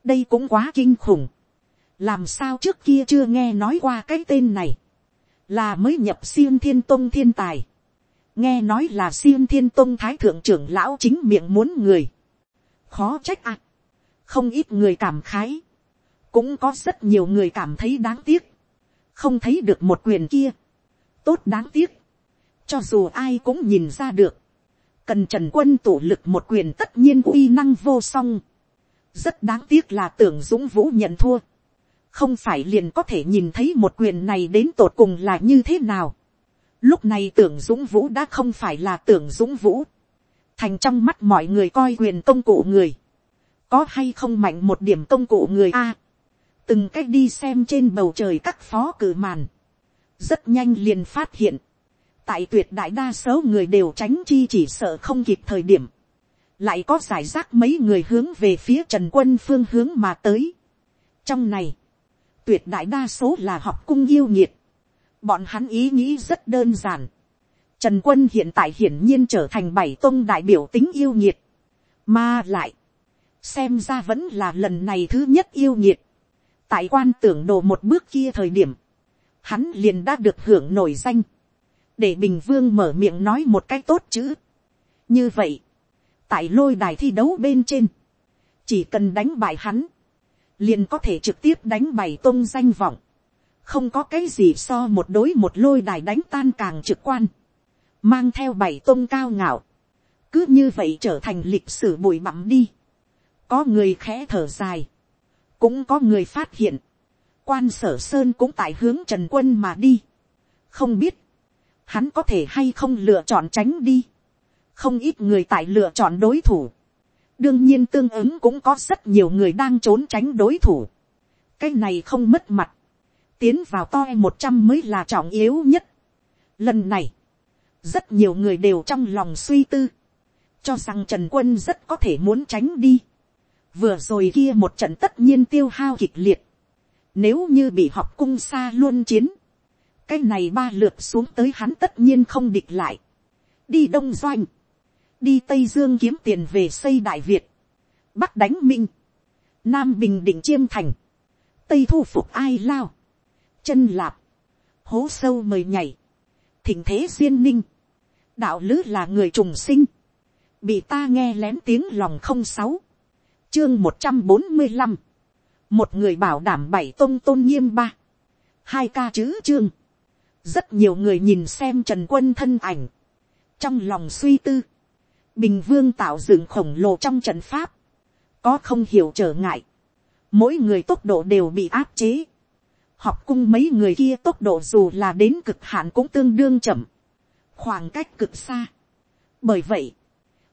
đây cũng quá kinh khủng. làm sao trước kia chưa nghe nói qua cái tên này? Là mới nhập xiêm thiên tông thiên tài, nghe nói là xiêm thiên tông thái thượng trưởng lão chính miệng muốn người, khó trách ạ, không ít người cảm khái, cũng có rất nhiều người cảm thấy đáng tiếc, không thấy được một quyền kia, tốt đáng tiếc, cho dù ai cũng nhìn ra được, cần trần quân tổ lực một quyền tất nhiên uy năng vô song, rất đáng tiếc là tưởng dũng vũ nhận thua, không phải liền có thể nhìn thấy một quyền này đến tột cùng là như thế nào. Lúc này tưởng dũng vũ đã không phải là tưởng dũng vũ. Thành trong mắt mọi người coi quyền công cụ người. Có hay không mạnh một điểm công cụ người a Từng cách đi xem trên bầu trời các phó cử màn. Rất nhanh liền phát hiện. Tại tuyệt đại đa số người đều tránh chi chỉ sợ không kịp thời điểm. Lại có giải rác mấy người hướng về phía trần quân phương hướng mà tới. Trong này, tuyệt đại đa số là học cung yêu nhiệt. Bọn hắn ý nghĩ rất đơn giản. Trần quân hiện tại hiển nhiên trở thành bảy tôn đại biểu tính yêu nhiệt. Mà lại. Xem ra vẫn là lần này thứ nhất yêu nhiệt. Tại quan tưởng đồ một bước kia thời điểm. Hắn liền đã được hưởng nổi danh. Để Bình Vương mở miệng nói một cách tốt chữ. Như vậy. Tại lôi đài thi đấu bên trên. Chỉ cần đánh bại hắn liền có thể trực tiếp đánh bày tôn danh vọng, không có cái gì so một đối một lôi đài đánh tan càng trực quan, mang theo bảy tôn cao ngạo, cứ như vậy trở thành lịch sử bụi bặm đi, có người khẽ thở dài, cũng có người phát hiện, quan sở sơn cũng tại hướng trần quân mà đi, không biết, hắn có thể hay không lựa chọn tránh đi, không ít người tại lựa chọn đối thủ, đương nhiên tương ứng cũng có rất nhiều người đang trốn tránh đối thủ. cái này không mất mặt, tiến vào toi một trăm mới là trọng yếu nhất. lần này, rất nhiều người đều trong lòng suy tư, cho rằng trần quân rất có thể muốn tránh đi vừa rồi kia một trận tất nhiên tiêu hao kịch liệt, nếu như bị học cung xa luôn chiến, cái này ba lượt xuống tới hắn tất nhiên không địch lại. đi đông doanh, đi tây dương kiếm tiền về xây đại việt, bắc đánh minh, nam bình định chiêm thành, tây thu phục ai lao, chân lạp, hố sâu mời nhảy, thỉnh thế duyên ninh, đạo lứ là người trùng sinh, bị ta nghe lén tiếng lòng không sáu, chương một trăm bốn mươi năm, một người bảo đảm bảy tôn tôn nghiêm ba, hai ca chữ chương, rất nhiều người nhìn xem trần quân thân ảnh, trong lòng suy tư, bình vương tạo dựng khổng lồ trong trận pháp, có không hiểu trở ngại, mỗi người tốc độ đều bị áp chế, học cung mấy người kia tốc độ dù là đến cực hạn cũng tương đương chậm, khoảng cách cực xa. bởi vậy,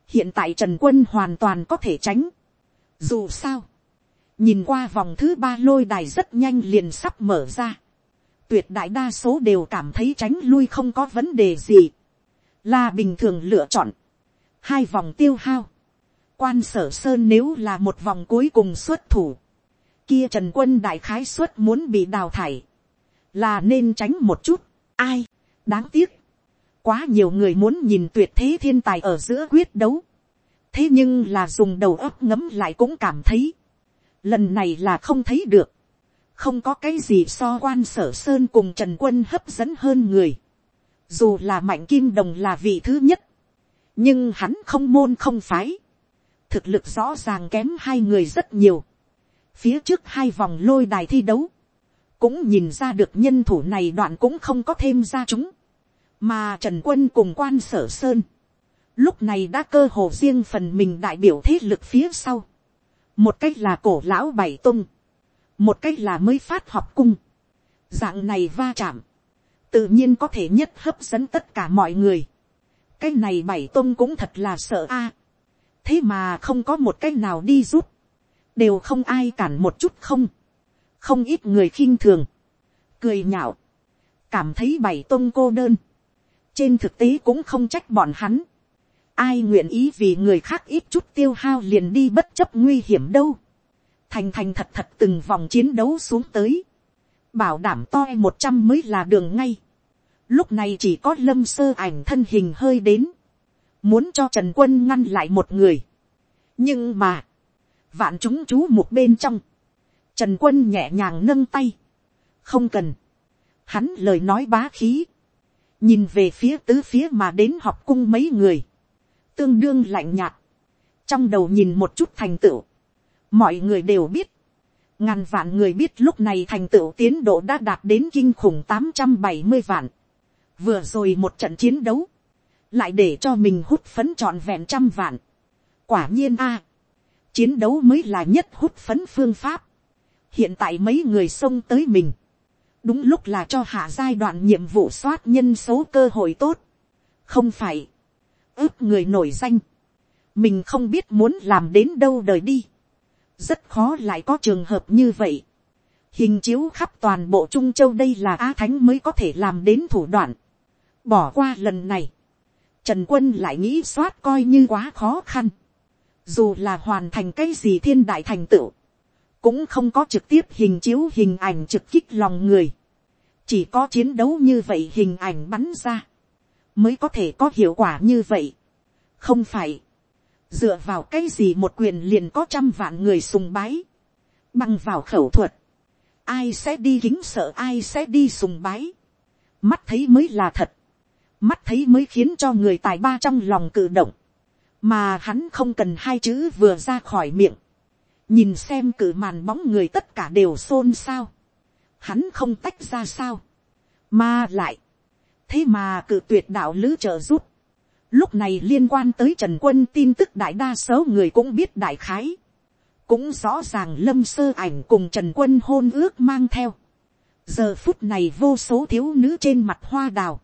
hiện tại trần quân hoàn toàn có thể tránh dù sao, nhìn qua vòng thứ ba lôi đài rất nhanh liền sắp mở ra, tuyệt đại đa số đều cảm thấy tránh lui không có vấn đề gì, là bình thường lựa chọn hai vòng tiêu hao. Quan sở sơn nếu là một vòng cuối cùng xuất thủ. Kia trần quân đại khái xuất muốn bị đào thải. Là nên tránh một chút. Ai? Đáng tiếc. Quá nhiều người muốn nhìn tuyệt thế thiên tài ở giữa quyết đấu. Thế nhưng là dùng đầu óc ngấm lại cũng cảm thấy. Lần này là không thấy được. Không có cái gì so quan sở sơn cùng trần quân hấp dẫn hơn người. Dù là mạnh kim đồng là vị thứ nhất nhưng hắn không môn không phái, thực lực rõ ràng kém hai người rất nhiều, phía trước hai vòng lôi đài thi đấu, cũng nhìn ra được nhân thủ này đoạn cũng không có thêm ra chúng, mà trần quân cùng quan sở sơn, lúc này đã cơ hồ riêng phần mình đại biểu thế lực phía sau, một cách là cổ lão bảy tung, một cách là mới phát họp cung, dạng này va chạm, tự nhiên có thể nhất hấp dẫn tất cả mọi người. cái này bảy tung cũng thật là sợ a. thế mà không có một cách nào đi rút, đều không ai cản một chút không, không ít người khinh thường, cười nhạo, cảm thấy bảy tung cô đơn, trên thực tế cũng không trách bọn hắn, ai nguyện ý vì người khác ít chút tiêu hao liền đi bất chấp nguy hiểm đâu, thành thành thật thật từng vòng chiến đấu xuống tới, bảo đảm toi một trăm mới là đường ngay, lúc này chỉ có lâm sơ ảnh thân hình hơi đến, muốn cho trần quân ngăn lại một người, nhưng mà, vạn chúng chú một bên trong, trần quân nhẹ nhàng nâng tay, không cần, hắn lời nói bá khí, nhìn về phía tứ phía mà đến học cung mấy người, tương đương lạnh nhạt, trong đầu nhìn một chút thành tựu, mọi người đều biết, ngàn vạn người biết lúc này thành tựu tiến độ đã đạt đến kinh khủng tám trăm bảy mươi vạn, vừa rồi một trận chiến đấu, lại để cho mình hút phấn trọn vẹn trăm vạn. quả nhiên a, chiến đấu mới là nhất hút phấn phương pháp. hiện tại mấy người xông tới mình, đúng lúc là cho hạ giai đoạn nhiệm vụ soát nhân số cơ hội tốt. không phải, ước người nổi danh, mình không biết muốn làm đến đâu đời đi. rất khó lại có trường hợp như vậy. hình chiếu khắp toàn bộ trung châu đây là á thánh mới có thể làm đến thủ đoạn. bỏ qua lần này, trần quân lại nghĩ soát coi như quá khó khăn. dù là hoàn thành cái gì thiên đại thành tựu, cũng không có trực tiếp hình chiếu hình ảnh trực kích lòng người. chỉ có chiến đấu như vậy hình ảnh bắn ra mới có thể có hiệu quả như vậy. không phải, dựa vào cái gì một quyền liền có trăm vạn người sùng bái, bằng vào khẩu thuật, ai sẽ đi kính sợ ai sẽ đi sùng bái, mắt thấy mới là thật, mắt thấy mới khiến cho người tài ba trong lòng cử động, mà hắn không cần hai chữ vừa ra khỏi miệng, nhìn xem cử màn bóng người tất cả đều xôn xao, hắn không tách ra sao, mà lại, thế mà cự tuyệt đạo lữ trợ giúp. Lúc này liên quan tới Trần Quân tin tức đại đa số người cũng biết đại khái. Cũng rõ ràng lâm sơ ảnh cùng Trần Quân hôn ước mang theo. Giờ phút này vô số thiếu nữ trên mặt hoa đào.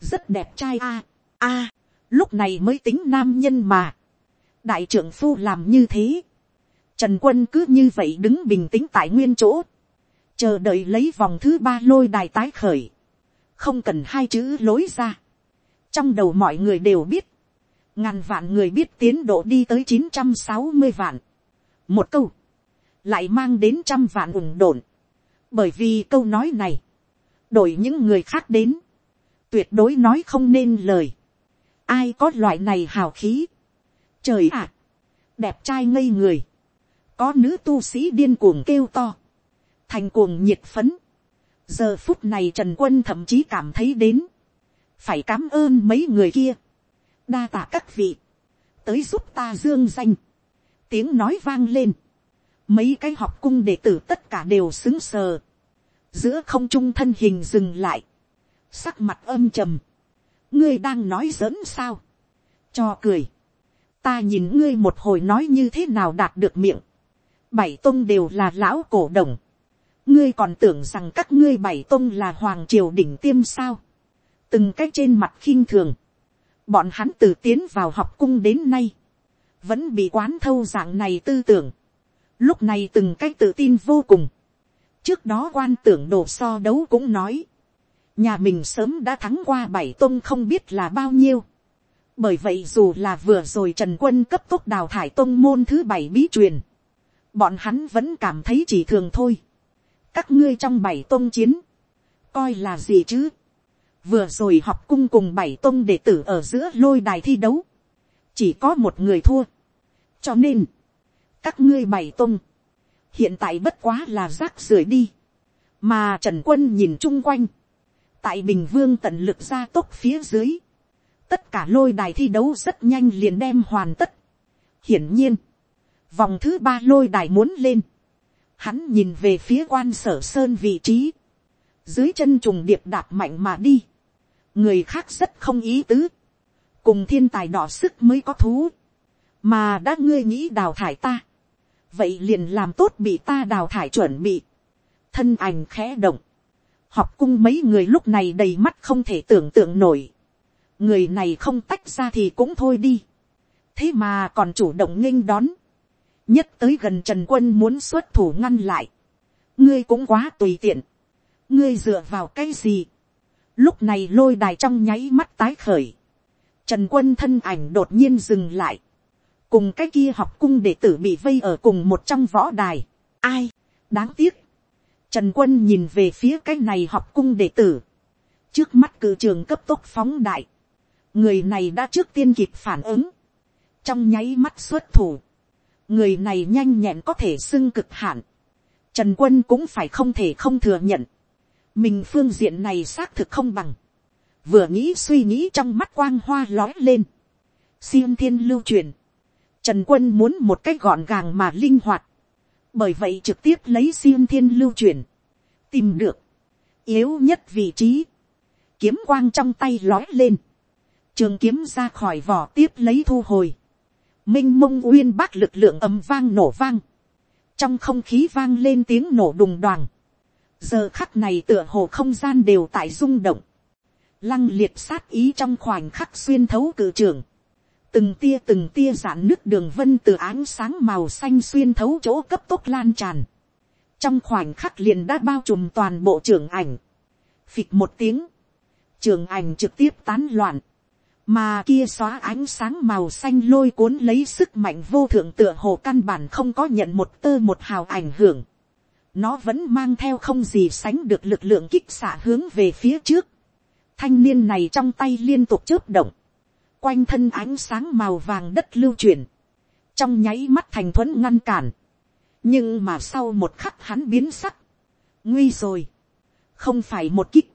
Rất đẹp trai a a lúc này mới tính nam nhân mà. Đại trưởng phu làm như thế. Trần Quân cứ như vậy đứng bình tĩnh tại nguyên chỗ. Chờ đợi lấy vòng thứ ba lôi đài tái khởi không cần hai chữ lối ra. trong đầu mọi người đều biết, ngàn vạn người biết tiến độ đi tới chín trăm sáu mươi vạn. một câu, lại mang đến trăm vạn ủng đồn. bởi vì câu nói này, đổi những người khác đến, tuyệt đối nói không nên lời. ai có loại này hào khí. trời ạ, đẹp trai ngây người, có nữ tu sĩ điên cuồng kêu to, thành cuồng nhiệt phấn, giờ phút này trần quân thậm chí cảm thấy đến, phải cảm ơn mấy người kia, đa tạ các vị, tới giúp ta dương danh, tiếng nói vang lên, mấy cái học cung đệ tử tất cả đều xứng sờ, giữa không trung thân hình dừng lại, sắc mặt âm trầm, ngươi đang nói giỡn sao, cho cười, ta nhìn ngươi một hồi nói như thế nào đạt được miệng, bảy tôn đều là lão cổ đồng, ngươi còn tưởng rằng các ngươi bảy tôn là hoàng triều đỉnh tiêm sao, từng cái trên mặt khinh thường, bọn hắn từ tiến vào học cung đến nay, vẫn bị quán thâu dạng này tư tưởng, lúc này từng cái tự tin vô cùng, trước đó quan tưởng đồ so đấu cũng nói, nhà mình sớm đã thắng qua bảy tôn không biết là bao nhiêu, bởi vậy dù là vừa rồi trần quân cấp tốc đào thải tôn môn thứ bảy bí truyền, bọn hắn vẫn cảm thấy chỉ thường thôi các ngươi trong bảy tôn chiến, coi là gì chứ. vừa rồi học cung cùng bảy tôn đệ tử ở giữa lôi đài thi đấu, chỉ có một người thua. cho nên, các ngươi bảy tôn, hiện tại bất quá là rác rưởi đi, mà trần quân nhìn chung quanh, tại bình vương tận lực ra tốc phía dưới, tất cả lôi đài thi đấu rất nhanh liền đem hoàn tất. hiển nhiên, vòng thứ ba lôi đài muốn lên, Hắn nhìn về phía quan sở sơn vị trí. Dưới chân trùng điệp đạp mạnh mà đi. Người khác rất không ý tứ. Cùng thiên tài đỏ sức mới có thú. Mà đã ngươi nghĩ đào thải ta. Vậy liền làm tốt bị ta đào thải chuẩn bị. Thân ảnh khẽ động. Học cung mấy người lúc này đầy mắt không thể tưởng tượng nổi. Người này không tách ra thì cũng thôi đi. Thế mà còn chủ động nghênh đón nhất tới gần trần quân muốn xuất thủ ngăn lại, ngươi cũng quá tùy tiện, ngươi dựa vào cái gì, lúc này lôi đài trong nháy mắt tái khởi, trần quân thân ảnh đột nhiên dừng lại, cùng cái kia học cung đệ tử bị vây ở cùng một trong võ đài, ai, đáng tiếc, trần quân nhìn về phía cái này học cung đệ tử, trước mắt cử trường cấp tốc phóng đại, người này đã trước tiên kịp phản ứng, trong nháy mắt xuất thủ, người này nhanh nhẹn có thể xưng cực hạn, trần quân cũng phải không thể không thừa nhận, mình phương diện này xác thực không bằng, vừa nghĩ suy nghĩ trong mắt quang hoa lói lên, xiêm thiên lưu truyền, trần quân muốn một cách gọn gàng mà linh hoạt, bởi vậy trực tiếp lấy xiêm thiên lưu truyền, tìm được, yếu nhất vị trí, kiếm quang trong tay lói lên, trường kiếm ra khỏi vỏ tiếp lấy thu hồi, minh mông uyên bác lực lượng ầm vang nổ vang, trong không khí vang lên tiếng nổ đùng đoàn, giờ khắc này tựa hồ không gian đều tại rung động, lăng liệt sát ý trong khoảnh khắc xuyên thấu cử trường, từng tia từng tia giãn nước đường vân từ ánh sáng màu xanh xuyên thấu chỗ cấp tốc lan tràn, trong khoảnh khắc liền đã bao trùm toàn bộ trường ảnh, phịch một tiếng, trường ảnh trực tiếp tán loạn, mà kia xóa ánh sáng màu xanh lôi cuốn lấy sức mạnh vô thượng tựa hồ căn bản không có nhận một tơ một hào ảnh hưởng. nó vẫn mang theo không gì sánh được lực lượng kích xạ hướng về phía trước. thanh niên này trong tay liên tục chớp động, quanh thân ánh sáng màu vàng đất lưu chuyển, trong nháy mắt thành thuẫn ngăn cản. nhưng mà sau một khắc hắn biến sắc, nguy rồi, không phải một kích,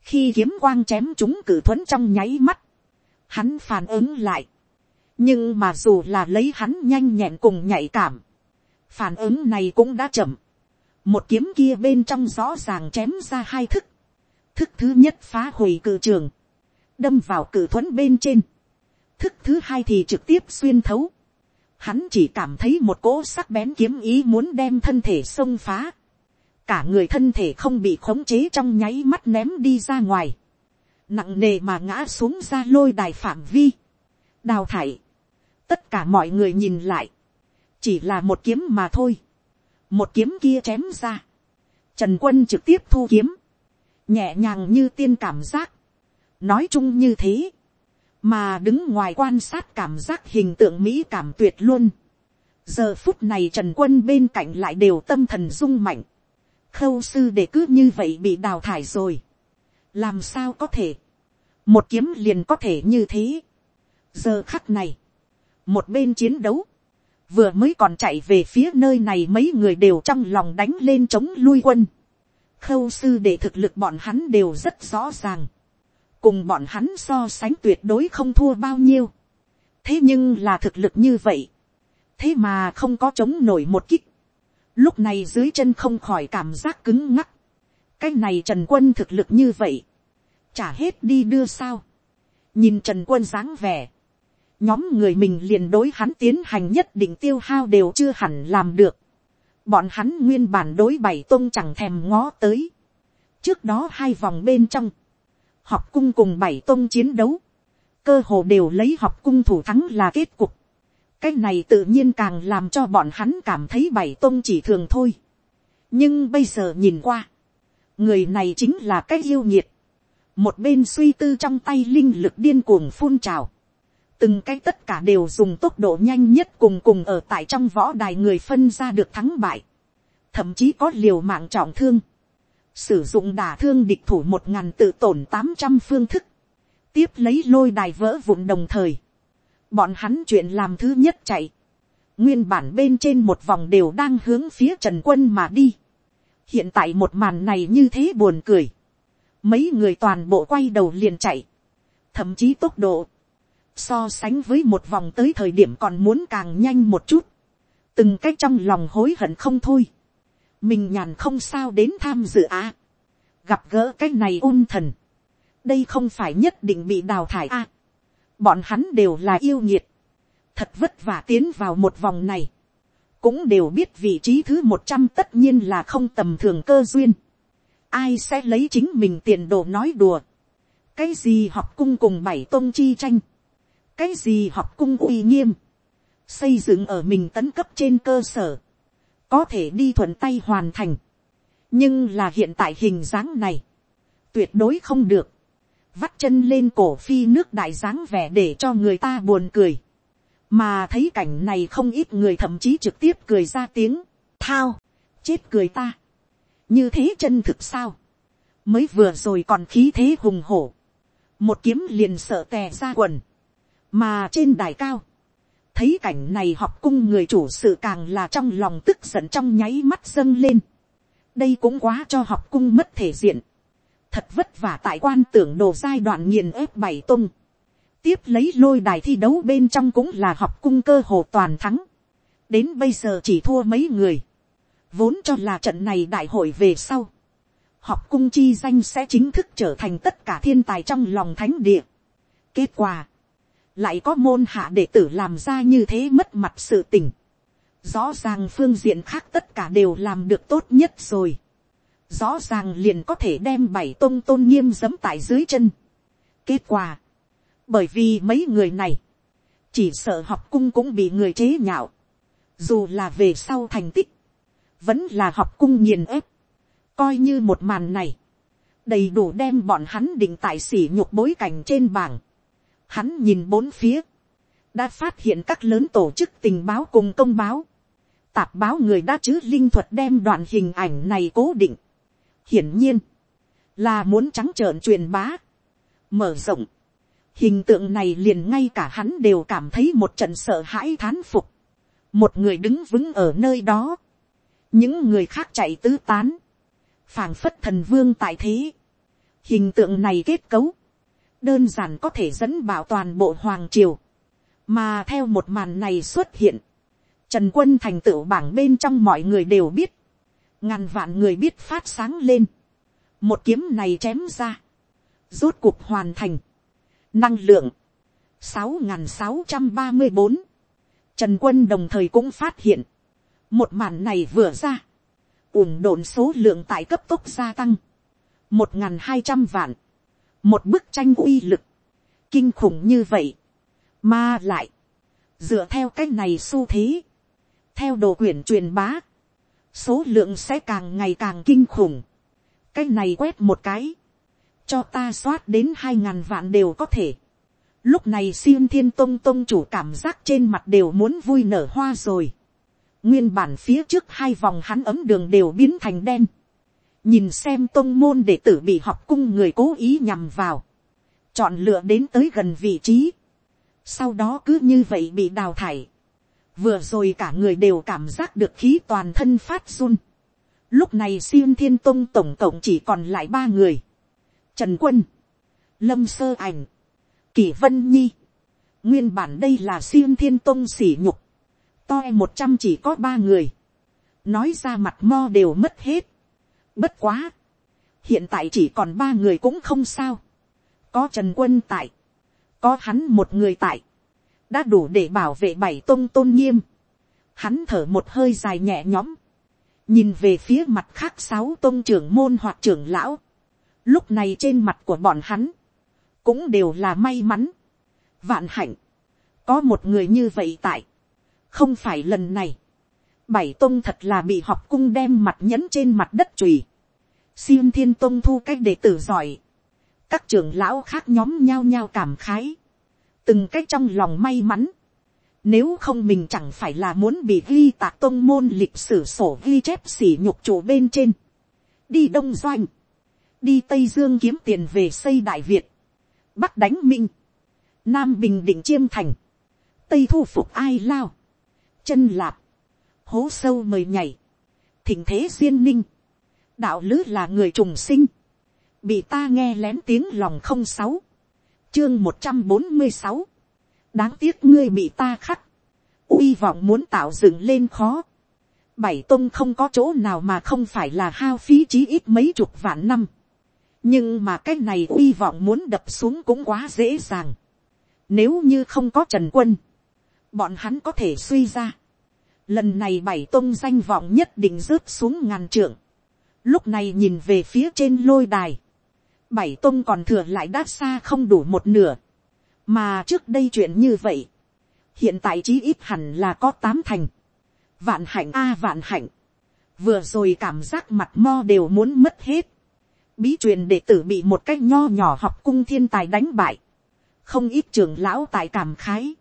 khi kiếm quang chém chúng cử thuẫn trong nháy mắt, hắn phản ứng lại. nhưng mà dù là lấy hắn nhanh nhẹn cùng nhạy cảm, phản ứng này cũng đã chậm. một kiếm kia bên trong rõ ràng chém ra hai thức. thức thứ nhất phá hủy cử trường, đâm vào cử thuẫn bên trên. thức thứ hai thì trực tiếp xuyên thấu. hắn chỉ cảm thấy một cỗ sắc bén kiếm ý muốn đem thân thể xông phá. cả người thân thể không bị khống chế trong nháy mắt ném đi ra ngoài nặng nề mà ngã xuống ra lôi đài phạm vi, đào thải, tất cả mọi người nhìn lại, chỉ là một kiếm mà thôi, một kiếm kia chém ra, trần quân trực tiếp thu kiếm, nhẹ nhàng như tiên cảm giác, nói chung như thế, mà đứng ngoài quan sát cảm giác hình tượng mỹ cảm tuyệt luôn. giờ phút này trần quân bên cạnh lại đều tâm thần rung mạnh, khâu sư để cứ như vậy bị đào thải rồi làm sao có thể, một kiếm liền có thể như thế. giờ khắc này, một bên chiến đấu, vừa mới còn chạy về phía nơi này mấy người đều trong lòng đánh lên chống lui quân. khâu sư để thực lực bọn hắn đều rất rõ ràng. cùng bọn hắn so sánh tuyệt đối không thua bao nhiêu. thế nhưng là thực lực như vậy. thế mà không có chống nổi một kích. lúc này dưới chân không khỏi cảm giác cứng ngắc. cái này trần quân thực lực như vậy trả hết đi đưa sao. nhìn trần quân dáng vẻ, nhóm người mình liền đối hắn tiến hành nhất định tiêu hao đều chưa hẳn làm được. bọn hắn nguyên bản đối bảy tôn chẳng thèm ngó tới. trước đó hai vòng bên trong, học cung cùng bảy tôn chiến đấu, cơ hồ đều lấy học cung thủ thắng là kết cục. cái này tự nhiên càng làm cho bọn hắn cảm thấy bảy tôn chỉ thường thôi. nhưng bây giờ nhìn qua, người này chính là cái yêu nhiệt một bên suy tư trong tay linh lực điên cuồng phun trào, từng cái tất cả đều dùng tốc độ nhanh nhất cùng cùng ở tại trong võ đài người phân ra được thắng bại, thậm chí có liều mạng trọng thương, sử dụng đả thương địch thủ một ngàn tự tổn tám trăm phương thức, tiếp lấy lôi đài vỡ vụn đồng thời, bọn hắn chuyện làm thứ nhất chạy, nguyên bản bên trên một vòng đều đang hướng phía trần quân mà đi, hiện tại một màn này như thế buồn cười, mấy người toàn bộ quay đầu liền chạy, thậm chí tốc độ, so sánh với một vòng tới thời điểm còn muốn càng nhanh một chút, từng cái trong lòng hối hận không thôi, mình nhàn không sao đến tham dự à. gặp gỡ cái này ôn thần, đây không phải nhất định bị đào thải à. bọn hắn đều là yêu nhiệt, thật vất vả tiến vào một vòng này, cũng đều biết vị trí thứ một trăm tất nhiên là không tầm thường cơ duyên, ai sẽ lấy chính mình tiền đồ nói đùa, cái gì học cung cùng bảy tôn chi tranh, cái gì học cung uy nghiêm, xây dựng ở mình tấn cấp trên cơ sở, có thể đi thuận tay hoàn thành, nhưng là hiện tại hình dáng này, tuyệt đối không được, vắt chân lên cổ phi nước đại dáng vẻ để cho người ta buồn cười, mà thấy cảnh này không ít người thậm chí trực tiếp cười ra tiếng, thao, chết cười ta, như thế chân thực sao, mới vừa rồi còn khí thế hùng hổ, một kiếm liền sợ tè ra quần, mà trên đài cao, thấy cảnh này học cung người chủ sự càng là trong lòng tức giận trong nháy mắt dâng lên. đây cũng quá cho học cung mất thể diện. thật vất vả tại quan tưởng đồ giai đoạn nghiền ép bảy tung. tiếp lấy lôi đài thi đấu bên trong cũng là học cung cơ hồ toàn thắng. đến bây giờ chỉ thua mấy người vốn cho là trận này đại hội về sau. học cung chi danh sẽ chính thức trở thành tất cả thiên tài trong lòng thánh địa. kết quả, lại có môn hạ đệ tử làm ra như thế mất mặt sự tình. Rõ ràng phương diện khác tất cả đều làm được tốt nhất rồi. Rõ ràng liền có thể đem bảy tôn tôn nghiêm giấm tại dưới chân. Kết quả. Bởi vì mấy người này. Chỉ sợ học cung cũng bị người chế nhạo. Dù là về sau thành tích. Vẫn là học cung nghiền ép. Coi như một màn này. Đầy đủ đem bọn hắn định tại sỉ nhục bối cảnh trên bảng Hắn nhìn bốn phía. Đã phát hiện các lớn tổ chức tình báo cùng công báo. Tạp báo người đã chứ linh thuật đem đoạn hình ảnh này cố định. Hiển nhiên. Là muốn trắng trợn truyền bá. Mở rộng. Hình tượng này liền ngay cả hắn đều cảm thấy một trận sợ hãi thán phục. Một người đứng vững ở nơi đó. Những người khác chạy tứ tán. phảng phất thần vương tại thế. Hình tượng này kết cấu. Đơn giản có thể dẫn bảo toàn bộ hoàng triều, mà theo một màn này xuất hiện, trần quân thành tựu bảng bên trong mọi người đều biết, ngàn vạn người biết phát sáng lên, một kiếm này chém ra, rốt cuộc hoàn thành, năng lượng, sáu n sáu trăm ba mươi bốn, trần quân đồng thời cũng phát hiện, một màn này vừa ra, ủng độn số lượng tại cấp tốc gia tăng, một ngàn hai trăm vạn, một bức tranh uy lực, kinh khủng như vậy, mà lại, dựa theo cách này xu thế, theo đồ quyển truyền bá, số lượng sẽ càng ngày càng kinh khủng, cái này quét một cái, cho ta soát đến hai ngàn vạn đều có thể. Lúc này siêu thiên tông tông chủ cảm giác trên mặt đều muốn vui nở hoa rồi. Nguyên bản phía trước hai vòng hắn ấm đường đều biến thành đen. Nhìn xem tôn môn đệ tử bị học cung người cố ý nhằm vào, chọn lựa đến tới gần vị trí, sau đó cứ như vậy bị đào thải, vừa rồi cả người đều cảm giác được khí toàn thân phát run, lúc này siêu thiên tông tổng cộng chỉ còn lại ba người, trần quân, lâm sơ ảnh, kỷ vân nhi, nguyên bản đây là siêu thiên tông sỉ nhục, toi một trăm chỉ có ba người, nói ra mặt mo đều mất hết, Bất quá. Hiện tại chỉ còn ba người cũng không sao. Có Trần Quân tại. Có hắn một người tại. Đã đủ để bảo vệ bảy tôn tôn nghiêm. Hắn thở một hơi dài nhẹ nhõm. Nhìn về phía mặt khác sáu tôn trưởng môn hoặc trưởng lão. Lúc này trên mặt của bọn hắn. Cũng đều là may mắn. Vạn hạnh. Có một người như vậy tại. Không phải lần này bảy tôn thật là bị học cung đem mặt nhẫn trên mặt đất chùy. xin thiên tôn thu cách đệ tử giỏi. Các trưởng lão khác nhóm nhao nhao cảm khái. Từng cách trong lòng may mắn. Nếu không mình chẳng phải là muốn bị ghi tạc tôn môn lịch sử sổ ghi chép sỉ nhục chủ bên trên. Đi Đông Doanh. Đi Tây Dương kiếm tiền về xây Đại Việt. Bắc đánh Minh. Nam Bình Định Chiêm Thành. Tây thu phục ai lao. Chân lạp. Hố sâu mời nhảy. Thỉnh thế duyên ninh đạo lữ là người trùng sinh, bị ta nghe lén tiếng lòng không sáu, chương một trăm bốn mươi sáu, đáng tiếc ngươi bị ta khắc, uy vọng muốn tạo dựng lên khó, bảy tôn không có chỗ nào mà không phải là hao phí chí ít mấy chục vạn năm. nhưng mà cái này uy vọng muốn đập xuống cũng quá dễ dàng. nếu như không có trần quân, bọn hắn có thể suy ra. lần này bảy tông danh vọng nhất định rớt xuống ngàn trượng. lúc này nhìn về phía trên lôi đài. bảy tông còn thừa lại đã xa không đủ một nửa. mà trước đây chuyện như vậy, hiện tại chí ít hẳn là có tám thành vạn hạnh a à, vạn hạnh, vừa rồi cảm giác mặt mo đều muốn mất hết, bí truyền đệ tử bị một cách nho nhỏ học cung thiên tài đánh bại, không ít trường lão tại cảm khái,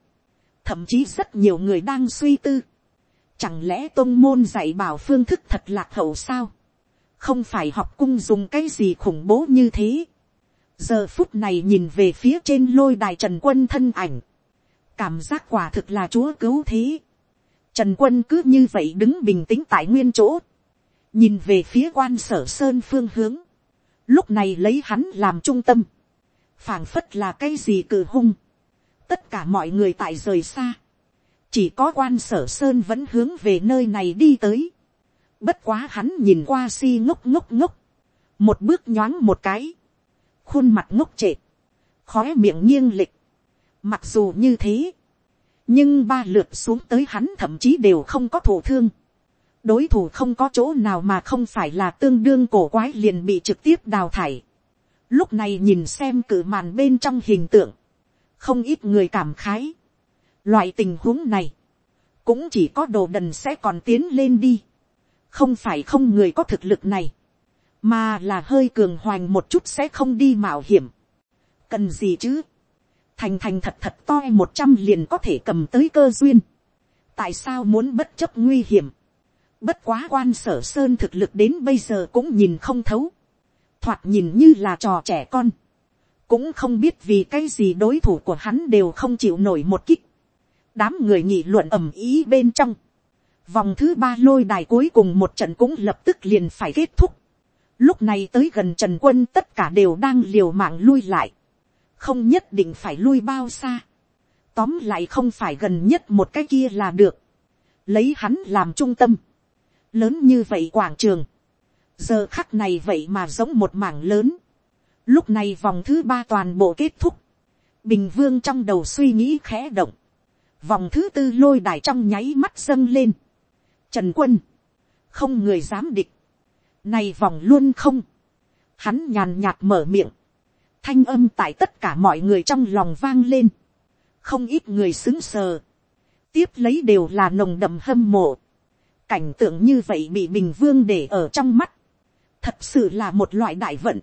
thậm chí rất nhiều người đang suy tư, chẳng lẽ tôn môn dạy bảo phương thức thật lạc hậu sao, không phải học cung dùng cái gì khủng bố như thế, giờ phút này nhìn về phía trên lôi đài trần quân thân ảnh, cảm giác quả thực là chúa cứu thế, Trần quân cứ như vậy đứng bình tĩnh tại nguyên chỗ. Nhìn về phía quan sở sơn phương hướng. Lúc này lấy hắn làm trung tâm. phảng phất là cái gì cử hung. Tất cả mọi người tại rời xa. Chỉ có quan sở sơn vẫn hướng về nơi này đi tới. Bất quá hắn nhìn qua si ngốc ngốc ngốc. Một bước nhoáng một cái. Khuôn mặt ngốc trệ. Khóe miệng nghiêng lịch. Mặc dù như thế nhưng ba lượt xuống tới hắn thậm chí đều không có thổ thương. đối thủ không có chỗ nào mà không phải là tương đương cổ quái liền bị trực tiếp đào thải. lúc này nhìn xem cử màn bên trong hình tượng, không ít người cảm khái. loại tình huống này, cũng chỉ có đồ đần sẽ còn tiến lên đi. không phải không người có thực lực này, mà là hơi cường hoành một chút sẽ không đi mạo hiểm. cần gì chứ thành thành thật thật to một trăm liền có thể cầm tới cơ duyên. tại sao muốn bất chấp nguy hiểm. bất quá quan sở sơn thực lực đến bây giờ cũng nhìn không thấu. thoạt nhìn như là trò trẻ con cũng không biết vì cái gì đối thủ của hắn đều không chịu nổi một kích. đám người nghị luận ầm ý bên trong. vòng thứ ba lôi đài cuối cùng một trận cũng lập tức liền phải kết thúc. lúc này tới gần trần quân tất cả đều đang liều mạng lui lại không nhất định phải lui bao xa, tóm lại không phải gần nhất một cái kia là được, lấy hắn làm trung tâm, lớn như vậy quảng trường, giờ khắc này vậy mà giống một mảng lớn, lúc này vòng thứ ba toàn bộ kết thúc, bình vương trong đầu suy nghĩ khẽ động, vòng thứ tư lôi đài trong nháy mắt dâng lên, trần quân, không người dám địch, này vòng luôn không, hắn nhàn nhạt mở miệng, thanh âm tại tất cả mọi người trong lòng vang lên, không ít người xứng sờ, tiếp lấy đều là nồng đậm hâm mộ, cảnh tượng như vậy bị bình vương để ở trong mắt, thật sự là một loại đại vận,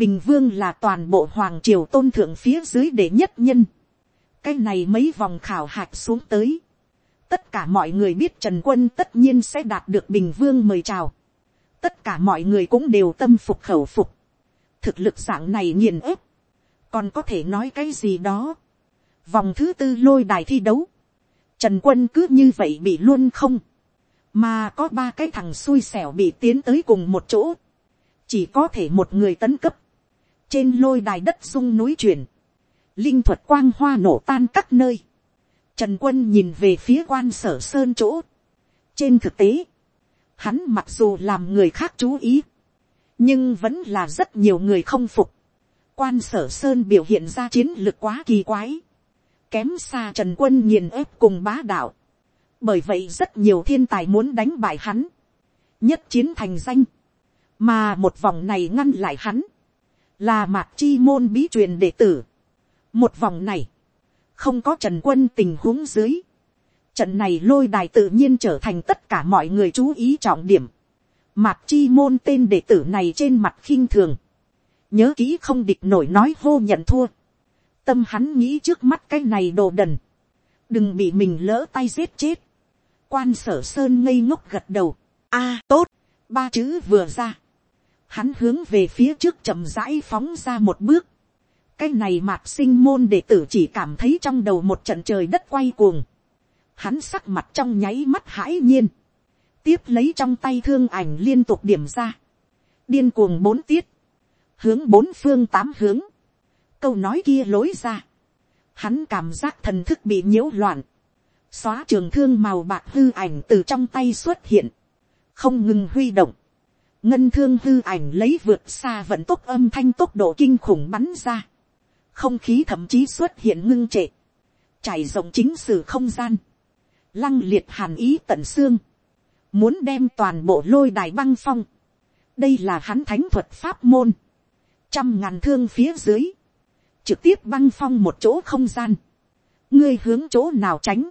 bình vương là toàn bộ hoàng triều tôn thượng phía dưới đệ nhất nhân, cái này mấy vòng khảo hạch xuống tới, tất cả mọi người biết trần quân tất nhiên sẽ đạt được bình vương mời chào, tất cả mọi người cũng đều tâm phục khẩu phục, thực lực dạng này nghiền ép, còn có thể nói cái gì đó. vòng thứ tư lôi đài thi đấu, trần quân cứ như vậy bị luôn không, mà có ba cái thằng xui xẻo bị tiến tới cùng một chỗ, chỉ có thể một người tấn cấp, trên lôi đài đất sung núi chuyển, linh thuật quang hoa nổ tan các nơi, trần quân nhìn về phía quan sở sơn chỗ, trên thực tế, hắn mặc dù làm người khác chú ý, nhưng vẫn là rất nhiều người không phục. quan sở sơn biểu hiện ra chiến lược quá kỳ quái, kém xa trần quân nghiền ép cùng bá đạo. bởi vậy rất nhiều thiên tài muốn đánh bại hắn, nhất chiến thành danh, mà một vòng này ngăn lại hắn, là mạc chi môn bí truyền đệ tử. một vòng này, không có trần quân tình huống dưới, trận này lôi đài tự nhiên trở thành tất cả mọi người chú ý trọng điểm. Mạc chi môn tên đệ tử này trên mặt khinh thường. Nhớ kỹ không địch nổi nói hô nhận thua. Tâm hắn nghĩ trước mắt cái này đồ đần. Đừng bị mình lỡ tay giết chết. Quan sở sơn ngây ngốc gật đầu. a tốt, ba chữ vừa ra. Hắn hướng về phía trước chậm rãi phóng ra một bước. Cái này mạc sinh môn đệ tử chỉ cảm thấy trong đầu một trận trời đất quay cuồng. Hắn sắc mặt trong nháy mắt hãi nhiên. Tiếp lấy trong tay thương ảnh liên tục điểm ra, điên cuồng bốn tiết, hướng bốn phương tám hướng, câu nói kia lối ra, hắn cảm giác thần thức bị nhiễu loạn, xóa trường thương màu bạc hư ảnh từ trong tay xuất hiện, không ngừng huy động, ngân thương hư ảnh lấy vượt xa vận tốc âm thanh tốc độ kinh khủng bắn ra, không khí thậm chí xuất hiện ngưng trệ, trải rộng chính sử không gian, lăng liệt hàn ý tận xương, muốn đem toàn bộ lôi đài băng phong, đây là hắn thánh thuật pháp môn, trăm ngàn thương phía dưới, trực tiếp băng phong một chỗ không gian, ngươi hướng chỗ nào tránh,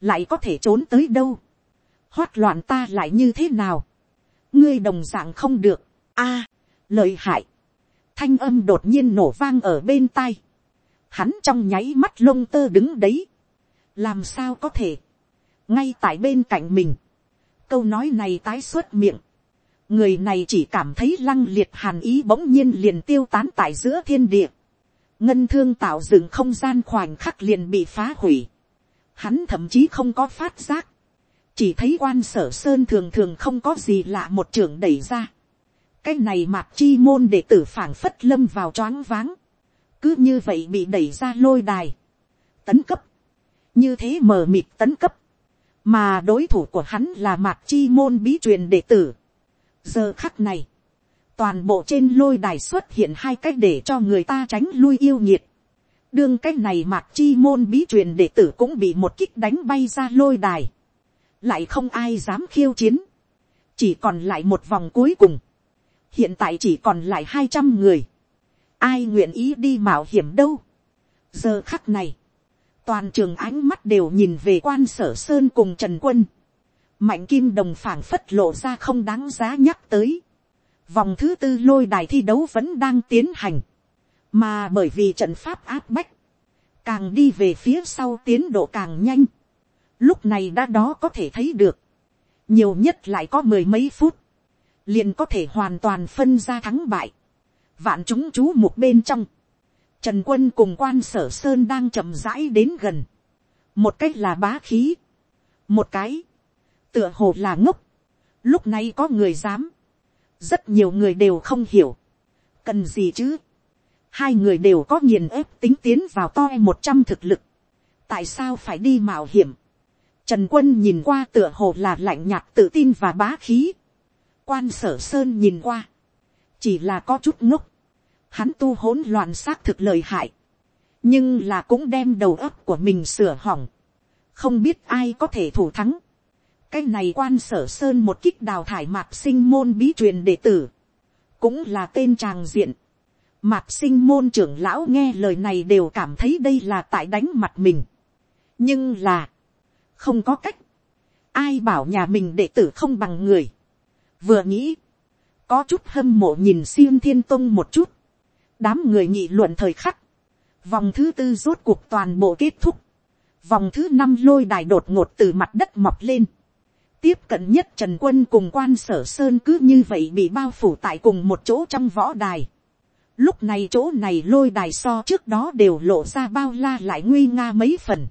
lại có thể trốn tới đâu, hoát loạn ta lại như thế nào, ngươi đồng dạng không được, a, lợi hại, thanh âm đột nhiên nổ vang ở bên tai, hắn trong nháy mắt lông tơ đứng đấy, làm sao có thể, ngay tại bên cạnh mình, câu nói này tái xuất miệng, người này chỉ cảm thấy lăng liệt hàn ý bỗng nhiên liền tiêu tán tại giữa thiên địa, ngân thương tạo dựng không gian khoảnh khắc liền bị phá hủy, hắn thậm chí không có phát giác, chỉ thấy quan sở sơn thường thường không có gì lạ một trưởng đẩy ra. cái này mạc chi môn để tử phảng phất lâm vào choáng váng, cứ như vậy bị đẩy ra lôi đài, tấn cấp, như thế mờ mịt tấn cấp, mà đối thủ của hắn là mạc chi môn bí truyền đệ tử. giờ khắc này, toàn bộ trên lôi đài xuất hiện hai cách để cho người ta tránh lui yêu nhiệt đương cách này mạc chi môn bí truyền đệ tử cũng bị một kích đánh bay ra lôi đài, lại không ai dám khiêu chiến, chỉ còn lại một vòng cuối cùng, hiện tại chỉ còn lại hai trăm người, ai nguyện ý đi mạo hiểm đâu. giờ khắc này, toàn trường ánh mắt đều nhìn về quan sở sơn cùng trần quân, mạnh kim đồng phảng phất lộ ra không đáng giá nhắc tới, vòng thứ tư lôi đài thi đấu vẫn đang tiến hành, mà bởi vì trận pháp áp bách, càng đi về phía sau tiến độ càng nhanh, lúc này đã đó có thể thấy được, nhiều nhất lại có mười mấy phút, liền có thể hoàn toàn phân ra thắng bại, vạn chúng chú một bên trong, trần quân cùng quan sở sơn đang chậm rãi đến gần, một cách là bá khí, một cái, tựa hồ là ngốc, lúc này có người dám, rất nhiều người đều không hiểu, cần gì chứ, hai người đều có nghiền ép tính tiến vào to một trăm thực lực, tại sao phải đi mạo hiểm, trần quân nhìn qua tựa hồ là lạnh nhạt tự tin và bá khí, quan sở sơn nhìn qua, chỉ là có chút ngốc, hắn tu hỗn loạn xác thực lời hại, nhưng là cũng đem đầu óc của mình sửa hỏng, không biết ai có thể thủ thắng. cái này quan sở sơn một kích đào thải mạc sinh môn bí truyền đệ tử, cũng là tên tràng diện, Mạc sinh môn trưởng lão nghe lời này đều cảm thấy đây là tại đánh mặt mình. Nhưng là, không có cách. Ai bảo nhà mình đệ tử không bằng người. Vừa nghĩ, có chút hâm mộ nhìn siêng thiên tông một chút. Đám người nghị luận thời khắc. Vòng thứ tư rốt cuộc toàn bộ kết thúc. Vòng thứ năm lôi đài đột ngột từ mặt đất mọc lên. Tiếp cận nhất Trần Quân cùng quan sở Sơn cứ như vậy bị bao phủ tại cùng một chỗ trong võ đài Lúc này chỗ này lôi đài so trước đó đều lộ ra bao la lại nguy nga mấy phần.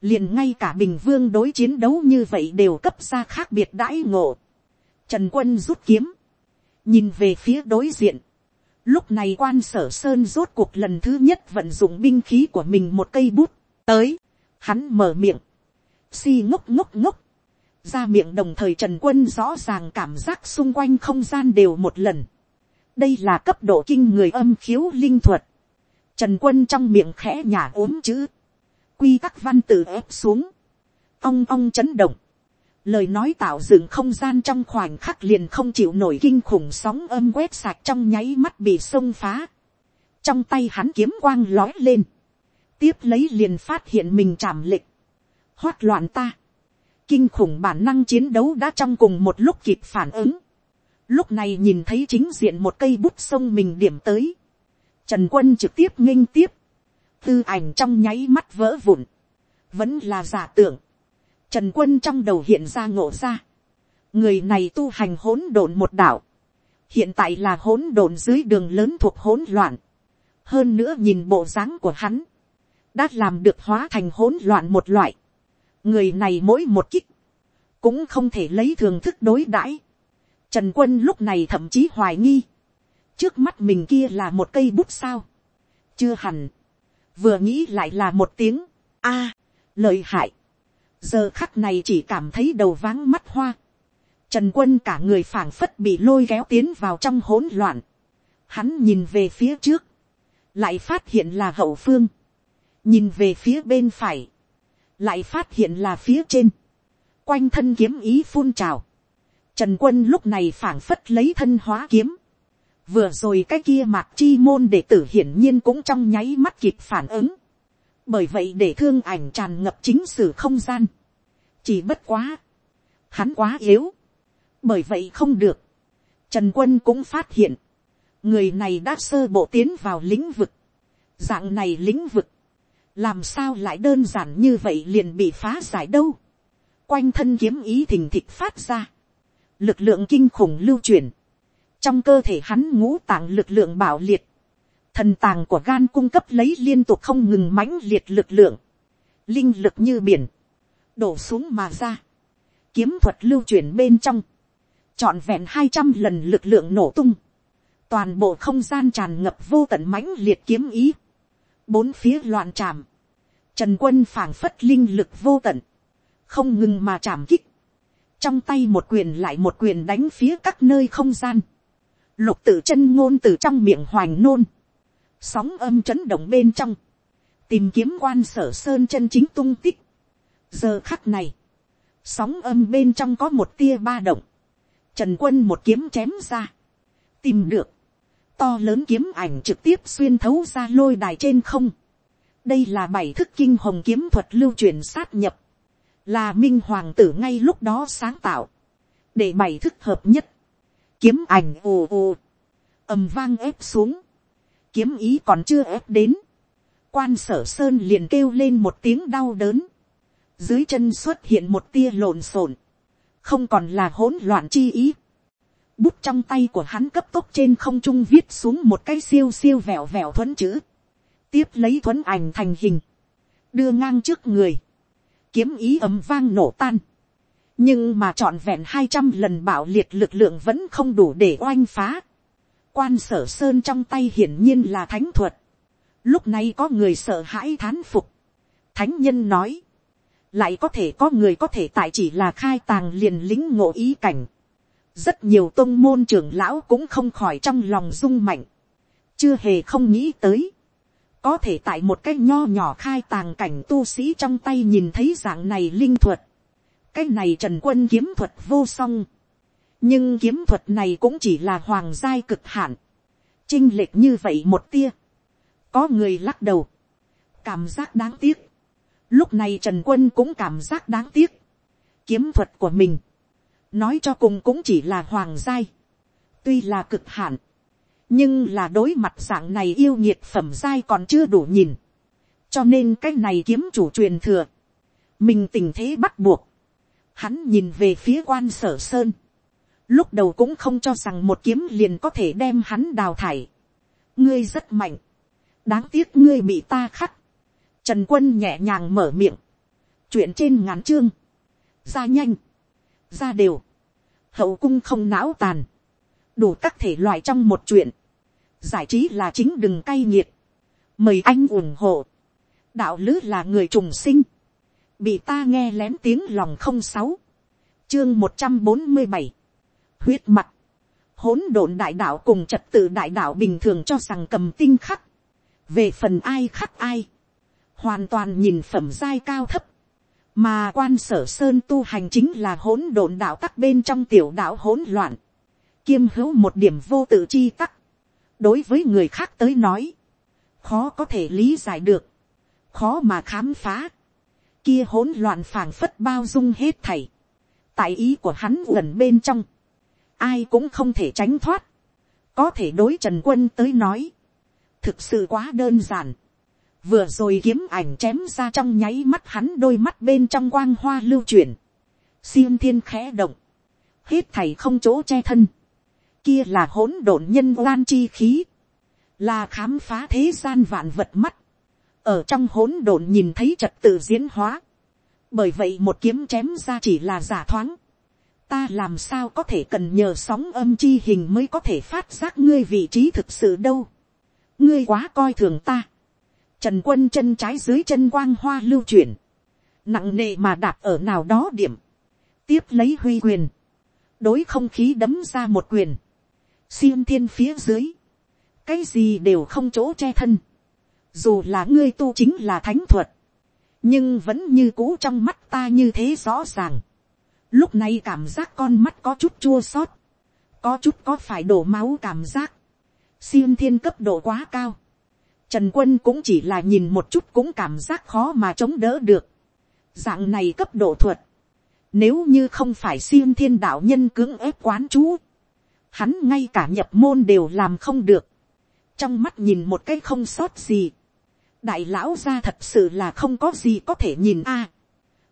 Liền ngay cả bình vương đối chiến đấu như vậy đều cấp ra khác biệt đãi ngộ. Trần quân rút kiếm. Nhìn về phía đối diện. Lúc này quan sở sơn rốt cuộc lần thứ nhất vận dụng binh khí của mình một cây bút. Tới. Hắn mở miệng. Si ngốc ngốc ngốc. Ra miệng đồng thời Trần Quân rõ ràng cảm giác xung quanh không gian đều một lần đây là cấp độ kinh người âm khiếu linh thuật. Trần quân trong miệng khẽ nhả ốm chữ. Quy tắc văn tự ép xuống. Ong ong chấn động. Lời nói tạo dựng không gian trong khoảnh khắc liền không chịu nổi kinh khủng sóng âm quét sạch trong nháy mắt bị sông phá. Trong tay hắn kiếm quang lói lên. Tiếp lấy liền phát hiện mình chạm lịch. Hoát loạn ta. Kinh khủng bản năng chiến đấu đã trong cùng một lúc kịp phản ứng lúc này nhìn thấy chính diện một cây bút sông mình điểm tới, trần quân trực tiếp nghênh tiếp, tư ảnh trong nháy mắt vỡ vụn, vẫn là giả tưởng, trần quân trong đầu hiện ra ngộ ra, người này tu hành hỗn độn một đảo, hiện tại là hỗn độn dưới đường lớn thuộc hỗn loạn, hơn nữa nhìn bộ dáng của hắn, đã làm được hóa thành hỗn loạn một loại, người này mỗi một kích, cũng không thể lấy thường thức đối đãi, Trần quân lúc này thậm chí hoài nghi. Trước mắt mình kia là một cây bút sao. Chưa hẳn. Vừa nghĩ lại là một tiếng. a lợi hại. giờ khắc này chỉ cảm thấy đầu váng mắt hoa, trần quân cả người phảng phất bị lôi kéo tiến vào trong hỗn loạn, hắn nhìn về phía trước, lại phát hiện là hậu phương, nhìn về phía bên phải, lại phát hiện là phía trên, quanh thân kiếm ý phun trào, trần quân lúc này phảng phất lấy thân hóa kiếm, vừa rồi cái kia mạc chi môn đệ tử hiển nhiên cũng trong nháy mắt kịp phản ứng, bởi vậy để thương ảnh tràn ngập chính sử không gian, chỉ bất quá, hắn quá yếu, bởi vậy không được, trần quân cũng phát hiện, người này đã sơ bộ tiến vào lĩnh vực, dạng này lĩnh vực, làm sao lại đơn giản như vậy liền bị phá giải đâu, quanh thân kiếm ý thình thịch phát ra, lực lượng kinh khủng lưu truyền, trong cơ thể hắn ngũ tạng lực lượng bảo liệt, thần tàng của gan cung cấp lấy liên tục không ngừng mãnh liệt lực lượng, linh lực như biển, đổ xuống mà ra, kiếm thuật lưu chuyển bên trong, trọn vẹn hai trăm lần lực lượng nổ tung, toàn bộ không gian tràn ngập vô tận mãnh liệt kiếm ý, bốn phía loạn tràm, trần quân phảng phất linh lực vô tận, không ngừng mà chạm kích, trong tay một quyền lại một quyền đánh phía các nơi không gian, lục tự chân ngôn từ trong miệng hoành nôn, sóng âm chấn động bên trong, tìm kiếm quan sở sơn chân chính tung tích. giờ khắc này, sóng âm bên trong có một tia ba động, trần quân một kiếm chém ra, tìm được, to lớn kiếm ảnh trực tiếp xuyên thấu ra lôi đài trên không. đây là bảy thức kinh hồng kiếm thuật lưu truyền sát nhập, là minh hoàng tử ngay lúc đó sáng tạo, để bảy thức hợp nhất, kiếm ảnh ồ ồ, ầm vang ép xuống, kiếm ý còn chưa ép đến, quan sở sơn liền kêu lên một tiếng đau đớn, dưới chân xuất hiện một tia lộn xộn, không còn là hỗn loạn chi ý, bút trong tay của hắn cấp tốc trên không trung viết xuống một cái siêu siêu vẹo vẹo thuấn chữ, tiếp lấy thuấn ảnh thành hình, đưa ngang trước người, kiếm ý ấm vang nổ tan, nhưng mà trọn vẹn hai trăm lần bạo liệt lực lượng vẫn không đủ để oanh phá. quan sở sơn trong tay hiển nhiên là thánh thuật. lúc này có người sợ hãi thán phục. thánh nhân nói, lại có thể có người có thể tại chỉ là khai tàng liền lính ngộ ý cảnh. rất nhiều tôn môn trưởng lão cũng không khỏi trong lòng rung mạnh. chưa hề không nghĩ tới. có thể tại một cái nho nhỏ khai tàng cảnh tu sĩ trong tay nhìn thấy dạng này linh thuật cái này trần quân kiếm thuật vô song. nhưng kiếm thuật này cũng chỉ là hoàng giai cực hạn. chinh lệch như vậy một tia. có người lắc đầu. cảm giác đáng tiếc. lúc này trần quân cũng cảm giác đáng tiếc. kiếm thuật của mình. nói cho cùng cũng chỉ là hoàng giai. tuy là cực hạn. nhưng là đối mặt dạng này yêu nhiệt phẩm giai còn chưa đủ nhìn. cho nên cái này kiếm chủ truyền thừa. mình tình thế bắt buộc Hắn nhìn về phía quan sở sơn. Lúc đầu cũng không cho rằng một kiếm liền có thể đem hắn đào thải. Ngươi rất mạnh. Đáng tiếc ngươi bị ta khắc. Trần quân nhẹ nhàng mở miệng. Chuyện trên ngắn chương. Ra nhanh. Ra đều. Hậu cung không não tàn. Đủ các thể loại trong một chuyện. Giải trí là chính đừng cay nghiệt. Mời anh ủng hộ. Đạo lứ là người trùng sinh bị ta nghe lén tiếng lòng không sáu, chương một trăm bốn mươi bảy, huyết mặt, hỗn độn đại đạo cùng trật tự đại đạo bình thường cho rằng cầm tinh khắc, về phần ai khắc ai, hoàn toàn nhìn phẩm giai cao thấp, mà quan sở sơn tu hành chính là hỗn độn đạo tắc bên trong tiểu đạo hỗn loạn, kiêm hữu một điểm vô tự chi tắc, đối với người khác tới nói, khó có thể lý giải được, khó mà khám phá, kia hỗn loạn phảng phất bao dung hết thảy. tại ý của hắn gần bên trong, ai cũng không thể tránh thoát. có thể đối trần quân tới nói, thực sự quá đơn giản. vừa rồi kiếm ảnh chém ra trong nháy mắt hắn đôi mắt bên trong quang hoa lưu chuyển, xiêm thiên khẽ động, hết thảy không chỗ che thân, kia là hỗn độn nhân oan chi khí, là khám phá thế gian vạn vật mắt, ở trong hỗn độn nhìn thấy trật tự diễn hóa. bởi vậy một kiếm chém ra chỉ là giả thoáng. ta làm sao có thể cần nhờ sóng âm chi hình mới có thể phát giác ngươi vị trí thực sự đâu. ngươi quá coi thường ta. trần quân chân trái dưới chân quang hoa lưu chuyển. nặng nề mà đạp ở nào đó điểm, tiếp lấy huy quyền, đối không khí đấm ra một quyền, xiêm thiên phía dưới, cái gì đều không chỗ che thân, dù là ngươi tu chính là thánh thuật, nhưng vẫn như cũ trong mắt ta như thế rõ ràng. Lúc này cảm giác con mắt có chút chua xót, có chút có phải đổ máu cảm giác, xiêm thiên cấp độ quá cao, Trần quân cũng chỉ là nhìn một chút cũng cảm giác khó mà chống đỡ được. Dạng này cấp độ thuật. Nếu như không phải xiêm thiên đạo nhân cưỡng ép quán chú. Hắn ngay cả nhập môn đều làm không được. Trong mắt nhìn một cái không sót gì. Đại lão ra thật sự là không có gì có thể nhìn a. À,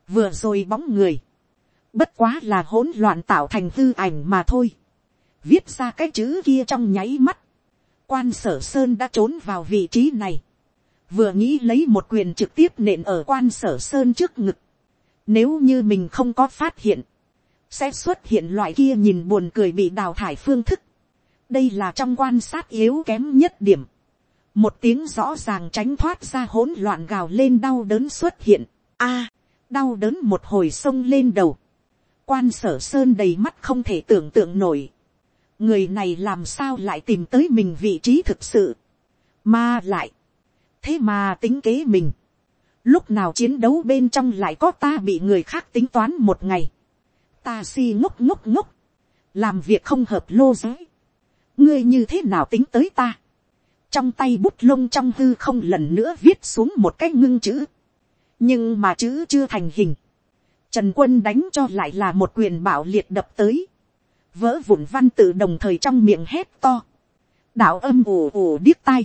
vừa rồi bóng người. Bất quá là hỗn loạn tạo thành hư ảnh mà thôi. Viết ra cái chữ kia trong nháy mắt. Quan sở sơn đã trốn vào vị trí này, vừa nghĩ lấy một quyền trực tiếp nện ở quan sở sơn trước ngực, nếu như mình không có phát hiện, sẽ xuất hiện loại kia nhìn buồn cười bị đào thải phương thức, đây là trong quan sát yếu kém nhất điểm, một tiếng rõ ràng tránh thoát ra hỗn loạn gào lên đau đớn xuất hiện, a, à, đau đớn một hồi sông lên đầu, quan sở sơn đầy mắt không thể tưởng tượng nổi, người này làm sao lại tìm tới mình vị trí thực sự, mà lại, thế mà tính kế mình, lúc nào chiến đấu bên trong lại có ta bị người khác tính toán một ngày, ta si ngốc ngốc ngốc, làm việc không hợp lô giới, ngươi như thế nào tính tới ta, trong tay bút lông trong hư không lần nữa viết xuống một cái ngưng chữ, nhưng mà chữ chưa thành hình, trần quân đánh cho lại là một quyền bảo liệt đập tới, vỡ vụn văn tự đồng thời trong miệng hét to, đạo âm ồ ồ điếc tai,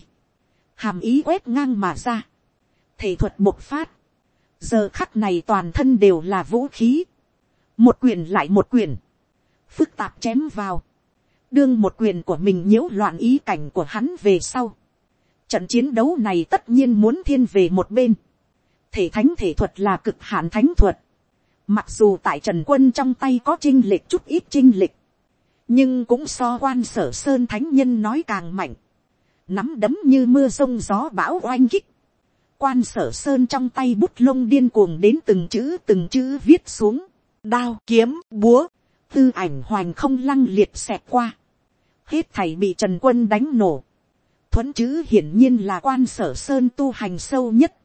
hàm ý quét ngang mà ra, thể thuật bộc phát, giờ khắc này toàn thân đều là vũ khí, một quyền lại một quyền, phức tạp chém vào, đương một quyền của mình nhiễu loạn ý cảnh của hắn về sau, trận chiến đấu này tất nhiên muốn thiên về một bên, thể thánh thể thuật là cực hạn thánh thuật, mặc dù tại trần quân trong tay có trinh lịch chút ít trinh lịch. nhưng cũng so quan sở sơn thánh nhân nói càng mạnh, nắm đấm như mưa sông gió bão oanh kích, quan sở sơn trong tay bút lông điên cuồng đến từng chữ từng chữ viết xuống, đao kiếm búa, tư ảnh hoành không lăng liệt xẹt qua, hết thầy bị trần quân đánh nổ, thuấn chữ hiển nhiên là quan sở sơn tu hành sâu nhất,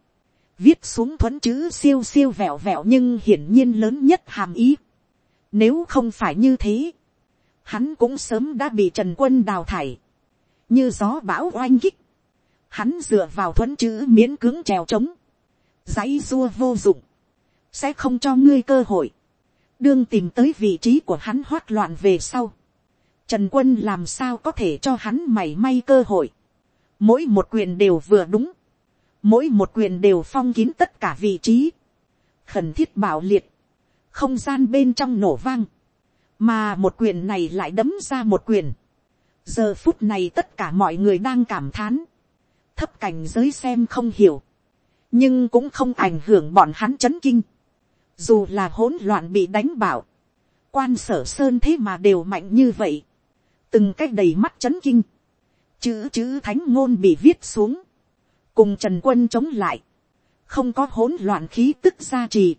viết xuống thuấn chữ siêu siêu vẹo vẹo nhưng hiển nhiên lớn nhất hàm ý. Nếu không phải như thế, hắn cũng sớm đã bị trần quân đào thải, như gió bão oanh kích, hắn dựa vào thuấn chữ miễn cứng trèo trống, dãy dua vô dụng, sẽ không cho ngươi cơ hội, đương tìm tới vị trí của hắn hoát loạn về sau, trần quân làm sao có thể cho hắn mảy may cơ hội, mỗi một quyền đều vừa đúng, mỗi một quyền đều phong kín tất cả vị trí, khẩn thiết bảo liệt, không gian bên trong nổ vang, mà một quyền này lại đấm ra một quyền. giờ phút này tất cả mọi người đang cảm thán, thấp cảnh giới xem không hiểu, nhưng cũng không ảnh hưởng bọn hắn chấn kinh, dù là hỗn loạn bị đánh bảo, quan sở sơn thế mà đều mạnh như vậy, từng cách đầy mắt chấn kinh, chữ chữ thánh ngôn bị viết xuống, cùng trần quân chống lại, không có hỗn loạn khí tức gia trì,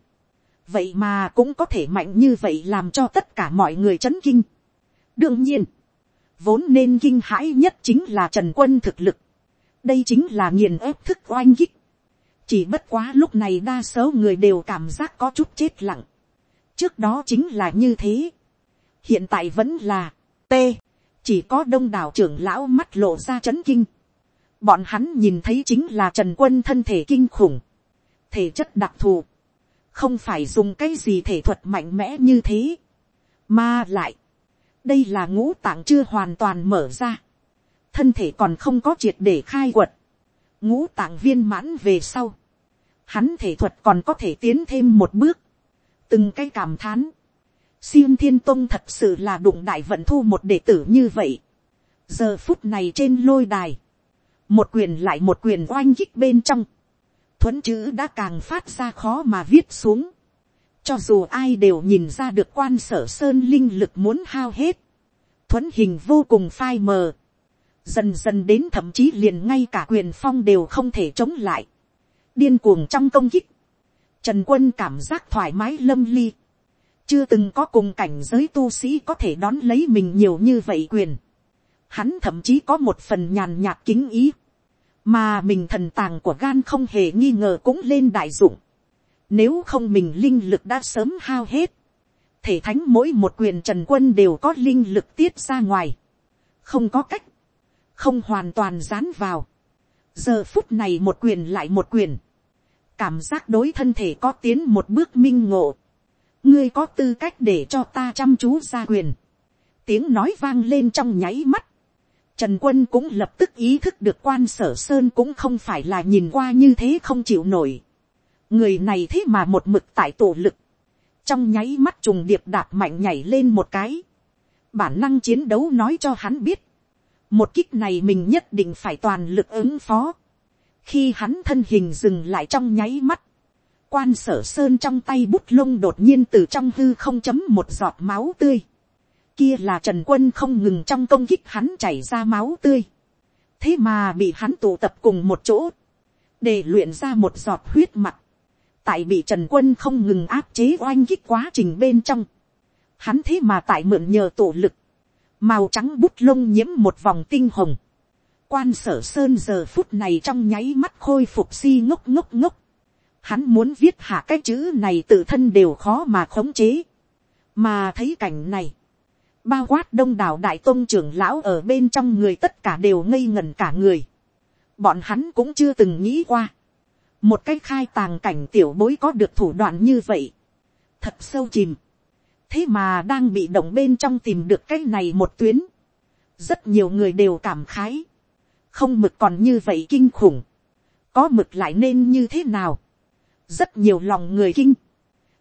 vậy mà cũng có thể mạnh như vậy làm cho tất cả mọi người chấn kinh. đương nhiên, vốn nên kinh hãi nhất chính là trần quân thực lực. đây chính là nghiền ép thức oanh kích. chỉ bất quá lúc này đa số người đều cảm giác có chút chết lặng. trước đó chính là như thế. hiện tại vẫn là t chỉ có đông đảo trưởng lão mắt lộ ra chấn kinh. bọn hắn nhìn thấy chính là trần quân thân thể kinh khủng. thể chất đặc thù. Không phải dùng cái gì thể thuật mạnh mẽ như thế, mà lại, đây là ngũ tạng chưa hoàn toàn mở ra, thân thể còn không có triệt để khai quật, ngũ tạng viên mãn về sau, hắn thể thuật còn có thể tiến thêm một bước, từng cái cảm thán, siêng thiên tông thật sự là đụng đại vận thu một đệ tử như vậy, giờ phút này trên lôi đài, một quyền lại một quyền oanh kích bên trong, thuấn chữ đã càng phát ra khó mà viết xuống. cho dù ai đều nhìn ra được quan sở sơn linh lực muốn hao hết. thuấn hình vô cùng phai mờ. dần dần đến thậm chí liền ngay cả quyền phong đều không thể chống lại. điên cuồng trong công kích. Trần quân cảm giác thoải mái lâm ly. Chưa từng có cùng cảnh giới tu sĩ có thể đón lấy mình nhiều như vậy quyền. Hắn thậm chí có một phần nhàn nhạt kính ý. Mà mình thần tàng của gan không hề nghi ngờ cũng lên đại dụng. Nếu không mình linh lực đã sớm hao hết. Thể thánh mỗi một quyền trần quân đều có linh lực tiết ra ngoài. Không có cách. Không hoàn toàn dán vào. Giờ phút này một quyền lại một quyền cảm giác đối thân thể có tiến một bước minh ngộ ngươi có tư cách để cho ta chăm chú ra quyền. tiếng nói vang lên trong nháy mắt. Trần quân cũng lập tức ý thức được quan sở sơn cũng không phải là nhìn qua như thế không chịu nổi. người này thế mà một mực tại tổ lực. trong nháy mắt trùng điệp đạp mạnh nhảy lên một cái. bản năng chiến đấu nói cho hắn biết. một kích này mình nhất định phải toàn lực ứng phó khi hắn thân hình dừng lại trong nháy mắt, quan sở sơn trong tay bút lông đột nhiên từ trong hư không chấm một giọt máu tươi. Kia là trần quân không ngừng trong công kích hắn chảy ra máu tươi. thế mà bị hắn tụ tập cùng một chỗ, để luyện ra một giọt huyết mặt. tại bị trần quân không ngừng áp chế oanh kích quá trình bên trong. hắn thế mà tại mượn nhờ tổ lực, màu trắng bút lông nhiễm một vòng tinh hồng quan sở sơn giờ phút này trong nháy mắt khôi phục si ngốc ngốc ngốc. Hắn muốn viết hạ cái chữ này tự thân đều khó mà khống chế. Mà thấy cảnh này. Bao quát đông đảo đại tôn trưởng lão ở bên trong người tất cả đều ngây ngần cả người. Bọn hắn cũng chưa từng nghĩ qua. Một cái khai tàng cảnh tiểu bối có được thủ đoạn như vậy. Thật sâu chìm. Thế mà đang bị động bên trong tìm được cái này một tuyến. Rất nhiều người đều cảm khái không mực còn như vậy kinh khủng, có mực lại nên như thế nào, rất nhiều lòng người kinh,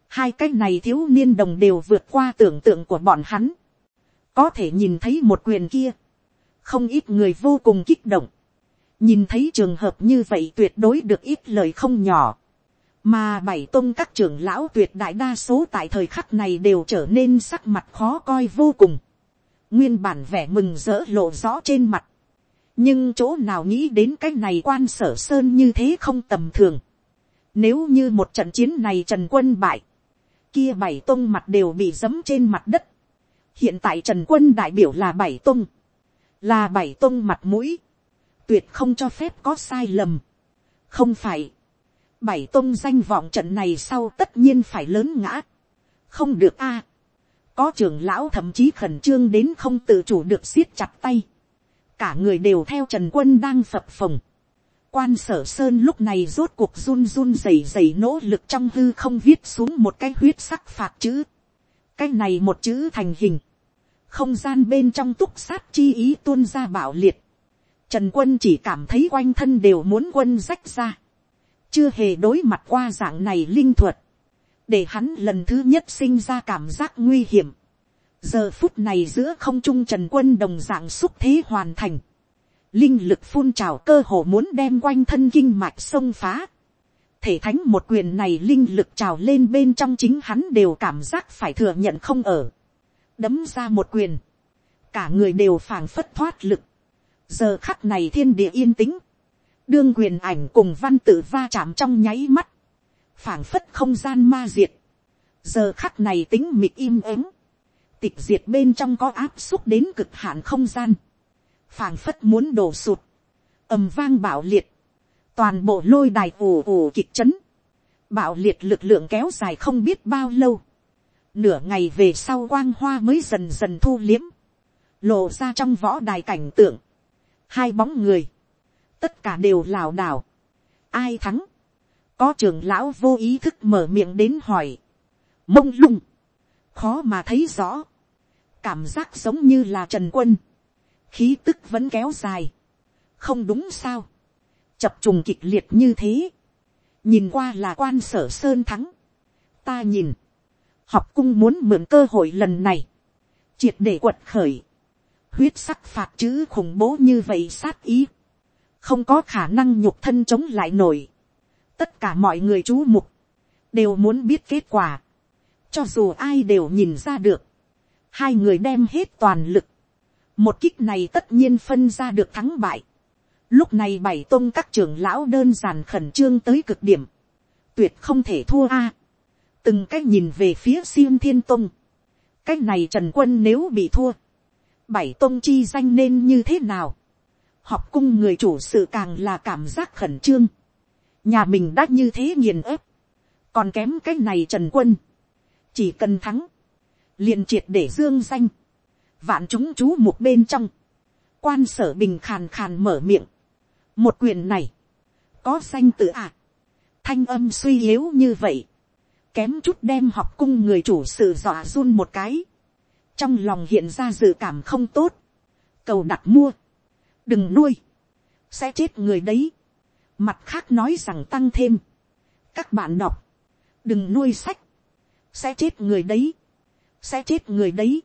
hai cái này thiếu niên đồng đều vượt qua tưởng tượng của bọn hắn, có thể nhìn thấy một quyền kia, không ít người vô cùng kích động, nhìn thấy trường hợp như vậy tuyệt đối được ít lời không nhỏ, mà bảy tôn các trưởng lão tuyệt đại đa số tại thời khắc này đều trở nên sắc mặt khó coi vô cùng, nguyên bản vẻ mừng rỡ lộ rõ trên mặt, nhưng chỗ nào nghĩ đến cái này quan sở sơn như thế không tầm thường. Nếu như một trận chiến này trần quân bại, kia bảy tông mặt đều bị dấm trên mặt đất. hiện tại trần quân đại biểu là bảy tông, là bảy tông mặt mũi, tuyệt không cho phép có sai lầm. không phải, bảy tông danh vọng trận này sau tất nhiên phải lớn ngã. không được a. có trưởng lão thậm chí khẩn trương đến không tự chủ được siết chặt tay cả người đều theo trần quân đang phập phồng quan sở sơn lúc này rốt cuộc run run rẩy rẩy nỗ lực trong hư không viết xuống một cái huyết sắc phạt chữ. cái này một chữ thành hình. không gian bên trong túc sát chi ý tuôn ra bạo liệt. trần quân chỉ cảm thấy quanh thân đều muốn quân rách ra. chưa hề đối mặt qua dạng này linh thuật. để hắn lần thứ nhất sinh ra cảm giác nguy hiểm giờ phút này giữa không trung trần quân đồng dạng xúc thế hoàn thành, linh lực phun trào cơ hồ muốn đem quanh thân kinh mạch sông phá, thể thánh một quyền này linh lực trào lên bên trong chính hắn đều cảm giác phải thừa nhận không ở, đấm ra một quyền, cả người đều phảng phất thoát lực, giờ khắc này thiên địa yên tĩnh, đương quyền ảnh cùng văn tự va chạm trong nháy mắt, phảng phất không gian ma diệt, giờ khắc này tính mịt im ắng, tịch diệt bên trong có áp xúc đến cực hạn không gian, phảng phất muốn đổ sụt, ầm vang bạo liệt, toàn bộ lôi đài ù ù kịch chấn, bạo liệt lực lượng kéo dài không biết bao lâu, nửa ngày về sau quang hoa mới dần dần thu liếm, lộ ra trong võ đài cảnh tượng, hai bóng người, tất cả đều lảo đảo, ai thắng, có trưởng lão vô ý thức mở miệng đến hỏi, mông lung, khó mà thấy rõ, cảm giác giống như là trần quân, khí tức vẫn kéo dài, không đúng sao, chập trùng kịch liệt như thế, nhìn qua là quan sở sơn thắng, ta nhìn, học cung muốn mượn cơ hội lần này, triệt để quật khởi, huyết sắc phạt chữ khủng bố như vậy sát ý, không có khả năng nhục thân chống lại nổi, tất cả mọi người chú mục, đều muốn biết kết quả, cho dù ai đều nhìn ra được, hai người đem hết toàn lực, một kích này tất nhiên phân ra được thắng bại. Lúc này bảy tôn các trưởng lão đơn giản khẩn trương tới cực điểm, tuyệt không thể thua a. từng cách nhìn về phía siêu thiên tông, cách này trần quân nếu bị thua, bảy tông chi danh nên như thế nào, học cung người chủ sự càng là cảm giác khẩn trương, nhà mình đã như thế nghiền ép, còn kém cái này trần quân, chỉ cần thắng, liền triệt để dương danh, vạn chúng chú một bên trong, quan sở bình khàn khàn mở miệng, một quyền này, có danh tự ạ, à. thanh âm suy yếu như vậy, kém chút đem học cung người chủ sự dọa run một cái, trong lòng hiện ra dự cảm không tốt, cầu đặt mua, đừng nuôi, sẽ chết người đấy, mặt khác nói rằng tăng thêm, các bạn đọc, đừng nuôi sách, sẽ chết người đấy, sẽ chết người đấy,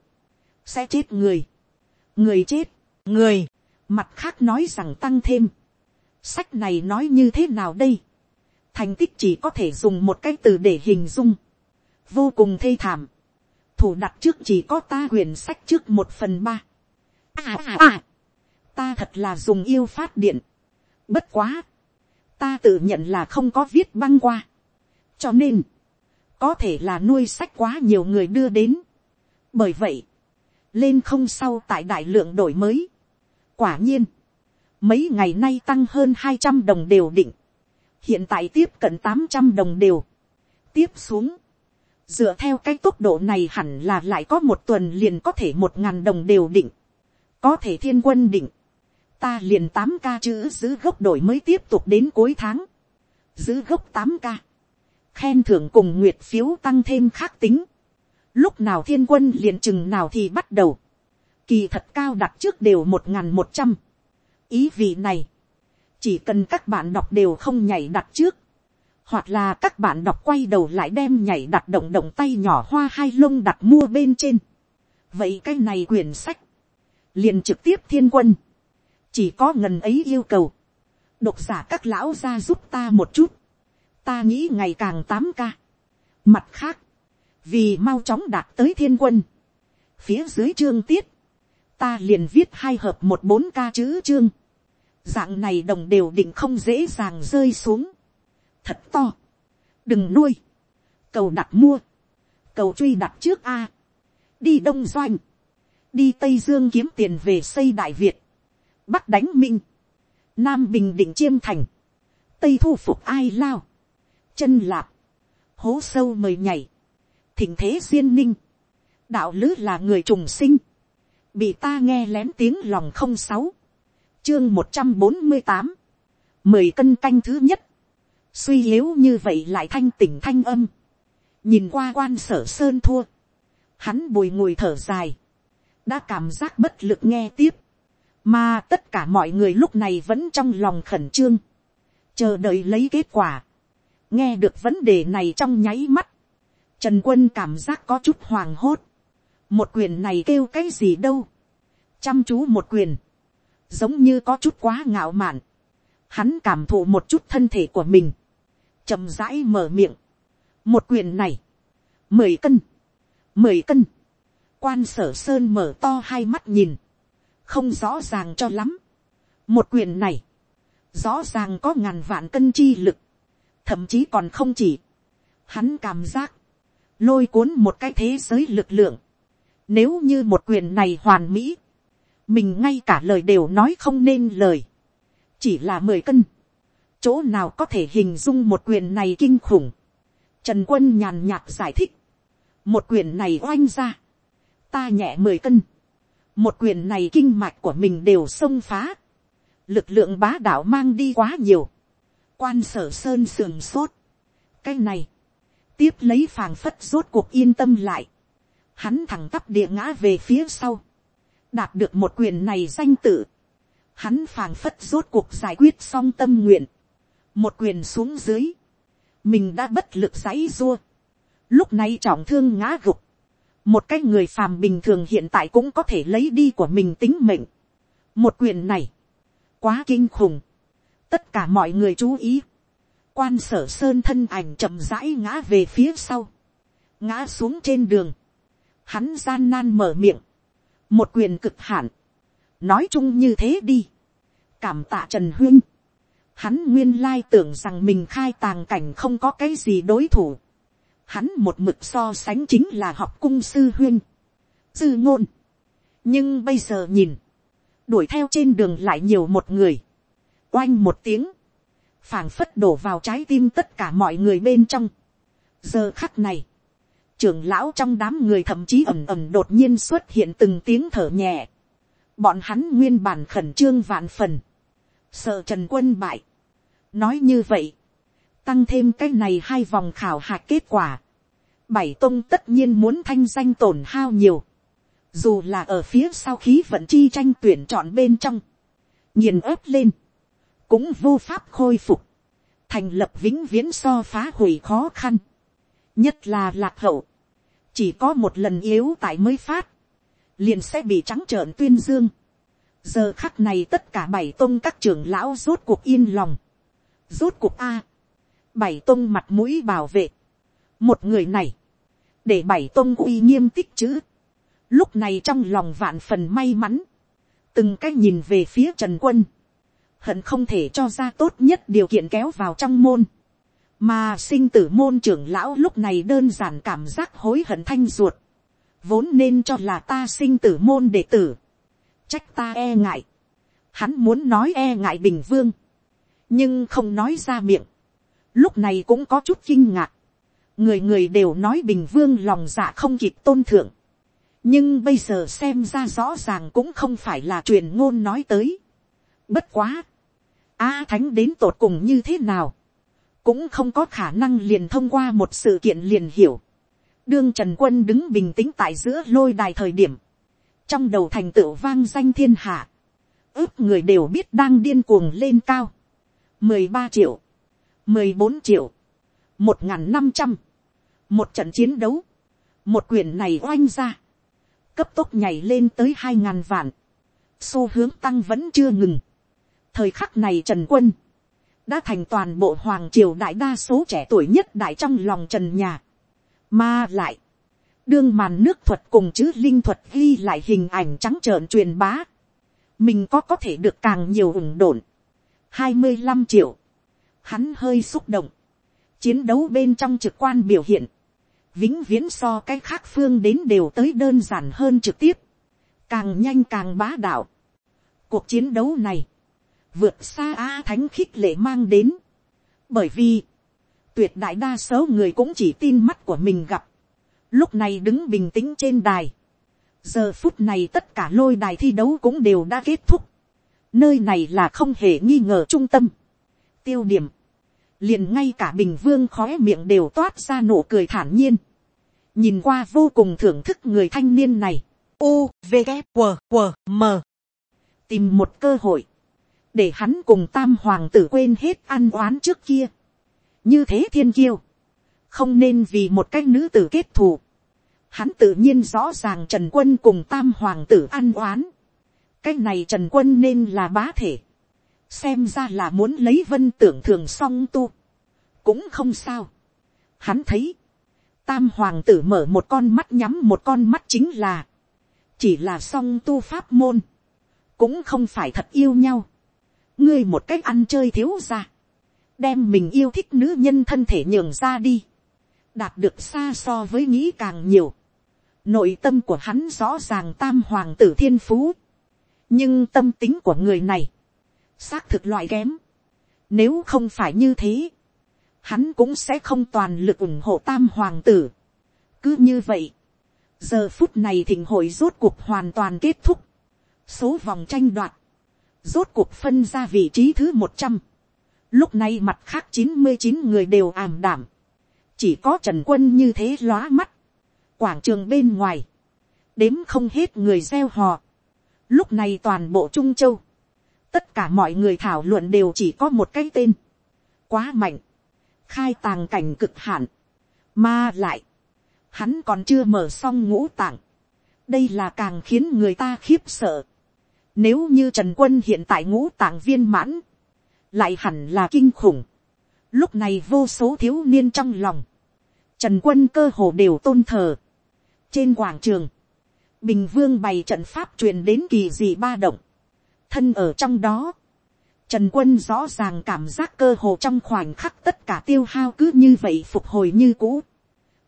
sẽ chết người, người chết, người, mặt khác nói rằng tăng thêm, sách này nói như thế nào đây, thành tích chỉ có thể dùng một cái từ để hình dung, vô cùng thê thảm, thủ đặt trước chỉ có ta quyển sách trước một phần ba, à à à, ta thật là dùng yêu phát điện, bất quá, ta tự nhận là không có viết băng qua, cho nên, có thể là nuôi sách quá nhiều người đưa đến, bởi vậy, lên không sau tại đại lượng đổi mới. quả nhiên, mấy ngày nay tăng hơn hai trăm đồng đều định, hiện tại tiếp cận tám trăm đồng đều, tiếp xuống, dựa theo cái tốc độ này hẳn là lại có một tuần liền có thể một ngàn đồng đều định, có thể thiên quân định, ta liền tám ca chữ giữ gốc đổi mới tiếp tục đến cuối tháng, giữ gốc tám ca, khen thưởng cùng nguyệt phiếu tăng thêm khác tính, lúc nào thiên quân liền chừng nào thì bắt đầu, kỳ thật cao đặt trước đều một n g h n một trăm, ý vị này, chỉ cần các bạn đọc đều không nhảy đặt trước, hoặc là các bạn đọc quay đầu lại đem nhảy đặt động động tay nhỏ hoa hai lông đặt mua bên trên. vậy cái này quyển sách, liền trực tiếp thiên quân, chỉ có ngần ấy yêu cầu, độc giả các lão ra giúp ta một chút, ta nghĩ ngày càng tám ca. mặt khác, vì mau chóng đạt tới thiên quân, phía dưới chương tiết, ta liền viết hai hợp một bốn ca chữ chương, dạng này đồng đều định không dễ dàng rơi xuống, thật to, đừng nuôi, cầu đặt mua, cầu truy đặt trước a, đi đông doanh, đi tây dương kiếm tiền về xây đại việt, bắc đánh minh, nam bình định chiêm thành, tây thu phục ai lao, chân lạp, hố sâu mời nhảy, thỉnh thế duyên ninh, đạo lữ là người trùng sinh, bị ta nghe lén tiếng lòng không sáu, chương một trăm bốn mươi tám, mười cân canh thứ nhất, suy yếu như vậy lại thanh tỉnh thanh âm, nhìn qua quan sở sơn thua, hắn bùi ngùi thở dài, đã cảm giác bất lực nghe tiếp, mà tất cả mọi người lúc này vẫn trong lòng khẩn trương, chờ đợi lấy kết quả, nghe được vấn đề này trong nháy mắt, Trần quân cảm giác có chút hoàng hốt. Một quyền này kêu cái gì đâu. Chăm chú một quyền. Giống như có chút quá ngạo mạn. Hắn cảm thụ một chút thân thể của mình. chậm rãi mở miệng. Một quyền này. Mười cân. Mười cân. Quan sở sơn mở to hai mắt nhìn. Không rõ ràng cho lắm. Một quyền này. Rõ ràng có ngàn vạn cân chi lực. Thậm chí còn không chỉ. Hắn cảm giác lôi cuốn một cái thế giới lực lượng. Nếu như một quyền này hoàn mỹ, mình ngay cả lời đều nói không nên lời. Chỉ là mười cân. Chỗ nào có thể hình dung một quyền này kinh khủng. Trần quân nhàn nhạt giải thích. Một quyền này oanh ra. Ta nhẹ mười cân. Một quyền này kinh mạch của mình đều xông phá. Lực lượng bá đạo mang đi quá nhiều. Quan sở sơn sườn sốt. Cái này tiếp lấy phàng phất rốt cuộc yên tâm lại, hắn thẳng tắp địa ngã về phía sau, đạt được một quyền này danh tự, hắn phàng phất rốt cuộc giải quyết xong tâm nguyện, một quyền xuống dưới, mình đã bất lực giấy rua. lúc này trọng thương ngã gục, một cái người phàm bình thường hiện tại cũng có thể lấy đi của mình tính mệnh, một quyền này, quá kinh khủng, tất cả mọi người chú ý, quan sở sơn thân ảnh chậm rãi ngã về phía sau, ngã xuống trên đường, hắn gian nan mở miệng, một quyền cực hạn, nói chung như thế đi, cảm tạ trần huyên, Hắn nguyên lai tưởng rằng mình khai tàng cảnh không có cái gì đối thủ. Hắn một mực so sánh chính là học cung sư huyên. Sư ngôn. Nhưng bây giờ nhìn. Đuổi theo trên đường lại nhiều một người. Oanh một tiếng phảng phất đổ vào trái tim tất cả mọi người bên trong. Giờ khắc này. Trưởng lão trong đám người thậm chí ẩm ẩm đột nhiên xuất hiện từng tiếng thở nhẹ. Bọn hắn nguyên bản khẩn trương vạn phần. Sợ Trần Quân bại. Nói như vậy. Tăng thêm cái này hai vòng khảo hạt kết quả. Bảy tông tất nhiên muốn thanh danh tổn hao nhiều. Dù là ở phía sau khí vận chi tranh tuyển chọn bên trong. Nhìn ớp lên. Cũng vô pháp khôi phục. Thành lập vĩnh viễn so phá hủy khó khăn. Nhất là lạc hậu. Chỉ có một lần yếu tại mới phát liền sẽ bị trắng trợn tuyên dương. giờ khắc này tất cả bảy tôn các trưởng lão rốt cuộc yên lòng. rốt cuộc a. bảy tôn mặt mũi bảo vệ. một người này, để bảy tôn uy nghiêm tích chữ. lúc này trong lòng vạn phần may mắn, từng cái nhìn về phía trần quân, hận không thể cho ra tốt nhất điều kiện kéo vào trong môn. mà sinh tử môn trưởng lão lúc này đơn giản cảm giác hối hận thanh ruột. Vốn nên cho là ta sinh tử môn đệ tử, trách ta e ngại, hắn muốn nói e ngại bình vương, nhưng không nói ra miệng, lúc này cũng có chút kinh ngạc, người người đều nói bình vương lòng dạ không kịp tôn thượng, nhưng bây giờ xem ra rõ ràng cũng không phải là truyền ngôn nói tới. Bất quá, a thánh đến tột cùng như thế nào, cũng không có khả năng liền thông qua một sự kiện liền hiểu. Đương trần quân đứng bình tĩnh tại giữa lôi đài thời điểm, trong đầu thành tựu vang danh thiên hạ, ước người đều biết đang điên cuồng lên cao, mười ba triệu, mười bốn triệu, một n g h n năm trăm, một trận chiến đấu, một quyển này oanh ra, cấp tốc nhảy lên tới hai ngàn vạn, xu hướng tăng vẫn chưa ngừng thời khắc này trần quân, đã thành toàn bộ hoàng triều đại đa số trẻ tuổi nhất đại trong lòng trần nhà. Mà lại, đương màn nước thuật cùng chữ linh thuật ghi lại hình ảnh trắng trợn truyền bá. Mình có có thể được càng nhiều ủng đồn. hai mươi 25 triệu. Hắn hơi xúc động. Chiến đấu bên trong trực quan biểu hiện. Vĩnh viễn so cái khác phương đến đều tới đơn giản hơn trực tiếp. Càng nhanh càng bá đạo. Cuộc chiến đấu này. Vượt xa a Thánh khích lệ mang đến. Bởi vì tuyệt đại đa số người cũng chỉ tin mắt của mình gặp, lúc này đứng bình tĩnh trên đài, giờ phút này tất cả lôi đài thi đấu cũng đều đã kết thúc, nơi này là không hề nghi ngờ trung tâm, tiêu điểm, liền ngay cả bình vương khóe miệng đều toát ra nụ cười thản nhiên, nhìn qua vô cùng thưởng thức người thanh niên này, u v g W, W, m. Tìm một cơ hội, để hắn cùng tam hoàng tử quên hết ăn oán trước kia, như thế thiên kiêu, không nên vì một cái nữ tử kết thù. Hắn tự nhiên rõ ràng Trần Quân cùng tam hoàng tử ăn oán. Cái này Trần Quân nên là bá thể. Xem ra là muốn lấy vân tưởng thường song tu. Cũng không sao. Hắn thấy. Tam hoàng tử mở một con mắt nhắm một con mắt chính là. Chỉ là song tu pháp môn. Cũng không phải thật yêu nhau. Ngươi một cách ăn chơi thiếu ra đem mình yêu thích nữ nhân thân thể nhường ra đi, đạt được xa so với nghĩ càng nhiều. Nội tâm của hắn rõ ràng tam hoàng tử thiên phú, nhưng tâm tính của người này, xác thực loại kém. Nếu không phải như thế, hắn cũng sẽ không toàn lực ủng hộ tam hoàng tử. cứ như vậy, giờ phút này thịnh hội rốt cuộc hoàn toàn kết thúc, số vòng tranh đoạt, rốt cuộc phân ra vị trí thứ một trăm Lúc này mặt khác chín mươi chín người đều ảm đảm. Chỉ có Trần Quân như thế lóa mắt. Quảng trường bên ngoài. Đếm không hết người gieo hò. Lúc này toàn bộ Trung Châu. Tất cả mọi người thảo luận đều chỉ có một cái tên. Quá mạnh. Khai tàng cảnh cực hạn. Mà lại. Hắn còn chưa mở xong ngũ tạng. Đây là càng khiến người ta khiếp sợ. Nếu như Trần Quân hiện tại ngũ tạng viên mãn lại hẳn là kinh khủng. Lúc này vô số thiếu niên trong lòng, trần quân cơ hồ đều tôn thờ. trên quảng trường, bình vương bày trận pháp truyền đến kỳ dị ba động, thân ở trong đó, Trần quân rõ ràng cảm giác cơ hồ trong khoảnh khắc tất cả tiêu hao cứ như vậy phục hồi như cũ.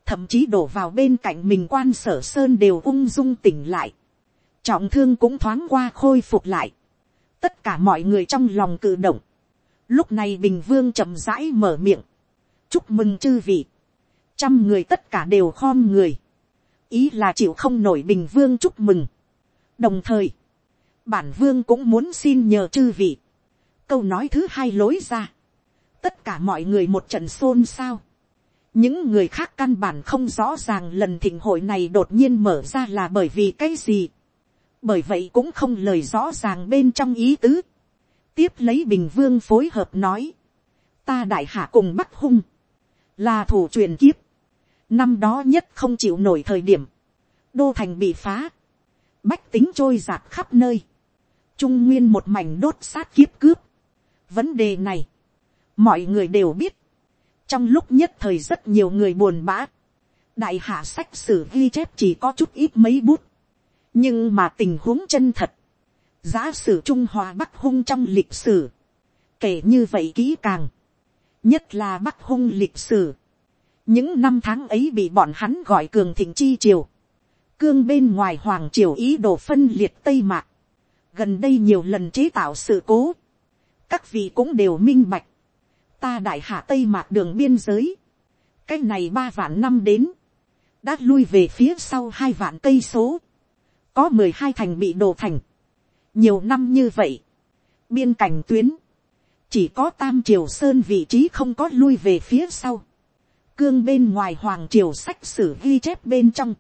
Thậm chí đổ vào bên cạnh mình quan sở sơn đều ung dung tỉnh lại. Trọng thương cũng thoáng qua khôi phục lại. Tất cả mọi người trong lòng cử động. Lúc này Bình Vương chậm rãi mở miệng. Chúc mừng chư vị. Trăm người tất cả đều khom người. Ý là chịu không nổi Bình Vương chúc mừng. Đồng thời, bản Vương cũng muốn xin nhờ chư vị câu nói thứ hai lối ra, tất cả mọi người một trận xôn xao, những người khác căn bản không rõ ràng lần thịnh hội này đột nhiên mở ra là bởi vì cái gì, bởi vậy cũng không lời rõ ràng bên trong ý tứ, tiếp lấy bình vương phối hợp nói, ta đại hạ cùng bắc hung, là thủ truyền kiếp, năm đó nhất không chịu nổi thời điểm, đô thành bị phá, bách tính trôi giạt khắp nơi, trung nguyên một mảnh đốt sát kiếp cướp, vấn đề này, mọi người đều biết, trong lúc nhất thời rất nhiều người buồn bã, đại hạ sách sử ghi chép chỉ có chút ít mấy bút, nhưng mà tình huống chân thật, giả sử trung hòa bắc hung trong lịch sử, kể như vậy kỹ càng, nhất là bắc hung lịch sử, những năm tháng ấy bị bọn hắn gọi cường thịnh chi triều, cương bên ngoài hoàng triều ý đồ phân liệt tây mạc, gần đây nhiều lần chế tạo sự cố, các vị cũng đều minh bạch, ta đại hạ tây mạc đường biên giới, cái này ba vạn năm đến, đã lui về phía sau hai vạn cây số, có mười hai thành bị đổ thành, nhiều năm như vậy, biên cảnh tuyến, chỉ có tam triều sơn vị trí không có lui về phía sau, cương bên ngoài hoàng triều sách sử ghi chép bên trong,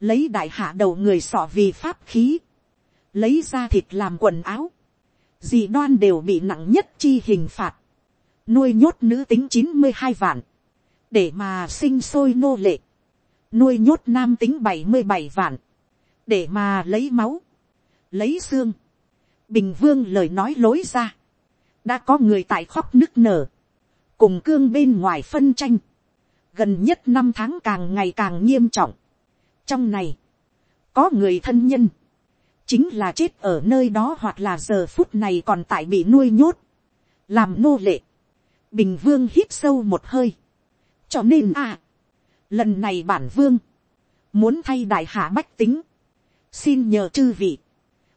lấy đại hạ đầu người sọ vì pháp khí, lấy ra thịt làm quần áo, dị đoan đều bị nặng nhất chi hình phạt, nuôi nhốt nữ tính chín mươi hai vạn, để mà sinh sôi nô lệ, nuôi nhốt nam tính bảy mươi bảy vạn, để mà lấy máu, lấy xương, bình vương lời nói lối ra, đã có người tại khóc nức nở, cùng cương bên ngoài phân tranh, gần nhất năm tháng càng ngày càng nghiêm trọng. trong này, có người thân nhân, chính là chết ở nơi đó hoặc là giờ phút này còn tại bị nuôi nhốt, làm nô lệ. Bình vương hít sâu một hơi. cho nên à, lần này bản vương, muốn thay đại hạ bách tính, xin nhờ chư vị,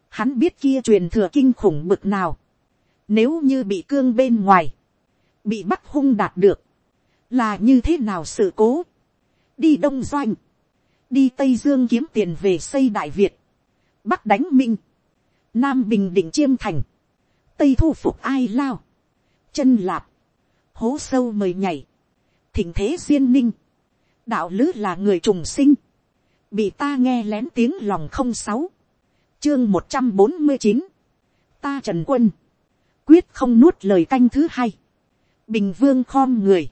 hắn biết kia truyền thừa kinh khủng bực nào, nếu như bị cương bên ngoài, bị bắt hung đạt được, là như thế nào sự cố, đi đông doanh, đi tây dương kiếm tiền về xây đại việt, bắc đánh minh, nam bình định chiêm thành, tây thu phục ai lao, chân lạp, hố sâu mời nhảy, thỉnh thế duyên ninh, đạo lứ là người trùng sinh, bị ta nghe lén tiếng lòng không sáu, chương một trăm bốn mươi chín, ta trần quân, quyết không nuốt lời canh thứ hai, bình vương khom người,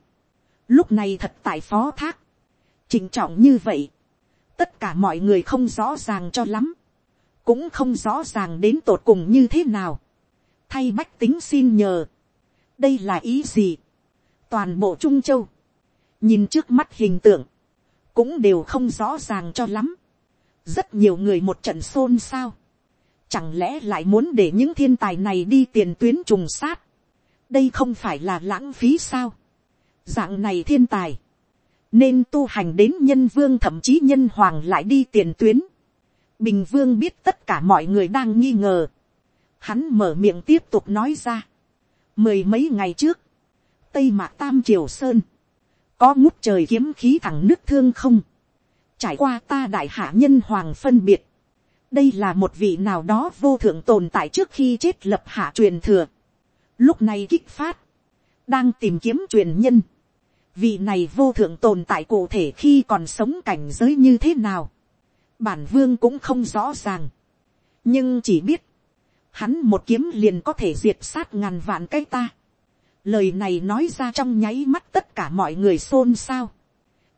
lúc này thật tại phó thác, chỉnh trọng như vậy, tất cả mọi người không rõ ràng cho lắm, cũng không rõ ràng đến tột cùng như thế nào, thay bách tính xin nhờ, đây là ý gì, toàn bộ trung châu, nhìn trước mắt hình tượng, cũng đều không rõ ràng cho lắm, rất nhiều người một trận xôn xao, chẳng lẽ lại muốn để những thiên tài này đi tiền tuyến trùng sát, đây không phải là lãng phí sao, dạng này thiên tài, nên tu hành đến nhân vương thậm chí nhân hoàng lại đi tiền tuyến, Bình vương biết tất cả mọi người đang nghi ngờ. Hắn mở miệng tiếp tục nói ra. Mười mấy ngày trước. Tây Mạc Tam Triều Sơn. Có ngút trời kiếm khí thẳng nước thương không. Trải qua ta đại hạ nhân hoàng phân biệt. Đây là một vị nào đó vô thượng tồn tại trước khi chết lập hạ truyền thừa. Lúc này kích phát. Đang tìm kiếm truyền nhân. Vị này vô thượng tồn tại cụ thể khi còn sống cảnh giới như thế nào bản vương cũng không rõ ràng, nhưng chỉ biết, hắn một kiếm liền có thể diệt sát ngàn vạn cái ta. Lời này nói ra trong nháy mắt tất cả mọi người xôn xao.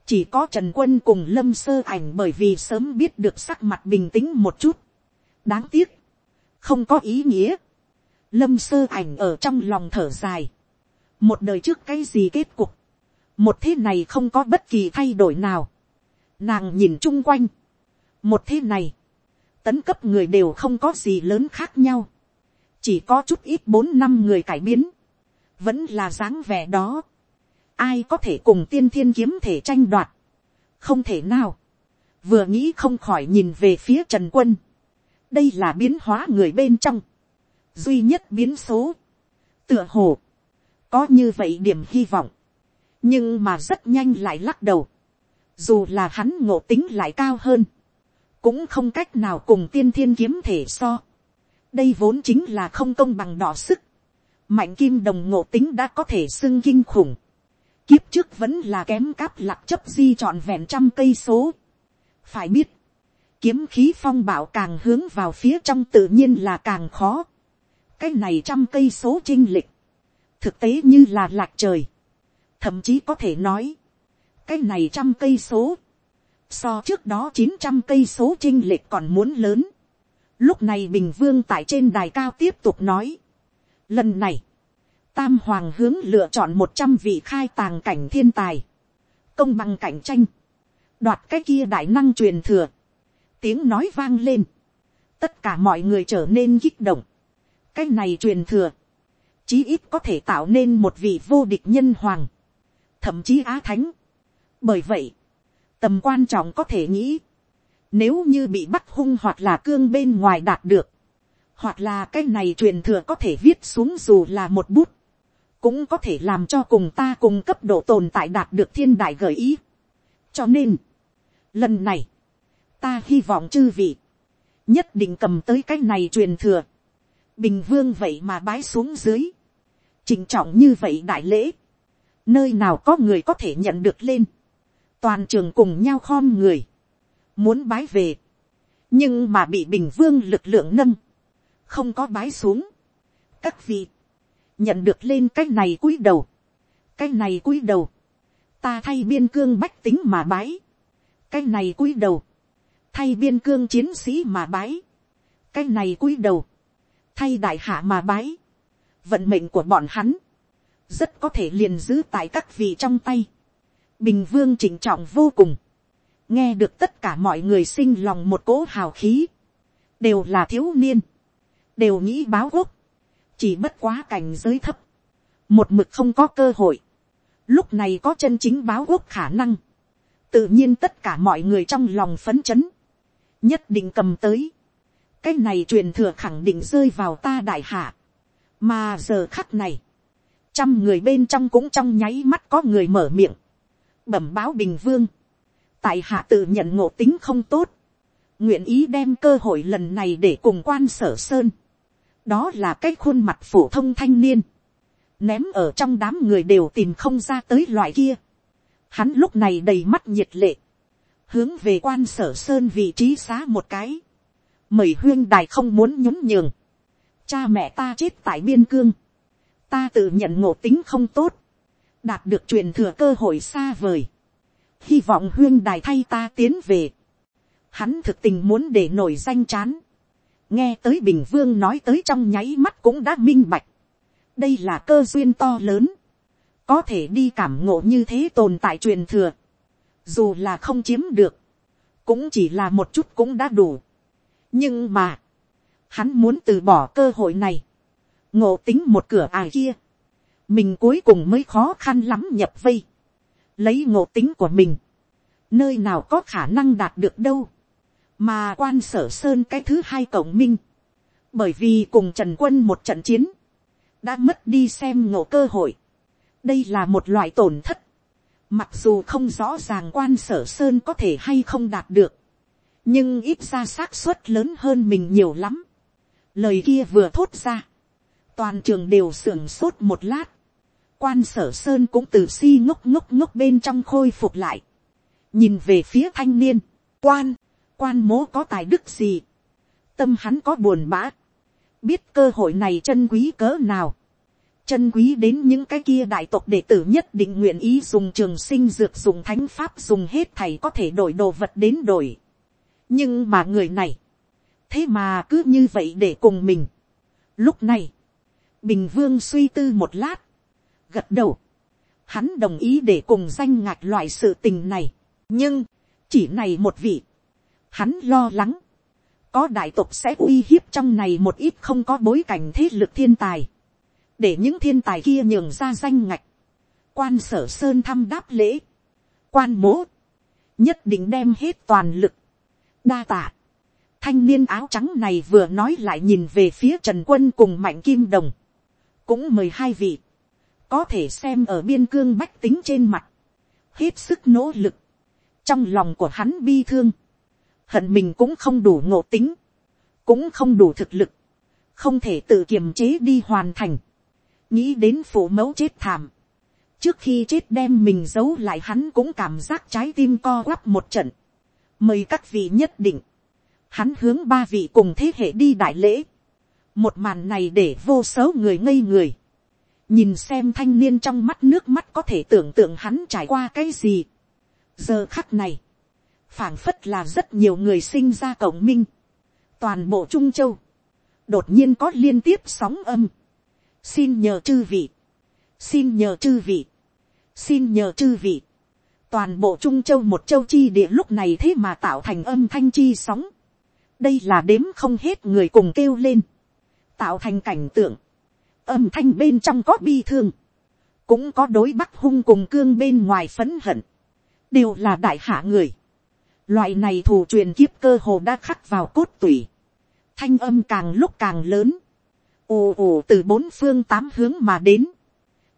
Chỉ có Trần Quân cùng Lâm Sơ ảnh bởi vì sớm biết được sắc mặt bình tĩnh một chút. Đáng tiếc. Không có ý nghĩa. Lâm Sơ ảnh ở trong lòng thở dài. Một đời trước cái gì kết cục. Một thế này không có bất kỳ thay đổi nào. Nàng nhìn chung quanh một thế này, tấn cấp người đều không có gì lớn khác nhau, chỉ có chút ít bốn năm người cải biến, vẫn là dáng vẻ đó, ai có thể cùng tiên thiên kiếm thể tranh đoạt, không thể nào, vừa nghĩ không khỏi nhìn về phía trần quân, đây là biến hóa người bên trong, duy nhất biến số, tựa hồ, có như vậy điểm hy vọng, nhưng mà rất nhanh lại lắc đầu, dù là hắn ngộ tính lại cao hơn, cũng không cách nào cùng tiên thiên kiếm thể so. đây vốn chính là không công bằng đỏ sức, mạnh kim đồng ngộ tính đã có thể xưng kinh khủng, kiếp trước vẫn là kém cáp lạc chấp di trọn vẹn trăm cây số. phải biết, kiếm khí phong bảo càng hướng vào phía trong tự nhiên là càng khó. cái này trăm cây số chinh lịch, thực tế như là lạc trời, thậm chí có thể nói, cái này trăm cây số, so trước đó chín trăm cây số chinh lệch còn muốn lớn. Lúc này bình vương tại trên đài cao tiếp tục nói, lần này, tam hoàng hướng lựa chọn một trăm vị khai tàng cảnh thiên tài, công bằng cạnh tranh, đoạt cái kia đại năng truyền thừa, tiếng nói vang lên, tất cả mọi người trở nên kích động, cái này truyền thừa, chí ít có thể tạo nên một vị vô địch nhân hoàng, thậm chí á thánh. bởi vậy, tầm quan trọng có thể nghĩ, nếu như bị bắt hung hoặc là cương bên ngoài đạt được, hoặc là cái này truyền thừa có thể viết xuống dù là một bút, cũng có thể làm cho cùng ta cùng cấp độ tồn tại đạt được thiên đại gợi ý. cho nên, lần này, ta hy vọng chư vị, nhất định cầm tới cái này truyền thừa, bình vương vậy mà bái xuống dưới, trịnh trọng như vậy đại lễ, nơi nào có người có thể nhận được lên, toàn trường cùng nhau khom người, muốn bái về, nhưng mà bị bình vương lực lượng nâng, không có bái xuống. các vị, nhận được lên cái này cúi đầu, cái này cúi đầu, ta thay biên cương bách tính mà bái, cái này cúi đầu, thay biên cương chiến sĩ mà bái, cái này cúi đầu, thay đại hạ mà bái, vận mệnh của bọn hắn, rất có thể liền giữ tại các vị trong tay. Bình vương chỉnh trọng vô cùng, nghe được tất cả mọi người sinh lòng một cỗ hào khí, đều là thiếu niên, đều nghĩ báo quốc, chỉ bất quá cảnh giới thấp, một mực không có cơ hội, lúc này có chân chính báo quốc khả năng, tự nhiên tất cả mọi người trong lòng phấn chấn, nhất định cầm tới, cái này truyền thừa khẳng định rơi vào ta đại hạ, mà giờ khắc này, trăm người bên trong cũng trong nháy mắt có người mở miệng, bẩm báo bình vương, tại hạ tự nhận ngộ tính không tốt, nguyện ý đem cơ hội lần này để cùng quan sở sơn, đó là cái khuôn mặt phổ thông thanh niên, ném ở trong đám người đều tìm không ra tới loại kia, hắn lúc này đầy mắt nhiệt lệ, hướng về quan sở sơn vị trí xá một cái, mời huyên đài không muốn nhún nhường, cha mẹ ta chết tại biên cương, ta tự nhận ngộ tính không tốt, đạt được truyền thừa cơ hội xa vời, hy vọng huyên đài thay ta tiến về, hắn thực tình muốn để nổi danh chán, nghe tới bình vương nói tới trong nháy mắt cũng đã minh bạch, đây là cơ duyên to lớn, có thể đi cảm ngộ như thế tồn tại truyền thừa, dù là không chiếm được, cũng chỉ là một chút cũng đã đủ. nhưng mà, hắn muốn từ bỏ cơ hội này, ngộ tính một cửa ải kia, mình cuối cùng mới khó khăn lắm nhập vây, lấy ngộ tính của mình, nơi nào có khả năng đạt được đâu, mà quan sở sơn cái thứ hai cổng minh, bởi vì cùng trần quân một trận chiến, đã mất đi xem ngộ cơ hội, đây là một loại tổn thất, mặc dù không rõ ràng quan sở sơn có thể hay không đạt được, nhưng ít ra xác suất lớn hơn mình nhiều lắm, lời kia vừa thốt ra, toàn trường đều sưởng sốt một lát, quan sở sơn cũng từ si ngốc ngốc ngốc bên trong khôi phục lại, nhìn về phía thanh niên, quan, quan mố có tài đức gì, tâm hắn có buồn bã, biết cơ hội này chân quý cỡ nào, chân quý đến những cái kia đại tộc đệ tử nhất định nguyện ý dùng trường sinh dược dùng thánh pháp dùng hết thầy có thể đổi đồ vật đến đổi. nhưng mà người này, thế mà cứ như vậy để cùng mình. lúc này, bình vương suy tư một lát, gật đầu, hắn đồng ý để cùng danh ngạch loại sự tình này, nhưng, chỉ này một vị, hắn lo lắng, có đại tộc sẽ uy hiếp trong này một ít không có bối cảnh thế lực thiên tài, để những thiên tài kia nhường ra danh ngạch, quan sở sơn thăm đáp lễ, quan mố, nhất định đem hết toàn lực, đa tạ, thanh niên áo trắng này vừa nói lại nhìn về phía trần quân cùng mạnh kim đồng, cũng mời hai vị, có thể xem ở biên cương bách tính trên mặt, hết sức nỗ lực, trong lòng của hắn bi thương, hận mình cũng không đủ ngộ tính, cũng không đủ thực lực, không thể tự kiềm chế đi hoàn thành, nghĩ đến phụ mẫu chết thảm, trước khi chết đem mình giấu lại hắn cũng cảm giác trái tim co quắp một trận, mời các vị nhất định, hắn hướng ba vị cùng thế hệ đi đại lễ, một màn này để vô số người ngây người, nhìn xem thanh niên trong mắt nước mắt có thể tưởng tượng hắn trải qua cái gì. giờ khắc này, phảng phất là rất nhiều người sinh ra cộng minh, toàn bộ trung châu, đột nhiên có liên tiếp sóng âm, xin nhờ chư vị, xin nhờ chư vị, xin nhờ chư vị, toàn bộ trung châu một châu chi địa lúc này thế mà tạo thành âm thanh chi sóng, đây là đếm không hết người cùng kêu lên, tạo thành cảnh tượng, âm thanh bên trong có bi thương, cũng có đối bắc hung cùng cương bên ngoài phấn hận, đều là đại hạ người. Loại này thù truyền kiếp cơ hồ đã khắc vào cốt tủy, thanh âm càng lúc càng lớn, ồ ồ từ bốn phương tám hướng mà đến,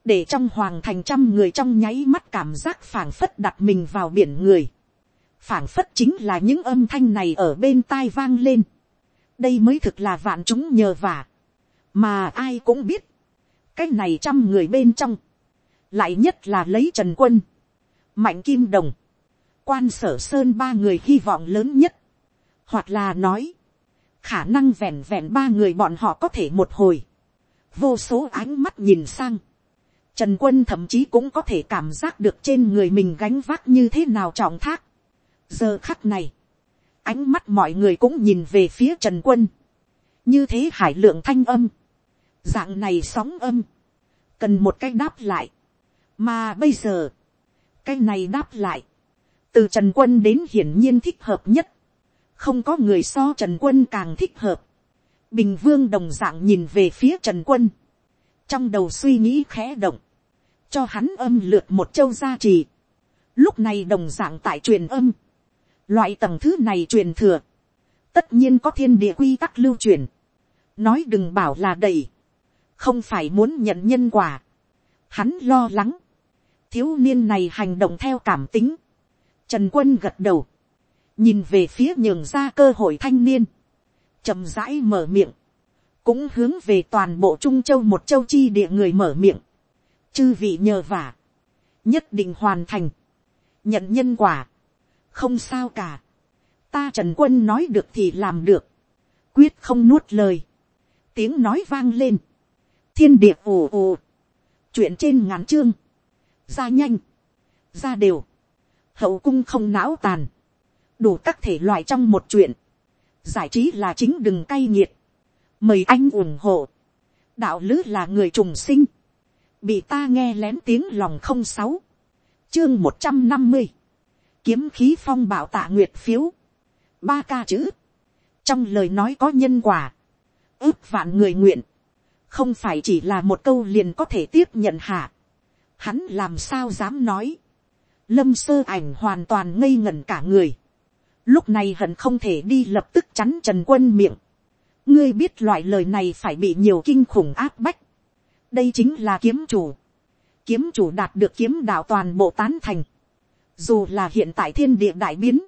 để trong hoàng thành trăm người trong nháy mắt cảm giác phảng phất đặt mình vào biển người, phảng phất chính là những âm thanh này ở bên tai vang lên, đây mới thực là vạn chúng nhờ vả, mà ai cũng biết, cái này trăm người bên trong, lại nhất là lấy trần quân, mạnh kim đồng, quan sở sơn ba người hy vọng lớn nhất, hoặc là nói, khả năng vẹn vẹn ba người bọn họ có thể một hồi, vô số ánh mắt nhìn sang, trần quân thậm chí cũng có thể cảm giác được trên người mình gánh vác như thế nào trọng thác. giờ khắc này, ánh mắt mọi người cũng nhìn về phía trần quân, như thế hải lượng thanh âm, dạng này sóng âm, cần một cái đáp lại, mà bây giờ, cái này đáp lại, từ trần quân đến hiển nhiên thích hợp nhất, không có người so trần quân càng thích hợp, bình vương đồng d ạ n g nhìn về phía trần quân, trong đầu suy nghĩ khẽ động, cho hắn âm lượt một châu gia trì, lúc này đồng d ạ n g tại truyền âm, loại tầng thứ này truyền thừa, tất nhiên có thiên địa quy tắc lưu truyền, nói đừng bảo là đầy, không phải muốn nhận nhân quả. Hắn lo lắng, thiếu niên này hành động theo cảm tính. Trần quân gật đầu, nhìn về phía nhường ra cơ hội thanh niên, chậm rãi mở miệng, cũng hướng về toàn bộ trung châu một châu chi địa người mở miệng, chư vị nhờ vả, nhất định hoàn thành, nhận nhân quả, không sao cả, ta trần quân nói được thì làm được, quyết không nuốt lời, tiếng nói vang lên, thiên địa ồ ồ, chuyện trên ngắn chương, ra nhanh, ra đều, hậu cung không não tàn, đủ các thể loại trong một chuyện, giải trí là chính đừng cay nghiệt, mời anh ủng hộ, đạo lứ là người trùng sinh, bị ta nghe lén tiếng lòng không sáu, chương một trăm năm mươi, kiếm khí phong bảo tạ nguyệt phiếu, ba ca chữ, trong lời nói có nhân quả, ước vạn người nguyện, không phải chỉ là một câu liền có thể tiếp nhận hạ. Hắn làm sao dám nói. Lâm sơ ảnh hoàn toàn ngây ngẩn cả người. Lúc này hận không thể đi lập tức chắn Trần Quân miệng. Ngươi biết loại lời này phải bị nhiều kinh khủng áp bách. Đây chính là kiếm chủ. Kiếm chủ đạt được kiếm đạo toàn bộ tán thành. Dù là hiện tại thiên địa đại biến.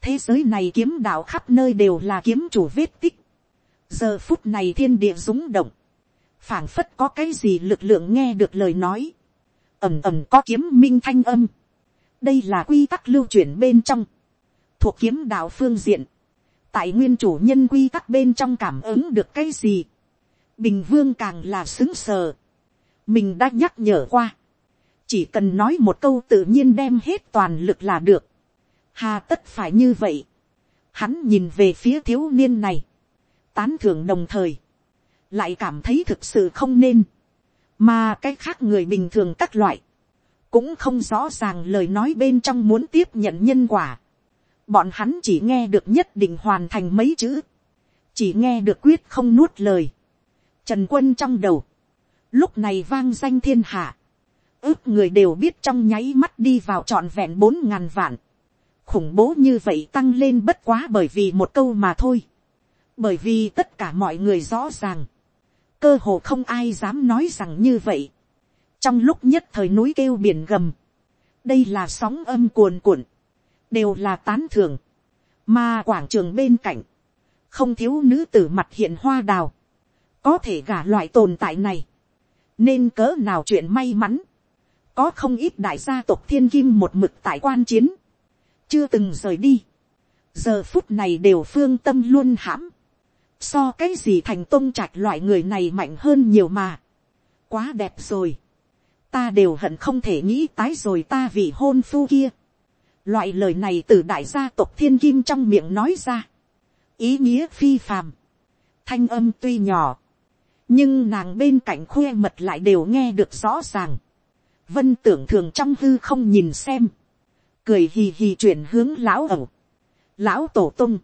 Thế giới này kiếm đạo khắp nơi đều là kiếm chủ vết tích. Giờ phút này thiên địa rúng động phảng phất có cái gì lực lượng nghe được lời nói, ẩm ẩm có kiếm minh thanh âm, đây là quy tắc lưu chuyển bên trong, thuộc kiếm đạo phương diện, tại nguyên chủ nhân quy tắc bên trong cảm ứng được cái gì, bình vương càng là xứng sờ, mình đã nhắc nhở qua, chỉ cần nói một câu tự nhiên đem hết toàn lực là được, hà tất phải như vậy, hắn nhìn về phía thiếu niên này, tán thưởng đồng thời, lại cảm thấy thực sự không nên, mà cái khác người bình thường các loại, cũng không rõ ràng lời nói bên trong muốn tiếp nhận nhân quả. bọn hắn chỉ nghe được nhất định hoàn thành mấy chữ, chỉ nghe được quyết không nuốt lời, trần quân trong đầu, lúc này vang danh thiên hạ, ước người đều biết trong nháy mắt đi vào trọn vẹn bốn ngàn vạn, khủng bố như vậy tăng lên bất quá bởi vì một câu mà thôi, bởi vì tất cả mọi người rõ ràng, cơ hồ không ai dám nói rằng như vậy, trong lúc nhất thời núi kêu biển gầm, đây là sóng âm cuồn cuộn, đều là tán thường mà quảng trường bên cạnh, không thiếu nữ tử mặt hiện hoa đào, có thể gả loại tồn tại này, nên cỡ nào chuyện may mắn, có không ít đại gia tộc thiên kim một mực tại quan chiến, chưa từng rời đi, giờ phút này đều phương tâm luôn hãm, so cái gì thành tôn trạch loại người này mạnh hơn nhiều mà, quá đẹp rồi, ta đều hận không thể nghĩ tái rồi ta vì hôn phu kia, loại lời này từ đại gia tộc thiên kim trong miệng nói ra, ý nghĩa phi phàm, thanh âm tuy nhỏ, nhưng nàng bên cạnh khoe mật lại đều nghe được rõ ràng, vân tưởng thường trong hư không nhìn xem, cười hì hì chuyển hướng lão ẩu, lão tổ tung,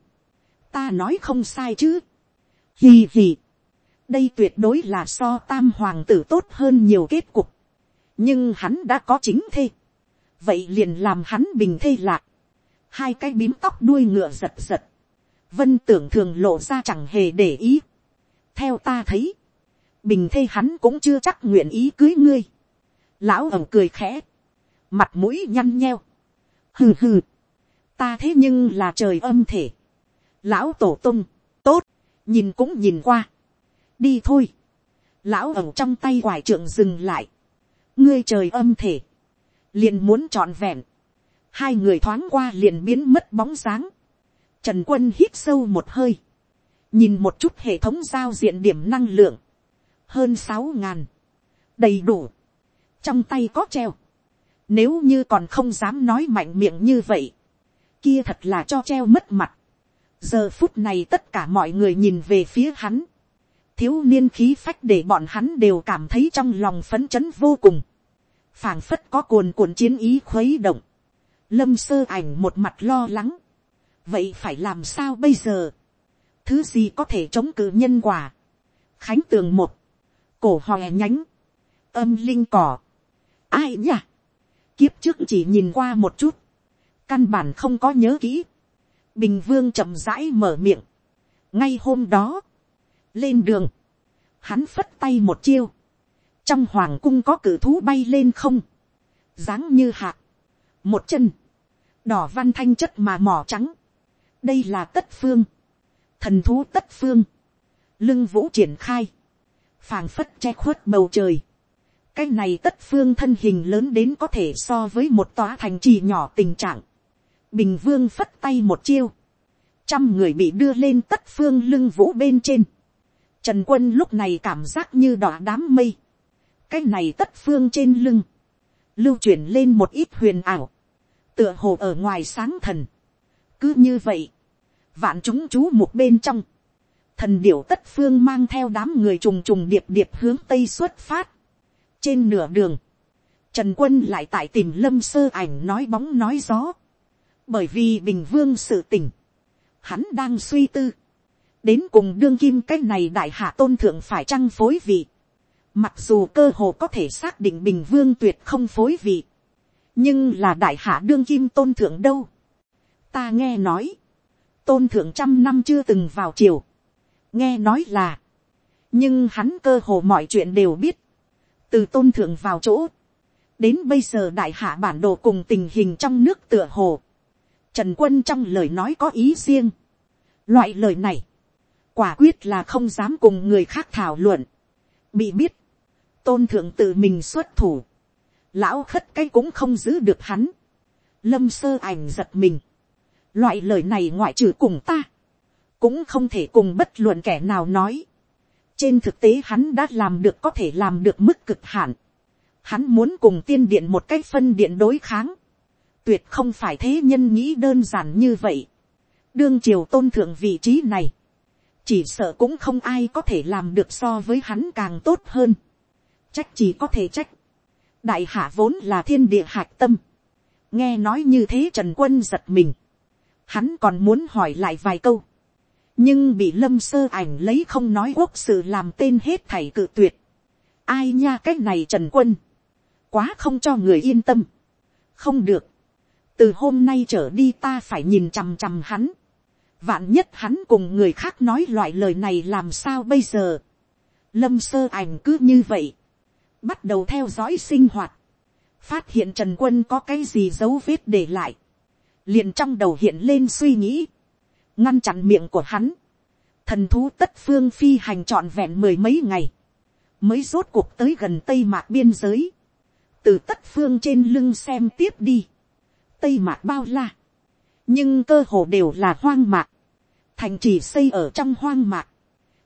ta nói không sai chứ, hì hì, đây tuyệt đối là so tam hoàng tử tốt hơn nhiều kết cục, nhưng hắn đã có chính thê, vậy liền làm hắn bình thê lạc, hai cái bím tóc đuôi ngựa giật giật, vân tưởng thường lộ ra chẳng hề để ý, theo ta thấy, bình thê hắn cũng chưa chắc nguyện ý cưới ngươi, lão ẩu cười khẽ, mặt mũi nhăn nheo, hừ hừ, ta thế nhưng là trời âm thể, lão tổ tung, tốt, nhìn cũng nhìn qua, đi thôi, lão ẩu trong tay quải trượng dừng lại, ngươi trời âm thể, liền muốn trọn vẹn, hai người thoáng qua liền biến mất bóng dáng, trần quân hít sâu một hơi, nhìn một chút hệ thống giao diện điểm năng lượng, hơn sáu ngàn, đầy đủ, trong tay có treo, nếu như còn không dám nói mạnh miệng như vậy, kia thật là cho treo mất mặt. giờ phút này tất cả mọi người nhìn về phía hắn, thiếu niên khí phách để bọn hắn đều cảm thấy trong lòng phấn chấn vô cùng, phảng phất có cuồn cuộn chiến ý khuấy động, lâm sơ ảnh một mặt lo lắng, vậy phải làm sao bây giờ, thứ gì có thể chống cự nhân quả, khánh tường một, cổ hòe nhánh, âm linh cỏ, ai nhỉ, kiếp trước chỉ nhìn qua một chút, căn bản không có nhớ kỹ, bình vương chậm rãi mở miệng, ngay hôm đó, lên đường, hắn phất tay một chiêu, trong hoàng cung có cử thú bay lên không, dáng như hạt, một chân, đỏ văn thanh chất mà mỏ trắng, đây là tất phương, thần thú tất phương, lưng vũ triển khai, phàng phất che khuất bầu trời, cái này tất phương thân hình lớn đến có thể so với một tòa thành trì nhỏ tình trạng, bình vương phất tay một chiêu, trăm người bị đưa lên tất phương lưng vũ bên trên, trần quân lúc này cảm giác như đỏ đám mây, cái này tất phương trên lưng, lưu chuyển lên một ít huyền ảo, tựa hồ ở ngoài sáng thần. cứ như vậy, vạn chúng chú một bên trong, thần điểu tất phương mang theo đám người trùng trùng điệp điệp hướng tây xuất phát. trên nửa đường, trần quân lại tại tìm lâm sơ ảnh nói bóng nói gió, bởi vì bình vương sự tỉnh, hắn đang suy tư, đến cùng đương kim cái này đại hạ tôn thượng phải trăng phối vị, Mặc dù cơ hồ có thể xác định bình vương tuyệt không phối vị. Nhưng là đại hạ đương kim tôn thượng đâu. Ta nghe nói. Tôn thượng trăm năm chưa từng vào triều. Nghe nói là. Nhưng hắn cơ hồ mọi chuyện đều biết. Từ tôn thượng vào chỗ. Đến bây giờ đại hạ bản đồ cùng tình hình trong nước tựa hồ. Trần quân trong lời nói có ý riêng. Loại lời này. Quả quyết là không dám cùng người khác thảo luận. Bị biết tôn thượng tự mình xuất thủ, lão khất cái cũng không giữ được hắn, lâm sơ ảnh giật mình, loại lời này ngoại trừ cùng ta, cũng không thể cùng bất luận kẻ nào nói. trên thực tế hắn đã làm được có thể làm được mức cực hạn. hắn muốn cùng tiên điện một cách phân điện đối kháng. tuyệt không phải thế nhân nghĩ đơn giản như vậy. đương triều tôn thượng vị trí này, chỉ sợ cũng không ai có thể làm được so với hắn càng tốt hơn trách chỉ có thể trách. đại hạ vốn là thiên địa hạc tâm. nghe nói như thế trần quân giật mình. hắn còn muốn hỏi lại vài câu, nhưng bị lâm sơ ảnh lấy không nói quốc sự làm tên hết thảy cự tuyệt. ai nha cái này trần quân, quá không cho người yên tâm, không được, từ hôm nay trở đi ta phải nhìn chằm chằm hắn, vạn nhất hắn cùng người khác nói loại lời này làm sao bây giờ, lâm sơ ảnh cứ như vậy, bắt đầu theo dõi sinh hoạt, phát hiện trần quân có cái gì dấu vết để lại, liền trong đầu hiện lên suy nghĩ, ngăn chặn miệng của hắn, thần thú tất phương phi hành trọn vẹn mười mấy ngày, mới rốt cuộc tới gần tây mạc biên giới, từ tất phương trên lưng xem tiếp đi, tây mạc bao la, nhưng cơ hồ đều là hoang mạc, thành trì xây ở trong hoang mạc,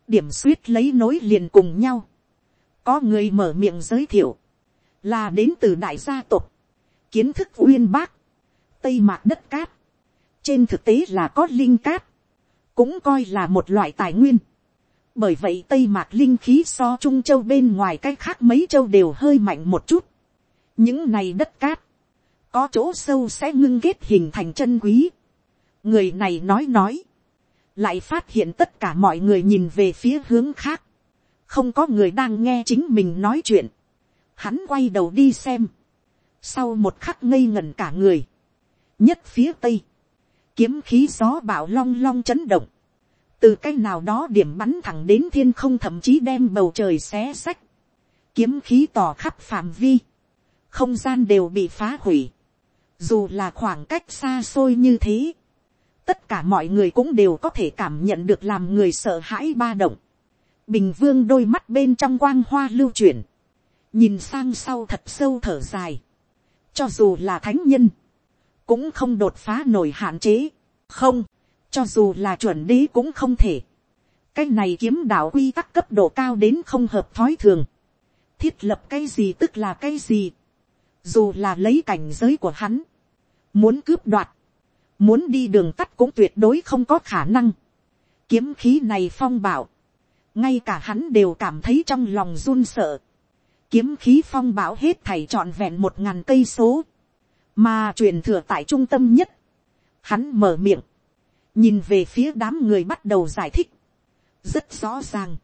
điểm suýt lấy nối liền cùng nhau, có người mở miệng giới thiệu, là đến từ đại gia tộc, kiến thức uyên bác, tây mạc đất cát, trên thực tế là có linh cát, cũng coi là một loại tài nguyên. bởi vậy tây mạc linh khí so trung châu bên ngoài cái khác mấy châu đều hơi mạnh một chút. những này đất cát, có chỗ sâu sẽ ngưng kết hình thành chân quý. người này nói nói, lại phát hiện tất cả mọi người nhìn về phía hướng khác, không có người đang nghe chính mình nói chuyện. hắn quay đầu đi xem, sau một khắc ngây ngẩn cả người, nhất phía tây, kiếm khí gió bạo long long chấn động, từ cái nào đó điểm bắn thẳng đến thiên không thậm chí đem bầu trời xé sách, kiếm khí tỏ khắp phạm vi, không gian đều bị phá hủy, dù là khoảng cách xa xôi như thế, tất cả mọi người cũng đều có thể cảm nhận được làm người sợ hãi ba động, bình vương đôi mắt bên trong quang hoa lưu chuyển, nhìn sang sau thật sâu thở dài, cho dù là thánh nhân, cũng không đột phá nổi hạn chế, không, cho dù là chuẩn đế cũng không thể, cái này kiếm đạo quy tắc cấp độ cao đến không hợp thói thường, thiết lập cái gì tức là cái gì, dù là lấy cảnh giới của hắn, muốn cướp đoạt, muốn đi đường tắt cũng tuyệt đối không có khả năng, kiếm khí này phong bảo, ngay cả hắn đều cảm thấy trong lòng run sợ, kiếm khí phong bão hết thảy trọn vẹn một ngàn cây số, mà truyền thừa tại trung tâm nhất, hắn mở miệng, nhìn về phía đám người bắt đầu giải thích, rất rõ ràng,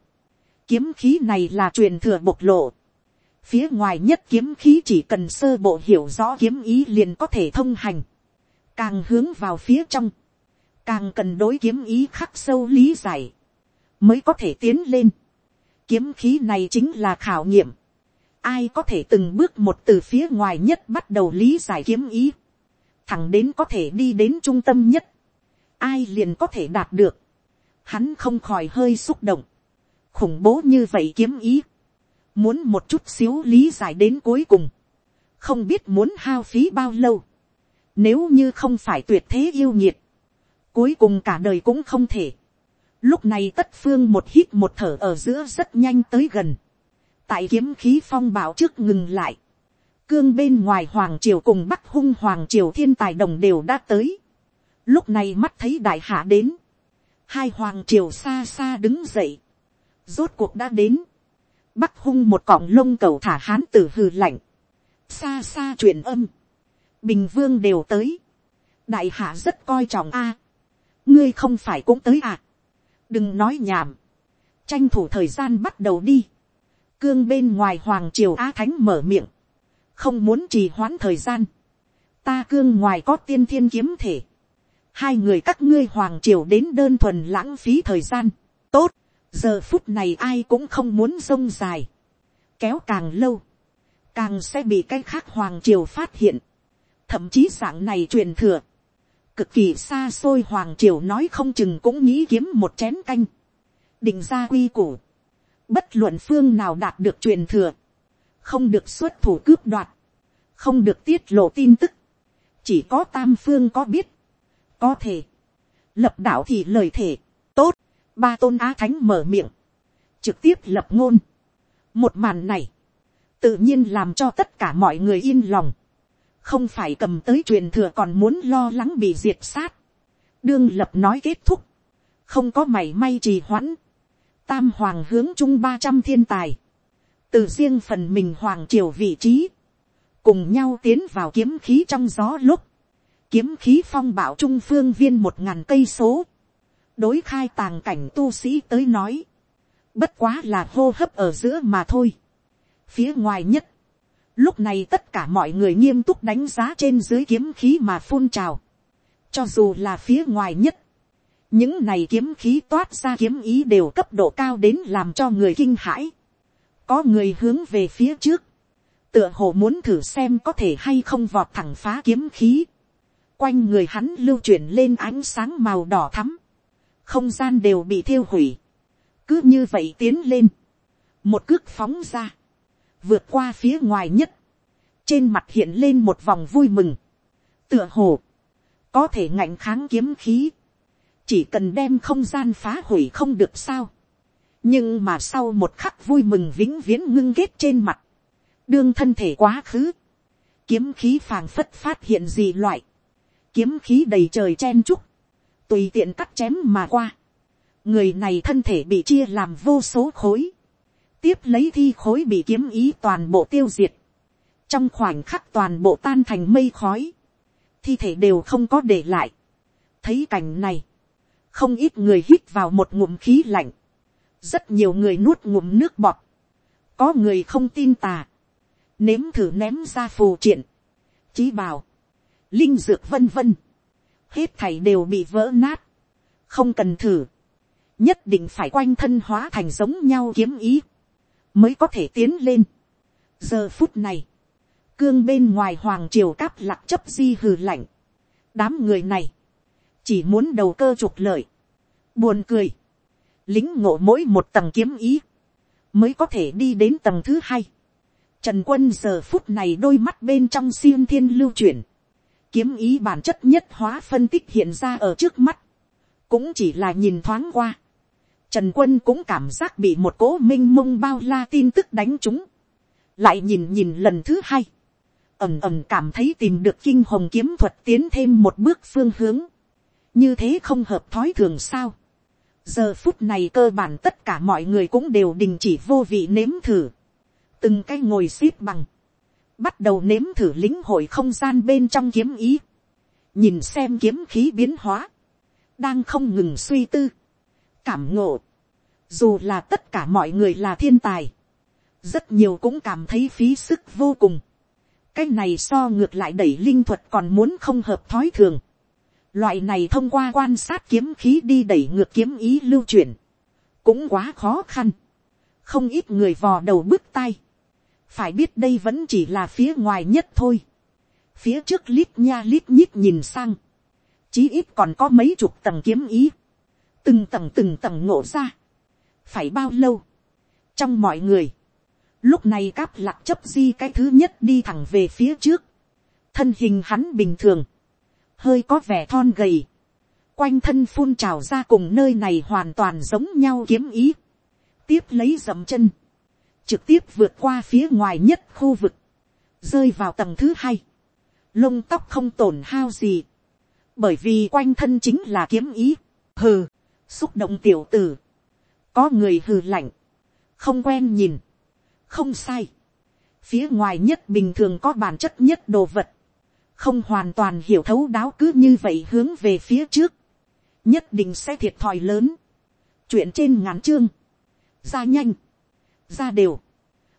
kiếm khí này là truyền thừa bộc lộ, phía ngoài nhất kiếm khí chỉ cần sơ bộ hiểu rõ kiếm ý liền có thể thông hành, càng hướng vào phía trong, càng cần đối kiếm ý khắc sâu lý giải, mới có thể tiến lên. Kiếm khí này chính là khảo nghiệm, ai có thể từng bước một từ phía ngoài nhất bắt đầu lý giải kiếm ý, thẳng đến có thể đi đến trung tâm nhất, ai liền có thể đạt được, hắn không khỏi hơi xúc động, khủng bố như vậy kiếm ý, muốn một chút xíu lý giải đến cuối cùng, không biết muốn hao phí bao lâu, nếu như không phải tuyệt thế yêu nhiệt, cuối cùng cả đời cũng không thể. Lúc này tất phương một hít một thở ở giữa rất nhanh tới gần. Tại kiếm khí phong bảo trước ngừng lại. Cương bên ngoài Hoàng Triều cùng Bắc hung Hoàng Triều thiên tài đồng đều đã tới. Lúc này mắt thấy đại hạ đến. Hai Hoàng Triều xa xa đứng dậy. Rốt cuộc đã đến. Bắc hung một cọng lông cầu thả hán tử hừ lạnh. Xa xa truyền âm bình vương đều tới, đại hạ rất coi trọng a, ngươi không phải cũng tới à, đừng nói nhảm, tranh thủ thời gian bắt đầu đi, cương bên ngoài hoàng triều á thánh mở miệng, không muốn trì hoãn thời gian, ta cương ngoài có tiên thiên kiếm thể, hai người các ngươi hoàng triều đến đơn thuần lãng phí thời gian, tốt, giờ phút này ai cũng không muốn rông dài, kéo càng lâu, càng sẽ bị cái khác hoàng triều phát hiện, thậm chí dạng này truyền thừa, cực kỳ xa xôi hoàng triều nói không chừng cũng nghĩ kiếm một chén canh, định ra quy củ, bất luận phương nào đạt được truyền thừa, không được xuất thủ cướp đoạt, không được tiết lộ tin tức, chỉ có tam phương có biết, có thể, lập đạo thì lời thể, tốt, ba tôn á thánh mở miệng, trực tiếp lập ngôn, một màn này, tự nhiên làm cho tất cả mọi người yên lòng, không phải cầm tới truyền thừa còn muốn lo lắng bị diệt sát. đương lập nói kết thúc, không có mảy may trì hoãn. tam hoàng hướng chung ba trăm thiên tài, từ riêng phần mình hoàng triều vị trí, cùng nhau tiến vào kiếm khí trong gió lúc, kiếm khí phong bảo trung phương viên một ngàn cây số, đối khai tàng cảnh tu sĩ tới nói, bất quá là hô hấp ở giữa mà thôi. phía ngoài nhất, lúc này tất cả mọi người nghiêm túc đánh giá trên dưới kiếm khí mà phun trào, cho dù là phía ngoài nhất, những này kiếm khí toát ra kiếm ý đều cấp độ cao đến làm cho người kinh hãi. có người hướng về phía trước, tựa hồ muốn thử xem có thể hay không vọt thẳng phá kiếm khí. quanh người hắn lưu chuyển lên ánh sáng màu đỏ thắm, không gian đều bị thiêu hủy. cứ như vậy tiến lên, một cước phóng ra, vượt qua phía ngoài nhất, trên mặt hiện lên một vòng vui mừng, tựa hồ, có thể ngạnh kháng kiếm khí, chỉ cần đem không gian phá hủy không được sao. nhưng mà sau một khắc vui mừng vĩnh viễn ngưng ghét trên mặt, đương thân thể quá khứ, kiếm khí phàng phất phát hiện gì loại, kiếm khí đầy trời chen chúc, tùy tiện cắt chém mà qua, người này thân thể bị chia làm vô số khối, tiếp lấy thi khối bị kiếm ý toàn bộ tiêu diệt, trong khoảnh khắc toàn bộ tan thành mây khói, thi thể đều không có để lại. thấy cảnh này, không ít người hít vào một ngụm khí lạnh, rất nhiều người nuốt ngụm nước bọt, có người không tin tà, nếm thử ném ra phù triện, chí bảo, linh dược vân vân, hết thảy đều bị vỡ nát, không cần thử, nhất định phải quanh thân hóa thành giống nhau kiếm ý, mới có thể tiến lên. giờ phút này, cương bên ngoài hoàng triều cáp lạc chấp di hừ lạnh, đám người này, chỉ muốn đầu cơ trục lợi, buồn cười, lính ngộ mỗi một tầng kiếm ý, mới có thể đi đến tầng thứ hai. Trần quân giờ phút này đôi mắt bên trong xiêm thiên lưu chuyển, kiếm ý bản chất nhất hóa phân tích hiện ra ở trước mắt, cũng chỉ là nhìn thoáng qua. Trần quân cũng cảm giác bị một cố minh mông bao la tin tức đánh trúng, lại nhìn nhìn lần thứ hai, ẩm ẩm cảm thấy tìm được kinh hồng kiếm thuật tiến thêm một bước phương hướng, như thế không hợp thói thường sao. giờ phút này cơ bản tất cả mọi người cũng đều đình chỉ vô vị nếm thử, từng cái ngồi xếp bằng, bắt đầu nếm thử lính hội không gian bên trong kiếm ý, nhìn xem kiếm khí biến hóa, đang không ngừng suy tư, cảm ngộ, dù là tất cả mọi người là thiên tài, rất nhiều cũng cảm thấy phí sức vô cùng, cái này so ngược lại đẩy linh thuật còn muốn không hợp thói thường, Loại này thông qua quan sát kiếm khí đi đẩy ngược kiếm ý lưu chuyển. Cũng quá khó khăn. Không ít người vò đầu bứt tai. Phải biết đây vẫn chỉ là phía ngoài nhất thôi. Phía trước lít nha lít nhít nhìn sang. Chí ít còn có mấy chục tầng kiếm ý. Từng tầng từng tầng ngộ ra. Phải bao lâu? Trong mọi người. Lúc này cáp lạc chấp di cái thứ nhất đi thẳng về phía trước. Thân hình hắn bình thường hơi có vẻ thon gầy, quanh thân phun trào ra cùng nơi này hoàn toàn giống nhau kiếm ý, tiếp lấy dậm chân, trực tiếp vượt qua phía ngoài nhất khu vực, rơi vào tầng thứ hai, lông tóc không tổn hao gì, bởi vì quanh thân chính là kiếm ý, hừ, xúc động tiểu tử, có người hừ lạnh, không quen nhìn, không sai, phía ngoài nhất bình thường có bản chất nhất đồ vật, không hoàn toàn hiểu thấu đáo cứ như vậy hướng về phía trước, nhất định sẽ thiệt thòi lớn. chuyện trên ngắn chương, ra nhanh, ra đều,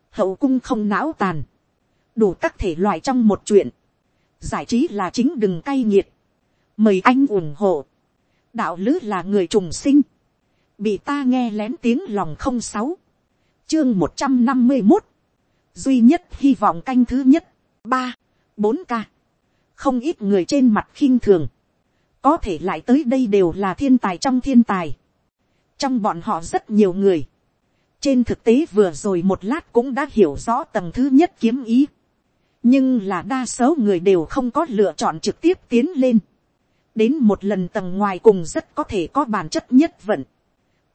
hậu cung không não tàn, đủ các thể loại trong một chuyện, giải trí là chính đừng cay nghiệt, mời anh ủng hộ, đạo lứ là người trùng sinh, bị ta nghe lén tiếng lòng không sáu, chương một trăm năm mươi một, duy nhất hy vọng canh thứ nhất, ba, bốn ca. Không ít người trên mặt khinh thường, có thể lại tới đây đều là thiên tài trong thiên tài. trong bọn họ rất nhiều người, trên thực tế vừa rồi một lát cũng đã hiểu rõ tầng thứ nhất kiếm ý, nhưng là đa số người đều không có lựa chọn trực tiếp tiến lên, đến một lần tầng ngoài cùng rất có thể có bản chất nhất vận,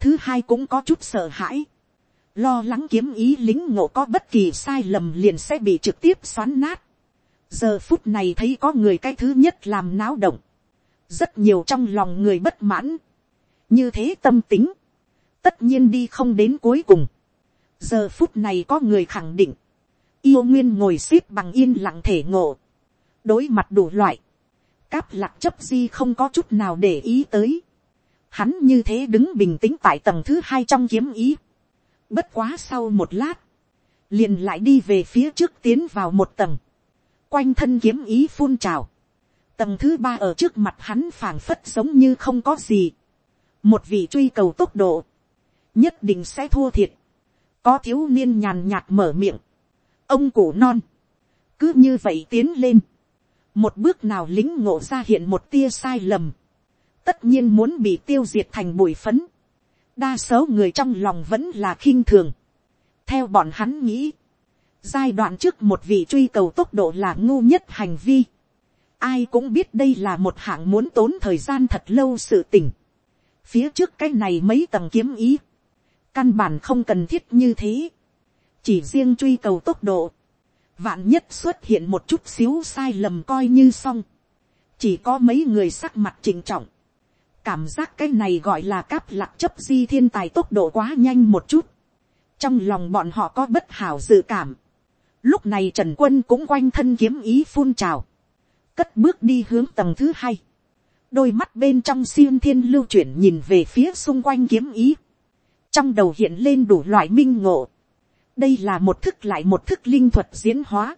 thứ hai cũng có chút sợ hãi, lo lắng kiếm ý lính ngộ có bất kỳ sai lầm liền sẽ bị trực tiếp xoắn nát, giờ phút này thấy có người cái thứ nhất làm náo động, rất nhiều trong lòng người bất mãn, như thế tâm tính, tất nhiên đi không đến cuối cùng. giờ phút này có người khẳng định, yêu nguyên ngồi xếp bằng yên lặng thể ngộ, đối mặt đủ loại, Cáp lạc chấp di không có chút nào để ý tới. Hắn như thế đứng bình tĩnh tại tầng thứ hai trong kiếm ý. Bất quá sau một lát. Liền lại đi về phía trước tiến vào một tầng. Quanh thân kiếm ý phun trào. Tầng thứ ba ở trước mặt hắn phảng phất giống như không có gì. Một vị truy cầu tốc độ. Nhất định sẽ thua thiệt. Có thiếu niên nhàn nhạt mở miệng. Ông cụ non. Cứ như vậy tiến lên. Một bước nào lính ngộ ra hiện một tia sai lầm. Tất nhiên muốn bị tiêu diệt thành bụi phấn. Đa số người trong lòng vẫn là khinh thường. Theo bọn hắn nghĩ. Giai đoạn trước một vị truy cầu tốc độ là ngu nhất hành vi. Ai cũng biết đây là một hạng muốn tốn thời gian thật lâu sự tình. Phía trước cái này mấy tầng kiếm ý. Căn bản không cần thiết như thế. Chỉ riêng truy cầu tốc độ vạn nhất xuất hiện một chút xíu sai lầm coi như xong, chỉ có mấy người sắc mặt trịnh trọng, cảm giác cái này gọi là cáp lạc chấp di thiên tài tốc độ quá nhanh một chút, trong lòng bọn họ có bất hảo dự cảm, lúc này trần quân cũng quanh thân kiếm ý phun trào, cất bước đi hướng tầng thứ hai, đôi mắt bên trong xiên thiên lưu chuyển nhìn về phía xung quanh kiếm ý, trong đầu hiện lên đủ loại minh ngộ, đây là một thức lại một thức linh thuật diễn hóa,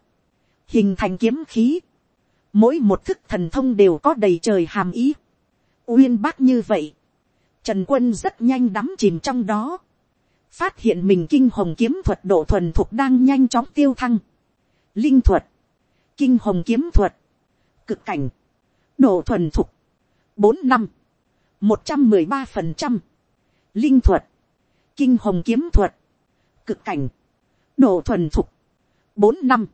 hình thành kiếm khí, mỗi một thức thần thông đều có đầy trời hàm ý, uyên bác như vậy, trần quân rất nhanh đắm chìm trong đó, phát hiện mình kinh hồng kiếm thuật độ thuần thục đang nhanh chóng tiêu thăng, linh thuật, kinh hồng kiếm thuật, cực cảnh, độ thuần thục, bốn năm, một trăm mười ba phần trăm, linh thuật, kinh hồng kiếm thuật, cực cảnh, độ thuần thục, bốn năm,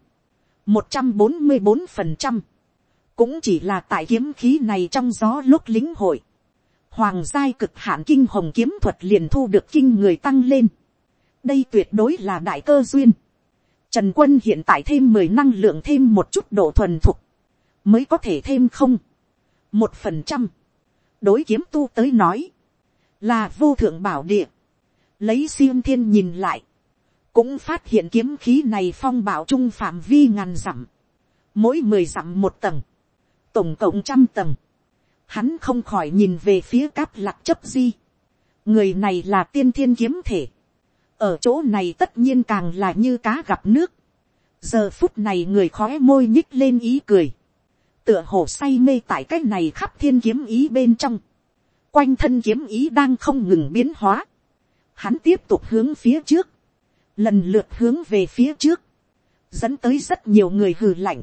một trăm bốn mươi bốn phần trăm, cũng chỉ là tại kiếm khí này trong gió lúc lính hội, hoàng giai cực hạn kinh hồng kiếm thuật liền thu được kinh người tăng lên, đây tuyệt đối là đại cơ duyên, trần quân hiện tại thêm mười năng lượng thêm một chút độ thuần thục, mới có thể thêm không, một phần trăm, đối kiếm tu tới nói, là vô thượng bảo địa, lấy xiêm thiên nhìn lại, cũng phát hiện kiếm khí này phong bảo trung phạm vi ngàn dặm, mỗi mười dặm một tầng, tổng cộng trăm tầng, hắn không khỏi nhìn về phía cáp lạc chấp di, người này là tiên thiên kiếm thể, ở chỗ này tất nhiên càng là như cá gặp nước, giờ phút này người khó môi nhích lên ý cười, tựa hồ say mê tại cái này khắp thiên kiếm ý bên trong, quanh thân kiếm ý đang không ngừng biến hóa, hắn tiếp tục hướng phía trước, lần lượt hướng về phía trước, dẫn tới rất nhiều người hừ lạnh.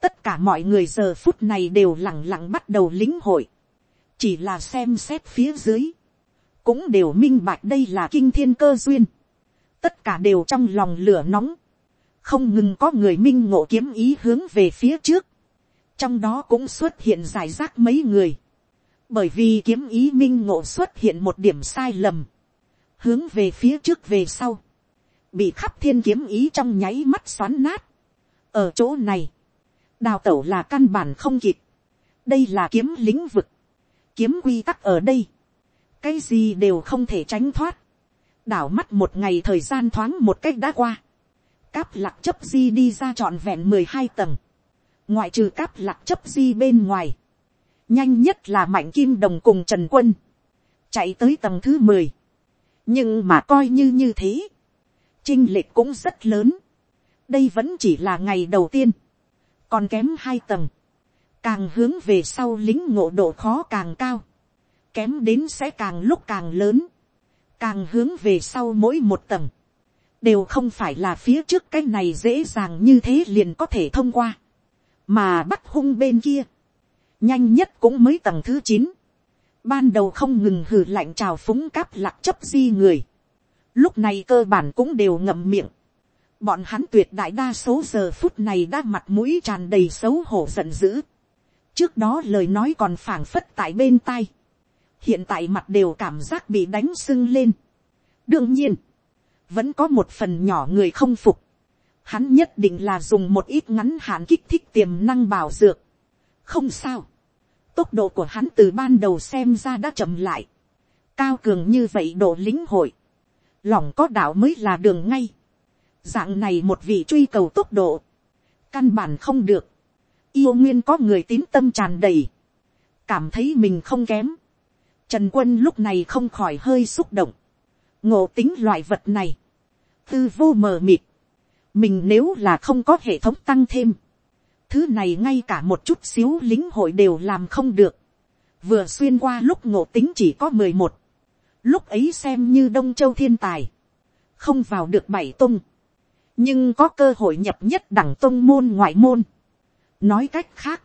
tất cả mọi người giờ phút này đều lẳng lặng bắt đầu lính hội, chỉ là xem xét phía dưới, cũng đều minh bạch đây là kinh thiên cơ duyên, tất cả đều trong lòng lửa nóng, không ngừng có người minh ngộ kiếm ý hướng về phía trước, trong đó cũng xuất hiện giải rác mấy người, bởi vì kiếm ý minh ngộ xuất hiện một điểm sai lầm, hướng về phía trước về sau, bị khắp thiên kiếm ý trong nháy mắt xoắn nát. ở chỗ này, đào tẩu là căn bản không kịp. đây là kiếm lĩnh vực, kiếm quy tắc ở đây, cái gì đều không thể tránh thoát. đảo mắt một ngày thời gian thoáng một cách đã qua, cáp lạc chấp di đi ra trọn vẹn mười hai tầng, ngoại trừ cáp lạc chấp di bên ngoài, nhanh nhất là mạnh kim đồng cùng trần quân, chạy tới tầng thứ mười, nhưng mà coi như như thế, Trinh lệch cũng rất lớn. Đây vẫn chỉ là ngày đầu tiên. Còn kém hai tầng. Càng hướng về sau lính ngộ độ khó càng cao. Kém đến sẽ càng lúc càng lớn. Càng hướng về sau mỗi một tầng. Đều không phải là phía trước cái này dễ dàng như thế liền có thể thông qua. Mà bắt hung bên kia. Nhanh nhất cũng mới tầng thứ chín ban đầu không ngừng hừ lạnh trào phúng cáp lạc chấp di người, lúc này cơ bản cũng đều ngậm miệng. bọn hắn tuyệt đại đa số giờ phút này đã mặt mũi tràn đầy xấu hổ giận dữ. trước đó lời nói còn phảng phất tại bên tai. hiện tại mặt đều cảm giác bị đánh sưng lên. đương nhiên, vẫn có một phần nhỏ người không phục. hắn nhất định là dùng một ít ngắn hạn kích thích tiềm năng bảo dược. không sao. tốc độ của hắn từ ban đầu xem ra đã chậm lại. cao cường như vậy độ lính hội lòng có đạo mới là đường ngay. dạng này một vị truy cầu tốc độ, căn bản không được. yêu nguyên có người tín tâm tràn đầy, cảm thấy mình không kém. Trần quân lúc này không khỏi hơi xúc động, ngộ tính loại vật này, tư vô mờ mịt, mình nếu là không có hệ thống tăng thêm, thứ này ngay cả một chút xíu lính hội đều làm không được, vừa xuyên qua lúc ngộ tính chỉ có mười một, lúc ấy xem như đông châu thiên tài, không vào được bảy tung, nhưng có cơ hội nhập nhất đẳng tung môn ngoại môn. nói cách khác,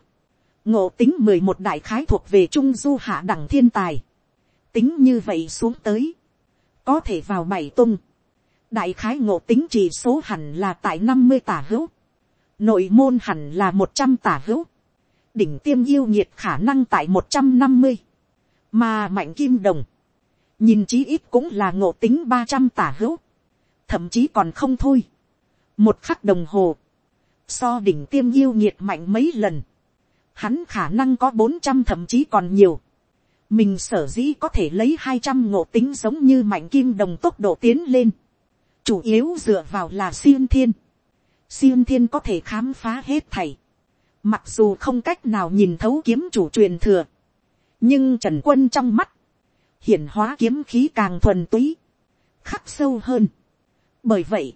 ngộ tính mười một đại khái thuộc về trung du hạ đẳng thiên tài, tính như vậy xuống tới, có thể vào bảy tung, đại khái ngộ tính chỉ số hẳn là tại năm mươi tả hữu, nội môn hẳn là một trăm tả hữu, đỉnh tiêm yêu nhiệt khả năng tại một trăm năm mươi, mà mạnh kim đồng, nhìn chí ít cũng là ngộ tính ba trăm tả hữu, thậm chí còn không thôi. một khắc đồng hồ, so đỉnh tiêm yêu nhiệt mạnh mấy lần, hắn khả năng có bốn trăm thậm chí còn nhiều. mình sở dĩ có thể lấy hai trăm ngộ tính giống như mạnh kim đồng tốc độ tiến lên, chủ yếu dựa vào là siêng thiên. siêng thiên có thể khám phá hết thầy, mặc dù không cách nào nhìn thấu kiếm chủ truyền thừa, nhưng trần quân trong mắt, hiển hóa kiếm khí càng thuần túy, khắc sâu hơn. bởi vậy,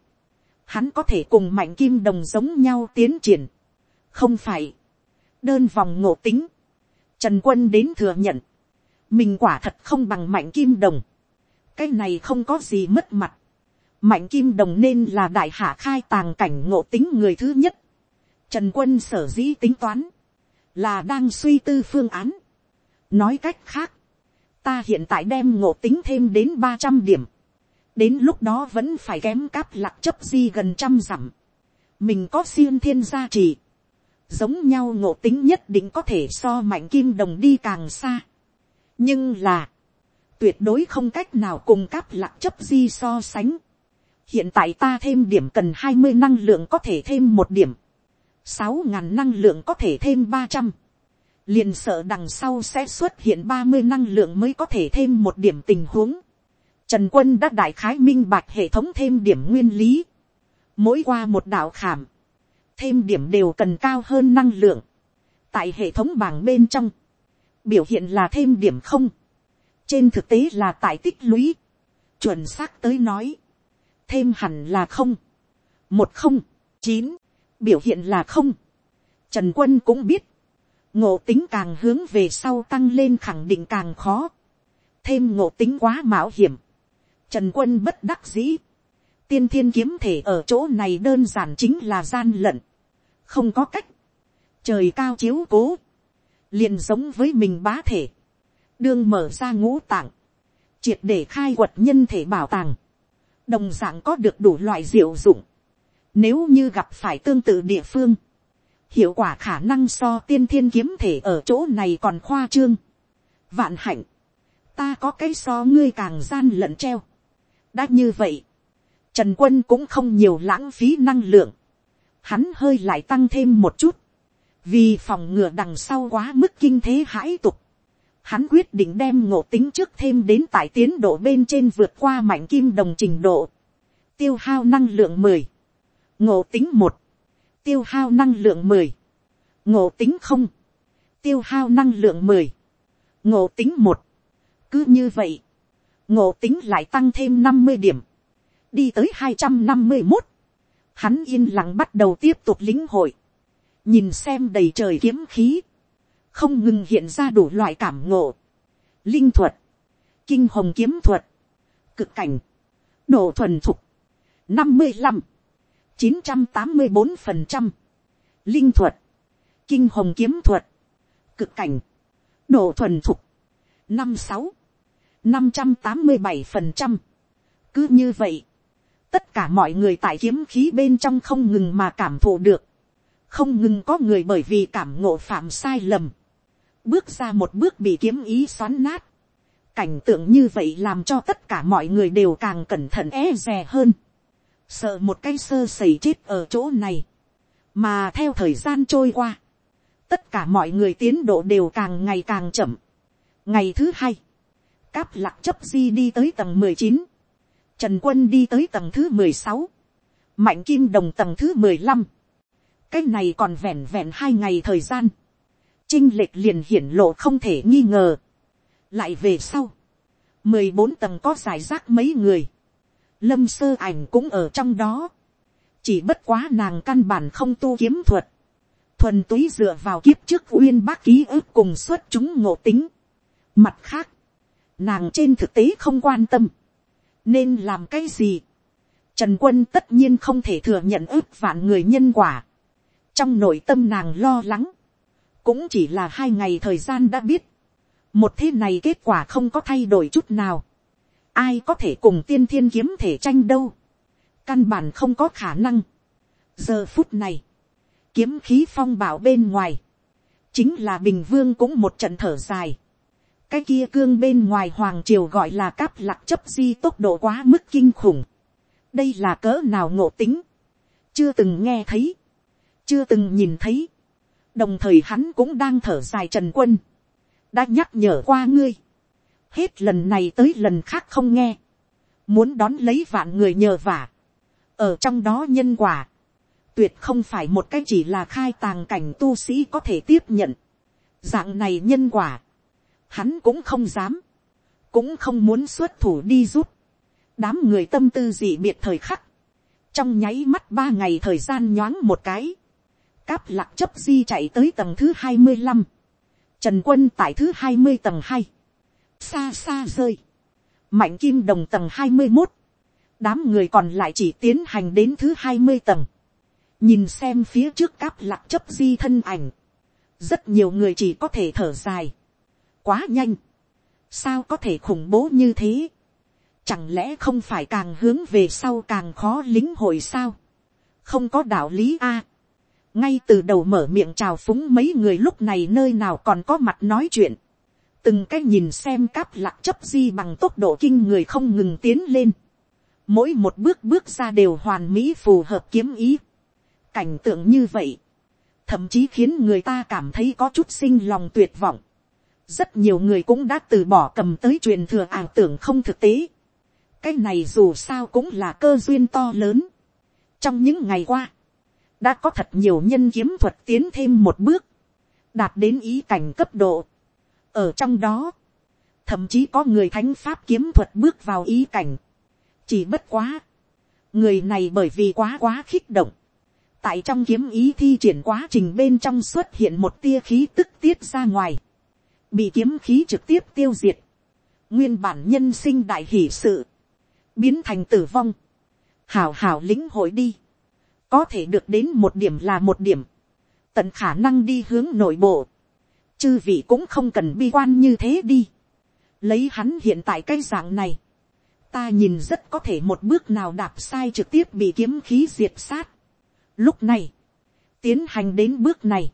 hắn có thể cùng mạnh kim đồng giống nhau tiến triển. không phải, đơn vòng ngộ tính, trần quân đến thừa nhận, mình quả thật không bằng mạnh kim đồng, cái này không có gì mất mặt, mạnh kim đồng nên là đại hạ khai tàng cảnh ngộ tính người thứ nhất, trần quân sở dĩ tính toán, là đang suy tư phương án, nói cách khác, ta hiện tại đem ngộ tính thêm đến ba trăm điểm, đến lúc đó vẫn phải kém cáp lạc chấp di gần trăm dặm, mình có xuyên thiên gia trì, giống nhau ngộ tính nhất định có thể so mạnh kim đồng đi càng xa, nhưng là, tuyệt đối không cách nào cùng cáp lạc chấp di so sánh, hiện tại ta thêm điểm cần hai mươi năng lượng có thể thêm một điểm, sáu ngàn năng lượng có thể thêm ba trăm, liền sợ đằng sau sẽ xuất hiện ba mươi năng lượng mới có thể thêm một điểm tình huống. Trần quân đã đại khái minh bạch hệ thống thêm điểm nguyên lý. Mỗi qua một đạo khảm, thêm điểm đều cần cao hơn năng lượng. Tại hệ thống bảng bên trong, biểu hiện là thêm điểm không. Trên thực tế là tại tích lũy. Chuẩn xác tới nói, thêm hẳn là không. Một không, chín, biểu hiện là không. Trần quân cũng biết, ngộ tính càng hướng về sau tăng lên khẳng định càng khó, thêm ngộ tính quá mạo hiểm, trần quân bất đắc dĩ, tiên thiên kiếm thể ở chỗ này đơn giản chính là gian lận, không có cách, trời cao chiếu cố, liền giống với mình bá thể, đương mở ra ngũ tạng, triệt để khai quật nhân thể bảo tàng, đồng d ạ n g có được đủ loại diệu dụng, nếu như gặp phải tương tự địa phương, hiệu quả khả năng so tiên thiên kiếm thể ở chỗ này còn khoa trương. vạn hạnh, ta có cái so ngươi càng gian lận treo. đã như vậy, trần quân cũng không nhiều lãng phí năng lượng, hắn hơi lại tăng thêm một chút, vì phòng ngừa đằng sau quá mức kinh thế hãi tục, hắn quyết định đem ngộ tính trước thêm đến tại tiến độ bên trên vượt qua mạnh kim đồng trình độ, tiêu hao năng lượng mười, ngộ tính một, tiêu hao năng lượng mười, ngộ tính không, tiêu hao năng lượng mười, ngộ tính một, cứ như vậy, ngộ tính lại tăng thêm năm mươi điểm, đi tới hai trăm năm mươi một, hắn yên lặng bắt đầu tiếp tục lĩnh hội, nhìn xem đầy trời kiếm khí, không ngừng hiện ra đủ loại cảm ngộ, linh thuật, kinh hồng kiếm thuật, cực cảnh, độ thuần thục, năm mươi năm, chín trăm tám mươi bốn phần trăm, linh thuật, kinh hồng kiếm thuật, cực cảnh, độ thuần thục, năm sáu, năm trăm tám mươi bảy phần trăm. cứ như vậy, tất cả mọi người tại kiếm khí bên trong không ngừng mà cảm thụ được, không ngừng có người bởi vì cảm ngộ phạm sai lầm, bước ra một bước bị kiếm ý xoắn nát, cảnh tượng như vậy làm cho tất cả mọi người đều càng cẩn thận e dè hơn, sợ một cái sơ xảy chết ở chỗ này, mà theo thời gian trôi qua, tất cả mọi người tiến độ đều càng ngày càng chậm. ngày thứ hai, cáp lạc chấp di đi tới tầng mười chín, trần quân đi tới tầng thứ mười sáu, mạnh kim đồng tầng thứ mười lăm, cái này còn vẹn vẹn hai ngày thời gian, trinh lệch liền hiển lộ không thể nghi ngờ, lại về sau, mười bốn tầng có giải rác mấy người, lâm sơ ảnh cũng ở trong đó, chỉ bất quá nàng căn bản không tu kiếm thuật, thuần túy dựa vào kiếp trước uyên bác ký ức cùng xuất chúng ngộ tính. Mặt khác, nàng trên thực tế không quan tâm, nên làm cái gì. Trần quân tất nhiên không thể thừa nhận ước vạn người nhân quả. Trong nội tâm nàng lo lắng, cũng chỉ là hai ngày thời gian đã biết. Một thế này kết quả không có thay đổi chút nào. Ai có thể cùng tiên thiên kiếm thể tranh đâu. Căn bản không có khả năng. Giờ phút này, kiếm khí phong bảo bên ngoài, chính là bình vương cũng một trận thở dài. cái kia cương bên ngoài hoàng triều gọi là cáp lạc chấp di tốc độ quá mức kinh khủng. đây là cỡ nào ngộ tính, chưa từng nghe thấy, chưa từng nhìn thấy. đồng thời hắn cũng đang thở dài trần quân, đã nhắc nhở qua ngươi, hết lần này tới lần khác không nghe, muốn đón lấy vạn người nhờ vả, ở trong đó nhân quả, tuyệt không phải một cái chỉ là khai tàng cảnh tu sĩ có thể tiếp nhận. Dạng này nhân quả, hắn cũng không dám, cũng không muốn xuất thủ đi giúp. Đám người tâm tư dị biệt thời khắc, trong nháy mắt ba ngày thời gian nhoáng một cái, cáp lạc chấp di chạy tới tầng thứ hai mươi năm, trần quân tại thứ hai mươi tầng hai, xa xa rơi, mạnh kim đồng tầng hai mươi một, đám người còn lại chỉ tiến hành đến thứ hai mươi tầng, nhìn xem phía trước cáp lạc chấp di thân ảnh, rất nhiều người chỉ có thể thở dài, quá nhanh, sao có thể khủng bố như thế, chẳng lẽ không phải càng hướng về sau càng khó lính hội sao, không có đạo lý a, ngay từ đầu mở miệng chào phúng mấy người lúc này nơi nào còn có mặt nói chuyện, từng cái nhìn xem cáp lạc chấp di bằng tốc độ kinh người không ngừng tiến lên, mỗi một bước bước ra đều hoàn mỹ phù hợp kiếm ý, cảnh tượng như vậy, thậm chí khiến người ta cảm thấy có chút sinh lòng tuyệt vọng. rất nhiều người cũng đã từ bỏ cầm tới truyền thừa ảo tưởng không thực tế. cái này dù sao cũng là cơ duyên to lớn. trong những ngày qua, đã có thật nhiều nhân kiếm thuật tiến thêm một bước, đạt đến ý cảnh cấp độ ở trong đó, thậm chí có người thánh pháp kiếm thuật bước vào ý cảnh. chỉ bất quá, người này bởi vì quá quá khích động, tại trong kiếm ý thi triển quá trình bên trong xuất hiện một tia khí tức tiết ra ngoài, bị kiếm khí trực tiếp tiêu diệt, nguyên bản nhân sinh đại hỷ sự, biến thành tử vong, hảo hảo lĩnh hội đi, có thể được đến một điểm là một điểm, tận khả năng đi hướng nội bộ, chư vị cũng không cần bi quan như thế đi, lấy hắn hiện tại cái dạng này, ta nhìn rất có thể một bước nào đạp sai trực tiếp bị kiếm khí diệt sát, Lúc này, tiến hành đến bước này,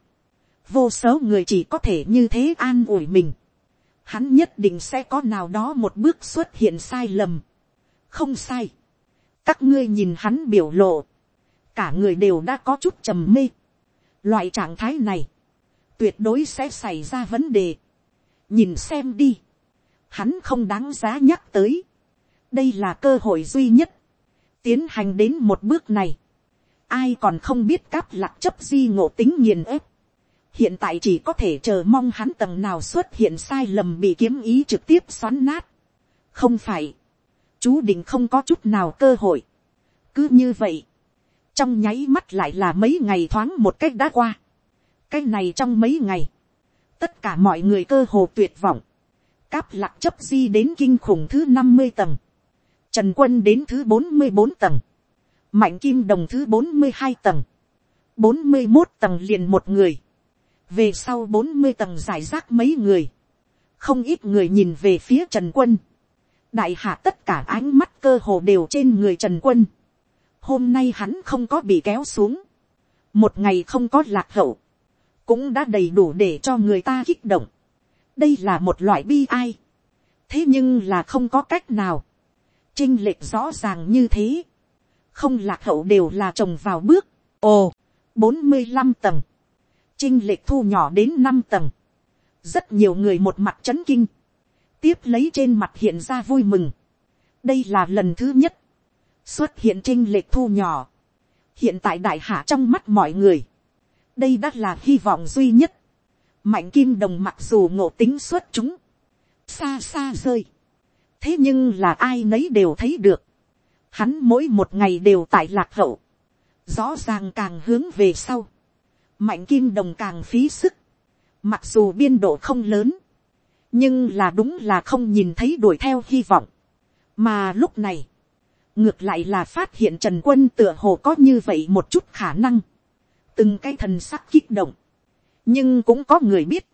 vô số người chỉ có thể như thế an ủi mình. Hắn nhất định sẽ có nào đó một bước xuất hiện sai lầm. Không sai. Các ngươi nhìn hắn biểu lộ. Cả người đều đã có chút trầm mê. Loại trạng thái này, tuyệt đối sẽ xảy ra vấn đề. Nhìn xem đi. Hắn không đáng giá nhắc tới. Đây là cơ hội duy nhất. Tiến hành đến một bước này ai còn không biết cáp lạc chấp di ngộ tính nghiền ép. hiện tại chỉ có thể chờ mong hắn tầng nào xuất hiện sai lầm bị kiếm ý trực tiếp xoắn nát. không phải, chú định không có chút nào cơ hội. cứ như vậy, trong nháy mắt lại là mấy ngày thoáng một cách đã qua cái này trong mấy ngày, tất cả mọi người cơ hồ tuyệt vọng. cáp lạc chấp di đến kinh khủng thứ năm mươi tầng. Trần quân đến thứ bốn mươi bốn tầng. Mạnh kim đồng thứ bốn mươi hai tầng, bốn mươi một tầng liền một người, về sau bốn mươi tầng giải rác mấy người, không ít người nhìn về phía trần quân, đại hạ tất cả ánh mắt cơ hồ đều trên người trần quân, hôm nay hắn không có bị kéo xuống, một ngày không có lạc hậu, cũng đã đầy đủ để cho người ta kích động, đây là một loại bi ai, thế nhưng là không có cách nào, trinh lệch rõ ràng như thế, không lạc hậu đều là trồng vào bước, ồ, bốn mươi năm tầng, trinh lệch thu nhỏ đến năm tầng, rất nhiều người một mặt c h ấ n kinh, tiếp lấy trên mặt hiện ra vui mừng, đây là lần thứ nhất, xuất hiện trinh lệch thu nhỏ, hiện tại đại hạ trong mắt mọi người, đây đã là hy vọng duy nhất. mạnh kim đồng mặc dù ngộ tính xuất chúng, xa xa rơi. thế nhưng là ai nấy đều thấy được. hắn mỗi một ngày đều tại lạc hậu. rõ ràng càng hướng về sau. mạnh kim đồng càng phí sức. mặc dù biên độ không lớn, nhưng là đúng là không nhìn thấy đuổi theo hy vọng. mà lúc này, ngược lại là phát hiện trần quân tựa hồ có như vậy một chút khả năng, từng cái thần sắc kích động, nhưng cũng có người biết,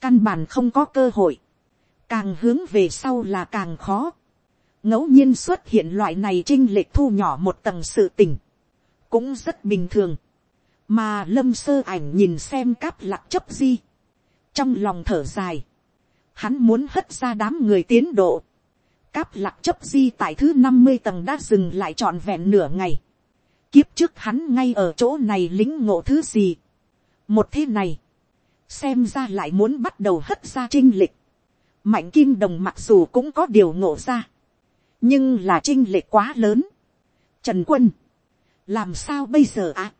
căn bản không có cơ hội, càng hướng về sau là càng khó, ngẫu nhiên xuất hiện loại này trinh lệch thu nhỏ một tầng sự tình, cũng rất bình thường, mà lâm sơ ảnh nhìn xem cáp lạc chấp di, trong lòng thở dài, hắn muốn hất ra đám người tiến độ, Cáp lạc chấp di tại thứ năm mươi tầng đã dừng lại trọn vẹn nửa ngày. Kiếp trước hắn ngay ở chỗ này lính ngộ thứ gì. Một thế này. Xem ra lại muốn bắt đầu hất ra trinh lịch. Mạnh kim đồng mặc dù cũng có điều ngộ ra. Nhưng là trinh lịch quá lớn. Trần quân. Làm sao bây giờ ạ? À?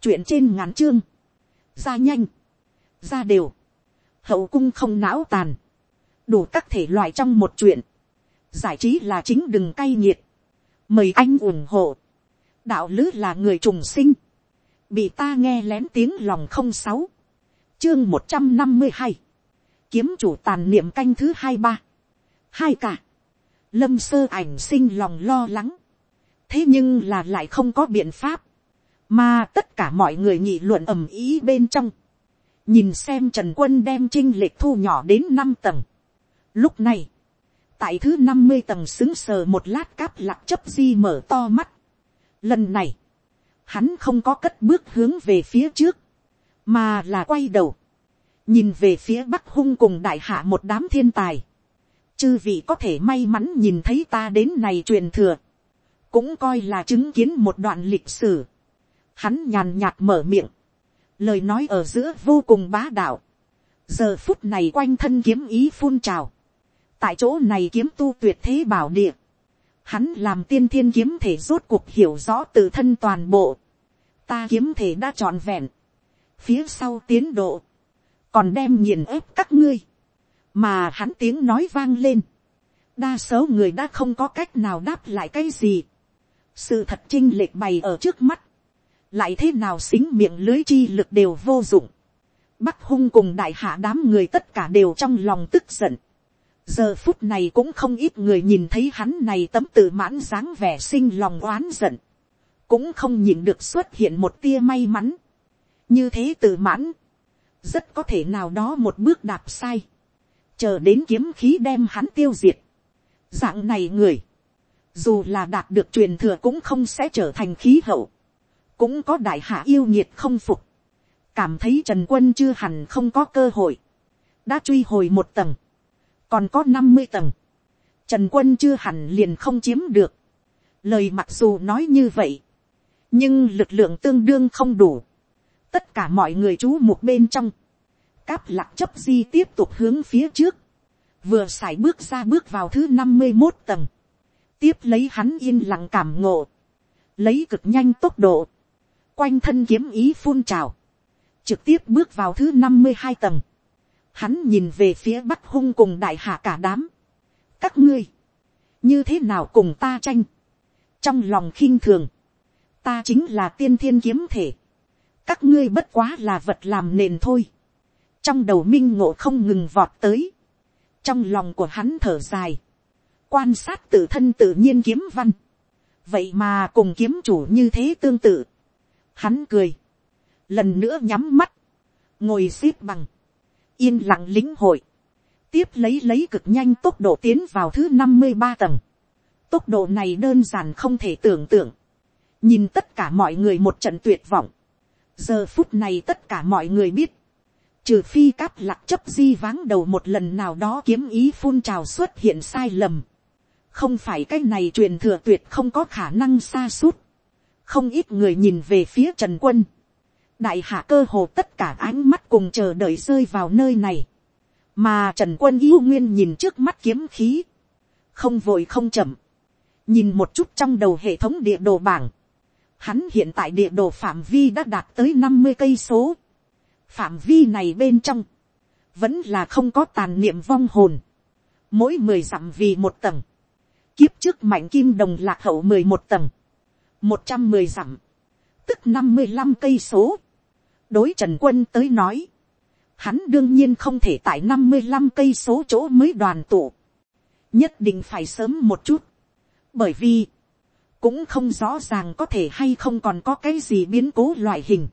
Chuyện trên ngắn chương. Ra nhanh. Ra đều. Hậu cung không não tàn. Đủ các thể loại trong một chuyện giải trí là chính đừng cay nghiệt, mời anh ủng hộ, đạo lứ là người trùng sinh, bị ta nghe lén tiếng lòng không sáu, chương một trăm năm mươi hai, kiếm chủ tàn niệm canh thứ hai ba, hai cả, lâm sơ ảnh sinh lòng lo lắng, thế nhưng là lại không có biện pháp, mà tất cả mọi người nghị luận ầm ý bên trong, nhìn xem trần quân đem trinh lệch thu nhỏ đến năm tầng. Lúc này, tại thứ năm mươi tầng xứng sờ một lát cáp lạc chấp di mở to mắt. Lần này, hắn không có cất bước hướng về phía trước, mà là quay đầu, nhìn về phía bắc hung cùng đại hạ một đám thiên tài. Chư vị có thể may mắn nhìn thấy ta đến này truyền thừa, cũng coi là chứng kiến một đoạn lịch sử. Hắn nhàn nhạt mở miệng, lời nói ở giữa vô cùng bá đạo. giờ phút này quanh thân kiếm ý phun trào, tại chỗ này kiếm tu tuyệt thế bảo địa, hắn làm tiên thiên kiếm thể rốt cuộc hiểu rõ tự thân toàn bộ, ta kiếm thể đã trọn vẹn, phía sau tiến độ, còn đem nghiền ép các ngươi, mà hắn tiếng nói vang lên, đa số người đã không có cách nào đáp lại cái gì, sự thật trinh lệch bày ở trước mắt, lại thế nào xính miệng lưới chi lực đều vô dụng, bắc hung cùng đại hạ đám người tất cả đều trong lòng tức giận, giờ phút này cũng không ít người nhìn thấy hắn này tấm tự mãn dáng vẻ sinh lòng oán giận, cũng không nhìn được xuất hiện một tia may mắn, như thế tự mãn, rất có thể nào đó một bước đạp sai, chờ đến kiếm khí đem hắn tiêu diệt, dạng này người, dù là đạt được truyền thừa cũng không sẽ trở thành khí hậu, cũng có đại hạ yêu nhiệt không phục, cảm thấy trần quân chưa hẳn không có cơ hội, đã truy hồi một tầng, còn có năm mươi tầng, trần quân chưa hẳn liền không chiếm được. lời mặc dù nói như vậy, nhưng lực lượng tương đương không đủ. tất cả mọi người chú một bên trong, cáp lạc chấp di tiếp tục hướng phía trước, vừa xài bước ra bước vào thứ năm mươi một tầng, tiếp lấy hắn yên lặng cảm ngộ, lấy cực nhanh tốc độ, quanh thân kiếm ý phun trào, trực tiếp bước vào thứ năm mươi hai tầng, hắn nhìn về phía bắc hung cùng đại hạ cả đám. các ngươi, như thế nào cùng ta tranh, trong lòng khinh thường, ta chính là tiên thiên kiếm thể, các ngươi bất quá là vật làm nền thôi, trong đầu minh ngộ không ngừng vọt tới, trong lòng của hắn thở dài, quan sát tự thân tự nhiên kiếm văn, vậy mà cùng kiếm chủ như thế tương tự, hắn cười, lần nữa nhắm mắt, ngồi x ế p bằng, yên lặng lĩnh hội, tiếp lấy lấy cực nhanh tốc độ tiến vào thứ năm mươi ba tầng. Tốc độ này đơn giản không thể tưởng tượng. Nhìn tất cả mọi người một trận tuyệt vọng. Giờ phút này tất cả mọi người biết. Trừ phi cáp lạc chấp di váng đầu một lần nào đó kiếm ý phun trào xuất hiện sai lầm. Không phải cái này truyền thừa tuyệt không có khả năng xa suốt. Không ít người nhìn về phía Trần Quân đại hạ cơ hồ tất cả ánh mắt cùng chờ đợi rơi vào nơi này, mà trần quân yêu nguyên nhìn trước mắt kiếm khí, không vội không chậm, nhìn một chút trong đầu hệ thống địa đồ bảng, Hắn hiện tại địa đồ phạm vi đã đạt tới năm mươi cây số. Phạm vi này bên trong. Vẫn là không có tàn niệm vong hồn. Mỗi mười dặm vì một tầng. Kiếp trước mạnh kim đồng lạc hậu mười một tầng. một trăm mười dặm. Tức năm mươi năm cây số. Đối Trần Quân tới nói. Hắn đương nhiên không thể tại năm mươi 55 cây số chỗ mới đoàn tụ. Nhất định phải sớm một chút. Bởi vì cũng không rõ ràng có thể hay không còn có cái gì biến cố loại hình,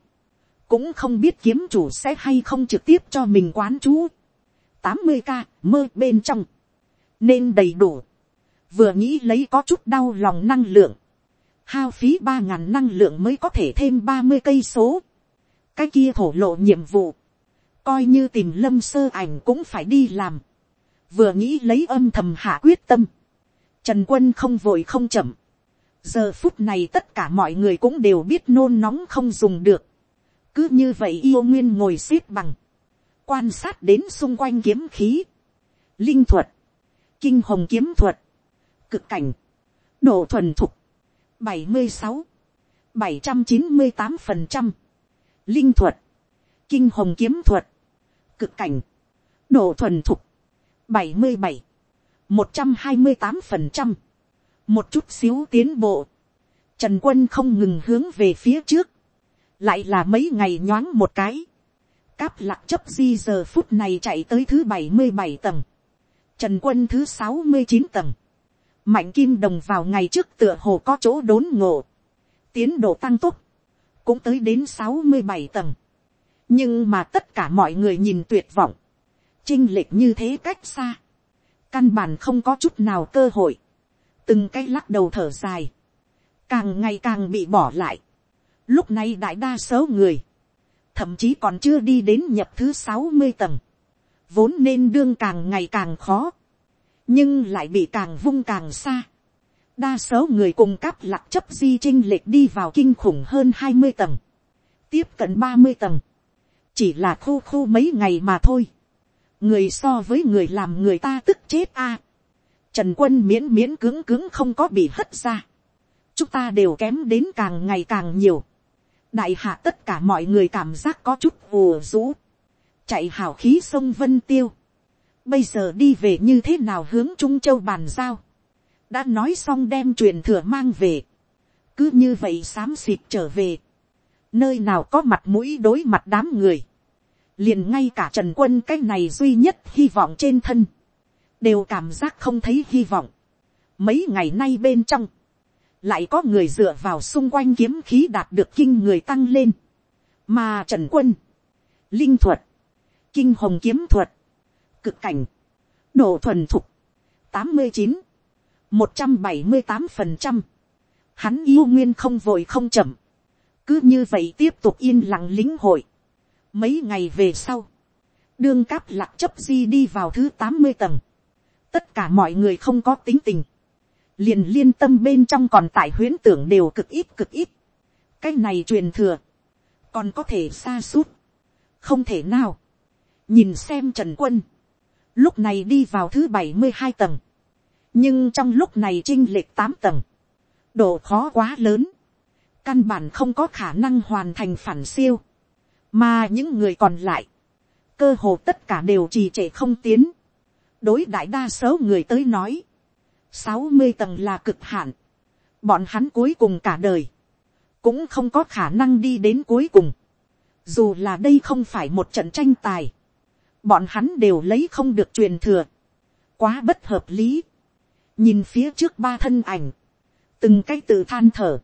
cũng không biết kiếm chủ sẽ hay không trực tiếp cho mình quán chú, tám mươi k mơ bên trong, nên đầy đủ, vừa nghĩ lấy có chút đau lòng năng lượng, hao phí ba ngàn năng lượng mới có thể thêm ba mươi cây số, cái kia thổ lộ nhiệm vụ, coi như tìm lâm sơ ảnh cũng phải đi làm, vừa nghĩ lấy âm thầm hạ quyết tâm, trần quân không vội không chậm, giờ phút này tất cả mọi người cũng đều biết nôn nóng không dùng được. cứ như vậy yêu nguyên ngồi xếp bằng, quan sát đến xung quanh kiếm khí, linh thuật, kinh hồng kiếm thuật, cực cảnh, độ thuần thục, bảy mươi sáu, bảy trăm chín mươi tám phần trăm, linh thuật, kinh hồng kiếm thuật, cực cảnh, độ thuần thục, bảy mươi bảy, một trăm hai mươi tám phần trăm, một chút xíu tiến bộ, trần quân không ngừng hướng về phía trước, lại là mấy ngày nhoáng một cái, cáp lạc chấp di giờ phút này chạy tới thứ bảy mươi bảy tầng, trần quân thứ sáu mươi chín tầng, mạnh kim đồng vào ngày trước tựa hồ có chỗ đốn ngộ, tiến độ tăng tốc, cũng tới đến sáu mươi bảy tầng, nhưng mà tất cả mọi người nhìn tuyệt vọng, chinh lệch như thế cách xa, căn bản không có chút nào cơ hội, từng cái lắc đầu thở dài, càng ngày càng bị bỏ lại. Lúc này đại đa số người, thậm chí còn chưa đi đến nhập thứ sáu mươi tầng, vốn nên đương càng ngày càng khó, nhưng lại bị càng vung càng xa đa số người cùng cáp lạc chấp di trinh lệch đi vào kinh khủng hơn hai mươi tầng, tiếp cận ba mươi tầng, chỉ là khu khu mấy ngày mà thôi. người so với người làm người ta tức chết a. Trần quân miễn miễn cứng cứng không có bị hất ra. Chúng ta đều kém đến càng ngày càng nhiều. Đại hạ tất cả mọi người cảm giác có chút ùa rũ. Chạy hào khí sông Vân Tiêu. Bây giờ đi về như thế nào hướng Trung Châu bàn giao. Đã nói xong đem truyền thừa mang về. Cứ như vậy xám xịt trở về. Nơi nào có mặt mũi đối mặt đám người. Liền ngay cả Trần Quân cái này duy nhất hy vọng trên thân đều cảm giác không thấy hy vọng. Mấy ngày nay bên trong, lại có người dựa vào xung quanh kiếm khí đạt được kinh người tăng lên. Mà Trần Quân, Linh thuật, Kinh Hồng kiếm thuật, cực cảnh, độ thuần thục, tám mươi chín, một trăm bảy mươi tám phần trăm. Hắn yêu nguyên không vội không chậm. Cứ như vậy tiếp tục yên lặng lính hội. Mấy ngày về sau, đương cáp lạc chấp di đi vào thứ tám mươi tầng. Tất cả mọi người không có tính tình, liền liên tâm bên trong còn tại huyễn tưởng đều cực ít cực ít, cái này truyền thừa, còn có thể xa suốt, không thể nào, nhìn xem trần quân, lúc này đi vào thứ bảy mươi hai tầng, nhưng trong lúc này chinh lệch tám tầng, độ khó quá lớn, căn bản không có khả năng hoàn thành phản siêu, mà những người còn lại, cơ hồ tất cả đều trì trệ không tiến, đối đại đa số người tới nói, sáu mươi tầng là cực hạn, bọn hắn cuối cùng cả đời, cũng không có khả năng đi đến cuối cùng, dù là đây không phải một trận tranh tài, bọn hắn đều lấy không được truyền thừa, quá bất hợp lý, nhìn phía trước ba thân ảnh, từng cái tự than thở,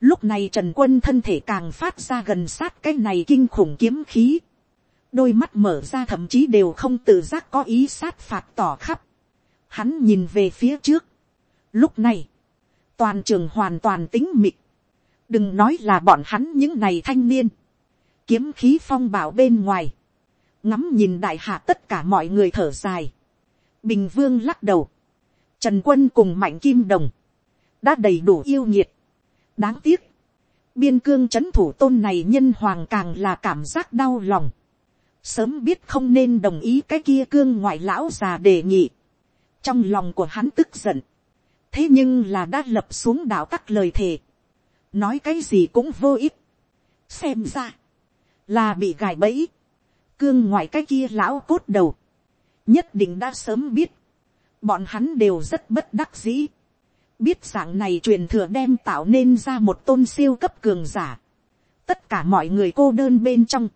lúc này trần quân thân thể càng phát ra gần sát cái này kinh khủng kiếm khí, đôi mắt mở ra thậm chí đều không tự giác có ý sát phạt tỏ khắp. Hắn nhìn về phía trước. Lúc này, toàn trường hoàn toàn tính mịt. Đừng nói là bọn hắn những này thanh niên. Kiếm khí phong bảo bên ngoài. Ngắm nhìn đại hạ tất cả mọi người thở dài. Bình vương lắc đầu. Trần quân cùng mạnh kim đồng. Đã đầy đủ yêu nhiệt. Đáng tiếc. Biên cương chấn thủ tôn này nhân hoàng càng là cảm giác đau lòng sớm biết không nên đồng ý cái kia cương ngoại lão già đề nghị. trong lòng của hắn tức giận. thế nhưng là đã lập xuống đạo tắc lời thề. nói cái gì cũng vô ích, xem ra, là bị gài bẫy, cương ngoại cái kia lão cốt đầu, nhất định đã sớm biết, bọn hắn đều rất bất đắc dĩ, biết dạng này truyền thừa đem tạo nên ra một tôn siêu cấp cường giả, tất cả mọi người cô đơn bên trong,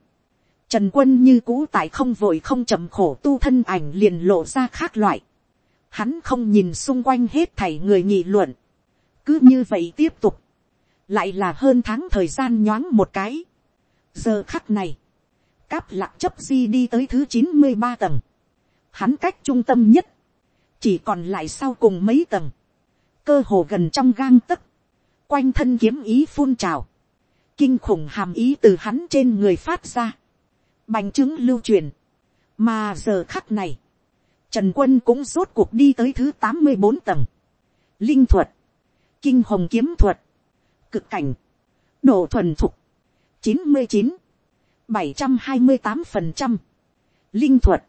trần quân như cũ tại không vội không chậm khổ tu thân ảnh liền lộ ra khác loại, hắn không nhìn xung quanh hết thảy người nghị luận, cứ như vậy tiếp tục, lại là hơn tháng thời gian nhoáng một cái, giờ khắc này, cáp lạc chấp di đi tới thứ chín mươi ba tầng, hắn cách trung tâm nhất, chỉ còn lại sau cùng mấy tầng, cơ hồ gần trong gang tấc, quanh thân kiếm ý phun trào, kinh khủng hàm ý từ hắn trên người phát ra, bành chứng lưu truyền, mà giờ khắc này, trần quân cũng rốt cuộc đi tới thứ tám mươi bốn tầng, linh thuật, kinh hồng kiếm thuật, cực cảnh, độ thuần thục, chín mươi chín, bảy trăm hai mươi tám phần trăm, linh thuật,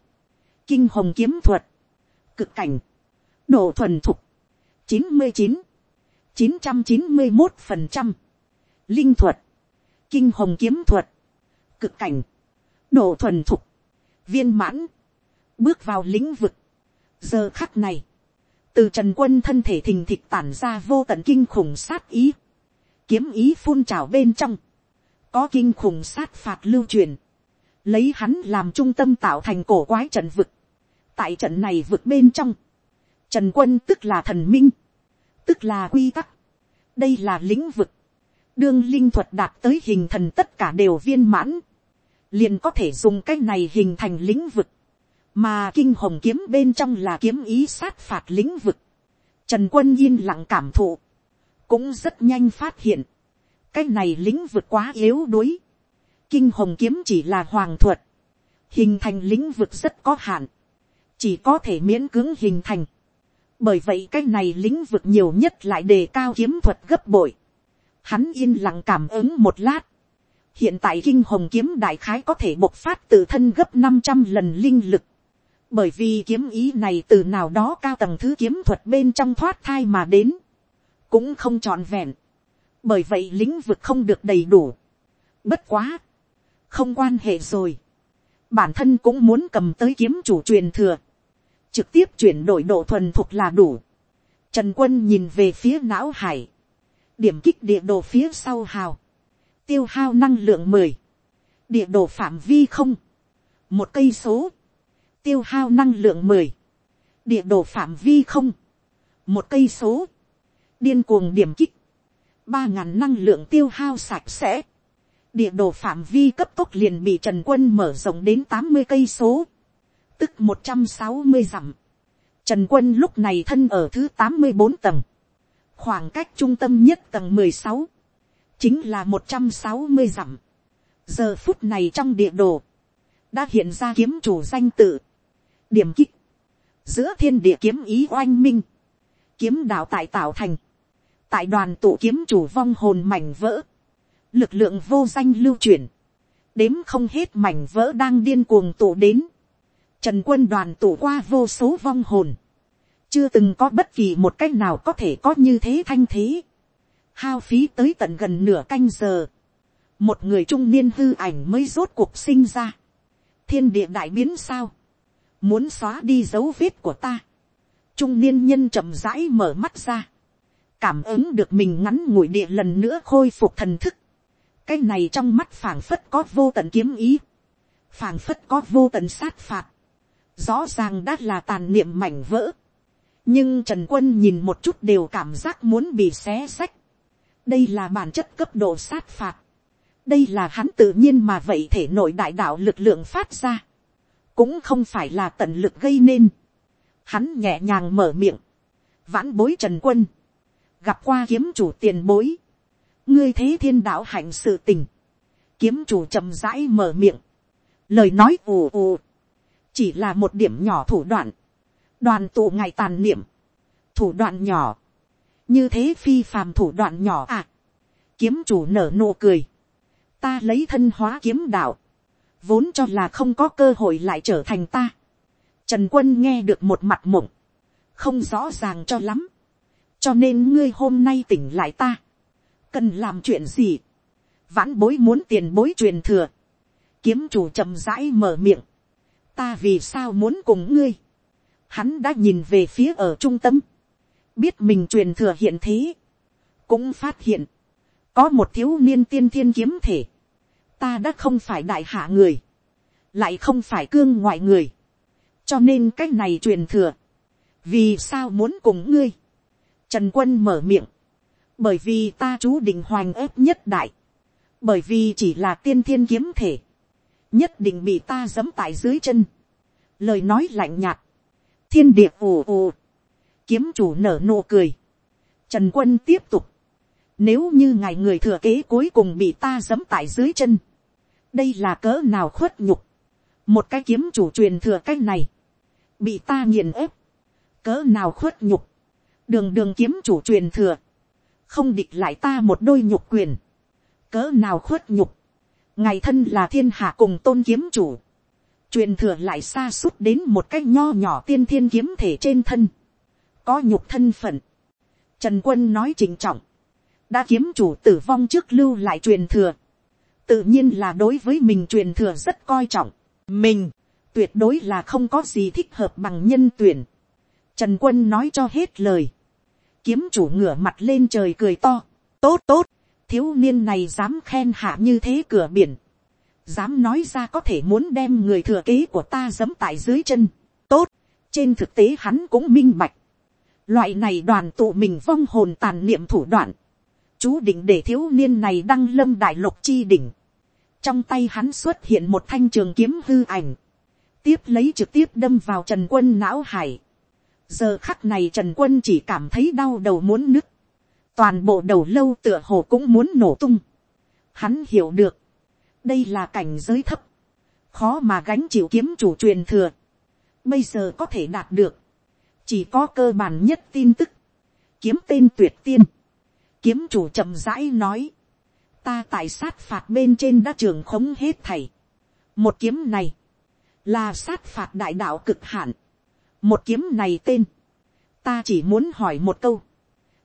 kinh hồng kiếm thuật, cực cảnh, độ thuần thục, chín mươi chín, chín trăm chín mươi một phần trăm, linh thuật, kinh hồng kiếm thuật, cực cảnh, độ thuần thục, viên mãn, bước vào lĩnh vực. giờ khắc này, từ trần quân thân thể thình thịch tản ra vô tận kinh khủng sát ý, kiếm ý phun trào bên trong, có kinh khủng sát phạt lưu truyền, lấy hắn làm trung tâm tạo thành cổ quái trận vực tại trận này vượt bên trong, trần quân tức là thần minh, tức là quy tắc, đây là lĩnh vực, đương linh thuật đạt tới hình thần tất cả đều viên mãn, liền có thể dùng cái này hình thành lĩnh vực, mà kinh hồng kiếm bên trong là kiếm ý sát phạt lĩnh vực, trần quân yên lặng cảm thụ, cũng rất nhanh phát hiện, cái này lĩnh vực quá yếu đuối, kinh hồng kiếm chỉ là hoàng thuật, hình thành lĩnh vực rất có hạn, chỉ có thể miễn cưỡng hình thành, bởi vậy cái này lĩnh vực nhiều nhất lại đề cao kiếm thuật gấp bội, hắn yên lặng cảm ứng một lát, hiện tại kinh hồng kiếm đại khái có thể bộc phát từ thân gấp năm trăm lần linh lực, bởi vì kiếm ý này từ nào đó cao tầng thứ kiếm thuật bên trong thoát thai mà đến, cũng không trọn vẹn, bởi vậy lĩnh vực không được đầy đủ. Bất quá, không quan hệ rồi, bản thân cũng muốn cầm tới kiếm chủ truyền thừa, trực tiếp chuyển đổi độ thuần thuộc là đủ. Trần quân nhìn về phía não hải, điểm kích địa đồ phía sau hào, tiêu hao năng lượng mười, địa đồ phạm vi không, một cây số, tiêu hao năng lượng mười, địa đồ phạm vi không, một cây số, điên cuồng điểm kích, ba ngàn năng lượng tiêu hao sạch sẽ, địa đồ phạm vi cấp tốc liền bị trần quân mở rộng đến tám mươi cây số, tức một trăm sáu mươi dặm. Trần quân lúc này thân ở thứ tám mươi bốn tầng, khoảng cách trung tâm nhất tầng mười sáu, chính là một trăm sáu mươi dặm. giờ phút này trong địa đồ, đã hiện ra kiếm chủ danh tự, điểm kích, giữa thiên địa kiếm ý oanh minh, kiếm đạo tại tạo thành, tại đoàn tụ kiếm chủ vong hồn mảnh vỡ, lực lượng vô danh lưu chuyển, đếm không hết mảnh vỡ đang điên cuồng tụ đến, trần quân đoàn tụ qua vô số vong hồn, chưa từng có bất kỳ một cách nào có thể có như thế thanh thế, hao phí tới tận gần nửa canh giờ, một người trung niên hư ảnh mới rốt cuộc sinh ra, thiên địa đại biến sao, muốn xóa đi dấu vết của ta, trung niên nhân chậm rãi mở mắt ra, cảm ứng được mình ngắn ngủi địa lần nữa khôi phục thần thức, cái này trong mắt phảng phất có vô tận kiếm ý, phảng phất có vô tận sát phạt, rõ ràng đã là tàn niệm mảnh vỡ, nhưng trần quân nhìn một chút đều cảm giác muốn bị xé sách, đây là bản chất cấp độ sát phạt, đây là hắn tự nhiên mà vậy thể nội đại đạo lực lượng phát ra, cũng không phải là tận lực gây nên, hắn nhẹ nhàng mở miệng, vãn bối trần quân, gặp qua kiếm chủ tiền bối, ngươi thế thiên đạo hạnh sự tình, kiếm chủ chậm rãi mở miệng, lời nói ù ù, chỉ là một điểm nhỏ thủ đoạn, đoàn tụ ngày tàn niệm, thủ đoạn nhỏ, như thế phi phàm thủ đoạn nhỏ à, kiếm chủ nở nụ cười, ta lấy thân hóa kiếm đạo, vốn cho là không có cơ hội lại trở thành ta. Trần quân nghe được một mặt mộng, không rõ ràng cho lắm, cho nên ngươi hôm nay tỉnh lại ta, cần làm chuyện gì, vãn bối muốn tiền bối truyền thừa, kiếm chủ chậm rãi mở miệng, ta vì sao muốn cùng ngươi, hắn đã nhìn về phía ở trung tâm, biết mình truyền thừa hiện thế, cũng phát hiện, có một thiếu niên tiên thiên kiếm thể, ta đã không phải đại hạ người, lại không phải cương ngoại người, cho nên cái này truyền thừa, vì sao muốn cùng ngươi, trần quân mở miệng, bởi vì ta chú định hoành ép nhất đại, bởi vì chỉ là tiên thiên kiếm thể, nhất định bị ta giẫm tại dưới chân, lời nói lạnh nhạt, thiên địa ồ ồ, kiếm chủ nở nụ cười, trần quân tiếp tục, nếu như ngài người thừa kế cuối cùng bị ta giẫm tại dưới chân, đây là cỡ nào khuất nhục, một cái kiếm chủ truyền thừa cái này, bị ta nghiền ép, cỡ nào khuất nhục, đường đường kiếm chủ truyền thừa, không địch lại ta một đôi nhục quyền, cỡ nào khuất nhục, ngày thân là thiên hạ cùng tôn kiếm chủ, truyền thừa lại xa suốt đến một cái nho nhỏ tiên thiên kiếm thể trên thân, có nhục thân phận, trần quân nói trình trọng, đã kiếm chủ tử vong trước lưu lại truyền thừa, tự nhiên là đối với mình truyền thừa rất coi trọng, mình, tuyệt đối là không có gì thích hợp bằng nhân tuyển. Trần quân nói cho hết lời. Kiếm chủ ngửa mặt lên trời cười to. Tốt tốt, thiếu niên này dám khen hạ như thế cửa biển. Dám nói ra có thể muốn đem người thừa kế của ta dẫm tại dưới chân. Tốt, trên thực tế hắn cũng minh bạch. Loại này đoàn tụ mình vong hồn tàn niệm thủ đoạn. Chú định để thiếu niên này đăng lâm đại lục chi đỉnh trong tay hắn xuất hiện một thanh trường kiếm hư ảnh, tiếp lấy trực tiếp đâm vào trần quân não hải giờ khắc này trần quân chỉ cảm thấy đau đầu muốn nứt, toàn bộ đầu lâu tựa hồ cũng muốn nổ tung. hắn hiểu được, đây là cảnh giới thấp, khó mà gánh chịu kiếm chủ truyền thừa, bây giờ có thể đạt được, chỉ có cơ bản nhất tin tức, kiếm tên tuyệt tiên, kiếm chủ chậm rãi nói, ta tại sát phạt bên trên đã trường khống hết thầy. một kiếm này, là sát phạt đại đạo cực hạn một kiếm này tên, ta chỉ muốn hỏi một câu,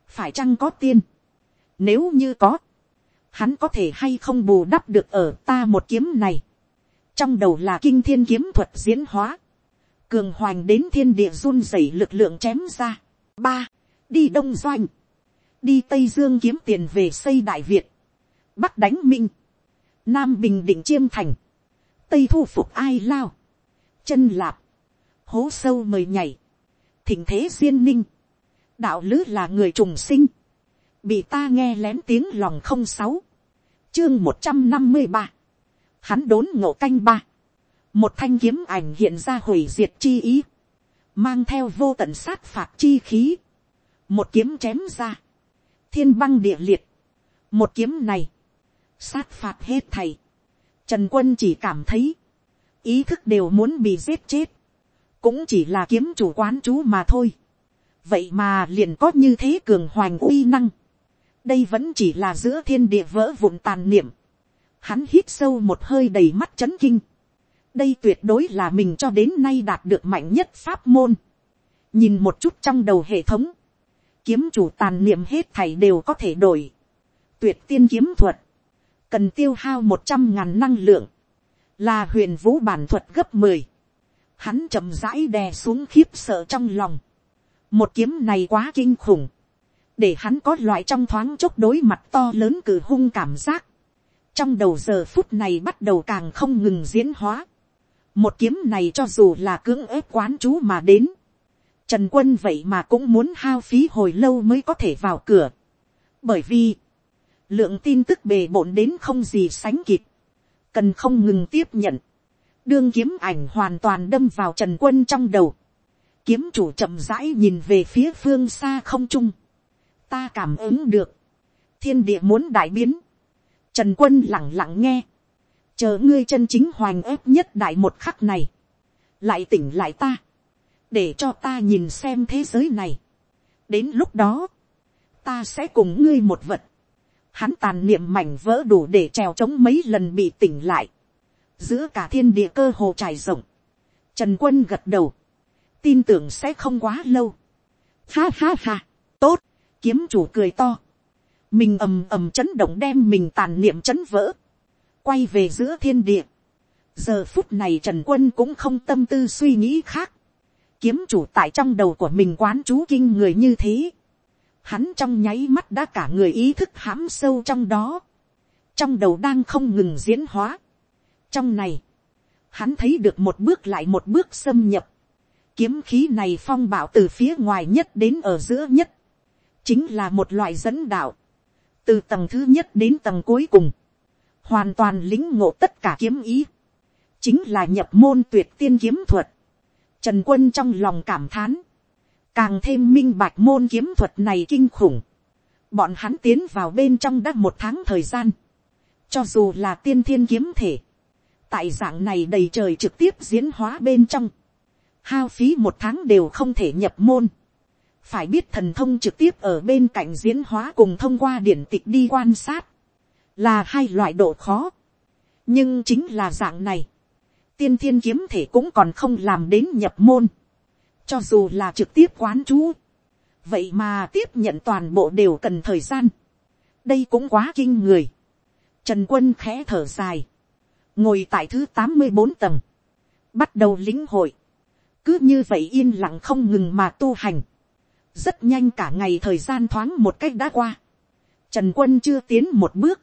phải chăng có tiên, nếu như có, hắn có thể hay không bù đắp được ở ta một kiếm này, trong đầu là kinh thiên kiếm thuật diễn hóa, cường hoành đến thiên địa run rẩy lực lượng chém ra, ba, đi đông doanh, đi tây dương kiếm tiền về xây đại việt, bắc đánh minh, nam bình định chiêm thành, tây thu phục ai lao, chân lạp, hố sâu mời nhảy, thỉnh thế duyên ninh, đạo lứ là người trùng sinh, bị ta nghe lén tiếng lòng không sáu, chương một trăm năm mươi ba, hắn đốn ngộ canh ba, một thanh kiếm ảnh hiện ra hủy diệt chi ý, mang theo vô tận sát phạt chi khí, một kiếm chém ra, thiên băng địa liệt, một kiếm này, sát phạt hết thầy. Trần quân chỉ cảm thấy, ý thức đều muốn bị giết chết, cũng chỉ là kiếm chủ quán chú mà thôi. vậy mà liền có như thế cường hoành uy năng. đây vẫn chỉ là giữa thiên địa vỡ vụn tàn niệm. hắn hít sâu một hơi đầy mắt c h ấ n kinh. đây tuyệt đối là mình cho đến nay đạt được mạnh nhất pháp môn. nhìn một chút trong đầu hệ thống, kiếm chủ tàn niệm hết thảy đều có thể đổi. tuyệt tiên kiếm thuật, cần tiêu hao một trăm ngàn năng lượng, là huyền vũ bản thuật gấp mười, hắn chậm rãi đè xuống khiếp sợ trong lòng, một kiếm này quá kinh khủng, để hắn có loại trong thoáng chốc đối mặt to lớn cử hung cảm giác, trong đầu giờ phút này bắt đầu càng không ngừng diễn hóa, một kiếm này cho dù là cưỡng ép quán chú mà đến, trần quân vậy mà cũng muốn hao phí hồi lâu mới có thể vào cửa, bởi vì, lượng tin tức bề bộn đến không gì sánh kịp, cần không ngừng tiếp nhận, đương kiếm ảnh hoàn toàn đâm vào trần quân trong đầu, kiếm chủ chậm rãi nhìn về phía phương xa không trung, ta cảm ứng được, thiên địa muốn đại biến, trần quân lặng lặng nghe, chờ ngươi chân chính hoành ép nhất đại một khắc này, lại tỉnh lại ta, để cho ta nhìn xem thế giới này. đến lúc đó, ta sẽ cùng ngươi một vật, hắn tàn niệm mảnh vỡ đủ để trèo chống mấy lần bị tỉnh lại, giữa cả thiên địa cơ hồ trải rộng, trần quân gật đầu, tin tưởng sẽ không quá lâu, ha ha ha, tốt, kiếm chủ cười to, mình ầm ầm chấn động đem mình tàn niệm chấn vỡ, quay về giữa thiên địa. giờ phút này trần quân cũng không tâm tư suy nghĩ khác, kiếm chủ tại trong đầu của mình quán chú kinh người như thế, hắn trong nháy mắt đã cả người ý thức hãm sâu trong đó, trong đầu đang không ngừng diễn hóa trong này, hắn thấy được một bước lại một bước xâm nhập, kiếm khí này phong bảo từ phía ngoài nhất đến ở giữa nhất, chính là một loại dẫn đạo, từ tầng thứ nhất đến tầng cuối cùng, hoàn toàn lính ngộ tất cả kiếm ý, chính là nhập môn tuyệt tiên kiếm thuật. Trần quân trong lòng cảm thán, càng thêm minh bạch môn kiếm thuật này kinh khủng. Bọn hắn tiến vào bên trong đã một tháng thời gian, cho dù là tiên thiên kiếm thể, tại dạng này đầy trời trực tiếp diễn hóa bên trong, hao phí một tháng đều không thể nhập môn. phải biết thần thông trực tiếp ở bên cạnh diễn hóa cùng thông qua điển tịch đi quan sát, là hai loại độ khó. nhưng chính là dạng này, tiên thiên kiếm thể cũng còn không làm đến nhập môn, cho dù là trực tiếp quán chú, vậy mà tiếp nhận toàn bộ đều cần thời gian, đây cũng quá kinh người. Trần quân khẽ thở dài, ngồi tại thứ tám mươi bốn tầng, bắt đầu lĩnh hội, cứ như vậy yên lặng không ngừng mà tu hành, rất nhanh cả ngày thời gian thoáng một cách đã qua, trần quân chưa tiến một bước,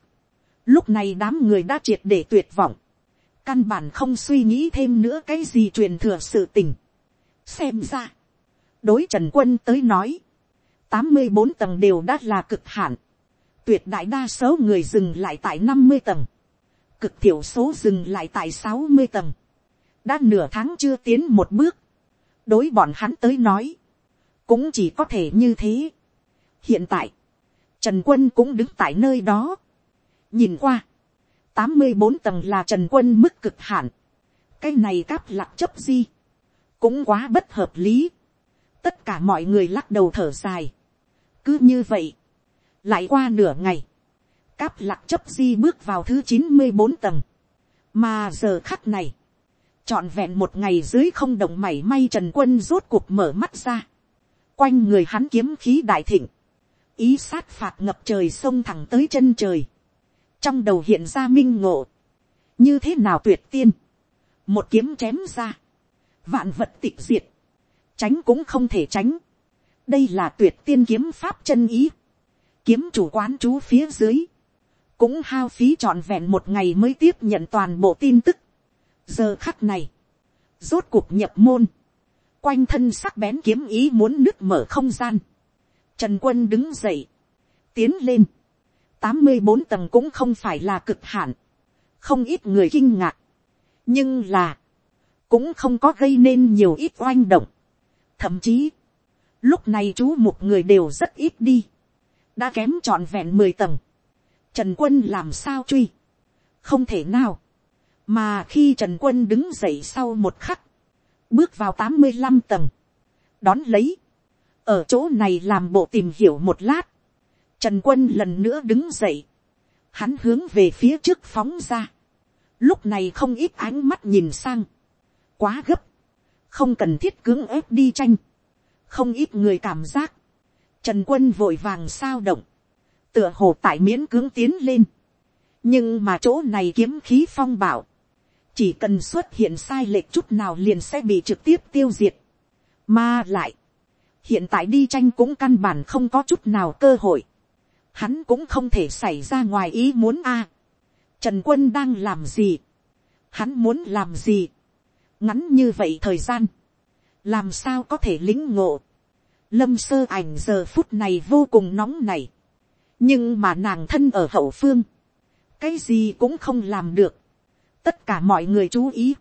lúc này đám người đã triệt để tuyệt vọng, căn bản không suy nghĩ thêm nữa cái gì truyền thừa sự tình, xem ra, đối trần quân tới nói, tám mươi bốn tầng đều đã là cực hạn, tuyệt đại đa số người dừng lại tại năm mươi tầng, cực thiểu số dừng lại tại sáu mươi tầng, đã nửa tháng chưa tiến một bước, đối bọn hắn tới nói, cũng chỉ có thể như thế. hiện tại, trần quân cũng đứng tại nơi đó, nhìn qua, tám mươi bốn tầng là trần quân mức cực hạn, cái này cáp lạc chấp di, cũng quá bất hợp lý, tất cả mọi người lắc đầu thở dài, cứ như vậy, lại qua nửa ngày, cáp lạc chấp di bước vào thứ chín mươi bốn tầng, mà giờ khắc này, trọn vẹn một ngày dưới không động mảy may trần quân rốt cuộc mở mắt ra, quanh người hắn kiếm khí đại thịnh, ý sát phạt ngập trời sông thẳng tới chân trời, trong đầu hiện ra minh ngộ, như thế nào tuyệt tiên, một kiếm chém ra, vạn vật tịch diệt, tránh cũng không thể tránh, đây là tuyệt tiên kiếm pháp chân ý, kiếm chủ quán chú phía dưới, cũng hao phí trọn vẹn một ngày mới tiếp nhận toàn bộ tin tức. giờ khắc này, rốt cuộc nhập môn, quanh thân sắc bén kiếm ý muốn nứt mở không gian. Trần quân đứng dậy, tiến lên, tám mươi bốn tầng cũng không phải là cực hạn, không ít người kinh ngạc, nhưng là, cũng không có gây nên nhiều ít oanh động. thậm chí, lúc này chú một người đều rất ít đi, đã kém trọn vẹn mười tầng, trần quân làm sao truy, không thể nào, mà khi trần quân đứng dậy sau một khắc, bước vào tám mươi năm tầng, đón lấy, ở chỗ này làm bộ tìm hiểu một lát, trần quân lần nữa đứng dậy, hắn hướng về phía trước phóng ra, lúc này không ít ánh mắt nhìn sang, quá gấp, không cần thiết cưỡng ép đi tranh, không ít người cảm giác, trần quân vội vàng sao động, tựa hồ tại miễn cưỡng tiến lên, nhưng mà chỗ này kiếm khí phong bảo, chỉ cần xuất hiện sai lệch chút nào liền sẽ bị trực tiếp tiêu diệt, mà lại, hiện tại đi tranh cũng căn bản không có chút nào cơ hội, hắn cũng không thể xảy ra ngoài ý muốn a. Trần quân đang làm gì, hắn muốn làm gì, ngắn như vậy thời gian, làm sao có thể lính ngộ, lâm sơ ảnh giờ phút này vô cùng nóng này, nhưng mà nàng thân ở hậu phương, cái gì cũng không làm được, tất cả mọi người chú ý,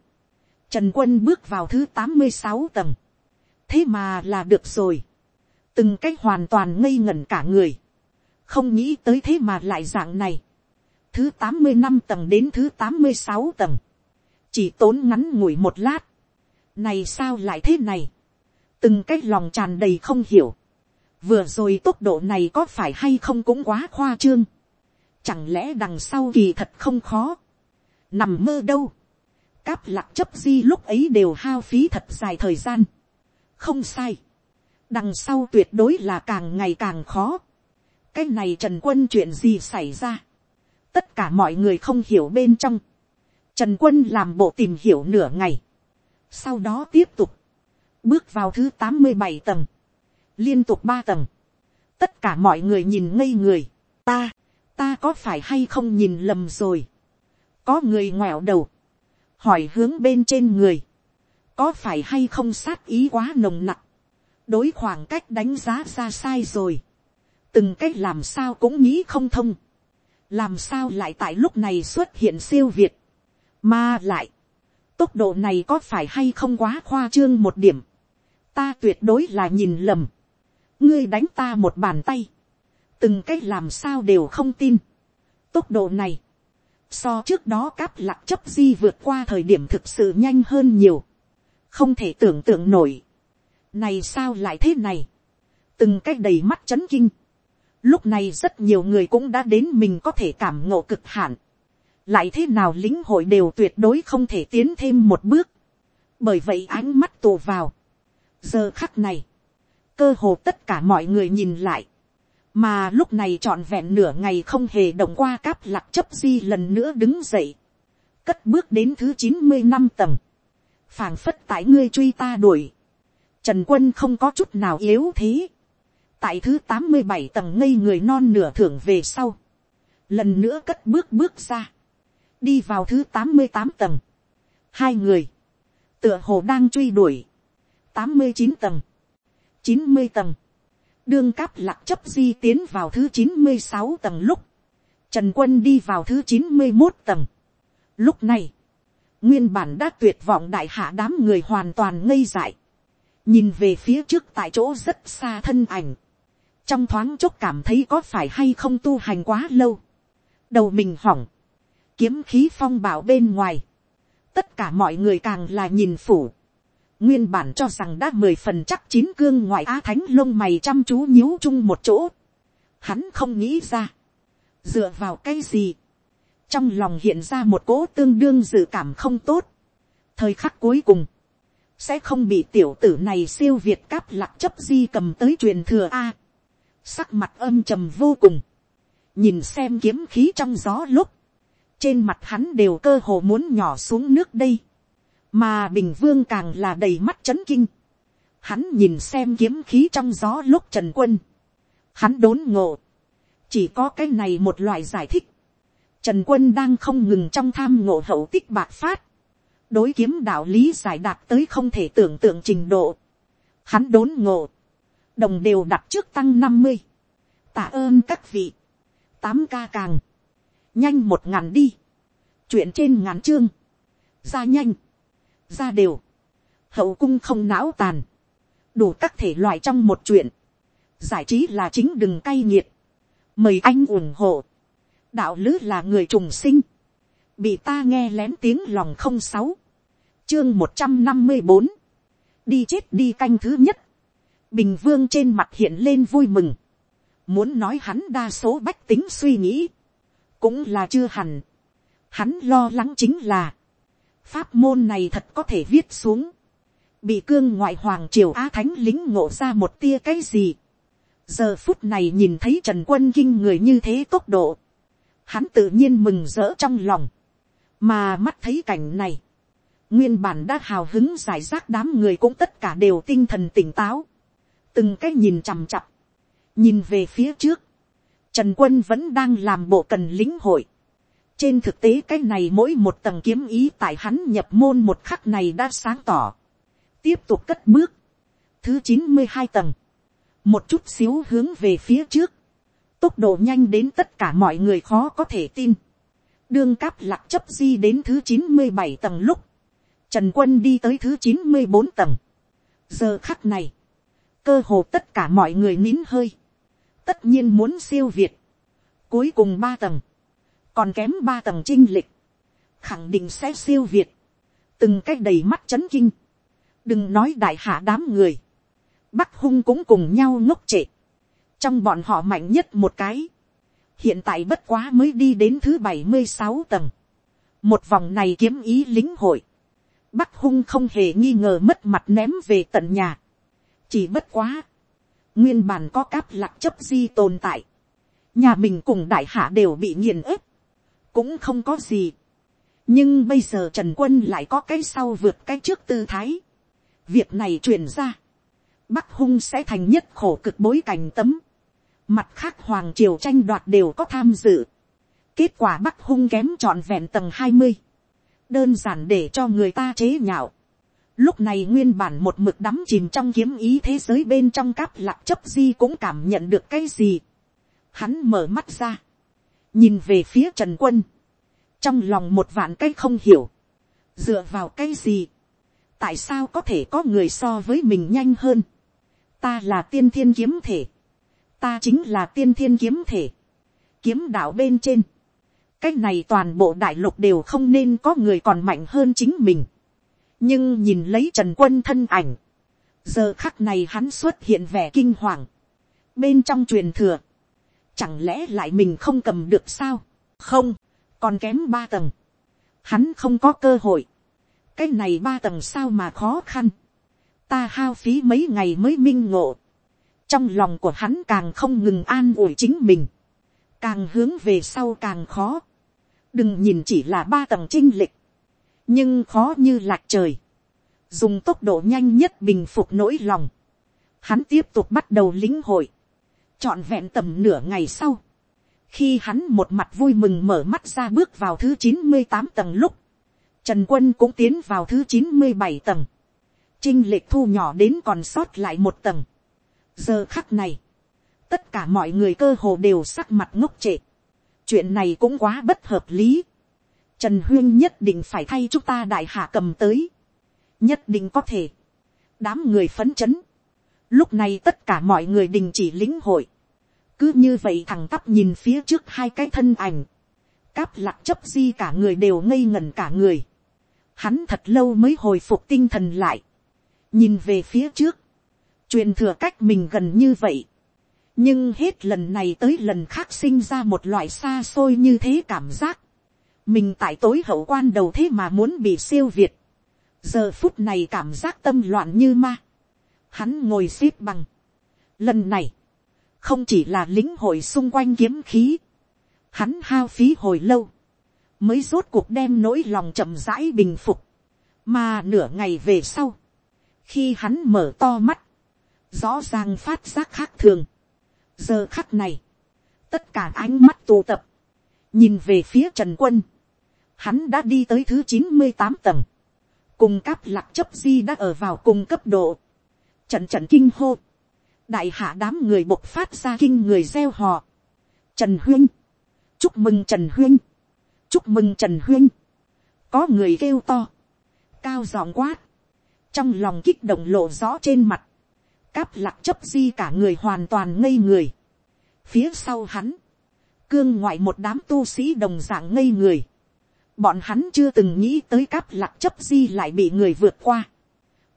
trần quân bước vào thứ tám mươi sáu tầng, thế mà là được rồi, từng cái hoàn toàn ngây ngẩn cả người, không nghĩ tới thế mà lại dạng này, thứ tám mươi năm tầng đến thứ tám mươi sáu tầng, chỉ tốn ngắn ngủi một lát, này sao lại thế này, từng cái lòng tràn đầy không hiểu, vừa rồi tốc độ này có phải hay không cũng quá khoa trương, chẳng lẽ đằng sau kỳ thật không khó, nằm mơ đâu, cáp lạc chấp di lúc ấy đều hao phí thật dài thời gian, không sai, đằng sau tuyệt đối là càng ngày càng khó, cái này trần quân chuyện gì xảy ra, tất cả mọi người không hiểu bên trong, trần quân làm bộ tìm hiểu nửa ngày, sau đó tiếp tục, bước vào thứ tám mươi bảy tầng, liên tục ba tầng, tất cả mọi người nhìn ngây người, ta, ta có phải hay không nhìn lầm rồi, có người ngoẹo đầu, hỏi hướng bên trên người, có phải hay không sát ý quá nồng nặc, đối khoảng cách đánh giá ra sai rồi, từng cách làm sao cũng nghĩ không thông, làm sao lại tại lúc này xuất hiện siêu việt, mà lại, tốc độ này có phải hay không quá khoa trương một điểm, ta tuyệt đối là nhìn lầm, ngươi đánh ta một bàn tay, từng cách làm sao đều không tin, tốc độ này, so trước đó cáp lạc chấp di vượt qua thời điểm thực sự nhanh hơn nhiều, không thể tưởng tượng nổi, này sao lại thế này, từng cách đầy mắt c h ấ n kinh, lúc này rất nhiều người cũng đã đến mình có thể cảm ngộ cực hạn, lại thế nào lính hội đều tuyệt đối không thể tiến thêm một bước, bởi vậy ánh mắt tù vào, giờ khắc này, cơ hồ tất cả mọi người nhìn lại, mà lúc này trọn vẹn nửa ngày không hề động qua cáp lạc chấp di lần nữa đứng dậy, cất bước đến thứ chín mươi năm tầng, phảng phất tại ngươi truy ta đuổi, Trần quân không có chút nào yếu thế. Tại thứ tám mươi bảy tầng ngây người non nửa thưởng về sau. Lần nữa cất bước bước ra. Đi vào thứ tám mươi tám tầng. Hai người. Tựa hồ đang truy đuổi. tám mươi chín tầng chín mươi tầng. Đương cáp lạc chấp di tiến vào thứ chín mươi sáu tầng lúc. Trần quân đi vào thứ chín mươi một tầng. Lúc này. Nguyên bản đã tuyệt vọng đại hạ đám người hoàn toàn ngây dại nhìn về phía trước tại chỗ rất xa thân ảnh, trong thoáng chốc cảm thấy có phải hay không tu hành quá lâu, đầu mình hỏng, kiếm khí phong bảo bên ngoài, tất cả mọi người càng là nhìn phủ, nguyên bản cho rằng đã mười phần chắc chín cương ngoại á thánh lông mày chăm chú nhíu chung một chỗ, hắn không nghĩ ra, dựa vào cái gì, trong lòng hiện ra một cố tương đương dự cảm không tốt, thời khắc cuối cùng, sẽ không bị tiểu tử này siêu việt cáp lạc chấp di cầm tới truyền thừa a. sắc mặt âm trầm vô cùng, nhìn xem kiếm khí trong gió lúc, trên mặt hắn đều cơ hồ muốn nhỏ xuống nước đây, mà bình vương càng là đầy mắt c h ấ n kinh, hắn nhìn xem kiếm khí trong gió lúc trần quân, hắn đốn ngộ, chỉ có cái này một loại giải thích, trần quân đang không ngừng trong tham ngộ hậu tích bạc phát, đối kiếm đạo lý giải đạt tới không thể tưởng tượng trình độ. Hắn đốn ngộ. Đồng đều đặt trước tăng năm mươi Tạ ơn các vị. Tám ca càng. Nhanh một ngàn đi. Chuyện trên ngàn chương. Ra nhanh. Ra đều. Hậu cung không não tàn. Đủ các thể loại trong một chuyện. Giải trí là chính đừng cay nghiệt. Mời anh ủng hộ. Đạo lứ là người trùng sinh bị ta nghe lén tiếng lòng không sáu chương một trăm năm mươi bốn, đi chết đi canh thứ nhất, bình vương trên mặt hiện lên vui mừng, muốn nói hắn đa số bách tính suy nghĩ, cũng là chưa hẳn, hắn lo lắng chính là, pháp môn này thật có thể viết xuống, bị cương ngoại hoàng triều á thánh lính ngộ ra một tia cái gì, giờ phút này nhìn thấy trần quân kinh người như thế tốc độ, hắn tự nhiên mừng rỡ trong lòng, mà mắt thấy cảnh này, nguyên bản đã hào hứng giải rác đám người cũng tất cả đều tinh thần tỉnh táo, từng cái nhìn chằm chặp, nhìn về phía trước, trần quân vẫn đang làm bộ cần lính hội, trên thực tế cái này mỗi một tầng kiếm ý tại hắn nhập môn một khắc này đã sáng tỏ, tiếp tục cất bước, thứ chín mươi hai tầng, một chút xíu hướng về phía trước, tốc độ nhanh đến tất cả mọi người khó có thể tin, đương cáp lạc chấp di đến thứ chín mươi bảy tầng lúc, Trần quân đi tới thứ chín mươi bốn tầng. Giờ khắc này. Cơ hồ tất cả mọi người nín hơi. Tất nhiên muốn siêu việt. Cuối cùng ba tầng. Còn kém ba tầng trinh lịch. Khẳng định sẽ siêu việt. Từng cách đầy mắt chấn kinh. Đừng nói đại hạ đám người. Bắc hung cũng cùng nhau ngốc trệ. Trong bọn họ mạnh nhất một cái. Hiện tại bất quá mới đi đến thứ bảy mươi sáu tầng. Một vòng này kiếm ý lính hội Bắc hung không hề nghi ngờ mất mặt ném về tận nhà. Chỉ bất quá. Nguyên bản có cáp lạc chấp di tồn tại. nhà mình cùng đại hạ đều bị nghiền ép, cũng không có gì. nhưng bây giờ trần quân lại có cái sau vượt cái trước tư thái. việc này truyền ra, bắc hung sẽ thành nhất khổ cực bối cảnh tấm. mặt khác hoàng triều tranh đoạt đều có tham dự. kết quả bắc hung kém trọn vẹn tầng hai mươi, đơn giản để cho người ta chế nhạo. Lúc này nguyên bản một mực đắm chìm trong kiếm ý thế giới bên trong cáp lạc chấp di cũng cảm nhận được cái gì hắn mở mắt ra, nhìn về phía trần quân, trong lòng một vạn cái không hiểu, dựa vào cái gì, tại sao có thể có người so với mình nhanh hơn, ta là tiên thiên kiếm thể, ta chính là tiên thiên kiếm thể, kiếm đạo bên trên, cái này toàn bộ đại lục đều không nên có người còn mạnh hơn chính mình, nhưng nhìn lấy trần quân thân ảnh, giờ khắc này hắn xuất hiện vẻ kinh hoàng, bên trong truyền thừa, Chẳng lẽ lại mình không cầm được sao? Không, còn kém ba tầng. Hắn không có cơ hội. Cái này ba tầng sao mà khó khăn. Ta hao phí mấy ngày mới minh ngộ. Trong lòng của hắn càng không ngừng an ủi chính mình. Càng hướng về sau càng khó. Đừng nhìn chỉ là ba tầng trinh lịch. Nhưng khó như lạc trời. Dùng tốc độ nhanh nhất bình phục nỗi lòng. Hắn tiếp tục bắt đầu lĩnh hội trọn vẹn tầm nửa ngày sau, khi hắn một mặt vui mừng mở mắt ra bước vào thứ chín mươi tám tầng lúc, trần quân cũng tiến vào thứ chín mươi bảy tầng, trinh lệch thu nhỏ đến còn sót lại một tầng. giờ khắc này, tất cả mọi người cơ hồ đều sắc mặt ngốc trệ. chuyện này cũng quá bất hợp lý. trần huyên nhất định phải thay chúng ta đại hạ cầm tới. nhất định có thể. đám người phấn chấn lúc này tất cả mọi người đình chỉ lĩnh hội. Cứ như vậy thằng tắp nhìn phía trước hai cái thân ảnh, cáp lạc chấp di cả người đều ngây ngẩn cả người, hắn thật lâu mới hồi phục tinh thần lại, nhìn về phía trước, truyền thừa cách mình gần như vậy, nhưng hết lần này tới lần khác sinh ra một loại xa xôi như thế cảm giác, mình tại tối hậu quan đầu thế mà muốn bị siêu việt, giờ phút này cảm giác tâm loạn như ma, hắn ngồi x ế p bằng, lần này, không chỉ là lính hội xung quanh kiếm khí, hắn hao phí hồi lâu, mới rốt cuộc đem nỗi lòng chậm rãi bình phục, mà nửa ngày về sau, khi hắn mở to mắt, rõ ràng phát giác khác thường. giờ khắc này, tất cả ánh mắt tụ tập, nhìn về phía trần quân, hắn đã đi tới thứ chín mươi tám tầng, cùng cáp lạc chấp di đã ở vào cùng cấp độ, trận trận kinh hô, đại hạ đám người bộc phát ra kinh người gieo họ. Trần huyên, chúc mừng trần huyên, chúc mừng trần huyên. có người kêu to, cao giọng quát, trong lòng kích động lộ rõ trên mặt, cáp lạc chấp di cả người hoàn toàn ngây người. phía sau hắn, cương ngoại một đám tu sĩ đồng dạng ngây người. bọn hắn chưa từng nghĩ tới cáp lạc chấp di lại bị người vượt qua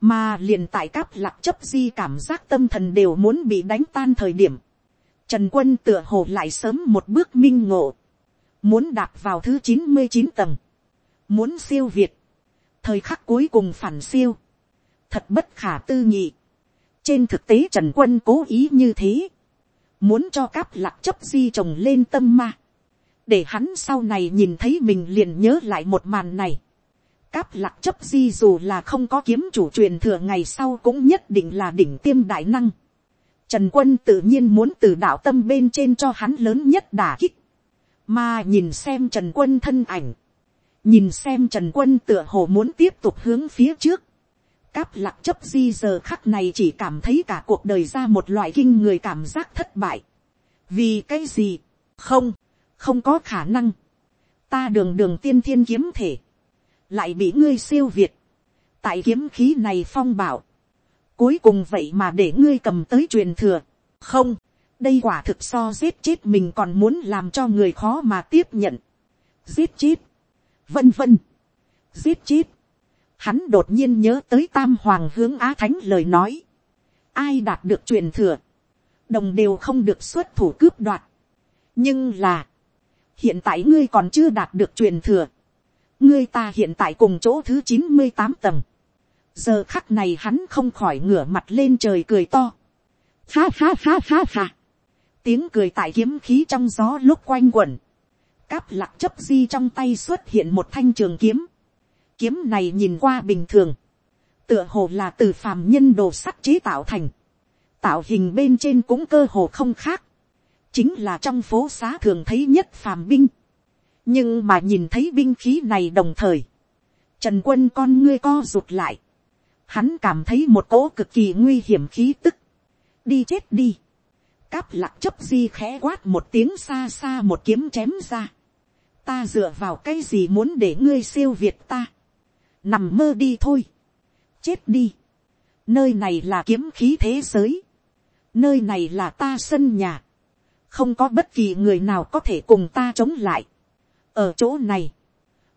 mà liền tại cáp lạc chấp di cảm giác tâm thần đều muốn bị đánh tan thời điểm, trần quân tựa hồ lại sớm một bước minh ngộ, muốn đạp vào thứ chín mươi chín tầng, muốn siêu việt, thời khắc cuối cùng phản siêu, thật bất khả tư nghị. trên thực tế trần quân cố ý như thế, muốn cho cáp lạc chấp di trồng lên tâm ma, để hắn sau này nhìn thấy mình liền nhớ lại một màn này, cáp lạc chấp di dù là không có kiếm chủ truyền thừa ngày sau cũng nhất định là đỉnh tiêm đại năng. Trần quân tự nhiên muốn từ đạo tâm bên trên cho hắn lớn nhất đả kích. Mà nhìn xem Trần quân thân ảnh. Nhìn xem Trần quân tựa hồ muốn tiếp tục hướng phía trước. Cáp lạc chấp di giờ khắc này chỉ cảm thấy cả cuộc đời ra một loại kinh người cảm giác thất bại. Vì cái gì? Không, không có khả năng. Ta đường đường tiên thiên kiếm thể lại bị ngươi siêu việt, tại kiếm khí này phong bảo, cuối cùng vậy mà để ngươi cầm tới truyền thừa, không, đây quả thực so giết chết mình còn muốn làm cho người khó mà tiếp nhận, giết chết, vân vân, giết chết, hắn đột nhiên nhớ tới tam hoàng hướng á thánh lời nói, ai đạt được truyền thừa, đồng đều không được xuất thủ cướp đoạt, nhưng là, hiện tại ngươi còn chưa đạt được truyền thừa, ngươi ta hiện tại cùng chỗ thứ chín mươi tám tầng. giờ khắc này hắn không khỏi ngửa mặt lên trời cười to. ha ha ha ha ha. tiếng cười tại kiếm khí trong gió lúc quanh quẩn, cáp lạc chấp di trong tay xuất hiện một thanh trường kiếm, kiếm này nhìn qua bình thường, tựa hồ là từ phàm nhân đồ sắt chế tạo thành, tạo hình bên trên cũng cơ hồ không khác, chính là trong phố xá thường thấy nhất phàm binh, nhưng mà nhìn thấy binh khí này đồng thời, trần quân con ngươi co rụt lại, hắn cảm thấy một cỗ cực kỳ nguy hiểm khí tức, đi chết đi, cáp lạc chấp di khẽ quát một tiếng xa xa một kiếm chém ra, ta dựa vào cái gì muốn để ngươi siêu việt ta, nằm mơ đi thôi, chết đi, nơi này là kiếm khí thế giới, nơi này là ta sân nhà, không có bất kỳ người nào có thể cùng ta chống lại, ở chỗ này,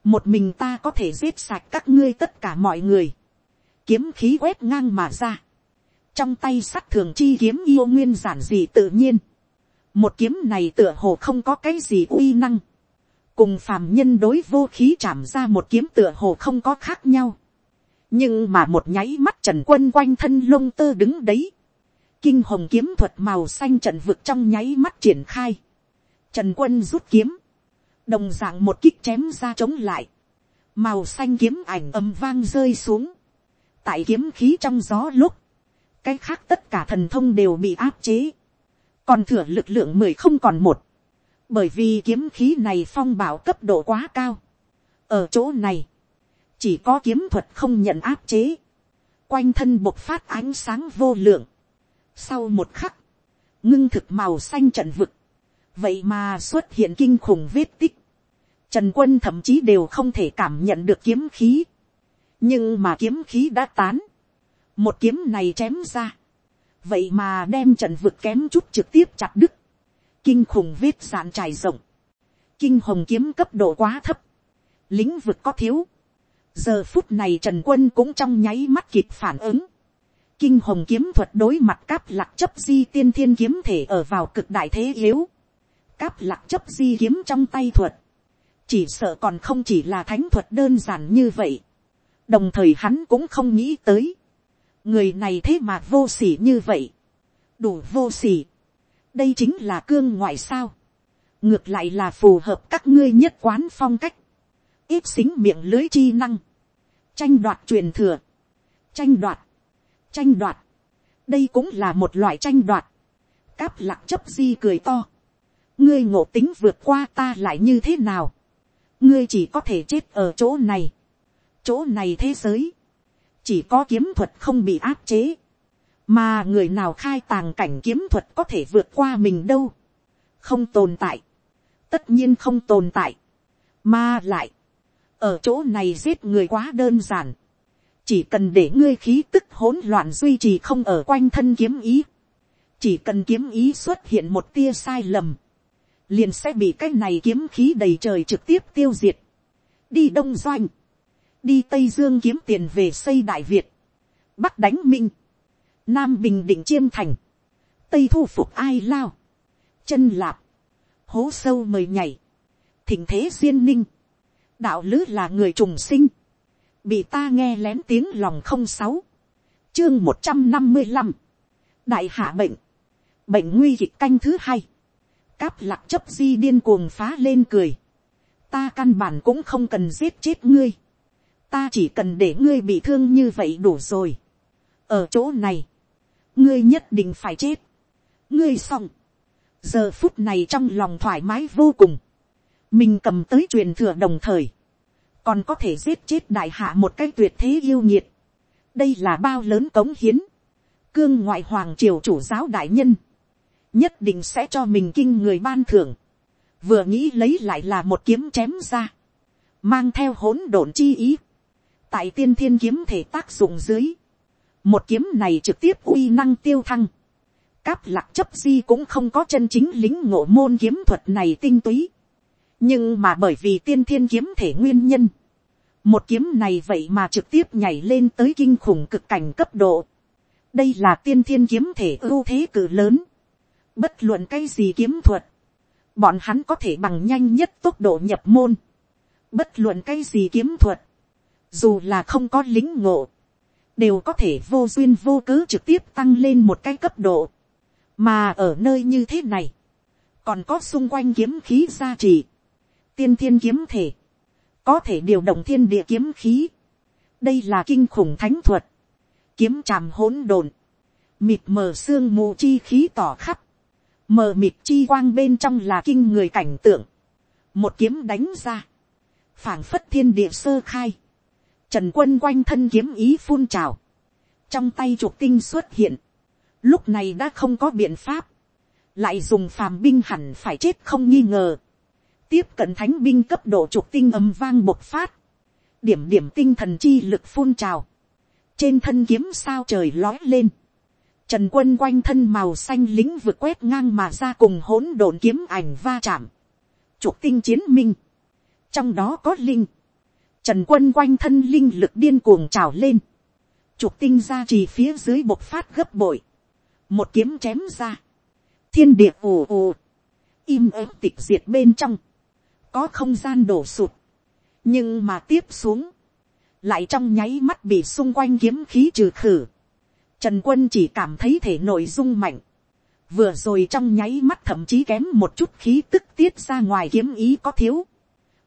một mình ta có thể giết sạch các ngươi tất cả mọi người, kiếm khí quét ngang mà ra, trong tay sắt thường chi kiếm yêu nguyên giản dị tự nhiên, một kiếm này tựa hồ không có cái gì uy năng, cùng phàm nhân đối vô khí chạm ra một kiếm tựa hồ không có khác nhau, nhưng mà một nháy mắt trần quân quanh thân lông tơ đứng đấy, kinh hồng kiếm thuật màu xanh trận vực trong nháy mắt triển khai, trần quân rút kiếm, đồng dạng một kích chém ra chống lại, màu xanh kiếm ảnh ầm vang rơi xuống, tại kiếm khí trong gió lúc, cái khác tất cả thần thông đều bị áp chế, còn thừa lực lượng mười không còn một, bởi vì kiếm khí này phong bảo cấp độ quá cao, ở chỗ này, chỉ có kiếm thuật không nhận áp chế, quanh thân bộc phát ánh sáng vô lượng, sau một khắc, ngưng thực màu xanh trận vực, vậy mà xuất hiện kinh khủng vết tích, Trần quân thậm chí đều không thể cảm nhận được kiếm khí. Nhưng mà kiếm khí đã tán. Một kiếm này chém ra. Vậy mà đem trần vực kém chút trực tiếp chặt đứt. Kinh khủng vết dạn trải rộng. Kinh hồng kiếm cấp độ quá thấp. Lĩnh vực có thiếu. Giờ phút này Trần Quân cũng trong nháy mắt kịp phản ứng. Kinh hồng kiếm thuật đối mặt cáp lạc chấp di tiên thiên kiếm thể ở vào cực đại thế yếu. Cáp lạc chấp di kiếm trong tay thuật chỉ sợ còn không chỉ là thánh thuật đơn giản như vậy. đồng thời hắn cũng không nghĩ tới. người này thế mà vô s ỉ như vậy. đủ vô s ỉ. đây chính là cương ngoại sao. ngược lại là phù hợp các ngươi nhất quán phong cách. ít xính miệng lưới chi năng. tranh đoạt truyền thừa. tranh đoạt. tranh đoạt. đây cũng là một loại tranh đoạt. cáp lạc chấp di cười to. ngươi ngộ tính vượt qua ta lại như thế nào ngươi chỉ có thể chết ở chỗ này, chỗ này thế giới, chỉ có kiếm thuật không bị áp chế, mà người nào khai tàng cảnh kiếm thuật có thể vượt qua mình đâu, không tồn tại, tất nhiên không tồn tại, mà lại, ở chỗ này giết người quá đơn giản, chỉ cần để ngươi khí tức hỗn loạn duy trì không ở quanh thân kiếm ý, chỉ cần kiếm ý xuất hiện một tia sai lầm, liền sẽ bị cái này kiếm khí đầy trời trực tiếp tiêu diệt. đi đông doanh, đi tây dương kiếm tiền về xây đại việt, bắc đánh minh, nam bình định chiêm thành, tây thu phục ai lao, chân lạp, hố sâu mời nhảy, thỉnh thế duyên ninh, đạo lứ là người trùng sinh, bị ta nghe lén tiếng lòng không sáu, chương một trăm năm mươi năm, đại hạ bệnh, bệnh nguy kịch canh thứ hai, cáp lạc chấp di điên cuồng phá lên cười. ta căn bản cũng không cần giết chết ngươi. ta chỉ cần để ngươi bị thương như vậy đủ rồi. ở chỗ này, ngươi nhất định phải chết. ngươi xong. giờ phút này trong lòng thoải mái vô cùng. mình cầm tới truyền thừa đồng thời. còn có thể giết chết đại hạ một cái tuyệt thế yêu nhiệt. đây là bao lớn cống hiến. cương ngoại hoàng triều chủ giáo đại nhân nhất định sẽ cho mình kinh người ban thưởng, vừa nghĩ lấy lại là một kiếm chém ra, mang theo hỗn độn chi ý, tại tiên thiên kiếm thể tác dụng dưới, một kiếm này trực tiếp uy năng tiêu thăng, cáp lạc chấp di cũng không có chân chính lính ngộ môn kiếm thuật này tinh túy, nhưng mà bởi vì tiên thiên kiếm thể nguyên nhân, một kiếm này vậy mà trực tiếp nhảy lên tới kinh khủng cực cảnh cấp độ, đây là tiên thiên kiếm thể ưu thế cử lớn, Bất luận cái gì kiếm thuật. Bọn hắn có thể bằng nhanh nhất tốc độ nhập môn. Bất luận cái gì kiếm thuật. Dù là không có lính ngộ. Đều có thể vô duyên vô cớ trực tiếp tăng lên một cái cấp độ. Mà ở nơi như thế này. còn có xung quanh kiếm khí gia trì, tiên thiên kiếm thể, có thể điều động thiên địa kiếm khí, đây là kinh khủng thánh thuật, kiếm tràm hỗn độn, mịt mờ sương mù chi khí tỏ khắp, mờ mịt chi quang bên trong là kinh người cảnh tượng, một kiếm đánh ra, phảng phất thiên địa sơ khai, trần quân quanh thân kiếm ý phun trào, trong tay trục tinh xuất hiện, lúc này đã không có biện pháp, lại dùng phàm binh hẳn phải chết không nghi ngờ, tiếp cận thánh binh cấp độ trục tinh âm vang bộc phát, điểm điểm tinh thần chi lực phun trào, trên thân kiếm sao trời lói lên, trần quân quanh thân màu xanh lính vượt quét ngang mà ra cùng hỗn độn kiếm ảnh va chạm, trục tinh chiến minh, trong đó có linh, trần quân quanh thân linh lực điên cuồng trào lên, trục tinh ra chỉ phía dưới bộc phát gấp bội, một kiếm chém ra, thiên địa ù ù, im ớt tịch diệt bên trong, có không gian đổ sụt, nhưng mà tiếp xuống, lại trong nháy mắt bị xung quanh kiếm khí trừ khử, trần quân chỉ cảm thấy thể nội dung mạnh, vừa rồi trong nháy mắt thậm chí kém một chút khí tức tiết ra ngoài kiếm ý có thiếu,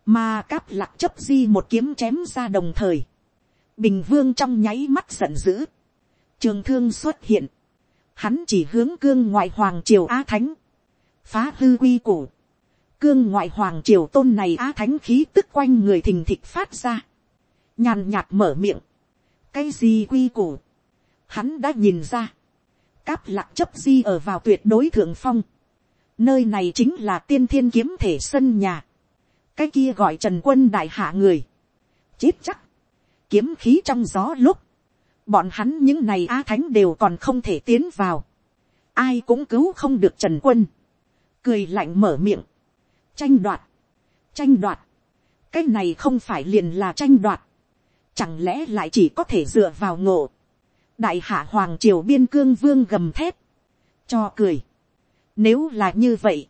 mà cáp lạc chấp di một kiếm chém ra đồng thời, bình vương trong nháy mắt giận dữ, trường thương xuất hiện, hắn chỉ hướng cương ngoại hoàng triều á thánh, phá hư quy củ, cương ngoại hoàng triều tôn này á thánh khí tức quanh người thình thịch phát ra, nhàn nhạt mở miệng, cái gì quy củ, hắn đã nhìn ra, cáp lạc chấp di ở vào tuyệt đối thượng phong, nơi này chính là tiên thiên kiếm thể sân nhà, cái kia gọi trần quân đại hạ người, chết chắc, kiếm khí trong gió lúc, bọn hắn những này á thánh đều còn không thể tiến vào, ai cũng cứu không được trần quân, cười lạnh mở miệng, tranh đoạt, tranh đoạt, cái này không phải liền là tranh đoạt, chẳng lẽ lại chỉ có thể dựa vào ngộ, đại hạ hoàng triều biên cương vương gầm thép, cho cười, nếu là như vậy,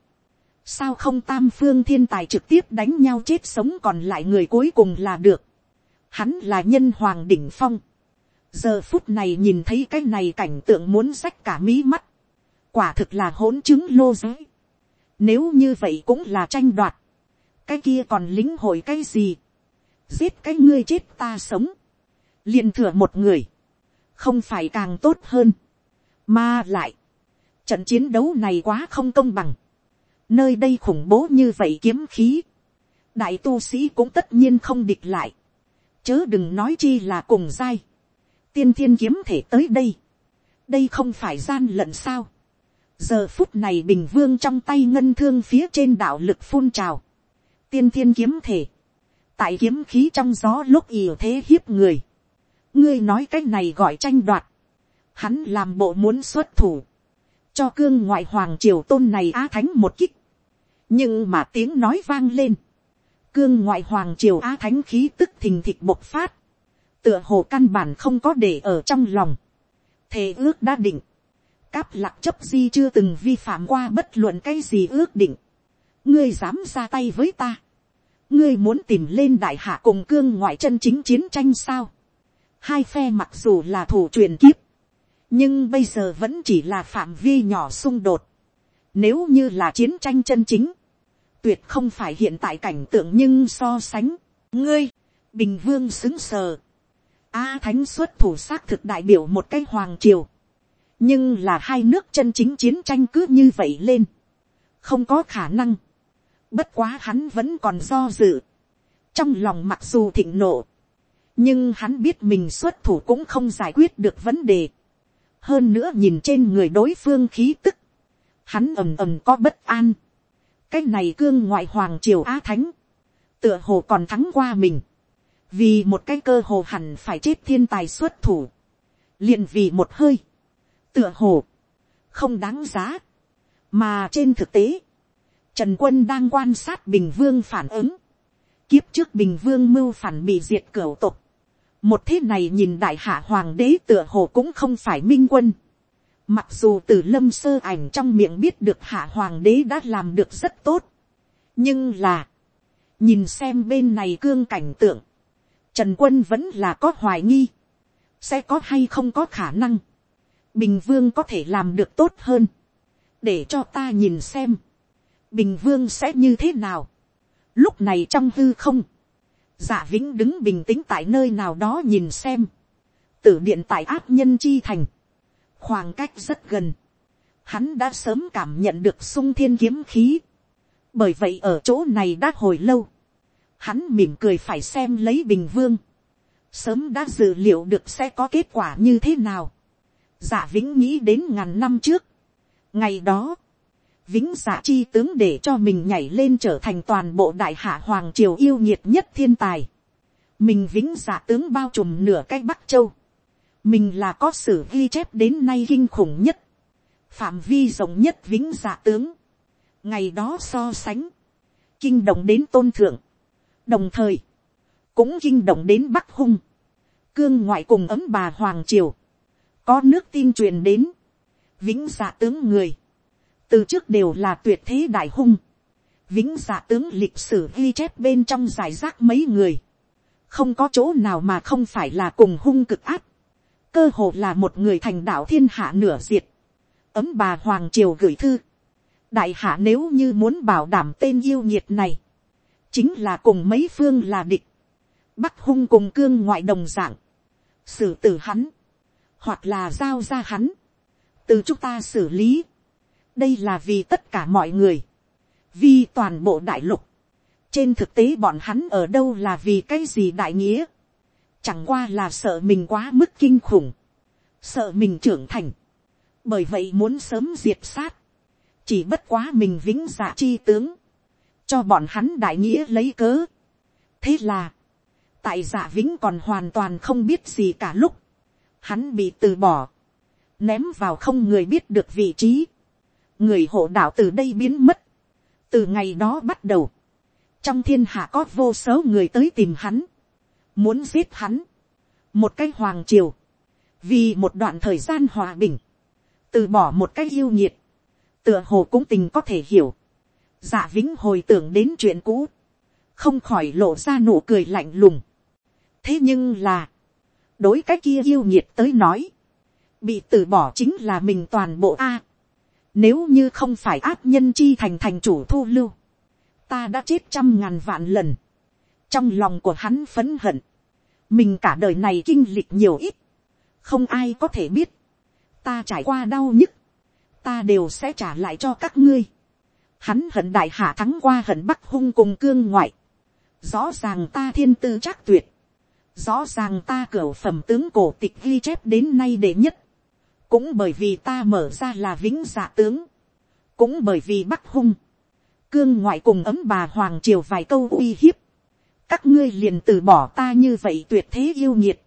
sao không tam phương thiên tài trực tiếp đánh nhau chết sống còn lại người cuối cùng là được, hắn là nhân hoàng đỉnh phong, giờ phút này nhìn thấy cái này cảnh tượng muốn rách cả mí mắt, quả thực là hỗn chứng lô giới. Nếu như vậy cũng là tranh đoạt, cái kia còn lính hội cái gì, giết cái ngươi chết ta sống, liền thừa một người, không phải càng tốt hơn, mà lại, trận chiến đấu này quá không công bằng, nơi đây khủng bố như vậy kiếm khí, đại tu sĩ cũng tất nhiên không địch lại, chớ đừng nói chi là cùng dai, tiên thiên kiếm thể tới đây, đây không phải gian lận sao, giờ phút này bình vương trong tay ngân thương phía trên đạo lực phun trào, tiên thiên kiếm thể, tại kiếm khí trong gió lúc ỉa thế hiếp người, ngươi nói cái này gọi tranh đoạt, hắn làm bộ muốn xuất thủ, cho cương ngoại hoàng triều tôn này á thánh một kích, nhưng mà tiếng nói vang lên, cương ngoại hoàng triều á thánh khí tức thình thịch bộc phát, tựa hồ căn bản không có để ở trong lòng, thề ước đã định, cáp lạc chấp di chưa từng vi phạm qua bất luận cái gì ước định, ngươi dám ra tay với ta, ngươi muốn tìm lên đại hạ cùng cương ngoại chân chính chiến tranh sao, hai phe mặc dù là thủ truyền kiếp, nhưng bây giờ vẫn chỉ là phạm vi nhỏ xung đột, nếu như là chiến tranh chân chính, tuyệt không phải hiện tại cảnh tượng nhưng so sánh, ngươi, bình vương xứng sờ, A thánh xuất thủ xác thực đại biểu một cái hoàng triều. Nhưng là hai nước chân chính chiến tranh cứ như vậy lên. Không có khả năng. Bất quá hắn vẫn còn do dự. Trong lòng mặc dù thịnh nộ. Nhưng hắn biết mình xuất thủ cũng không giải quyết được vấn đề. Hơn nữa nhìn trên người đối phương khí tức. Hắn ầm ầm có bất an. Cái này cương ngoại hoàng triều Á Thánh. Tựa hồ còn thắng qua mình vì một cái cơ hồ hẳn phải chết thiên tài xuất thủ, liền vì một hơi, tựa hồ, không đáng giá, mà trên thực tế, trần quân đang quan sát bình vương phản ứng, kiếp trước bình vương mưu phản bị diệt cửa tục, một thế này nhìn đại hạ hoàng đế tựa hồ cũng không phải minh quân, mặc dù từ lâm sơ ảnh trong miệng biết được hạ hoàng đế đã làm được rất tốt, nhưng là, nhìn xem bên này cương cảnh tượng, Trần quân vẫn là có hoài nghi. Sẽ có hay không có khả năng. Bình vương có thể làm được tốt hơn. Để cho ta nhìn xem. bình vương sẽ như thế nào. lúc này trong hư không, dạ vĩnh đứng bình tĩnh tại nơi nào đó nhìn xem, tử điện tại áp nhân chi thành, khoảng cách rất gần, hắn đã sớm cảm nhận được sung thiên kiếm khí, bởi vậy ở chỗ này đã hồi lâu, hắn mỉm cười phải xem lấy bình vương, sớm đã dự liệu được sẽ có kết quả như thế nào. Giả vĩnh nghĩ đến ngàn năm trước, ngày đó, vĩnh giả chi tướng để cho mình nhảy lên trở thành toàn bộ đại hạ hoàng triều yêu nhiệt nhất thiên tài. mình vĩnh giả tướng bao trùm nửa cái bắc châu. mình là có sử ghi chép đến nay kinh khủng nhất, phạm vi rộng nhất vĩnh giả tướng. ngày đó so sánh, kinh động đến tôn thượng, đồng thời, cũng kinh động đến bắc hung, cương ngoại cùng ấm bà hoàng triều, có nước tin truyền đến, vĩnh giả tướng người, từ trước đều là tuyệt thế đại hung, vĩnh giả tướng lịch sử ghi chép bên trong giải rác mấy người, không có chỗ nào mà không phải là cùng hung cực áp, cơ hồ là một người thành đạo thiên hạ nửa diệt, ấm bà hoàng triều gửi thư, đại hạ nếu như muốn bảo đảm tên yêu nhiệt này, chính là cùng mấy phương là địch, bắc hung cùng cương ngoại đồng dạng, xử tử hắn, hoặc là giao ra hắn, từ chúng ta xử lý, đây là vì tất cả mọi người, vì toàn bộ đại lục, trên thực tế bọn hắn ở đâu là vì cái gì đại nghĩa, chẳng qua là sợ mình quá mức kinh khủng, sợ mình trưởng thành, bởi vậy muốn sớm diệt sát, chỉ bất quá mình vĩnh dạ chi tướng, cho bọn hắn đại nghĩa lấy cớ. thế là, tại dạ vĩnh còn hoàn toàn không biết gì cả lúc, hắn bị từ bỏ, ném vào không người biết được vị trí, người hộ đạo từ đây biến mất, từ ngày đó bắt đầu, trong thiên hạ có vô số người tới tìm hắn, muốn giết hắn, một cái hoàng triều, vì một đoạn thời gian hòa bình, từ bỏ một cái yêu nhiệt, tựa hồ cũng tình có thể hiểu, dạ vĩnh hồi tưởng đến chuyện cũ, không khỏi lộ ra nụ cười lạnh lùng. thế nhưng là, đối cái kia yêu nhiệt tới nói, bị từ bỏ chính là mình toàn bộ a nếu như không phải áp nhân chi thành thành chủ thu lưu, ta đã chết trăm ngàn vạn lần. trong lòng của hắn phấn hận, mình cả đời này kinh lịch nhiều ít, không ai có thể biết, ta trải qua đau nhức, ta đều sẽ trả lại cho các ngươi. Hắn hận đại hạ thắng qua hận bắc hung cùng cương ngoại. Rõ ràng ta thiên tư chắc tuyệt. Rõ ràng ta cửa phẩm tướng cổ tịch ghi chép đến nay đệ nhất. Cũng bởi vì ta mở ra là vĩnh giả tướng. Cũng bởi vì bắc hung. Cương ngoại cùng ấm bà Hoàng Triều vài câu uy hiếp. Các ngươi liền từ bỏ ta như vậy tuyệt thế yêu nhiệt.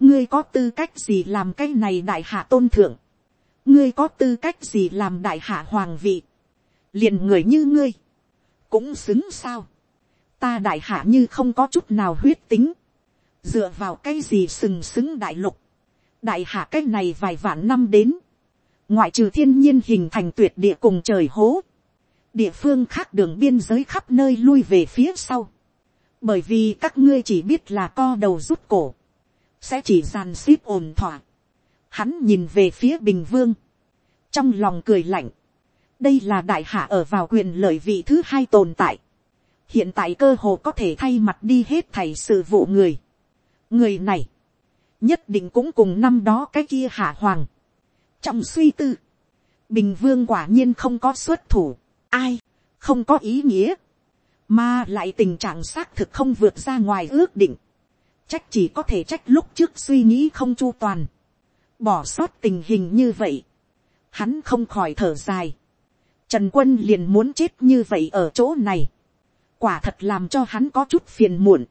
Ngươi có tư cách gì làm cái này đại hạ tôn thượng. Ngươi có tư cách gì làm đại hạ hoàng vị liền người như ngươi, cũng xứng sao. ta đại hạ như không có chút nào huyết tính, dựa vào cái gì sừng xứng đại lục, đại hạ cái này vài vạn năm đến, ngoại trừ thiên nhiên hình thành tuyệt địa cùng trời hố, địa phương khác đường biên giới khắp nơi lui về phía sau, bởi vì các ngươi chỉ biết là co đầu rút cổ, sẽ chỉ giàn xíp ồn thỏa. Hắn nhìn về phía bình vương, trong lòng cười lạnh, đây là đại hạ ở vào quyền lợi vị thứ hai tồn tại. hiện tại cơ hồ có thể thay mặt đi hết thầy sự vụ người. người này, nhất định cũng cùng năm đó cái kia hạ hoàng. trong suy tư, bình vương quả nhiên không có xuất thủ, ai, không có ý nghĩa, mà lại tình trạng xác thực không vượt ra ngoài ước định, trách chỉ có thể trách lúc trước suy nghĩ không chu toàn, bỏ sót tình hình như vậy, hắn không khỏi thở dài, Trần quân liền muốn chết như vậy ở chỗ này. Quả thật làm cho hắn có chút phiền muộn.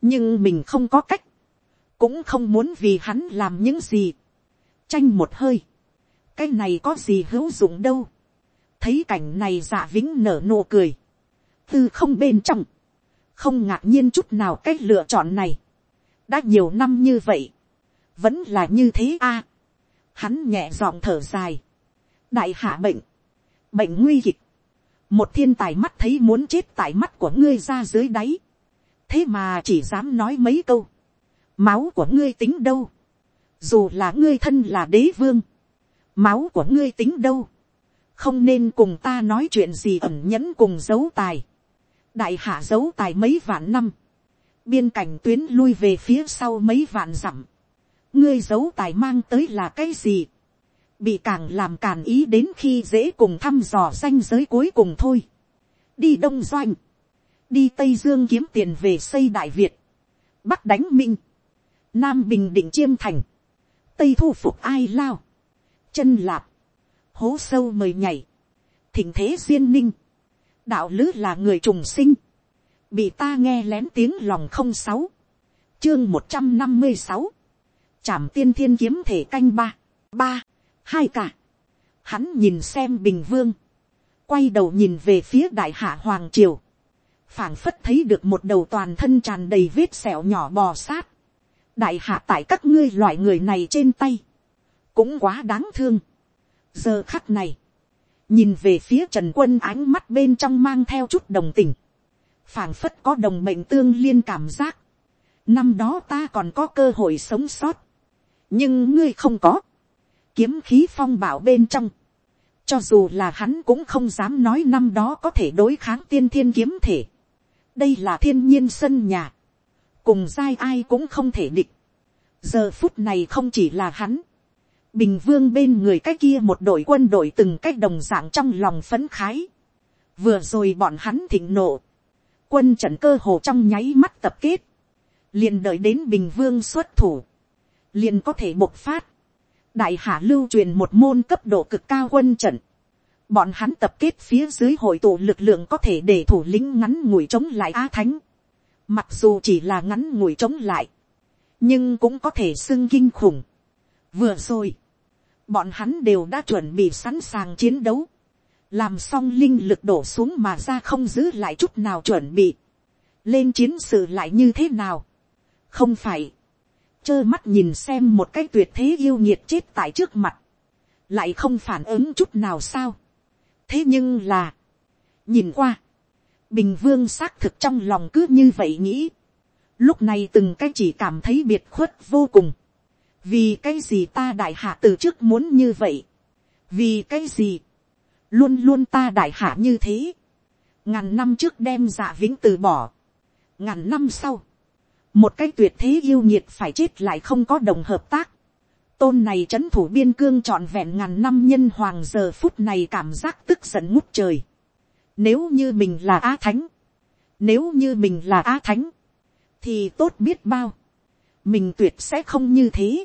Nhưng mình không có cách. Cũng không muốn vì hắn làm những gì. Tranh một hơi. Cái này có gì hữu dụng đâu. Thấy cảnh này dạ vĩnh nở nụ cười. Tư không bên trong. Không ngạc nhiên chút nào cái lựa chọn này. Đã nhiều năm như vậy. Vẫn là như thế a Hắn nhẹ giọng thở dài. Đại hạ bệnh bệnh nguy kịch, một thiên tài mắt thấy muốn chết tại mắt của ngươi ra dưới đáy, thế mà chỉ dám nói mấy câu, máu của ngươi tính đâu, dù là ngươi thân là đế vương, máu của ngươi tính đâu, không nên cùng ta nói chuyện gì ẩn nhẫn cùng dấu tài, đại hạ dấu tài mấy vạn năm, biên cảnh tuyến lui về phía sau mấy vạn dặm, ngươi dấu tài mang tới là cái gì, bị càng làm càn ý đến khi dễ cùng thăm dò danh giới cuối cùng thôi, đi đông doanh, đi tây dương kiếm tiền về xây đại việt, bắc đánh minh, nam bình định chiêm thành, tây thu phục ai lao, chân lạp, hố sâu mời nhảy, thỉnh thế duyên ninh, đạo lứ là người trùng sinh, bị ta nghe lén tiếng lòng không sáu, chương một trăm năm mươi sáu, chảm tiên thiên kiếm thể canh ba, ba, hai cả, hắn nhìn xem bình vương, quay đầu nhìn về phía đại hạ hoàng triều, phảng phất thấy được một đầu toàn thân tràn đầy vết sẹo nhỏ bò sát, đại hạ tại các ngươi loại người này trên tay, cũng quá đáng thương. giờ khắc này, nhìn về phía trần quân ánh mắt bên trong mang theo chút đồng tình, phảng phất có đồng mệnh tương liên cảm giác, năm đó ta còn có cơ hội sống sót, nhưng ngươi không có, kiếm khí phong bảo bên trong, cho dù là hắn cũng không dám nói năm đó có thể đối kháng tiên thiên kiếm thể, đây là thiên nhiên sân nhà, cùng giai ai cũng không thể địch, giờ phút này không chỉ là hắn, bình vương bên người cái kia một đội quân đội từng cách đồng dạng trong lòng phấn khái. vừa rồi bọn hắn thịnh nộ, quân trận cơ hồ trong nháy mắt tập kết, liền đợi đến bình vương xuất thủ, liền có thể bộc phát, đại hạ lưu truyền một môn cấp độ cực cao quân trận, bọn hắn tập kết phía dưới hội tụ lực lượng có thể để thủ lĩnh ngắn ngủi chống lại á thánh, mặc dù chỉ là ngắn ngủi chống lại, nhưng cũng có thể xưng kinh khủng. vừa rồi, bọn hắn đều đã chuẩn bị sẵn sàng chiến đấu, làm xong linh lực đổ xuống mà ra không giữ lại chút nào chuẩn bị, lên chiến sự lại như thế nào, không phải, trơ mắt nhìn xem một cái tuyệt thế yêu nhiệt chết tại trước mặt, lại không phản ứng chút nào sao. thế nhưng là, nhìn qua, bình vương xác thực trong lòng cứ như vậy nghĩ, lúc này từng cái chỉ cảm thấy biệt khuất vô cùng, vì cái gì ta đại hạ từ trước muốn như vậy, vì cái gì, luôn luôn ta đại hạ như thế, ngàn năm trước đem dạ vĩnh từ bỏ, ngàn năm sau, một cái tuyệt thế yêu nhiệt phải chết lại không có đồng hợp tác, tôn này c h ấ n thủ biên cương trọn vẹn ngàn năm nhân hoàng giờ phút này cảm giác tức giận ngút trời, nếu như mình là á thánh, nếu như mình là á thánh, thì tốt biết bao, mình tuyệt sẽ không như thế,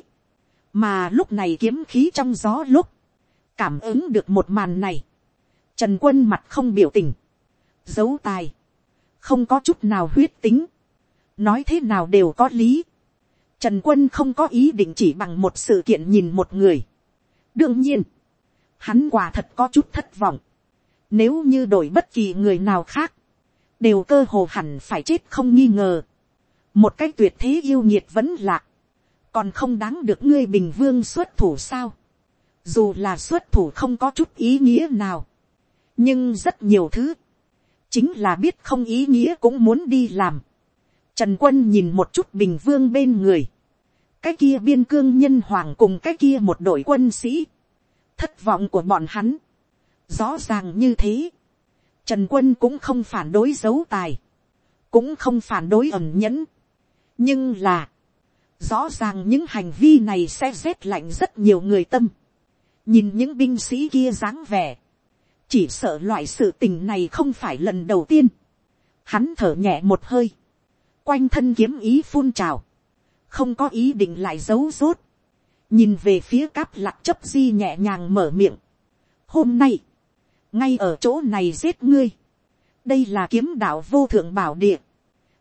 mà lúc này kiếm khí trong gió lúc, cảm ứng được một màn này, trần quân mặt không biểu tình, giấu tài, không có chút nào huyết tính, nói thế nào đều có lý, trần quân không có ý định chỉ bằng một sự kiện nhìn một người. đương nhiên, hắn quả thật có chút thất vọng, nếu như đổi bất kỳ người nào khác, đều cơ hồ hẳn phải chết không nghi ngờ. một cái tuyệt thế yêu nhiệt vẫn lạc, còn không đáng được ngươi bình vương xuất thủ sao. dù là xuất thủ không có chút ý nghĩa nào, nhưng rất nhiều thứ, chính là biết không ý nghĩa cũng muốn đi làm. Trần quân nhìn một chút bình vương bên người, cái kia biên cương nhân hoàng cùng cái kia một đội quân sĩ, thất vọng của bọn hắn, rõ ràng như thế, Trần quân cũng không phản đối dấu tài, cũng không phản đối ẩm nhẫn, nhưng là, Rõ ràng những hành vi này sẽ rét lạnh rất nhiều người tâm. Nhìn những binh sĩ kia dáng vẻ. Chỉ sợ loại sự tình này không phải lần đầu tiên. Hắn thở nhẹ một hơi. Quanh thân kiếm ý phun trào. Không có ý định lại giấu rốt. Nhìn về phía cáp lạc chấp di nhẹ nhàng mở miệng. Hôm nay. Ngay ở chỗ này giết ngươi. Đây là kiếm đạo vô thượng bảo địa.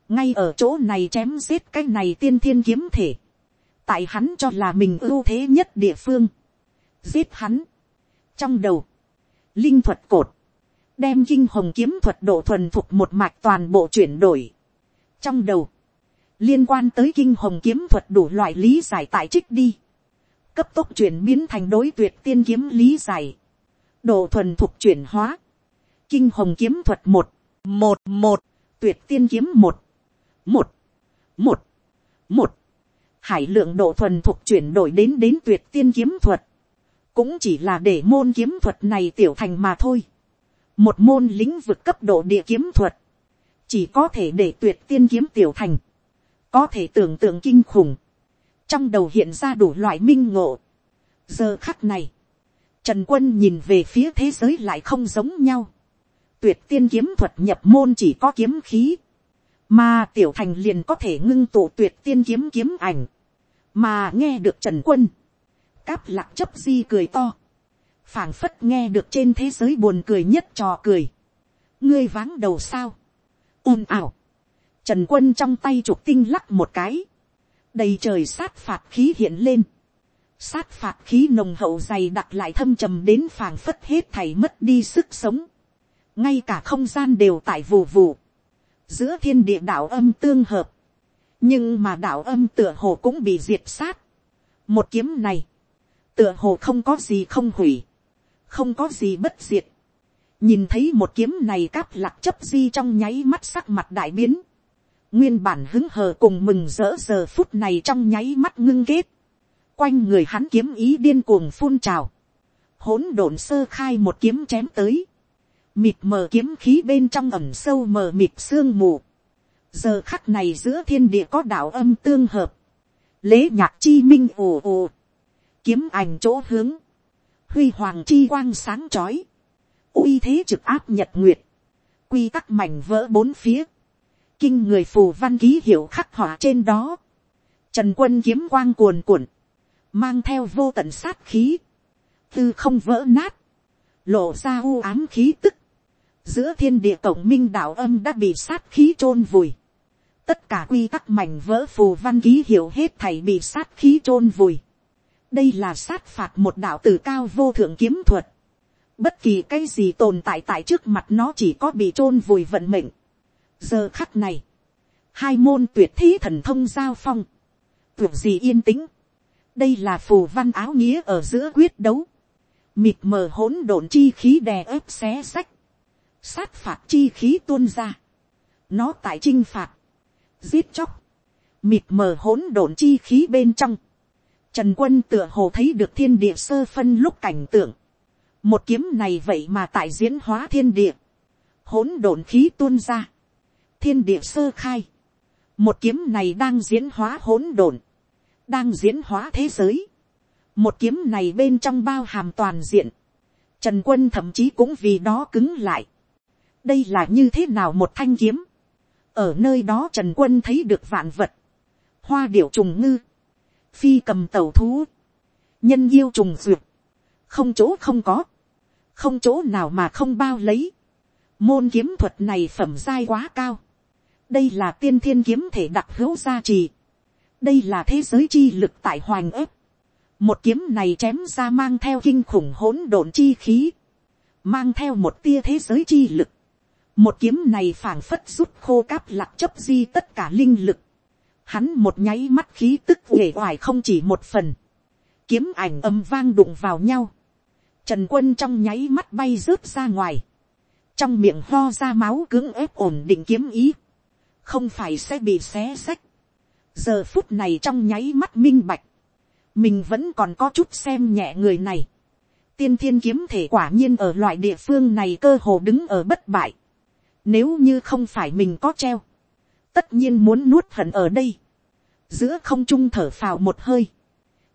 Ngay ở chỗ này chém giết cái này tiên thiên kiếm thể, tại hắn cho là mình ưu thế nhất địa phương, giết hắn, trong đầu, linh thuật cột, đem kinh hồng kiếm thuật độ thuần thục một mạch toàn bộ chuyển đổi, trong đầu, liên quan tới kinh hồng kiếm thuật đủ loại lý giải tại trích đi, cấp tốc chuyển biến thành đối tuyệt tiên kiếm lý giải, độ thuần thục chuyển hóa, kinh hồng kiếm thuật một, một một, tuyệt tiên kiếm một, một, một, một, hải lượng độ thuần thuộc chuyển đổi đến đến tuyệt tiên kiếm thuật, cũng chỉ là để môn kiếm thuật này tiểu thành mà thôi. một môn lĩnh vực cấp độ địa kiếm thuật, chỉ có thể để tuyệt tiên kiếm tiểu thành, có thể tưởng tượng kinh khủng, trong đầu hiện ra đủ loại minh ngộ. giờ khắc này, trần quân nhìn về phía thế giới lại không giống nhau. tuyệt tiên kiếm thuật nhập môn chỉ có kiếm khí, mà tiểu thành liền có thể ngưng tụ tuyệt tiên kiếm kiếm ảnh, mà nghe được trần quân, cáp lạc chấp di cười to, phảng phất nghe được trên thế giới buồn cười nhất trò cười, ngươi váng đầu sao, ồn ảo. trần quân trong tay trục tinh lắc một cái, đầy trời sát phạt khí hiện lên, sát phạt khí nồng hậu dày đặc lại thâm trầm đến phàng phất hết thảy mất đi sức sống, ngay cả không gian đều tại vù vù, giữa thiên địa đạo âm tương hợp, nhưng mà đạo âm tựa hồ cũng bị diệt sát. một kiếm này, tựa hồ không có gì không hủy, không có gì bất diệt. nhìn thấy một kiếm này cáp lạc chấp di trong nháy mắt sắc mặt đại biến. nguyên bản hứng hờ cùng mừng rỡ giờ phút này trong nháy mắt ngưng kết quanh người hắn kiếm ý điên cuồng phun trào. hỗn độn sơ khai một kiếm chém tới. mịt mờ kiếm khí bên trong ẩm sâu mờ mịt sương mù. giờ khắc này giữa thiên địa có đạo âm tương hợp. lễ nhạc chi minh ồ ồ kiếm ảnh chỗ hướng, huy hoàng chi quang sáng trói, uy thế trực áp nhật nguyệt, quy tắc mảnh vỡ bốn phía, kinh người phù văn ký hiệu khắc họa trên đó, trần quân kiếm quang cuồn cuộn, mang theo vô tận sát khí, tư không vỡ nát, lộ ra u ám khí tức, giữa thiên địa cổng minh đạo âm đã bị sát khí t r ô n vùi, tất cả quy tắc mảnh vỡ phù văn ký hiệu hết thảy bị sát khí t r ô n vùi, đây là sát phạt một đạo tử cao vô thượng kiếm thuật. Bất kỳ cái gì tồn tại tại trước mặt nó chỉ có bị chôn vùi vận mệnh. Giờ khắc này, hai môn tuyệt thí thần thông giao phong. Tuyệt gì yên tĩnh. Đây là phù văn áo nghĩa ở giữa quyết đấu. Mịt mờ hỗn độn chi khí đè ép xé sách. Sát phạt chi khí tuôn ra. Nó tại chinh phạt. Giết chóc. Mịt mờ hỗn độn chi khí bên trong Trần quân tựa hồ thấy được thiên địa sơ phân lúc cảnh tượng. Một kiếm này vậy mà tại diễn hóa thiên địa. hỗn độn khí tuôn ra. Thiên địa sơ khai. Một kiếm này đang diễn hóa hỗn độn. Đang diễn hóa thế giới. Một kiếm này bên trong bao hàm toàn diện. Trần quân thậm chí cũng vì đó cứng lại. Đây là như thế nào một thanh kiếm. Ở nơi đó Trần quân thấy được vạn vật. Hoa điểu trùng ngư phi cầm tàu thú, nhân yêu trùng duyệt, không chỗ không có, không chỗ nào mà không bao lấy. Môn kiếm thuật này phẩm giai quá cao. đây là tiên thiên kiếm thể đặc hữu gia trì đây là thế giới chi lực tại hoành ếp. một kiếm này chém ra mang theo kinh khủng hỗn độn chi khí, mang theo một tia thế giới chi lực. một kiếm này phảng phất rút khô cáp lạc chấp di tất cả linh lực. Hắn một nháy mắt khí tức uể oải không chỉ một phần, kiếm ảnh âm vang đụng vào nhau, trần quân trong nháy mắt bay rớt ra ngoài, trong miệng ho ra máu cứng ép ổn định kiếm ý, không phải sẽ bị xé sách giờ phút này trong nháy mắt minh bạch, mình vẫn còn có chút xem nhẹ người này, tiên thiên kiếm thể quả nhiên ở loại địa phương này cơ hồ đứng ở bất bại, nếu như không phải mình có treo, tất nhiên muốn nuốt hận ở đây, giữa không trung thở phào một hơi,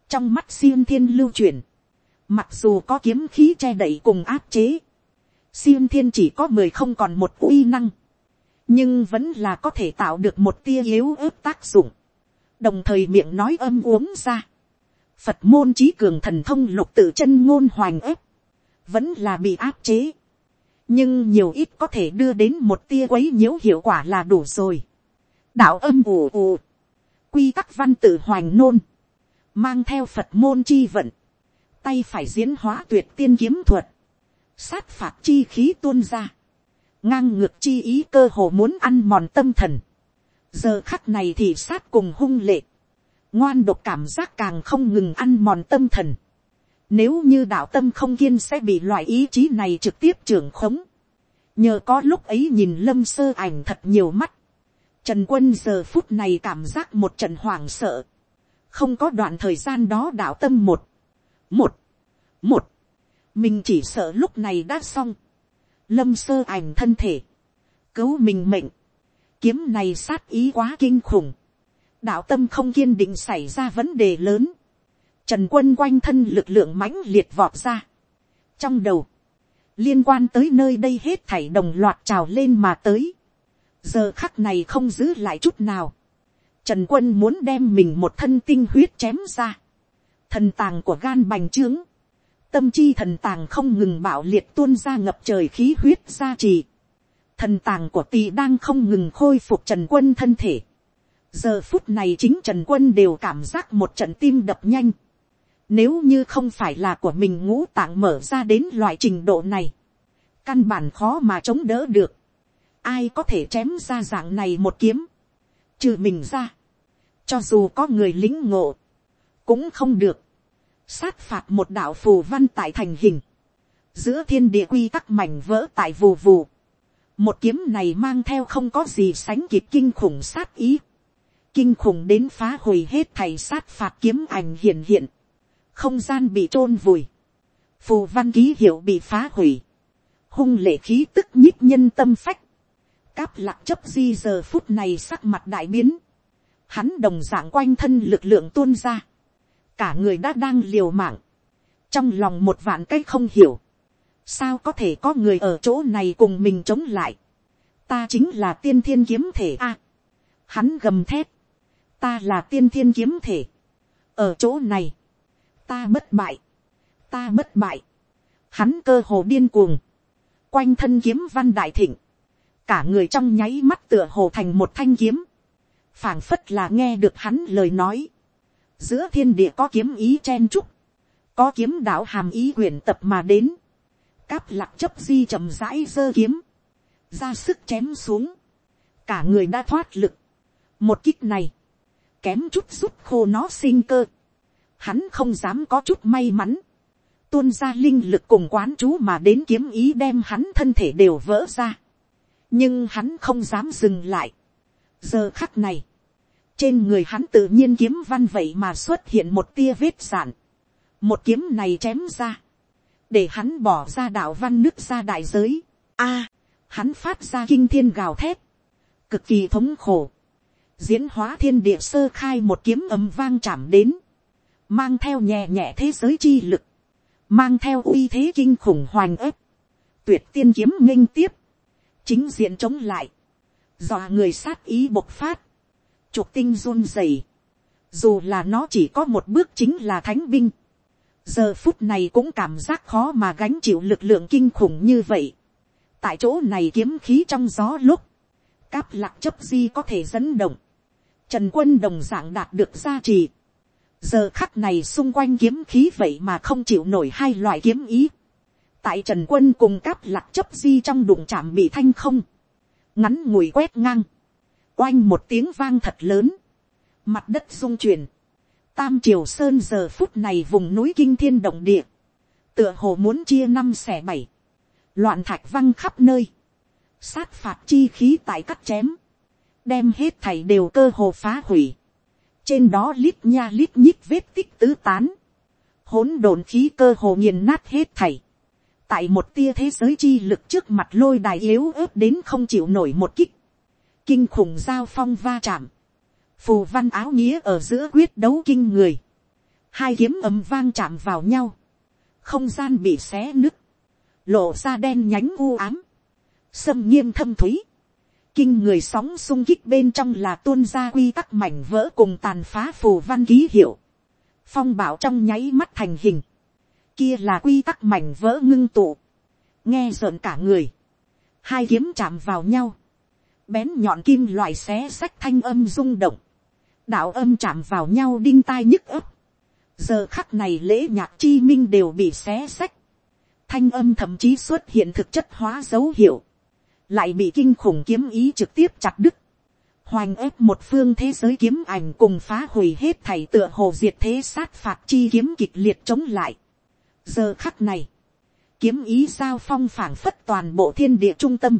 trong mắt xiêm thiên lưu chuyển, mặc dù có kiếm khí che đậy cùng áp chế, xiêm thiên chỉ có mười không còn một uy năng, nhưng vẫn là có thể tạo được một tia yếu ớt tác dụng, đồng thời miệng nói âm uống ra, phật môn trí cường thần thông lục tự chân ngôn hoành ép, vẫn là bị áp chế, nhưng nhiều ít có thể đưa đến một tia quấy nhiễu hiệu quả là đủ rồi. Đạo âm ù ù, quy tắc văn tự hoành nôn, mang theo phật môn chi vận, tay phải diễn hóa tuyệt tiên kiếm thuật, sát phạt chi khí tuôn ra, ngang ngược chi ý cơ hồ muốn ăn mòn tâm thần, giờ khắc này thì sát cùng hung lệ, ngoan độc cảm giác càng không ngừng ăn mòn tâm thần, nếu như đạo tâm không kiên sẽ bị loại ý chí này trực tiếp trưởng khống, nhờ có lúc ấy nhìn lâm sơ ảnh thật nhiều mắt, Trần quân giờ phút này cảm giác một trận hoảng sợ. Không có đoạn thời gian đó đạo tâm một. Một. một, mình chỉ sợ lúc này đã xong, lâm sơ ảnh thân thể, cứu mình mệnh, kiếm này sát ý quá kinh khủng, đạo tâm không kiên định xảy ra vấn đề lớn, trần quân quanh thân lực lượng mãnh liệt vọt ra, trong đầu, liên quan tới nơi đây hết thảy đồng loạt trào lên mà tới, giờ khắc này không giữ lại chút nào, trần quân muốn đem mình một thân tinh huyết chém ra, thần tàng của gan bành trướng, tâm chi thần tàng không ngừng bạo liệt tuôn ra ngập trời khí huyết ra trì, thần tàng của tỳ đang không ngừng khôi phục trần quân thân thể, giờ phút này chính trần quân đều cảm giác một trận tim đập nhanh, nếu như không phải là của mình ngũ tạng mở ra đến loại trình độ này, căn bản khó mà chống đỡ được, ai có thể chém ra dạng này một kiếm, trừ mình ra, cho dù có người lính ngộ, cũng không được, sát phạt một đạo phù văn tại thành hình, giữa thiên địa quy tắc mảnh vỡ tại vù vù, một kiếm này mang theo không có gì sánh kịp kinh khủng sát ý, kinh khủng đến phá hủy hết thầy sát phạt kiếm ảnh hiện hiện, không gian bị trôn vùi, phù văn ký hiệu bị phá hủy, hung lệ khí tức nhích nhân tâm phách, cáp lạc chấp di giờ phút này sắc mặt đại biến, hắn đồng dạng quanh thân lực lượng tuôn ra, cả người đã đang liều mạng, trong lòng một vạn cách không hiểu, sao có thể có người ở chỗ này cùng mình chống lại, ta chính là tiên thiên kiếm thể a, hắn gầm thét, ta là tiên thiên kiếm thể, ở chỗ này, ta bất bại, ta bất bại, hắn cơ hồ điên cuồng, quanh thân kiếm văn đại thịnh, cả người trong nháy mắt tựa hồ thành một thanh kiếm, phảng phất là nghe được hắn lời nói, giữa thiên địa có kiếm ý chen trúc, có kiếm đạo hàm ý quyển tập mà đến, cáp lạc chấp di chậm rãi giơ kiếm, ra sức chém xuống, cả người đã thoát lực, một kích này, kém chút rút khô nó sinh cơ, hắn không dám có chút may mắn, tuôn ra linh lực cùng quán chú mà đến kiếm ý đem hắn thân thể đều vỡ ra, nhưng hắn không dám dừng lại, giờ khắc này, trên người hắn tự nhiên kiếm văn vậy mà xuất hiện một tia vết sản. một kiếm này chém ra, để hắn bỏ ra đạo văn nước ra đại giới. a, hắn phát ra kinh thiên gào thét, cực kỳ thống khổ, diễn hóa thiên địa sơ khai một kiếm ấm vang chạm đến, mang theo nhẹ nhẹ thế giới chi lực, mang theo uy thế kinh khủng hoành ếp, tuyệt tiên kiếm nghênh tiếp, chính diện chống lại, dọa người sát ý bộc phát, trục tinh run rẩy, dù là nó chỉ có một bước chính là thánh binh, giờ phút này cũng cảm giác khó mà gánh chịu lực lượng kinh khủng như vậy. tại chỗ này kiếm khí trong gió lúc, cáp lạc chấp di có thể dẫn động, trần quân đồng d ạ n g đạt được gia trì. giờ khắc này xung quanh kiếm khí vậy mà không chịu nổi hai loại kiếm ý. tại trần quân cùng cáp lạc chấp di trong đụng chạm bị thanh không, ngắn ngủi quét ngang, oanh một tiếng vang thật lớn, mặt đất rung chuyển, tam triều sơn giờ phút này vùng núi kinh thiên động địa, tựa hồ muốn chia năm xẻ bảy, loạn thạch văng khắp nơi, sát phạt chi khí tại cắt chém, đem hết thảy đều cơ hồ phá hủy, trên đó lít nha lít nhít vết tích tứ tán, hỗn độn khí cơ hồ nghiền nát hết thảy, tại một tia thế giới chi lực trước mặt lôi đài yếu ớt đến không chịu nổi một kích, kinh khủng giao phong va chạm, phù văn áo nghĩa ở giữa quyết đấu kinh người, hai kiếm ấm vang chạm vào nhau, không gian bị xé nứt, lộ ra đen nhánh u ám, sâm nghiêm thâm thúy, kinh người sóng sung kích bên trong là tuôn ra quy tắc mảnh vỡ cùng tàn phá phù văn ký hiệu, phong bảo trong nháy mắt thành hình, kia là quy tắc mảnh vỡ ngưng tụ, nghe rợn cả người, hai kiếm chạm vào nhau, bén nhọn kim loại xé sách thanh âm rung động, đạo âm chạm vào nhau đinh tai nhức ấp, giờ khắc này lễ nhạc chi minh đều bị xé sách, thanh âm thậm chí xuất hiện thực chất hóa dấu hiệu, lại bị kinh khủng kiếm ý trực tiếp chặt đứt, hoành ép một phương thế giới kiếm ảnh cùng phá hủy hết thảy tựa hồ diệt thế sát phạt chi kiếm kịch liệt chống lại. giờ khắc này, kiếm ý giao phong phảng phất toàn bộ thiên địa trung tâm,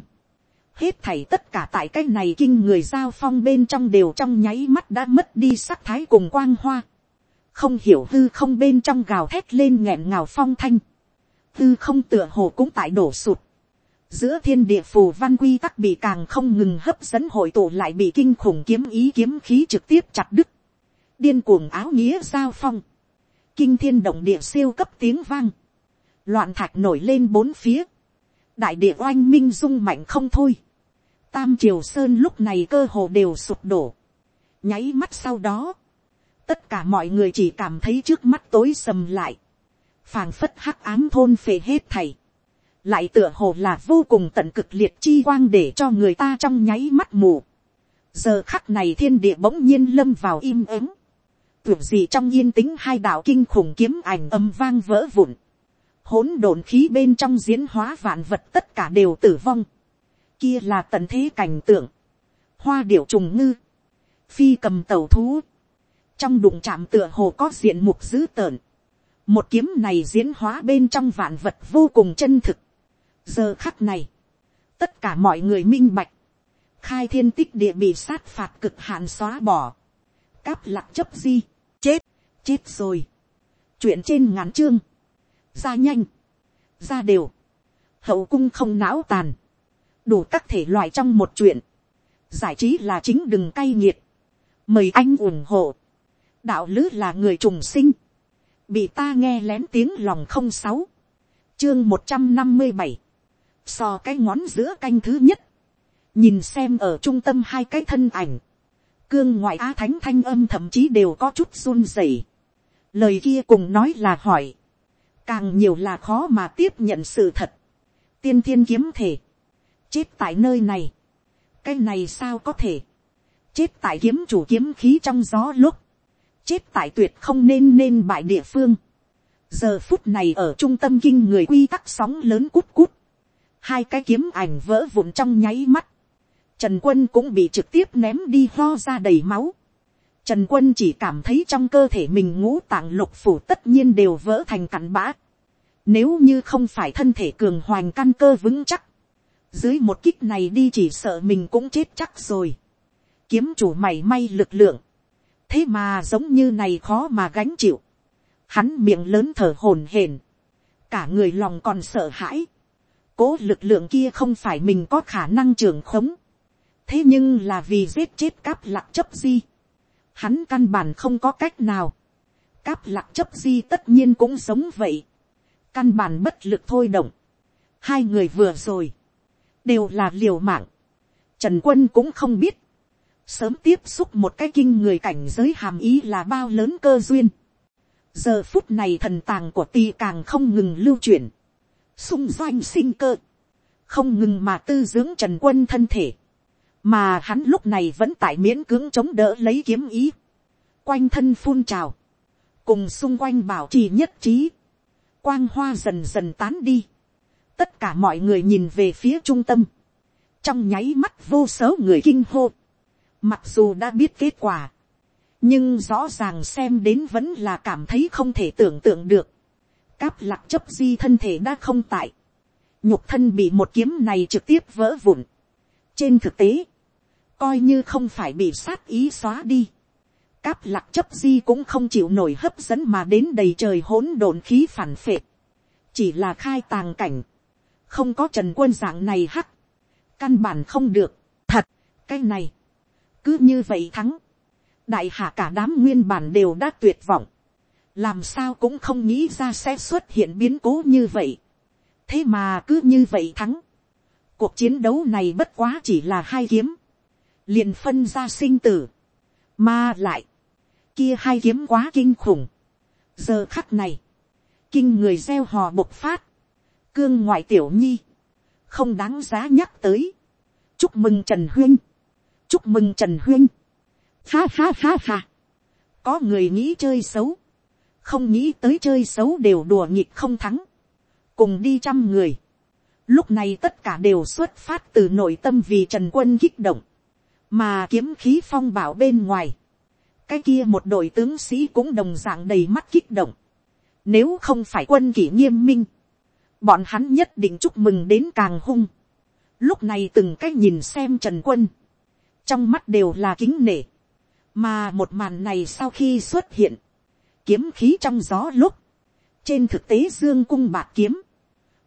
hết thảy tất cả tại cái này kinh người giao phong bên trong đều trong nháy mắt đã mất đi sắc thái cùng quang hoa, không hiểu hư không bên trong gào thét lên nghẹn ngào phong thanh, hư không tựa hồ cũng tại đổ sụt, giữa thiên địa phù văn quy tắc bị càng không ngừng hấp dẫn hội tụ lại bị kinh khủng kiếm ý kiếm khí trực tiếp chặt đứt, điên cuồng áo nghĩa giao phong, kinh thiên động địa siêu cấp tiếng vang, loạn thạch nổi lên bốn phía, đại địa oanh minh rung mạnh không thôi, tam triều sơn lúc này cơ hồ đều sụp đổ, nháy mắt sau đó, tất cả mọi người chỉ cảm thấy trước mắt tối sầm lại, phảng phất hắc ám thôn phệ hết thầy, lại tựa hồ là vô cùng tận cực liệt chi quang để cho người ta trong nháy mắt mù. giờ khắc này thiên địa bỗng nhiên lâm vào im ắng, tưởng gì trong yên tĩnh hai đạo kinh khủng kiếm ảnh âm vang vỡ vụn, hỗn độn khí bên trong diễn hóa vạn vật tất cả đều tử vong, kia là tận thế cảnh tượng, hoa điệu trùng ngư, phi cầm tàu thú, trong đụng chạm tựa hồ có diện mục dữ tợn, một kiếm này diễn hóa bên trong vạn vật vô cùng chân thực. giờ khắc này, tất cả mọi người minh bạch, khai thiên tích địa bị sát phạt cực hạn xóa bỏ, cáp lạc chấp di, chết, chết rồi, chuyện trên ngắn chương, ra nhanh, ra đều, hậu cung không não tàn, đủ các thể loại trong một chuyện, giải trí là chính đừng cay nghiệt, mời anh ủng hộ, đạo lứ là người trùng sinh, bị ta nghe lén tiếng lòng không sáu, chương một trăm năm mươi bảy, so cái ngón giữa canh thứ nhất, nhìn xem ở trung tâm hai cái thân ảnh, cương ngoại á thánh thanh âm thậm chí đều có chút run rẩy, lời kia cùng nói là hỏi, càng nhiều là khó mà tiếp nhận sự thật, tiên thiên kiếm thể, chết tại nơi này, cái này sao có thể, chết tại kiếm chủ kiếm khí trong gió lúc, chết tại tuyệt không nên nên bại địa phương. giờ phút này ở trung tâm kinh người quy tắc sóng lớn cút cút, hai cái kiếm ảnh vỡ vụn trong nháy mắt, trần quân cũng bị trực tiếp ném đi ho ra đầy máu. Trần quân chỉ cảm thấy trong cơ thể mình ngũ tạng lục phủ tất nhiên đều vỡ thành cặn bã. Nếu như không phải thân thể cường hoành căn cơ vững chắc. Dưới một kích này đi chỉ sợ mình cũng chết chắc rồi. Kiếm chủ mày may lực lượng. Thế mà giống như này khó mà gánh chịu, hắn miệng lớn thở hổn hển, cả người lòng còn sợ hãi, cố lực lượng kia không phải mình có khả năng trường khống, thế nhưng là vì giết chết cáp lạc chấp di, hắn căn bản không có cách nào, cáp lạc chấp di tất nhiên cũng giống vậy, căn bản bất lực thôi động, hai người vừa rồi, đều là liều mạng, trần quân cũng không biết, sớm tiếp xúc một cái kinh người cảnh giới hàm ý là bao lớn cơ duyên. giờ phút này thần tàng của ti càng không ngừng lưu chuyển, xung doanh sinh cơ, không ngừng mà tư dưỡng trần quân thân thể, mà hắn lúc này vẫn tại miễn cưỡng chống đỡ lấy kiếm ý, quanh thân phun trào, cùng xung quanh bảo trì nhất trí, quang hoa dần dần tán đi, tất cả mọi người nhìn về phía trung tâm, trong nháy mắt vô số người kinh hô, Mặc dù đã biết kết quả. Nhưng rõ ràng xem đến vẫn là cảm thấy không thể tưởng tượng được. Cáp lạc chấp di thân thể đã không tại. Nhục thân bị một kiếm này trực tiếp vỡ vụn. Trên thực tế. Coi như không phải bị sát ý xóa đi. Cáp lạc chấp di cũng không chịu nổi hấp dẫn mà đến đầy trời hỗn độn khí phản phệ. Chỉ là khai tàng cảnh. Không có trần quân dạng này hắc. Căn bản không được. Thật. Cái này. Cứ như vậy thắng, đại hạ cả đám nguyên bản đều đã tuyệt vọng, làm sao cũng không nghĩ ra sẽ xuất hiện biến cố như vậy, thế mà cứ như vậy thắng, cuộc chiến đấu này bất quá chỉ là hai kiếm, liền phân ra sinh tử, mà lại, kia hai kiếm quá kinh khủng, giờ khắc này, kinh người gieo hò bộc phát, cương ngoại tiểu nhi, không đáng giá nhắc tới, chúc mừng trần huyên, chúc mừng trần huyên. Ha ha ha ha. có người nghĩ chơi xấu, không nghĩ tới chơi xấu đều đùa nghịch không thắng, cùng đi trăm người. lúc này tất cả đều xuất phát từ nội tâm vì trần quân kích động, mà kiếm khí phong bảo bên ngoài, cái kia một đội tướng sĩ cũng đồng d ạ n g đầy mắt kích động. Nếu không phải quân kỷ nghiêm minh, bọn hắn nhất định chúc mừng đến càng hung. Lúc này từng cách nhìn xem trần quân, trong mắt đều là kính nể. mà một màn này sau khi xuất hiện, kiếm khí trong gió lúc, trên thực tế dương cung bạc kiếm,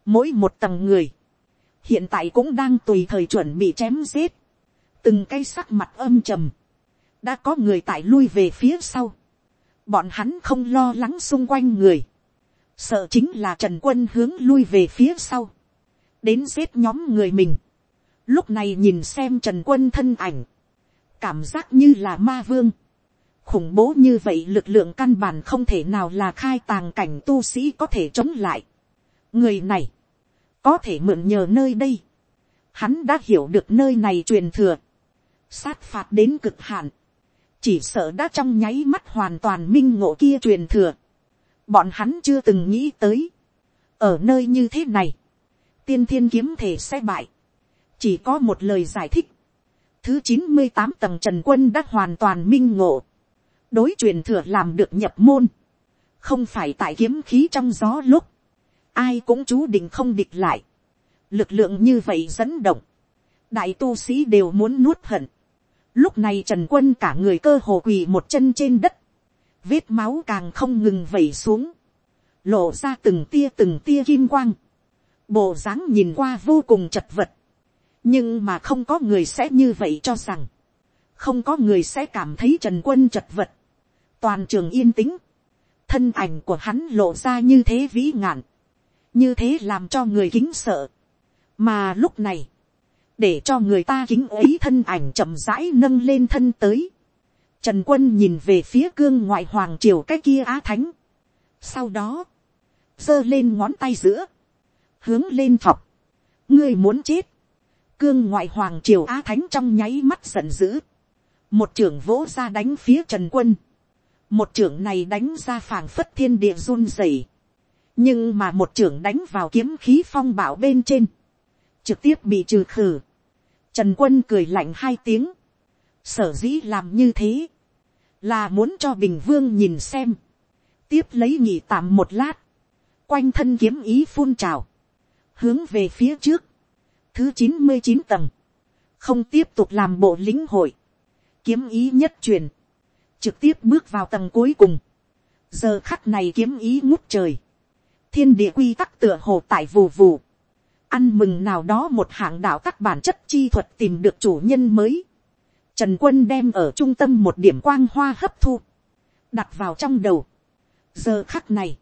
mỗi một tầng người, hiện tại cũng đang tùy thời chuẩn bị chém giết, từng cái sắc mặt âm trầm, đã có người tại lui về phía sau, bọn hắn không lo lắng xung quanh người, sợ chính là trần quân hướng lui về phía sau, đến giết nhóm người mình, lúc này nhìn xem trần quân thân ảnh, cảm giác như là ma vương, khủng bố như vậy lực lượng căn bản không thể nào là khai tàng cảnh tu sĩ có thể chống lại. người này, có thể mượn nhờ nơi đây, hắn đã hiểu được nơi này truyền thừa, sát phạt đến cực hạn, chỉ sợ đã trong nháy mắt hoàn toàn minh ngộ kia truyền thừa, bọn hắn chưa từng nghĩ tới, ở nơi như thế này, tiên thiên kiếm thể sẽ bại, chỉ có một lời giải thích, thứ chín mươi tám tầng trần quân đã hoàn toàn minh ngộ, đối truyền thừa làm được nhập môn, không phải tại kiếm khí trong gió lúc, ai cũng chú định không địch lại, lực lượng như vậy dẫn động, đại tu sĩ đều muốn nuốt hận, lúc này trần quân cả người cơ hồ quỳ một chân trên đất, vết máu càng không ngừng vẩy xuống, lộ ra từng tia từng tia kim quang, bộ dáng nhìn qua vô cùng chật vật, nhưng mà không có người sẽ như vậy cho rằng, không có người sẽ cảm thấy trần quân chật vật, toàn trường yên tĩnh, thân ảnh của hắn lộ ra như thế vĩ ngạn, như thế làm cho người kính sợ, mà lúc này, để cho người ta kính ấy thân ảnh chậm rãi nâng lên thân tới, trần quân nhìn về phía cương ngoại hoàng triều cái kia á thánh, sau đó, giơ lên ngón tay giữa, hướng lên thọc, ngươi muốn chết, cương ngoại hoàng triều á thánh trong nháy mắt giận dữ, một trưởng vỗ ra đánh phía trần quân, một trưởng này đánh ra phảng phất thiên địa run rẩy, nhưng mà một trưởng đánh vào kiếm khí phong bảo bên trên, trực tiếp bị trừ khử. Trần quân cười lạnh hai tiếng, sở dĩ làm như thế, là muốn cho bình vương nhìn xem, tiếp lấy nhị tạm một lát, quanh thân kiếm ý phun trào, hướng về phía trước, thứ chín mươi chín tầng, không tiếp tục làm bộ lính hội, kiếm ý nhất truyền, trực tiếp bước vào tầng cuối cùng. giờ khắc này kiếm ý ngút trời, thiên địa quy tắc tựa hồ tại vù vù, ăn mừng nào đó một hạng đạo các bản chất chi thuật tìm được chủ nhân mới. Trần quân đem ở trung tâm một điểm quang hoa hấp thu, đặt vào trong đầu. giờ khắc này,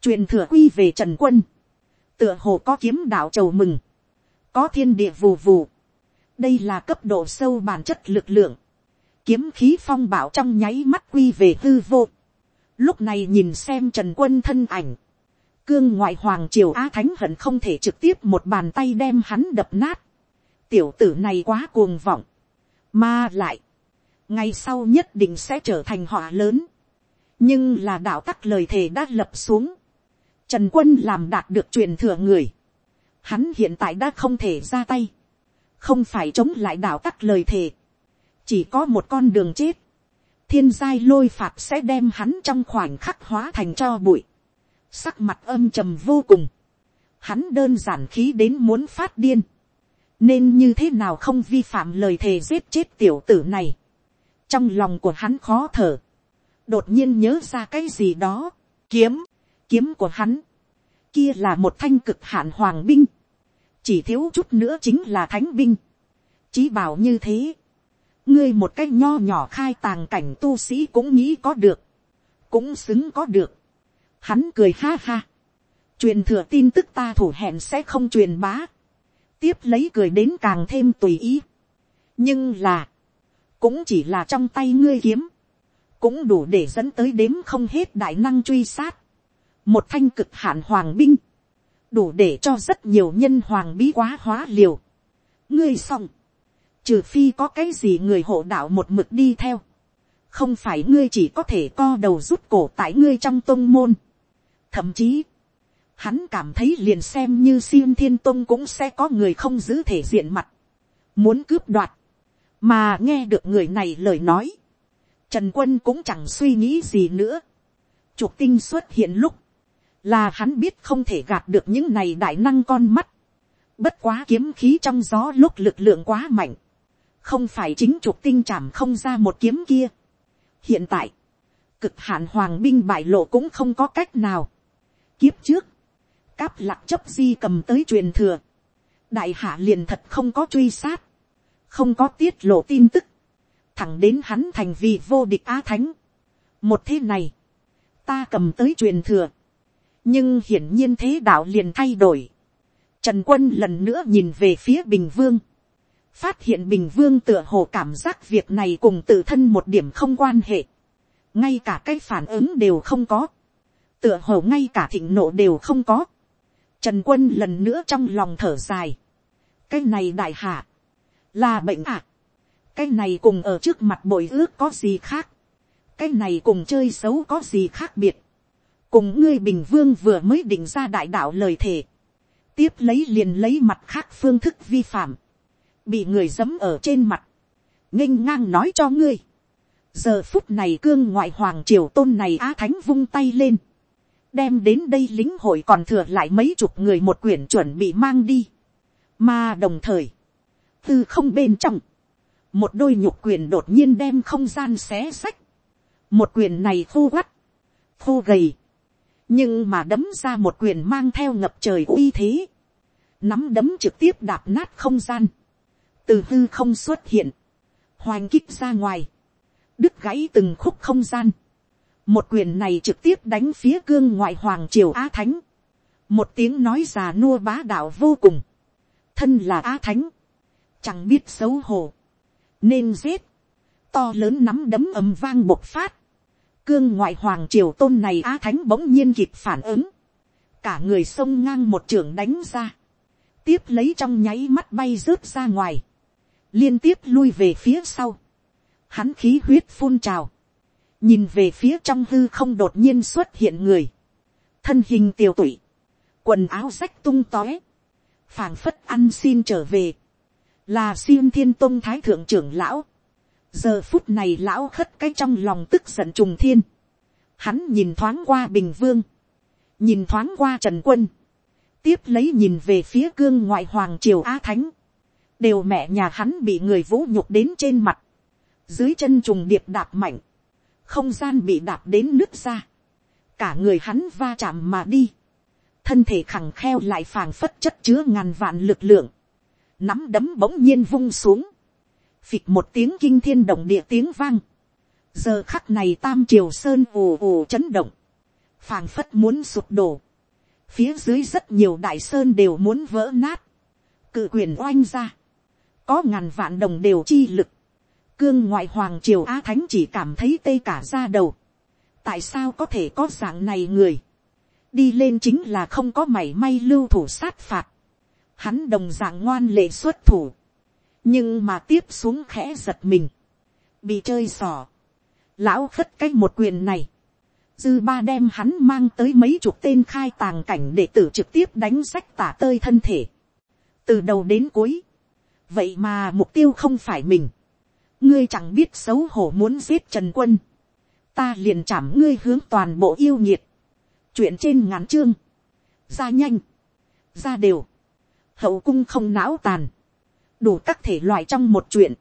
truyền thừa quy về trần quân, tựa hồ có kiếm đạo chầu mừng, có thiên địa vù vù. đây là cấp độ sâu bản chất lực lượng, kiếm khí phong bảo trong nháy mắt quy về hư vô. Lúc này nhìn xem trần quân thân ảnh. Cương ngoại hoàng triều Á Thánh hận không thể trực tiếp một bàn tay đem hắn đập nát. Tiểu tử này quá cuồng vọng. Mà lại. Ngày sau nhất định sẽ trở thành họa lớn. Nhưng là đạo tắc lời thề đã lập xuống. Trần quân làm đạt được truyền thừa người. Hắn hiện tại đã không thể ra tay. Không phải chống lại đạo tắc lời thề chỉ có một con đường chết, thiên giai lôi phạt sẽ đem hắn trong khoảnh khắc hóa thành cho bụi, sắc mặt âm trầm vô cùng, hắn đơn giản khí đến muốn phát điên, nên như thế nào không vi phạm lời thề giết chết tiểu tử này, trong lòng của hắn khó thở, đột nhiên nhớ ra cái gì đó, kiếm, kiếm của hắn, kia là một thanh cực hạn hoàng binh, chỉ thiếu chút nữa chính là thánh binh, chí bảo như thế, ngươi một cách nho nhỏ khai tàng cảnh tu sĩ cũng nghĩ có được, cũng xứng có được. Hắn cười ha ha, truyền thừa tin tức ta thủ hẹn sẽ không truyền bá, tiếp lấy cười đến càng thêm tùy ý. nhưng là, cũng chỉ là trong tay ngươi kiếm, cũng đủ để dẫn tới đếm không hết đại năng truy sát. một thanh cực hạn hoàng binh, đủ để cho rất nhiều nhân hoàng bí quá hóa liều. ngươi xong, trừ phi có cái gì người hộ đạo một mực đi theo, không phải ngươi chỉ có thể co đầu rút cổ tại ngươi trong tôn môn. thậm chí, hắn cảm thấy liền xem như siêu thiên tôn cũng sẽ có người không giữ thể diện mặt, muốn cướp đoạt, mà nghe được người này lời nói, trần quân cũng chẳng suy nghĩ gì nữa. trục tinh xuất hiện lúc, là hắn biết không thể gạt được những này đại năng con mắt, bất quá kiếm khí trong gió lúc lực lượng quá mạnh, không phải chính trục tinh chạm không ra một kiếm kia. hiện tại, cực hạn hoàng binh bại lộ cũng không có cách nào. kiếp trước, cáp lạc chấp di cầm tới truyền thừa, đại hạ liền thật không có truy sát, không có tiết lộ tin tức, thẳng đến hắn thành vì vô địch á thánh. một thế này, ta cầm tới truyền thừa, nhưng hiển nhiên thế đạo liền thay đổi. Trần quân lần nữa nhìn về phía bình vương, phát hiện bình vương tựa hồ cảm giác việc này cùng tự thân một điểm không quan hệ, ngay cả cái phản ứng đều không có, tựa hồ ngay cả thịnh nộ đều không có. Trần quân lần nữa trong lòng thở dài, cái này đại hạ, là bệnh ạ, à? cái này cùng ở trước mặt bội ước có gì khác, cái này cùng chơi xấu có gì khác biệt, cùng ngươi bình vương vừa mới định ra đại đạo lời thề, tiếp lấy liền lấy mặt khác phương thức vi phạm, bị người dẫm ở trên mặt, nghênh ngang nói cho ngươi, giờ phút này cương ngoại hoàng triều tôn này á thánh vung tay lên, đem đến đây lính hội còn thừa lại mấy chục người một quyển chuẩn bị mang đi, mà đồng thời, tư không bên trong, một đôi nhục quyền đột nhiên đem không gian xé sách, một quyền này khô quắt, khô gầy, nhưng mà đấm ra một quyền mang theo ngập trời uy thế, nắm đấm trực tiếp đạp nát không gian, từ hư không xuất hiện, hoành kích ra ngoài, đứt gãy từng khúc không gian, một quyền này trực tiếp đánh phía cương ngoại hoàng triều á thánh, một tiếng nói già nua bá đạo vô cùng, thân là á thánh, chẳng biết xấu hổ, nên giết, to lớn nắm đấm ầm vang bộc phát, cương ngoại hoàng triều tôn này á thánh bỗng nhiên kịp phản ứng, cả người sông ngang một trường đánh ra, tiếp lấy trong nháy mắt bay rớt ra ngoài, liên tiếp lui về phía sau, hắn khí huyết phun trào, nhìn về phía trong hư không đột nhiên xuất hiện người, thân hình tiều tụy, quần áo rách tung tóe, phảng phất ăn xin trở về, là xiêm thiên tông thái thượng trưởng lão, giờ phút này lão khất cái trong lòng tức giận trùng thiên, hắn nhìn thoáng qua bình vương, nhìn thoáng qua trần quân, tiếp lấy nhìn về phía cương ngoại hoàng triều a thánh, đều mẹ nhà hắn bị người vũ nhục đến trên mặt, dưới chân trùng điệp đạp mạnh, không gian bị đạp đến nước ra, cả người hắn va chạm mà đi, thân thể khẳng kheo lại phảng phất chất chứa ngàn vạn lực lượng, nắm đấm bỗng nhiên vung xuống, phịch một tiếng kinh thiên động địa tiếng vang, giờ khắc này tam triều sơn ồ ồ chấn động, phảng phất muốn sụp đổ, phía dưới rất nhiều đại sơn đều muốn vỡ nát, cự quyền oanh ra, có ngàn vạn đồng đều chi lực, cương ngoại hoàng triều á thánh chỉ cảm thấy tê cả ra đầu, tại sao có thể có dạng này người, đi lên chính là không có mảy may lưu thủ sát phạt, hắn đồng dạng ngoan lệ xuất thủ, nhưng mà tiếp xuống khẽ giật mình, bị chơi xỏ, lão khất cái một quyền này, dư ba đem hắn mang tới mấy chục tên khai tàng cảnh để tử trực tiếp đánh sách tả tơi thân thể, từ đầu đến cuối, vậy mà mục tiêu không phải mình, ngươi chẳng biết xấu hổ muốn giết trần quân, ta liền chạm ngươi hướng toàn bộ yêu nhiệt, chuyện trên ngắn chương, ra nhanh, ra đều, hậu cung không não tàn, đủ các thể loại trong một chuyện,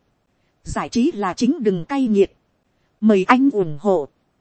giải trí là chính đừng cay nghiệt, mời anh ủng hộ,